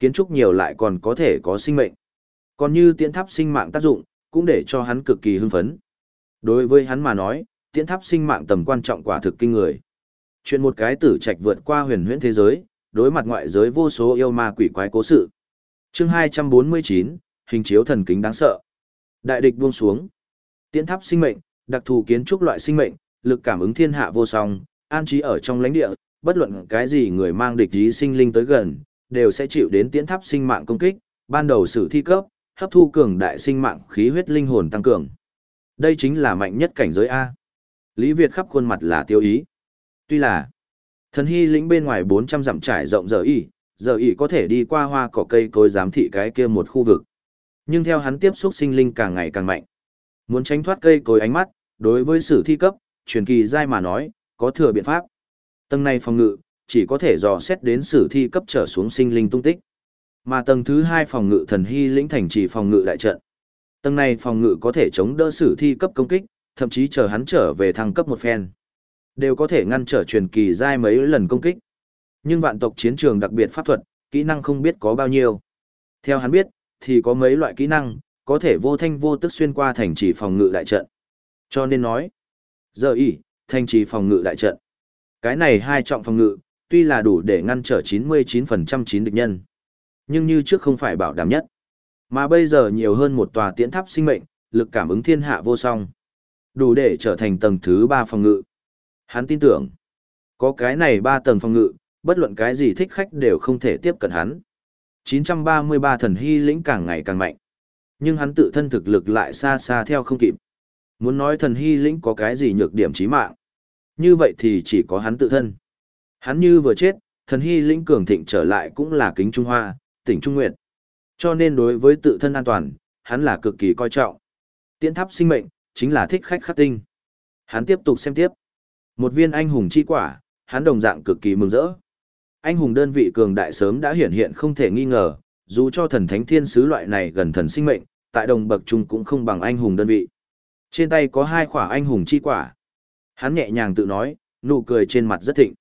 Kiến trúc nhiều lại còn có thể có sinh mệnh. Còn như tiễn tháp sinh mạng tác dụng, cũng để cho hắn cực kỳ hưng phấn. Đối với hắn mà nói, tiễn tháp sinh mạng tầm quan trọng quả thực kinh người. Chuyện một cái tử trạch vượt qua huyền huyễn thế giới, đối mặt ngoại giới vô số yêu ma quỷ quái cố sự. Chương 249, hình chiếu thần kính đáng sợ. Đại địch buông xuống. Tiễn tháp sinh mệnh, đặc thù kiến trúc loại sinh mệnh, lực cảm ứng thiên hạ vô song, an trí ở trong lãnh địa, bất luận cái gì người mang địch ý sinh linh tới gần, đều sẽ chịu đến tiễn tháp sinh mạng công kích, ban đầu sử thi cấp, hấp thu cường đại sinh mạng khí huyết linh hồn tăng cường. Đây chính là mạnh nhất cảnh giới A. Lý Việt khắp khuôn mặt là tiêu ý. Tuy là, thần hy lĩnh bên ngoài 400 dặm trải rộng giờ y, giờ y có thể đi qua hoa cỏ cây cối giám thị cái kia một khu vực. Nhưng theo hắn tiếp xúc sinh linh càng ngày càng mạnh. Muốn tránh thoát cây cối ánh mắt, đối với sử thi cấp, truyền kỳ giai mà nói, có thừa biện pháp. Tầng này phòng ngự, chỉ có thể dò xét đến sử thi cấp trở xuống sinh linh tung tích. Mà tầng thứ hai phòng ngự thần hy lĩnh thành trì phòng ngự đại trận. Tầng này phòng ngự có thể chống đỡ sử thi cấp công kích, thậm chí chờ hắn trở về thăng cấp một phen. Đều có thể ngăn trở truyền kỳ giai mấy lần công kích. Nhưng vạn tộc chiến trường đặc biệt pháp thuật, kỹ năng không biết có bao nhiêu. Theo hắn biết, thì có mấy loại kỹ năng, có thể vô thanh vô tức xuyên qua thành trì phòng ngự đại trận. Cho nên nói, giờ ý, thành trì phòng ngự đại trận. Cái này hai trọng phòng ngự, tuy là đủ để ngăn trở 99% chín địch nhân. Nhưng như trước không phải bảo đảm nhất. Mà bây giờ nhiều hơn một tòa tiễn tháp sinh mệnh, lực cảm ứng thiên hạ vô song. Đủ để trở thành tầng thứ ba phòng ngự. Hắn tin tưởng, có cái này ba tầng phòng ngự, bất luận cái gì thích khách đều không thể tiếp cận hắn. 933 thần hy lĩnh càng ngày càng mạnh. Nhưng hắn tự thân thực lực lại xa xa theo không kịp. Muốn nói thần hy lĩnh có cái gì nhược điểm chí mạng. Như vậy thì chỉ có hắn tự thân. Hắn như vừa chết, thần hy lĩnh cường thịnh trở lại cũng là kính Trung Hoa, tỉnh Trung Nguyệt. Cho nên đối với tự thân an toàn, hắn là cực kỳ coi trọng. Tiễn tháp sinh mệnh, chính là thích khách khắc tinh. Hắn tiếp tục xem tiếp. Một viên anh hùng chi quả, hắn đồng dạng cực kỳ mừng rỡ. Anh hùng đơn vị cường đại sớm đã hiển hiện không thể nghi ngờ, dù cho thần thánh thiên sứ loại này gần thần sinh mệnh, tại đồng bậc trung cũng không bằng anh hùng đơn vị. Trên tay có hai khỏa anh hùng chi quả. Hắn nhẹ nhàng tự nói, nụ cười trên mặt rất thịnh.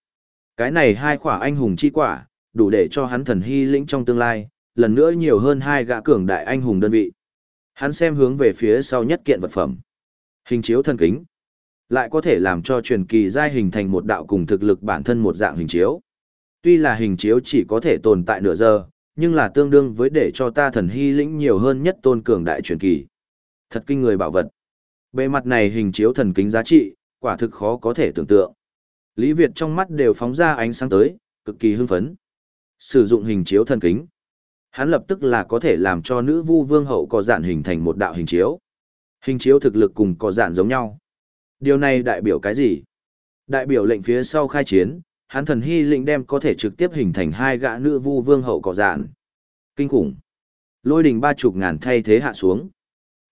Cái này hai khỏa anh hùng chi quả, đủ để cho hắn thần hy lĩnh trong tương lai, lần nữa nhiều hơn hai gã cường đại anh hùng đơn vị. Hắn xem hướng về phía sau nhất kiện vật phẩm. Hình chiếu thần kính. Lại có thể làm cho truyền kỳ giai hình thành một đạo cùng thực lực bản thân một dạng hình chiếu. Tuy là hình chiếu chỉ có thể tồn tại nửa giờ, nhưng là tương đương với để cho ta thần hy lĩnh nhiều hơn nhất tôn cường đại truyền kỳ. Thật kinh người bảo vật. Bề mặt này hình chiếu thần kính giá trị, quả thực khó có thể tưởng tượng. Lý Việt trong mắt đều phóng ra ánh sáng tới, cực kỳ hưng phấn. Sử dụng hình chiếu thần kính. Hắn lập tức là có thể làm cho nữ vu vương hậu có dạn hình thành một đạo hình chiếu. Hình chiếu thực lực cùng có dạn giống nhau. Điều này đại biểu cái gì? Đại biểu lệnh phía sau khai chiến, hắn thần hy lĩnh đem có thể trực tiếp hình thành hai gã nữ vu vương hậu cỏ dạn. Kinh khủng. Lôi đình ba chục ngàn thay thế hạ xuống.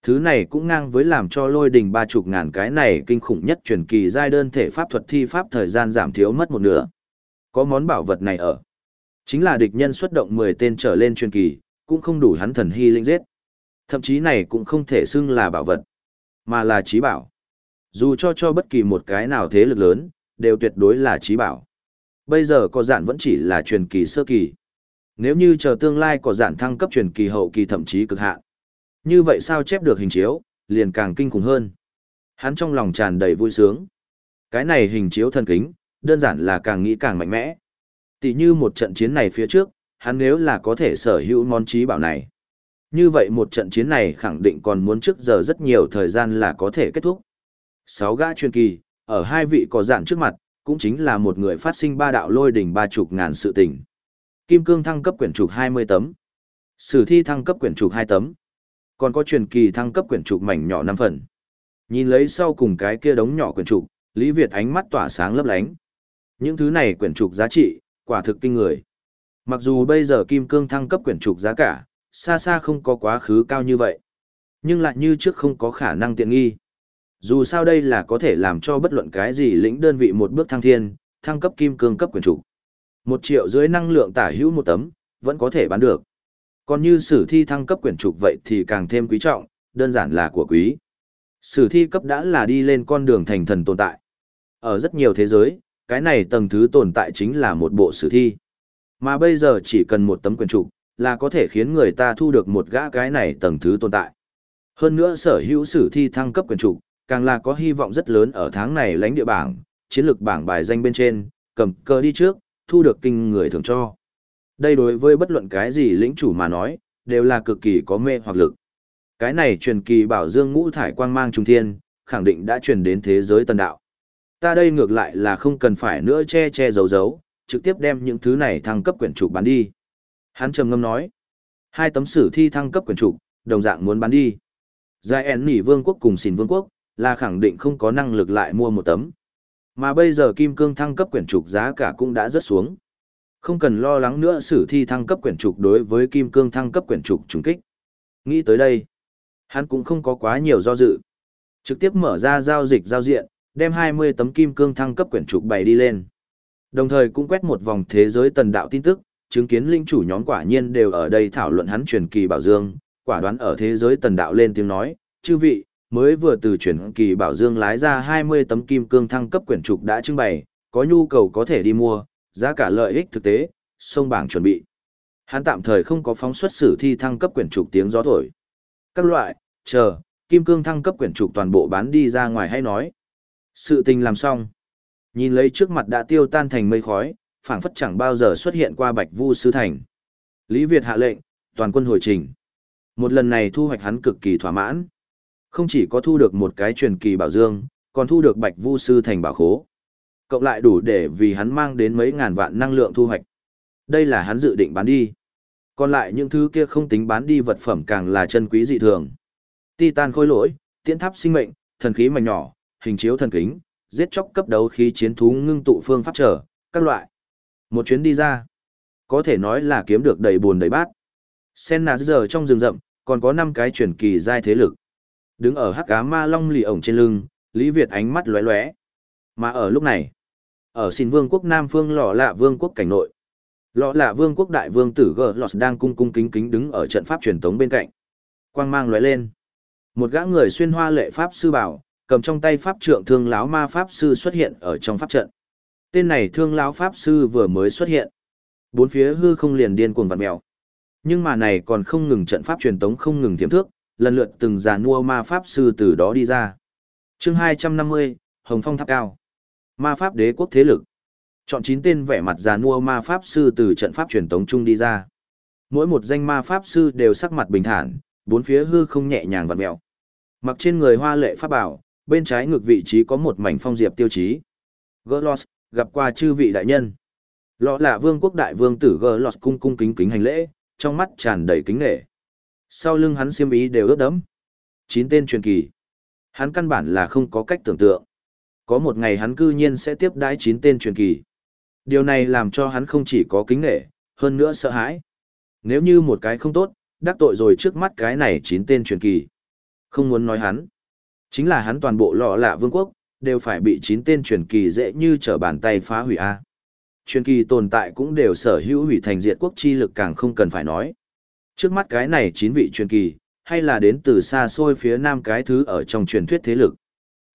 Thứ này cũng ngang với làm cho lôi đình ba chục ngàn cái này kinh khủng nhất truyền kỳ giai đơn thể pháp thuật thi pháp thời gian giảm thiếu mất một nửa. Có món bảo vật này ở. Chính là địch nhân xuất động 10 tên trở lên truyền kỳ, cũng không đủ hắn thần hy linh giết. Thậm chí này cũng không thể xưng là bảo vật, mà là trí bảo. Dù cho cho bất kỳ một cái nào thế lực lớn, đều tuyệt đối là trí bảo. Bây giờ có dạn vẫn chỉ là truyền kỳ sơ kỳ. Nếu như chờ tương lai có dạn thăng cấp truyền kỳ hậu kỳ thậm chí cực hạn. Như vậy sao chép được hình chiếu, liền càng kinh khủng hơn. Hắn trong lòng tràn đầy vui sướng. Cái này hình chiếu thần kính, đơn giản là càng nghĩ càng mạnh mẽ. Tỷ như một trận chiến này phía trước, hắn nếu là có thể sở hữu món trí bảo này. Như vậy một trận chiến này khẳng định còn muốn trước giờ rất nhiều thời gian là có thể kết thúc. Sáu gã truyền kỳ, ở hai vị có dạng trước mặt, cũng chính là một người phát sinh ba đạo lôi đỉnh ba chục ngàn sự tình. Kim cương thăng cấp quyển trục 20 tấm. Sử thi thăng cấp quyển trục 2 tấm. Còn có truyền kỳ thăng cấp quyển trục mảnh nhỏ 5 phần. Nhìn lấy sau cùng cái kia đống nhỏ quyển trục, Lý Việt ánh mắt tỏa sáng lấp lánh. Những thứ này quyển trục giá trị, quả thực kinh người. Mặc dù bây giờ kim cương thăng cấp quyển trục giá cả, xa xa không có quá khứ cao như vậy. Nhưng lại như trước không có khả năng tiện nghi. Dù sao đây là có thể làm cho bất luận cái gì lĩnh đơn vị một bước thăng thiên, thăng cấp kim cương cấp quyển trục. Một triệu dưới năng lượng tả hữu một tấm, vẫn có thể bán được. Còn như sử thi thăng cấp quyển trục vậy thì càng thêm quý trọng, đơn giản là của quý. Sử thi cấp đã là đi lên con đường thành thần tồn tại. Ở rất nhiều thế giới, cái này tầng thứ tồn tại chính là một bộ sử thi. Mà bây giờ chỉ cần một tấm quyển trục, là có thể khiến người ta thu được một gã cái này tầng thứ tồn tại. Hơn nữa sở hữu sử thi thăng cấp quyền trục, càng là có hy vọng rất lớn ở tháng này lãnh địa bảng, chiến lược bảng bài danh bên trên, cầm cờ đi trước, thu được kinh người thường cho. Đây đối với bất luận cái gì lĩnh chủ mà nói, đều là cực kỳ có mê hoặc lực. Cái này truyền kỳ bảo dương ngũ thải quang mang trung thiên, khẳng định đã truyền đến thế giới tân đạo. Ta đây ngược lại là không cần phải nữa che che giấu giấu, trực tiếp đem những thứ này thăng cấp quyển trục bán đi. Hắn trầm ngâm nói, hai tấm sử thi thăng cấp quyển trục, đồng dạng muốn bán đi. Giai ẻn nỉ vương quốc cùng xỉn vương quốc, là khẳng định không có năng lực lại mua một tấm. Mà bây giờ kim cương thăng cấp quyển trục giá cả cũng đã rớt xuống. Không cần lo lắng nữa sử thi thăng cấp quyển trục đối với kim cương thăng cấp quyển trục trùng kích. Nghĩ tới đây, hắn cũng không có quá nhiều do dự. Trực tiếp mở ra giao dịch giao diện, đem 20 tấm kim cương thăng cấp quyển trục bày đi lên. Đồng thời cũng quét một vòng thế giới tần đạo tin tức, chứng kiến linh chủ nhóm quả nhiên đều ở đây thảo luận hắn truyền kỳ bảo dương, quả đoán ở thế giới tần đạo lên tiếng nói, chư vị, mới vừa từ truyền kỳ bảo dương lái ra 20 tấm kim cương thăng cấp quyển trục đã trưng bày, có nhu cầu có thể đi mua, giá cả lợi ích thực tế, sông bảng chuẩn bị. Hắn tạm thời không có phóng xuất sử thi thăng cấp quyển trục tiếng gió thổi. Các loại, chờ, kim cương thăng cấp quyển trục toàn bộ bán đi ra ngoài hay nói. Sự tình làm xong. Nhìn lấy trước mặt đã tiêu tan thành mây khói, phảng phất chẳng bao giờ xuất hiện qua Bạch Vu sư thành. Lý Việt hạ lệnh, toàn quân hồi trình. Một lần này thu hoạch hắn cực kỳ thỏa mãn. Không chỉ có thu được một cái truyền kỳ bảo dương, còn thu được Bạch Vu sư thành bảo khố. Cộng lại đủ để vì hắn mang đến mấy ngàn vạn năng lượng thu hoạch. Đây là hắn dự định bán đi. Còn lại những thứ kia không tính bán đi vật phẩm càng là chân quý dị thường. Titan khôi lỗi, tiễn tháp sinh mệnh, thần khí mảnh nhỏ, hình chiếu thần kính, giết chóc cấp đấu khí chiến thú ngưng tụ phương pháp trở, các loại. Một chuyến đi ra, có thể nói là kiếm được đầy buồn đầy bát. Senna giờ trong rừng rậm, còn có 5 cái truyền kỳ giai thế lực. Đứng ở hắc cá ma long lì ổng trên lưng, Lý Việt ánh mắt lóe lóe. Mà ở lúc này, ở xin vương quốc Nam Phương lọ lạ vương quốc cảnh nội. Lọ lạ vương quốc đại vương tử G. Lọt đang cung cung kính kính đứng ở trận pháp truyền tống bên cạnh. Quang mang lóe lên. Một gã người xuyên hoa lệ pháp sư bảo, cầm trong tay pháp trượng thương láo ma pháp sư xuất hiện ở trong pháp trận. Tên này thương láo pháp sư vừa mới xuất hiện. Bốn phía hư không liền điên cuồng vặn mèo. Nhưng mà này còn không ngừng trận pháp truyền tống không ngừng tiềm thước, lần lượt từng già nua ma pháp sư từ đó đi ra. Chương 250, Hồng Phong Tháp Cao. Ma pháp đế quốc thế lực. Chọn chín tên vẻ mặt già nua ma pháp sư từ trận pháp truyền tống chung đi ra. Mỗi một danh ma pháp sư đều sắc mặt bình thản, bốn phía hư không nhẹ nhàng vặn mèo. Mặc trên người hoa lệ pháp bảo, bên trái ngược vị trí có một mảnh phong diệp tiêu chí. Gerlos, gặp qua chư vị đại nhân. Lọ là vương quốc đại vương tử Gerlos cung cung kính kính hành lễ, trong mắt tràn đầy kính nể. Sau lưng hắn xiêm ý đều ướt đẫm. Chín tên truyền kỳ. Hắn căn bản là không có cách tưởng tượng. Có một ngày hắn cư nhiên sẽ tiếp đãi chín tên truyền kỳ. Điều này làm cho hắn không chỉ có kính nể, hơn nữa sợ hãi. Nếu như một cái không tốt, đắc tội rồi trước mắt cái này chín tên truyền kỳ. Không muốn nói hắn. Chính là hắn toàn bộ lọ lạ vương quốc, đều phải bị chín tên truyền kỳ dễ như trở bàn tay phá hủy A. Truyền kỳ tồn tại cũng đều sở hữu hủy thành diệt quốc chi lực càng không cần phải nói. Trước mắt cái này chín vị truyền kỳ, hay là đến từ xa xôi phía nam cái thứ ở trong truyền thuyết thế lực.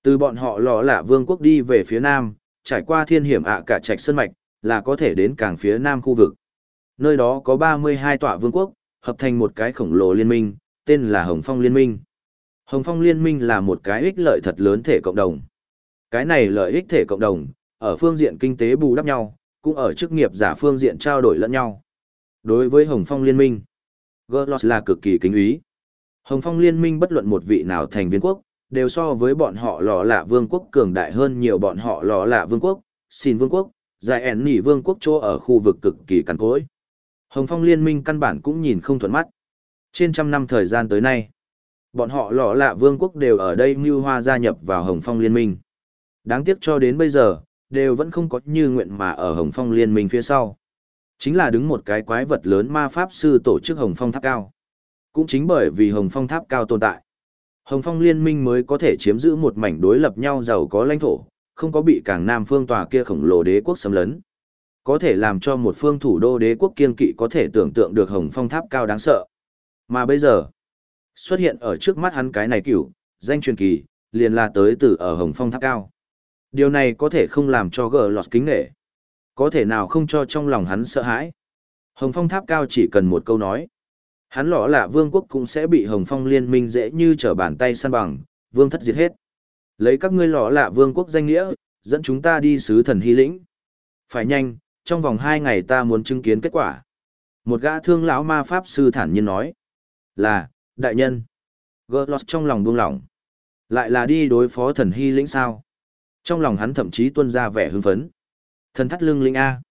Từ bọn họ lò lạ vương quốc đi về phía nam, trải qua thiên hiểm ạ cả trạch sân mạch, là có thể đến càng phía nam khu vực. Nơi đó có 32 tọa vương quốc, hợp thành một cái khổng lồ liên minh, tên là Hồng Phong Liên minh. Hồng Phong Liên minh là một cái ích lợi thật lớn thể cộng đồng. Cái này lợi ích thể cộng đồng, ở phương diện kinh tế bù đắp nhau, cũng ở chức nghiệp giả phương diện trao đổi lẫn nhau. Đối với Hồng Phong Liên minh, Gerlos là cực kỳ kính ý. Hồng Phong Liên minh bất luận một vị nào thành viên quốc, đều so với bọn họ lò lạ vương quốc cường đại hơn nhiều bọn họ lò lạ vương quốc, xin vương quốc, dài ẻn nỉ vương quốc chỗ ở khu vực cực kỳ cằn cỗi. Hồng Phong Liên minh căn bản cũng nhìn không thuận mắt. Trên trăm năm thời gian tới nay, bọn họ lọ lạ vương quốc đều ở đây mưu hoa gia nhập vào Hồng Phong Liên minh. Đáng tiếc cho đến bây giờ, đều vẫn không có như nguyện mà ở Hồng Phong Liên minh phía sau. Chính là đứng một cái quái vật lớn ma pháp sư tổ chức Hồng Phong Tháp Cao. Cũng chính bởi vì Hồng Phong Tháp Cao tồn tại. Hồng Phong Liên minh mới có thể chiếm giữ một mảnh đối lập nhau giàu có lãnh thổ, không có bị cảng Nam phương tòa kia khổng lồ đế quốc xâm lấn. Có thể làm cho một phương thủ đô đế quốc kiên kỵ có thể tưởng tượng được Hồng Phong Tháp Cao đáng sợ. Mà bây giờ, xuất hiện ở trước mắt hắn cái này cửu, danh truyền kỳ, liền là tới từ ở Hồng Phong Tháp Cao. Điều này có thể không làm cho gờ lọt kính nghệ. Có thể nào không cho trong lòng hắn sợ hãi. Hồng Phong Tháp Cao chỉ cần một câu nói. Hắn lọ là vương quốc cũng sẽ bị Hồng Phong liên minh dễ như trở bàn tay săn bằng, vương thất diệt hết. Lấy các ngươi lọ là vương quốc danh nghĩa, dẫn chúng ta đi sứ thần hy lĩnh. Phải nhanh, trong vòng hai ngày ta muốn chứng kiến kết quả. Một gã thương lão ma pháp sư thản nhiên nói. Là, đại nhân. Gerlos trong lòng buông lỏng. Lại là đi đối phó thần hy lĩnh sao. Trong lòng hắn thậm chí tuân ra vẻ hưng phấn. Thần thắt lưng linh A.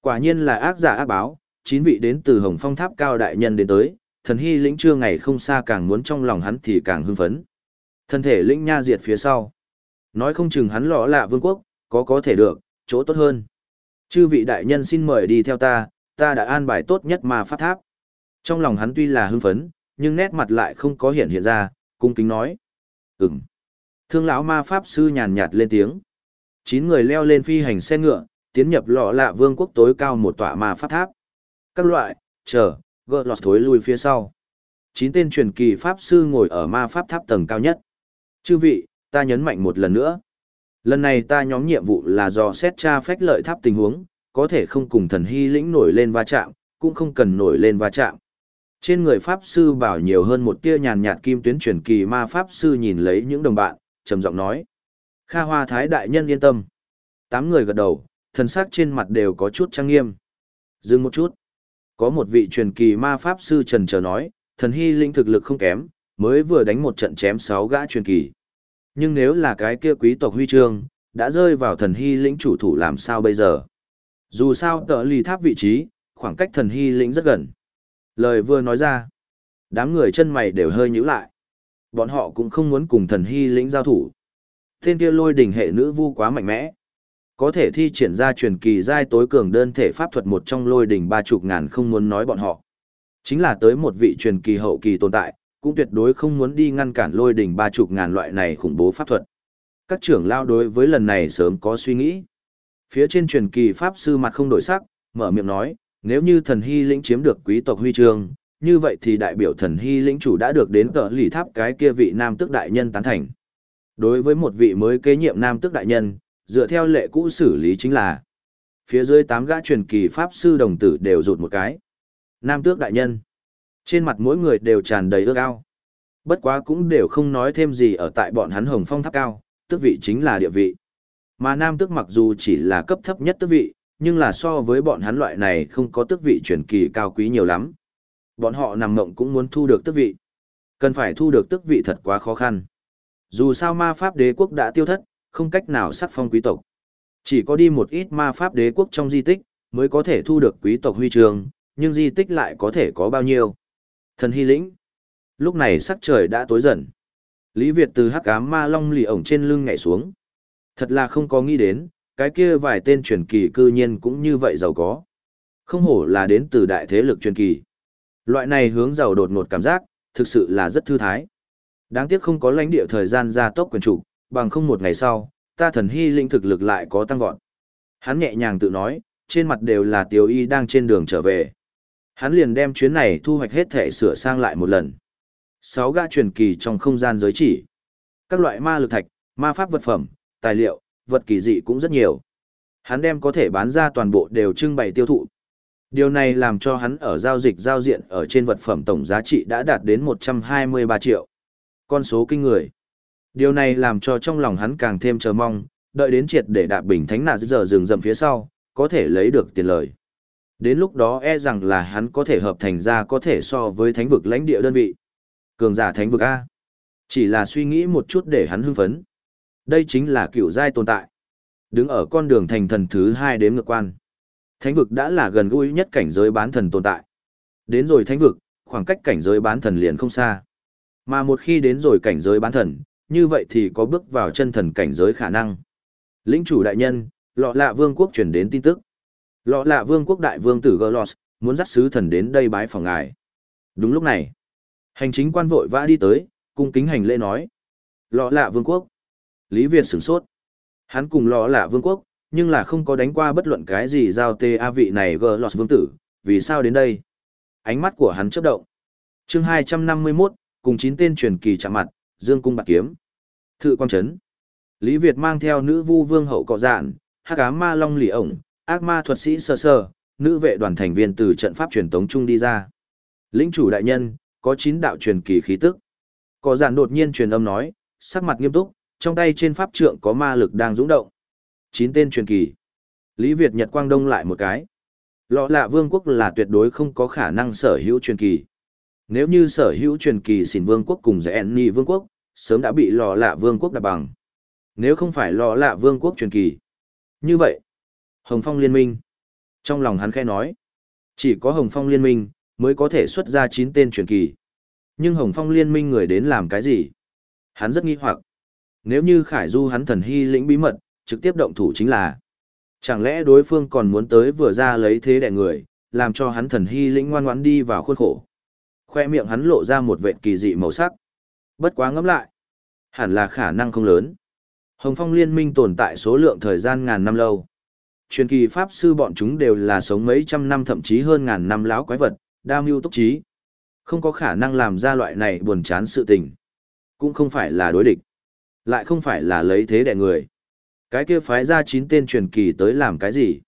Quả nhiên là ác giả ác báo, chín vị đến từ hồng phong tháp cao đại nhân đến tới, thần hy lĩnh chưa ngày không xa càng muốn trong lòng hắn thì càng hưng phấn. Thân thể lĩnh nha diệt phía sau. Nói không chừng hắn lọ lạ vương quốc, có có thể được, chỗ tốt hơn. Chư vị đại nhân xin mời đi theo ta, ta đã an bài tốt nhất mà phát tháp. Trong lòng hắn tuy là hưng phấn, nhưng nét mặt lại không có hiện hiện ra, cung kính nói. Ừm. Thương lão ma pháp sư nhàn nhạt lên tiếng. Chín người leo lên phi hành xe ngựa, tiến nhập lọ lạ vương quốc tối cao một tọa ma pháp tháp. Các loại, chờ, gỡ lọt thối lui phía sau. Chín tên truyền kỳ Pháp Sư ngồi ở ma Pháp tháp tầng cao nhất. Chư vị, ta nhấn mạnh một lần nữa. Lần này ta nhóm nhiệm vụ là do xét tra phách lợi tháp tình huống, có thể không cùng thần hy lĩnh nổi lên va chạm, cũng không cần nổi lên va chạm. Trên người Pháp Sư bảo nhiều hơn một tia nhàn nhạt kim tuyến truyền kỳ ma Pháp Sư nhìn lấy những đồng bạn, trầm giọng nói. Kha Hoa Thái Đại Nhân yên tâm. Tám người gật đầu, thần sắc trên mặt đều có chút trang nghiêm. Dừng một chút. Có một vị truyền kỳ ma Pháp Sư trần chờ nói, thần hy linh thực lực không kém, mới vừa đánh một trận chém sáu gã truyền kỳ. Nhưng nếu là cái kia quý tộc huy chương, đã rơi vào thần hy lĩnh chủ thủ làm sao bây giờ? Dù sao tờ lì tháp vị trí, khoảng cách thần hy lĩnh rất gần. Lời vừa nói ra, đám người chân mày đều hơi nhíu lại. Bọn họ cũng không muốn cùng thần hy lĩnh giao thủ. Tên kia lôi đỉnh hệ nữ vu quá mạnh mẽ. Có thể thi triển ra truyền kỳ giai tối cường đơn thể pháp thuật một trong lôi đỉnh ba chục ngàn không muốn nói bọn họ. Chính là tới một vị truyền kỳ hậu kỳ tồn tại, cũng tuyệt đối không muốn đi ngăn cản lôi đỉnh ba chục ngàn loại này khủng bố pháp thuật. Các trưởng lao đối với lần này sớm có suy nghĩ. Phía trên truyền kỳ pháp sư mặt không đổi sắc, mở miệng nói, nếu như thần hy lĩnh chiếm được quý tộc huy chương, như vậy thì đại biểu thần hy lĩnh chủ đã được đến cỡ lì tháp cái kia vị nam tước đại nhân tán thành. Đối với một vị mới kế nhiệm nam tước đại nhân, dựa theo lệ cũ xử lý chính là phía dưới tám gã truyền kỳ pháp sư đồng tử đều rụt một cái. Nam tước đại nhân. Trên mặt mỗi người đều tràn đầy ước ao. Bất quá cũng đều không nói thêm gì ở tại bọn hắn hồng phong tháp cao, tước vị chính là địa vị. Mà nam tước mặc dù chỉ là cấp thấp nhất tước vị, nhưng là so với bọn hắn loại này không có tước vị truyền kỳ cao quý nhiều lắm. Bọn họ nằm mộng cũng muốn thu được tước vị. Cần phải thu được tước vị thật quá khó khăn. Dù sao ma pháp đế quốc đã tiêu thất, không cách nào sắc phong quý tộc. Chỉ có đi một ít ma pháp đế quốc trong di tích, mới có thể thu được quý tộc huy trường, nhưng di tích lại có thể có bao nhiêu. Thần hy lĩnh. Lúc này sắc trời đã tối dần. Lý Việt từ hắc ám ma long lì ổng trên lưng nhảy xuống. Thật là không có nghĩ đến, cái kia vài tên truyền kỳ cư nhiên cũng như vậy giàu có. Không hổ là đến từ đại thế lực truyền kỳ. Loại này hướng giàu đột ngột cảm giác, thực sự là rất thư thái. Đáng tiếc không có lãnh địa thời gian gia tốc quyền chủ, bằng không một ngày sau, ta thần hy linh thực lực lại có tăng vọt. Hắn nhẹ nhàng tự nói, trên mặt đều là tiểu y đang trên đường trở về. Hắn liền đem chuyến này thu hoạch hết thể sửa sang lại một lần. Sáu gã truyền kỳ trong không gian giới chỉ. Các loại ma lực thạch, ma pháp vật phẩm, tài liệu, vật kỳ dị cũng rất nhiều. Hắn đem có thể bán ra toàn bộ đều trưng bày tiêu thụ. Điều này làm cho hắn ở giao dịch giao diện ở trên vật phẩm tổng giá trị đã đạt đến 123 triệu. Con số kinh người. Điều này làm cho trong lòng hắn càng thêm chờ mong, đợi đến triệt để đạp bình thánh nạ giờ rừng rậm phía sau, có thể lấy được tiền lời. Đến lúc đó e rằng là hắn có thể hợp thành ra có thể so với thánh vực lãnh địa đơn vị. Cường giả thánh vực A. Chỉ là suy nghĩ một chút để hắn hưng phấn. Đây chính là cựu giai tồn tại. Đứng ở con đường thành thần thứ hai đếm ngược quan. Thánh vực đã là gần gũi nhất cảnh giới bán thần tồn tại. Đến rồi thánh vực, khoảng cách cảnh giới bán thần liền không xa. Mà một khi đến rồi cảnh giới bán thần, như vậy thì có bước vào chân thần cảnh giới khả năng. Lĩnh chủ đại nhân, lọ lạ vương quốc truyền đến tin tức. Lọ lạ vương quốc đại vương tử Golos, muốn dắt sứ thần đến đây bái phòng ngài. Đúng lúc này, hành chính quan vội vã đi tới, cung kính hành lễ nói. Lọ lạ vương quốc. Lý Việt sửng sốt. Hắn cùng lọ lạ vương quốc, nhưng là không có đánh qua bất luận cái gì giao tê a vị này Golos vương tử, vì sao đến đây? Ánh mắt của hắn chớp động. chương 251, cùng chín tên truyền kỳ chạm mặt, dương cung bạc kiếm. Thự quang trấn. Lý Việt mang theo nữ vu vương hậu cọ dạn, hắc ám ma long lì ổng, ác ma thuật sĩ sơ sơ, nữ vệ đoàn thành viên từ trận pháp truyền tống trung đi ra. Lĩnh chủ đại nhân, có chín đạo truyền kỳ khí tức. Cọ dạn đột nhiên truyền âm nói, sắc mặt nghiêm túc, trong tay trên pháp trượng có ma lực đang dũng động. Chín tên truyền kỳ. Lý Việt Nhật Quang Đông lại một cái. Lọ lạ vương quốc là tuyệt đối không có khả năng sở hữu truyền kỳ. Nếu như sở hữu truyền kỳ xỉn vương quốc cùng giải Nhi vương quốc, sớm đã bị lò lạ vương quốc đạp bằng. Nếu không phải lò lạ vương quốc truyền kỳ. Như vậy, Hồng Phong liên minh. Trong lòng hắn khẽ nói, chỉ có Hồng Phong liên minh mới có thể xuất ra 9 tên truyền kỳ. Nhưng Hồng Phong liên minh người đến làm cái gì? Hắn rất nghi hoặc. Nếu như Khải Du hắn thần hy lĩnh bí mật, trực tiếp động thủ chính là Chẳng lẽ đối phương còn muốn tới vừa ra lấy thế đẻ người, làm cho hắn thần hy lĩnh ngoan ngoãn đi vào khuôn khổ khoe miệng hắn lộ ra một vệt kỳ dị màu sắc. Bất quá ngẫm lại, hẳn là khả năng không lớn. Hồng Phong Liên minh tồn tại số lượng thời gian ngàn năm lâu. Truyền kỳ pháp sư bọn chúng đều là sống mấy trăm năm thậm chí hơn ngàn năm láo quái vật, đa mưu túc trí. Không có khả năng làm ra loại này buồn chán sự tình. Cũng không phải là đối địch. Lại không phải là lấy thế đẻ người. Cái kia phái ra chín tên truyền kỳ tới làm cái gì?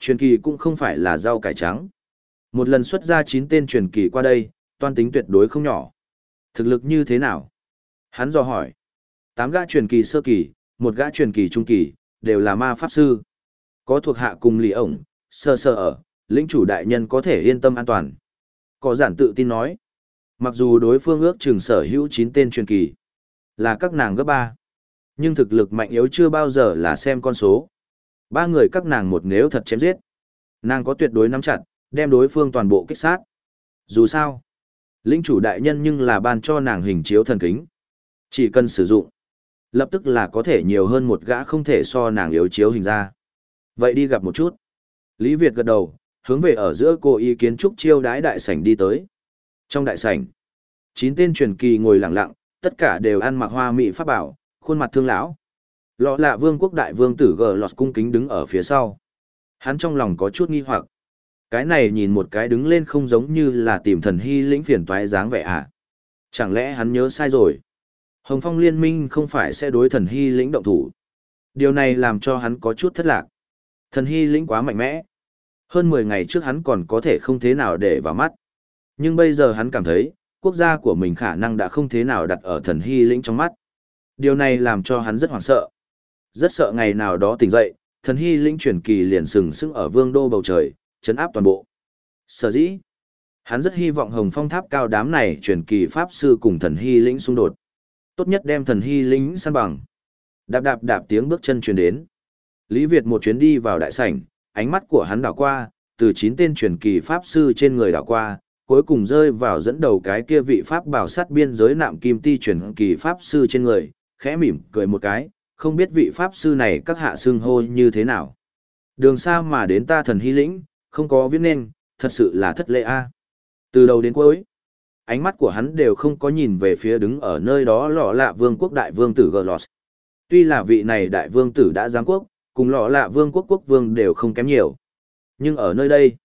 Truyền kỳ cũng không phải là rau cải trắng. Một lần xuất ra chín tên truyền kỳ qua đây, toan tính tuyệt đối không nhỏ. Thực lực như thế nào? Hắn dò hỏi. Tám gã truyền kỳ sơ kỳ, một gã truyền kỳ trung kỳ, đều là ma pháp sư. Có thuộc hạ cùng lì ổng, sơ sơ ở, lĩnh chủ đại nhân có thể yên tâm an toàn. Có giản tự tin nói. Mặc dù đối phương ước chừng sở hữu 9 tên truyền kỳ, là các nàng gấp 3. Nhưng thực lực mạnh yếu chưa bao giờ là xem con số. Ba người các nàng một nếu thật chém giết. Nàng có tuyệt đối nắm chặt, đem đối phương toàn bộ kích sát. Dù sao, lĩnh chủ đại nhân nhưng là ban cho nàng hình chiếu thần kính. Chỉ cần sử dụng, lập tức là có thể nhiều hơn một gã không thể so nàng yếu chiếu hình ra. Vậy đi gặp một chút. Lý Việt gật đầu, hướng về ở giữa cô ý kiến trúc chiêu đái đại sảnh đi tới. Trong đại sảnh, chín tên truyền kỳ ngồi lặng lặng, tất cả đều ăn mặc hoa mỹ pháp bảo, khuôn mặt thương lão. Lọ lạ vương quốc đại vương tử gờ lọt cung kính đứng ở phía sau. Hắn trong lòng có chút nghi hoặc. Cái này nhìn một cái đứng lên không giống như là tìm thần hy lĩnh phiền toái dáng vẻ à. Chẳng lẽ hắn nhớ sai rồi? Hồng Phong liên minh không phải sẽ đối thần hy lĩnh động thủ. Điều này làm cho hắn có chút thất lạc. Thần hy lĩnh quá mạnh mẽ. Hơn 10 ngày trước hắn còn có thể không thế nào để vào mắt. Nhưng bây giờ hắn cảm thấy, quốc gia của mình khả năng đã không thế nào đặt ở thần hy lĩnh trong mắt. Điều này làm cho hắn rất hoảng sợ. Rất sợ ngày nào đó tỉnh dậy, thần hy lĩnh chuyển kỳ liền sừng sững ở vương đô bầu trời, chấn áp toàn bộ. Sở dĩ, hắn rất hy vọng hồng phong tháp cao đám này chuyển kỳ pháp sư cùng thần hy lĩnh xung đột. Tốt nhất đem thần hy lính săn bằng. Đạp đạp đạp tiếng bước chân truyền đến. Lý Việt một chuyến đi vào đại sảnh, ánh mắt của hắn đảo qua, từ chín tên truyền kỳ pháp sư trên người đảo qua, cuối cùng rơi vào dẫn đầu cái kia vị pháp bảo sát biên giới nạm kim ti truyền kỳ pháp sư trên người, khẽ mỉm cười một cái, không biết vị pháp sư này các hạ xưng hô như thế nào. Đường xa mà đến ta thần hy lĩnh, không có viết nên, thật sự là thất lễ a. Từ đầu đến cuối, ánh mắt của hắn đều không có nhìn về phía đứng ở nơi đó lọ lạ vương quốc đại vương tử Glos. Tuy là vị này đại vương tử đã giáng quốc, cùng lọ lạ vương quốc quốc vương đều không kém nhiều. Nhưng ở nơi đây,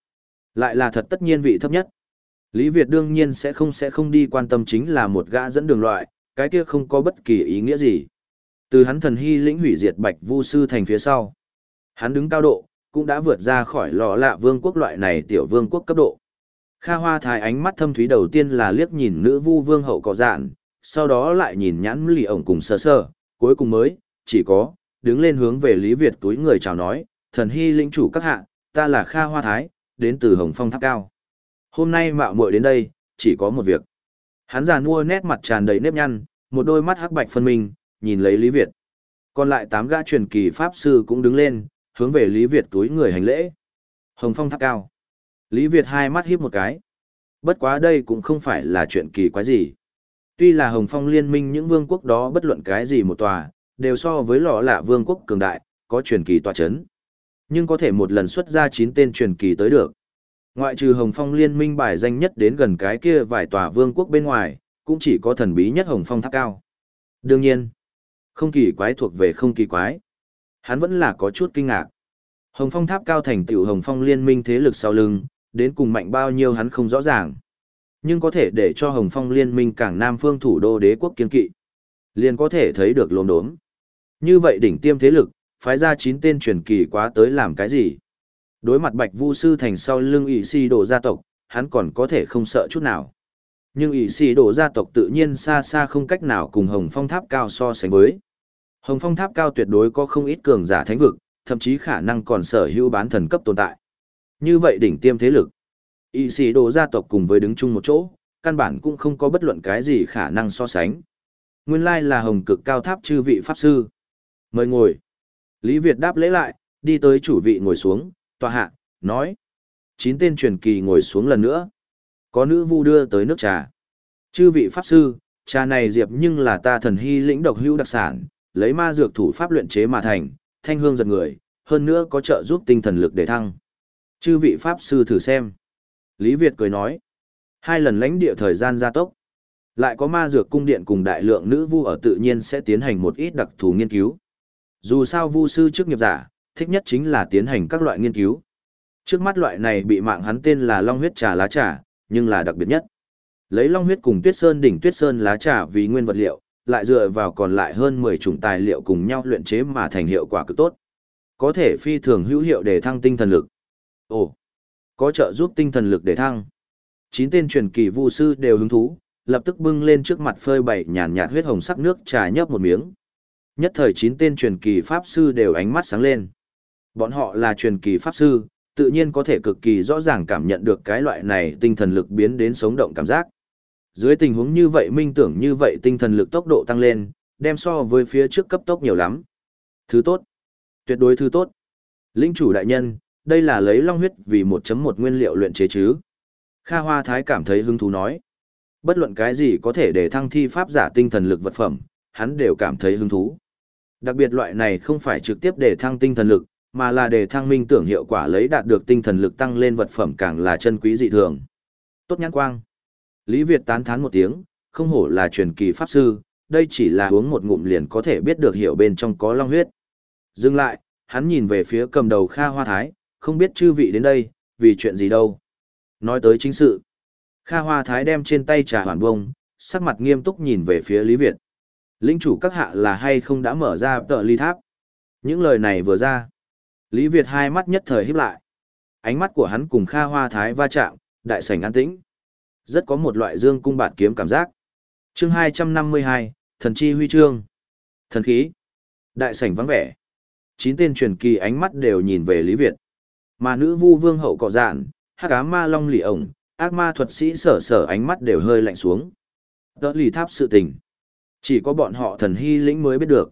lại là thật tất nhiên vị thấp nhất. Lý Việt đương nhiên sẽ không sẽ không đi quan tâm chính là một gã dẫn đường loại, cái kia không có bất kỳ ý nghĩa gì. Từ hắn thần hy lĩnh hủy diệt bạch vu sư thành phía sau. Hắn đứng cao độ, cũng đã vượt ra khỏi lò lạ vương quốc loại này tiểu vương quốc cấp độ. Kha Hoa Thái ánh mắt thâm thúy đầu tiên là liếc nhìn nữ vu vương hậu cọ dạn, sau đó lại nhìn nhãn lì ổng cùng sơ sơ, cuối cùng mới, chỉ có, đứng lên hướng về Lý Việt túi người chào nói, thần hy lĩnh chủ các hạ, ta là Kha Hoa Thái, đến từ Hồng Phong Tháp Cao. Hôm nay mạo muội đến đây, chỉ có một việc. Hắn già nua nét mặt tràn đầy nếp nhăn, một đôi mắt hắc bạch phân minh, nhìn lấy Lý Việt. Còn lại tám gã truyền kỳ pháp sư cũng đứng lên, hướng về Lý Việt túi người hành lễ. Hồng Phong Tháp Cao. Lý Việt hai mắt híp một cái. Bất quá đây cũng không phải là chuyện kỳ quái gì. Tuy là Hồng Phong liên minh những vương quốc đó bất luận cái gì một tòa, đều so với lọ lạ vương quốc cường đại, có truyền kỳ tòa chấn. Nhưng có thể một lần xuất ra 9 tên truyền kỳ tới được. Ngoại trừ Hồng Phong liên minh bài danh nhất đến gần cái kia vài tòa vương quốc bên ngoài, cũng chỉ có thần bí nhất Hồng Phong tháp cao. Đương nhiên, không kỳ quái thuộc về không kỳ quái. Hắn vẫn là có chút kinh ngạc. Hồng Phong tháp cao thành Tiểu Hồng Phong liên minh thế lực sau lưng, đến cùng mạnh bao nhiêu hắn không rõ ràng. Nhưng có thể để cho Hồng Phong liên minh cảng Nam phương thủ đô đế quốc kiên kỵ. Liền có thể thấy được lồn đốm. Như vậy đỉnh tiêm thế lực, phái ra chín tên truyền kỳ quá tới làm cái gì? Đối mặt Bạch Vu sư thành sau lưng ỷ si đổ gia tộc, hắn còn có thể không sợ chút nào. Nhưng ỷ si đổ gia tộc tự nhiên xa xa không cách nào cùng Hồng Phong Tháp cao so sánh với. Hồng Phong Tháp cao tuyệt đối có không ít cường giả thánh vực, thậm chí khả năng còn sở hữu bán thần cấp tồn tại. Như vậy đỉnh tiêm thế lực, y sĩ đồ gia tộc cùng với đứng chung một chỗ, căn bản cũng không có bất luận cái gì khả năng so sánh. Nguyên lai là Hồng Cực Cao Tháp chư vị pháp sư. Mời ngồi. Lý Việt đáp lễ lại, đi tới chủ vị ngồi xuống, tòa hạ, nói. Chín tên truyền kỳ ngồi xuống lần nữa. Có nữ vu đưa tới nước trà. Chư vị pháp sư, trà này diệp nhưng là ta thần hy lĩnh độc hữu đặc sản, lấy ma dược thủ pháp luyện chế mà thành, thanh hương giật người, hơn nữa có trợ giúp tinh thần lực để thăng. Chư vị pháp sư thử xem. Lý Việt cười nói. Hai lần lãnh địa thời gian gia tốc. Lại có ma dược cung điện cùng đại lượng nữ vu ở tự nhiên sẽ tiến hành một ít đặc thù nghiên cứu. Dù sao vu sư chức nghiệp giả, thích nhất chính là tiến hành các loại nghiên cứu. Trước mắt loại này bị mạng hắn tên là long huyết trà lá trà, nhưng là đặc biệt nhất. Lấy long huyết cùng tuyết sơn đỉnh tuyết sơn lá trà vì nguyên vật liệu, lại dựa vào còn lại hơn 10 chủng tài liệu cùng nhau luyện chế mà thành hiệu quả cực tốt. Có thể phi thường hữu hiệu để thăng tinh thần lực. Ồ, có trợ giúp tinh thần lực để thăng. Chín tên truyền kỳ vu sư đều hứng thú, lập tức bưng lên trước mặt phơi bày nhàn nhạt huyết hồng sắc nước trà nhấp một miếng. Nhất thời chín tên truyền kỳ pháp sư đều ánh mắt sáng lên. Bọn họ là truyền kỳ pháp sư, tự nhiên có thể cực kỳ rõ ràng cảm nhận được cái loại này tinh thần lực biến đến sống động cảm giác. Dưới tình huống như vậy minh tưởng như vậy tinh thần lực tốc độ tăng lên, đem so với phía trước cấp tốc nhiều lắm. Thứ tốt. Tuyệt đối thứ tốt. Linh chủ đại nhân, đây là lấy long huyết vì 1.1 nguyên liệu luyện chế chứ. Kha Hoa Thái cảm thấy hứng thú nói. Bất luận cái gì có thể để thăng thi pháp giả tinh thần lực vật phẩm, hắn đều cảm thấy hứng thú. Đặc biệt loại này không phải trực tiếp để thăng tinh thần lực, mà là để thăng minh tưởng hiệu quả lấy đạt được tinh thần lực tăng lên vật phẩm càng là chân quý dị thường. Tốt nhãn quang. Lý Việt tán thán một tiếng, không hổ là truyền kỳ pháp sư, đây chỉ là uống một ngụm liền có thể biết được hiểu bên trong có long huyết. Dừng lại, hắn nhìn về phía cầm đầu Kha Hoa Thái, không biết chư vị đến đây, vì chuyện gì đâu. Nói tới chính sự. Kha Hoa Thái đem trên tay trà hoàn bông, sắc mặt nghiêm túc nhìn về phía Lý Việt. Lĩnh chủ các hạ là hay không đã mở ra tờ ly tháp. Những lời này vừa ra. Lý Việt hai mắt nhất thời híp lại. Ánh mắt của hắn cùng Kha Hoa Thái va chạm, đại sảnh an tĩnh. Rất có một loại dương cung bạt kiếm cảm giác. chương 252, Thần Chi Huy Chương. Thần khí. Đại sảnh vắng vẻ. Chín tên truyền kỳ ánh mắt đều nhìn về Lý Việt. Mà nữ vu vương hậu cọ dạn, hắc ám ma long lì ổng, ác ma thuật sĩ sở sở ánh mắt đều hơi lạnh xuống. Tớ lì tháp sự tình. Chỉ có bọn họ thần hy lĩnh mới biết được.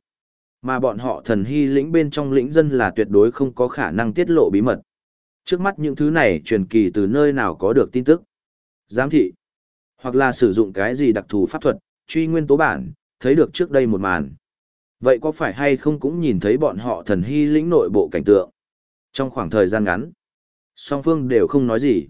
Mà bọn họ thần hy lĩnh bên trong lĩnh dân là tuyệt đối không có khả năng tiết lộ bí mật. Trước mắt những thứ này truyền kỳ từ nơi nào có được tin tức. Giám thị. Hoặc là sử dụng cái gì đặc thù pháp thuật, truy nguyên tố bản, thấy được trước đây một màn. Vậy có phải hay không cũng nhìn thấy bọn họ thần hy lĩnh nội bộ cảnh tượng? Trong khoảng thời gian ngắn, song phương đều không nói gì.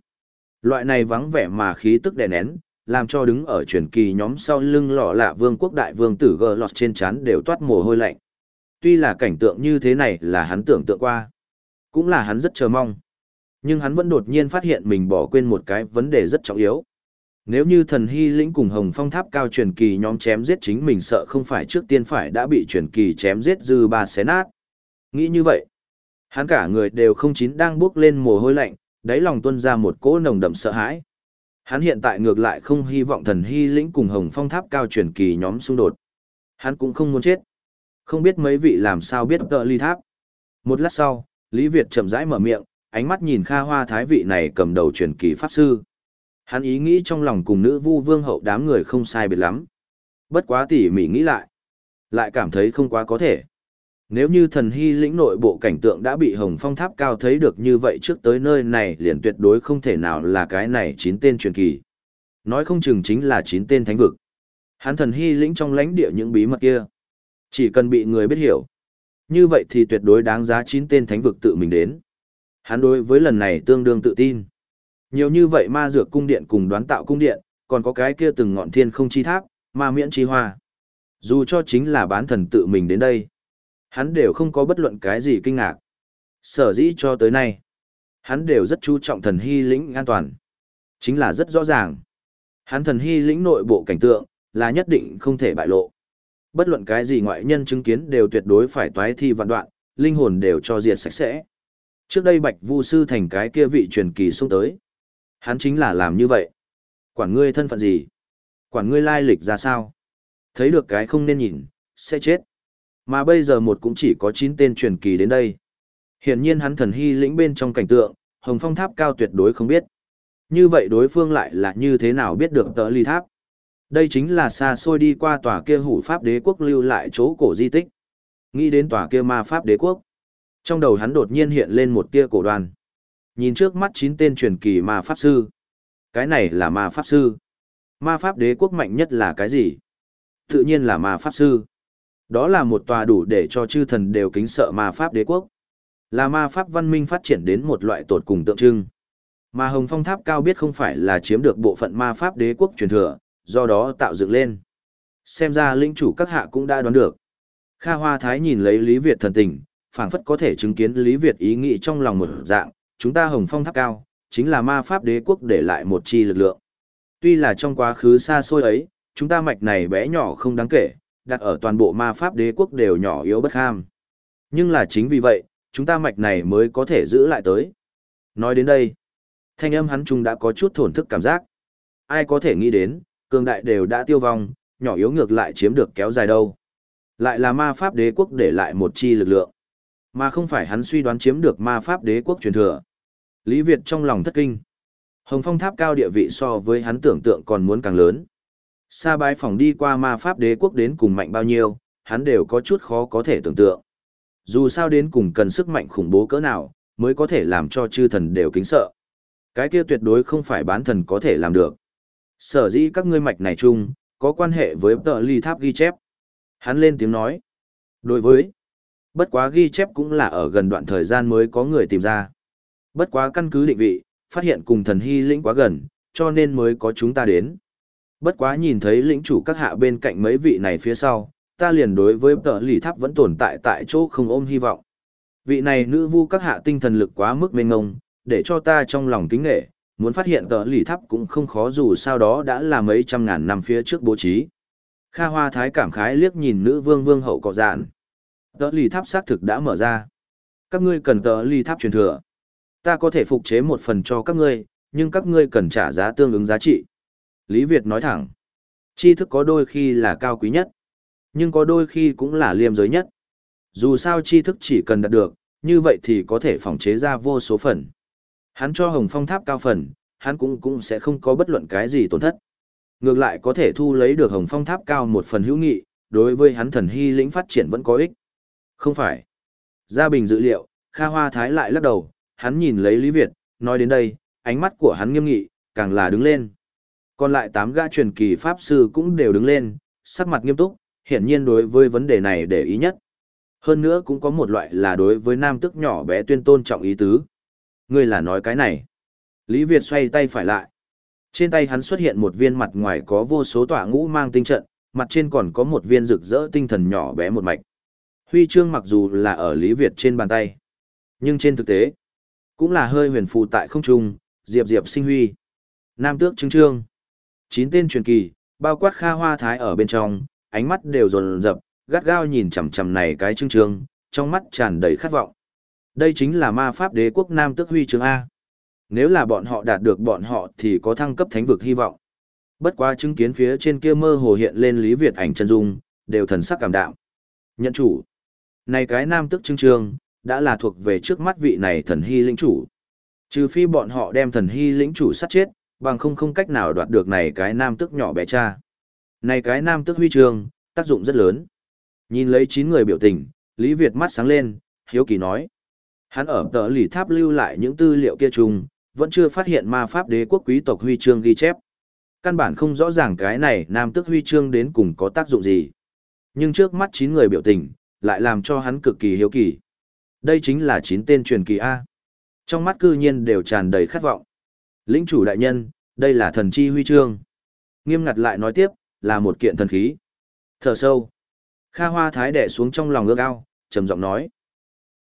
Loại này vắng vẻ mà khí tức đè nén, làm cho đứng ở truyền kỳ nhóm sau lưng lọ lạ vương quốc đại vương tử gờ lọt trên chán đều toát mồ hôi lạnh. Tuy là cảnh tượng như thế này là hắn tưởng tượng qua, cũng là hắn rất chờ mong. Nhưng hắn vẫn đột nhiên phát hiện mình bỏ quên một cái vấn đề rất trọng yếu. Nếu như thần hy lĩnh cùng hồng phong tháp cao truyền kỳ nhóm chém giết chính mình sợ không phải trước tiên phải đã bị truyền kỳ chém giết dư ba xé nát. Nghĩ như vậy, hắn cả người đều không chín đang bước lên mồ hôi lạnh, đáy lòng tuân ra một cỗ nồng đậm sợ hãi. Hắn hiện tại ngược lại không hy vọng thần hy lĩnh cùng hồng phong tháp cao truyền kỳ nhóm xung đột. Hắn cũng không muốn chết. Không biết mấy vị làm sao biết tợ ly tháp. Một lát sau, Lý Việt chậm rãi mở miệng, ánh mắt nhìn Kha Hoa Thái vị này cầm đầu truyền kỳ pháp sư. Hắn ý nghĩ trong lòng cùng nữ vu vương hậu đám người không sai biệt lắm. Bất quá tỉ mỉ nghĩ lại. Lại cảm thấy không quá có thể. Nếu như thần hy lĩnh nội bộ cảnh tượng đã bị hồng phong tháp cao thấy được như vậy trước tới nơi này liền tuyệt đối không thể nào là cái này chín tên truyền kỳ. Nói không chừng chính là chín tên thánh vực. Hắn thần hy lĩnh trong lãnh địa những bí mật kia. Chỉ cần bị người biết hiểu. Như vậy thì tuyệt đối đáng giá chín tên thánh vực tự mình đến. Hắn đối với lần này tương đương tự tin. Nhiều như vậy ma dược cung điện cùng đoán tạo cung điện, còn có cái kia từng ngọn thiên không chi tháp, ma miễn chi hoa. Dù cho chính là bán thần tự mình đến đây, hắn đều không có bất luận cái gì kinh ngạc. Sở dĩ cho tới nay, hắn đều rất chú trọng thần hy lĩnh an toàn. Chính là rất rõ ràng. Hắn thần hy lĩnh nội bộ cảnh tượng, là nhất định không thể bại lộ. Bất luận cái gì ngoại nhân chứng kiến đều tuyệt đối phải toái thi vạn đoạn, linh hồn đều cho diệt sạch sẽ. Trước đây Bạch Vu sư thành cái kia vị truyền kỳ xuống tới. Hắn chính là làm như vậy. Quản ngươi thân phận gì? Quản ngươi lai lịch ra sao? Thấy được cái không nên nhìn, sẽ chết. Mà bây giờ một cũng chỉ có 9 tên truyền kỳ đến đây. Hiển nhiên hắn thần hy lĩnh bên trong cảnh tượng, hồng phong tháp cao tuyệt đối không biết. Như vậy đối phương lại là như thế nào biết được tờ ly tháp? Đây chính là xa xôi đi qua tòa kia hủ pháp đế quốc lưu lại chỗ cổ di tích. Nghĩ đến tòa kia ma pháp đế quốc. Trong đầu hắn đột nhiên hiện lên một tia cổ đoàn. Nhìn trước mắt chín tên truyền kỳ ma pháp sư. Cái này là ma pháp sư. Ma pháp đế quốc mạnh nhất là cái gì? Tự nhiên là ma pháp sư. Đó là một tòa đủ để cho chư thần đều kính sợ ma pháp đế quốc. Là ma pháp văn minh phát triển đến một loại tột cùng tượng trưng. Mà Hồng Phong Tháp cao biết không phải là chiếm được bộ phận ma pháp đế quốc truyền thừa, do đó tạo dựng lên. Xem ra linh chủ các hạ cũng đã đoán được. Kha Hoa Thái nhìn lấy Lý Việt thần tình, phảng phất có thể chứng kiến Lý Việt ý nghĩ trong lòng một dạng, chúng ta hồng phong tháp cao, chính là ma pháp đế quốc để lại một chi lực lượng. Tuy là trong quá khứ xa xôi ấy, chúng ta mạch này bé nhỏ không đáng kể, đặt ở toàn bộ ma pháp đế quốc đều nhỏ yếu bất ham. Nhưng là chính vì vậy, chúng ta mạch này mới có thể giữ lại tới. Nói đến đây, thanh âm hắn trung đã có chút thổn thức cảm giác. Ai có thể nghĩ đến, cường đại đều đã tiêu vong, nhỏ yếu ngược lại chiếm được kéo dài đâu. Lại là ma pháp đế quốc để lại một chi lực lượng. Mà không phải hắn suy đoán chiếm được ma pháp đế quốc truyền thừa. Lý Việt trong lòng thất kinh. Hồng phong tháp cao địa vị so với hắn tưởng tượng còn muốn càng lớn. Sa bái phòng đi qua ma pháp đế quốc đến cùng mạnh bao nhiêu, hắn đều có chút khó có thể tưởng tượng. Dù sao đến cùng cần sức mạnh khủng bố cỡ nào, mới có thể làm cho chư thần đều kính sợ. Cái kia tuyệt đối không phải bán thần có thể làm được. Sở dĩ các ngươi mạch này chung, có quan hệ với tờ ly tháp ghi chép. Hắn lên tiếng nói. Đối với, bất quá ghi chép cũng là ở gần đoạn thời gian mới có người tìm ra. Bất quá căn cứ định vị, phát hiện cùng thần hy lĩnh quá gần, cho nên mới có chúng ta đến. Bất quá nhìn thấy lĩnh chủ các hạ bên cạnh mấy vị này phía sau, ta liền đối với tờ lì tháp vẫn tồn tại tại chỗ không ôm hy vọng. Vị này nữ vu các hạ tinh thần lực quá mức mênh ngông, để cho ta trong lòng kính nghệ, muốn phát hiện tờ lì tháp cũng không khó dù sao đó đã là mấy trăm ngàn năm phía trước bố trí. Kha Hoa Thái cảm khái liếc nhìn nữ vương vương hậu cọ dạn. Tờ lì tháp xác thực đã mở ra. Các ngươi cần tờ lì tháp truyền thừa. Ta có thể phục chế một phần cho các ngươi, nhưng các ngươi cần trả giá tương ứng giá trị. Lý Việt nói thẳng. Tri thức có đôi khi là cao quý nhất, nhưng có đôi khi cũng là liêm giới nhất. Dù sao tri thức chỉ cần đạt được, như vậy thì có thể phòng chế ra vô số phần. Hắn cho Hồng Phong Tháp cao phần, hắn cũng cũng sẽ không có bất luận cái gì tổn thất. Ngược lại có thể thu lấy được Hồng Phong Tháp cao một phần hữu nghị, đối với hắn thần hy lĩnh phát triển vẫn có ích. Không phải. Gia Bình dự liệu, Kha Hoa Thái lại lắc đầu, hắn nhìn lấy Lý Việt, nói đến đây, ánh mắt của hắn nghiêm nghị, càng là đứng lên. Còn lại tám gã truyền kỳ pháp sư cũng đều đứng lên, sắc mặt nghiêm túc, hiển nhiên đối với vấn đề này để ý nhất. Hơn nữa cũng có một loại là đối với nam tức nhỏ bé tuyên tôn trọng ý tứ. Ngươi là nói cái này. Lý Việt xoay tay phải lại. Trên tay hắn xuất hiện một viên mặt ngoài có vô số tỏa ngũ mang tinh trận, mặt trên còn có một viên rực rỡ tinh thần nhỏ bé một mạch. Huy chương mặc dù là ở Lý Việt trên bàn tay, nhưng trên thực tế, cũng là hơi huyền phù tại không trung, diệp diệp sinh huy. Nam tước trưng trương. Chín tên truyền kỳ, bao quát Kha Hoa Thái ở bên trong, ánh mắt đều dồn dập, gắt gao nhìn chằm chằm này cái trưng trương, trong mắt tràn đầy khát vọng. Đây chính là ma pháp đế quốc Nam Tước Huy chương A. Nếu là bọn họ đạt được bọn họ thì có thăng cấp thánh vực hy vọng. Bất quá chứng kiến phía trên kia mơ hồ hiện lên Lý Việt ảnh chân dung, đều thần sắc cảm đạm. Nhận chủ. Này cái Nam Tước trưng trương, đã là thuộc về trước mắt vị này thần hy lĩnh chủ. Trừ phi bọn họ đem thần hy lĩnh chủ sát chết, bằng không không cách nào đoạt được này cái nam tức nhỏ bé cha. Này cái nam tức huy chương, tác dụng rất lớn. Nhìn lấy 9 người biểu tình, Lý Việt mắt sáng lên, hiếu kỳ nói. Hắn ở tờ lì tháp lưu lại những tư liệu kia chung, vẫn chưa phát hiện ma pháp đế quốc quý tộc huy chương ghi chép. Căn bản không rõ ràng cái này nam tức huy chương đến cùng có tác dụng gì. Nhưng trước mắt 9 người biểu tình, lại làm cho hắn cực kỳ hiếu kỳ. Đây chính là 9 tên truyền kỳ A. Trong mắt cư nhiên đều tràn đầy khát vọng. Lĩnh chủ đại nhân, đây là thần chi huy chương. Nghiêm ngặt lại nói tiếp, là một kiện thần khí. Thở sâu. Kha Hoa Thái đẻ xuống trong lòng ước ao, trầm giọng nói.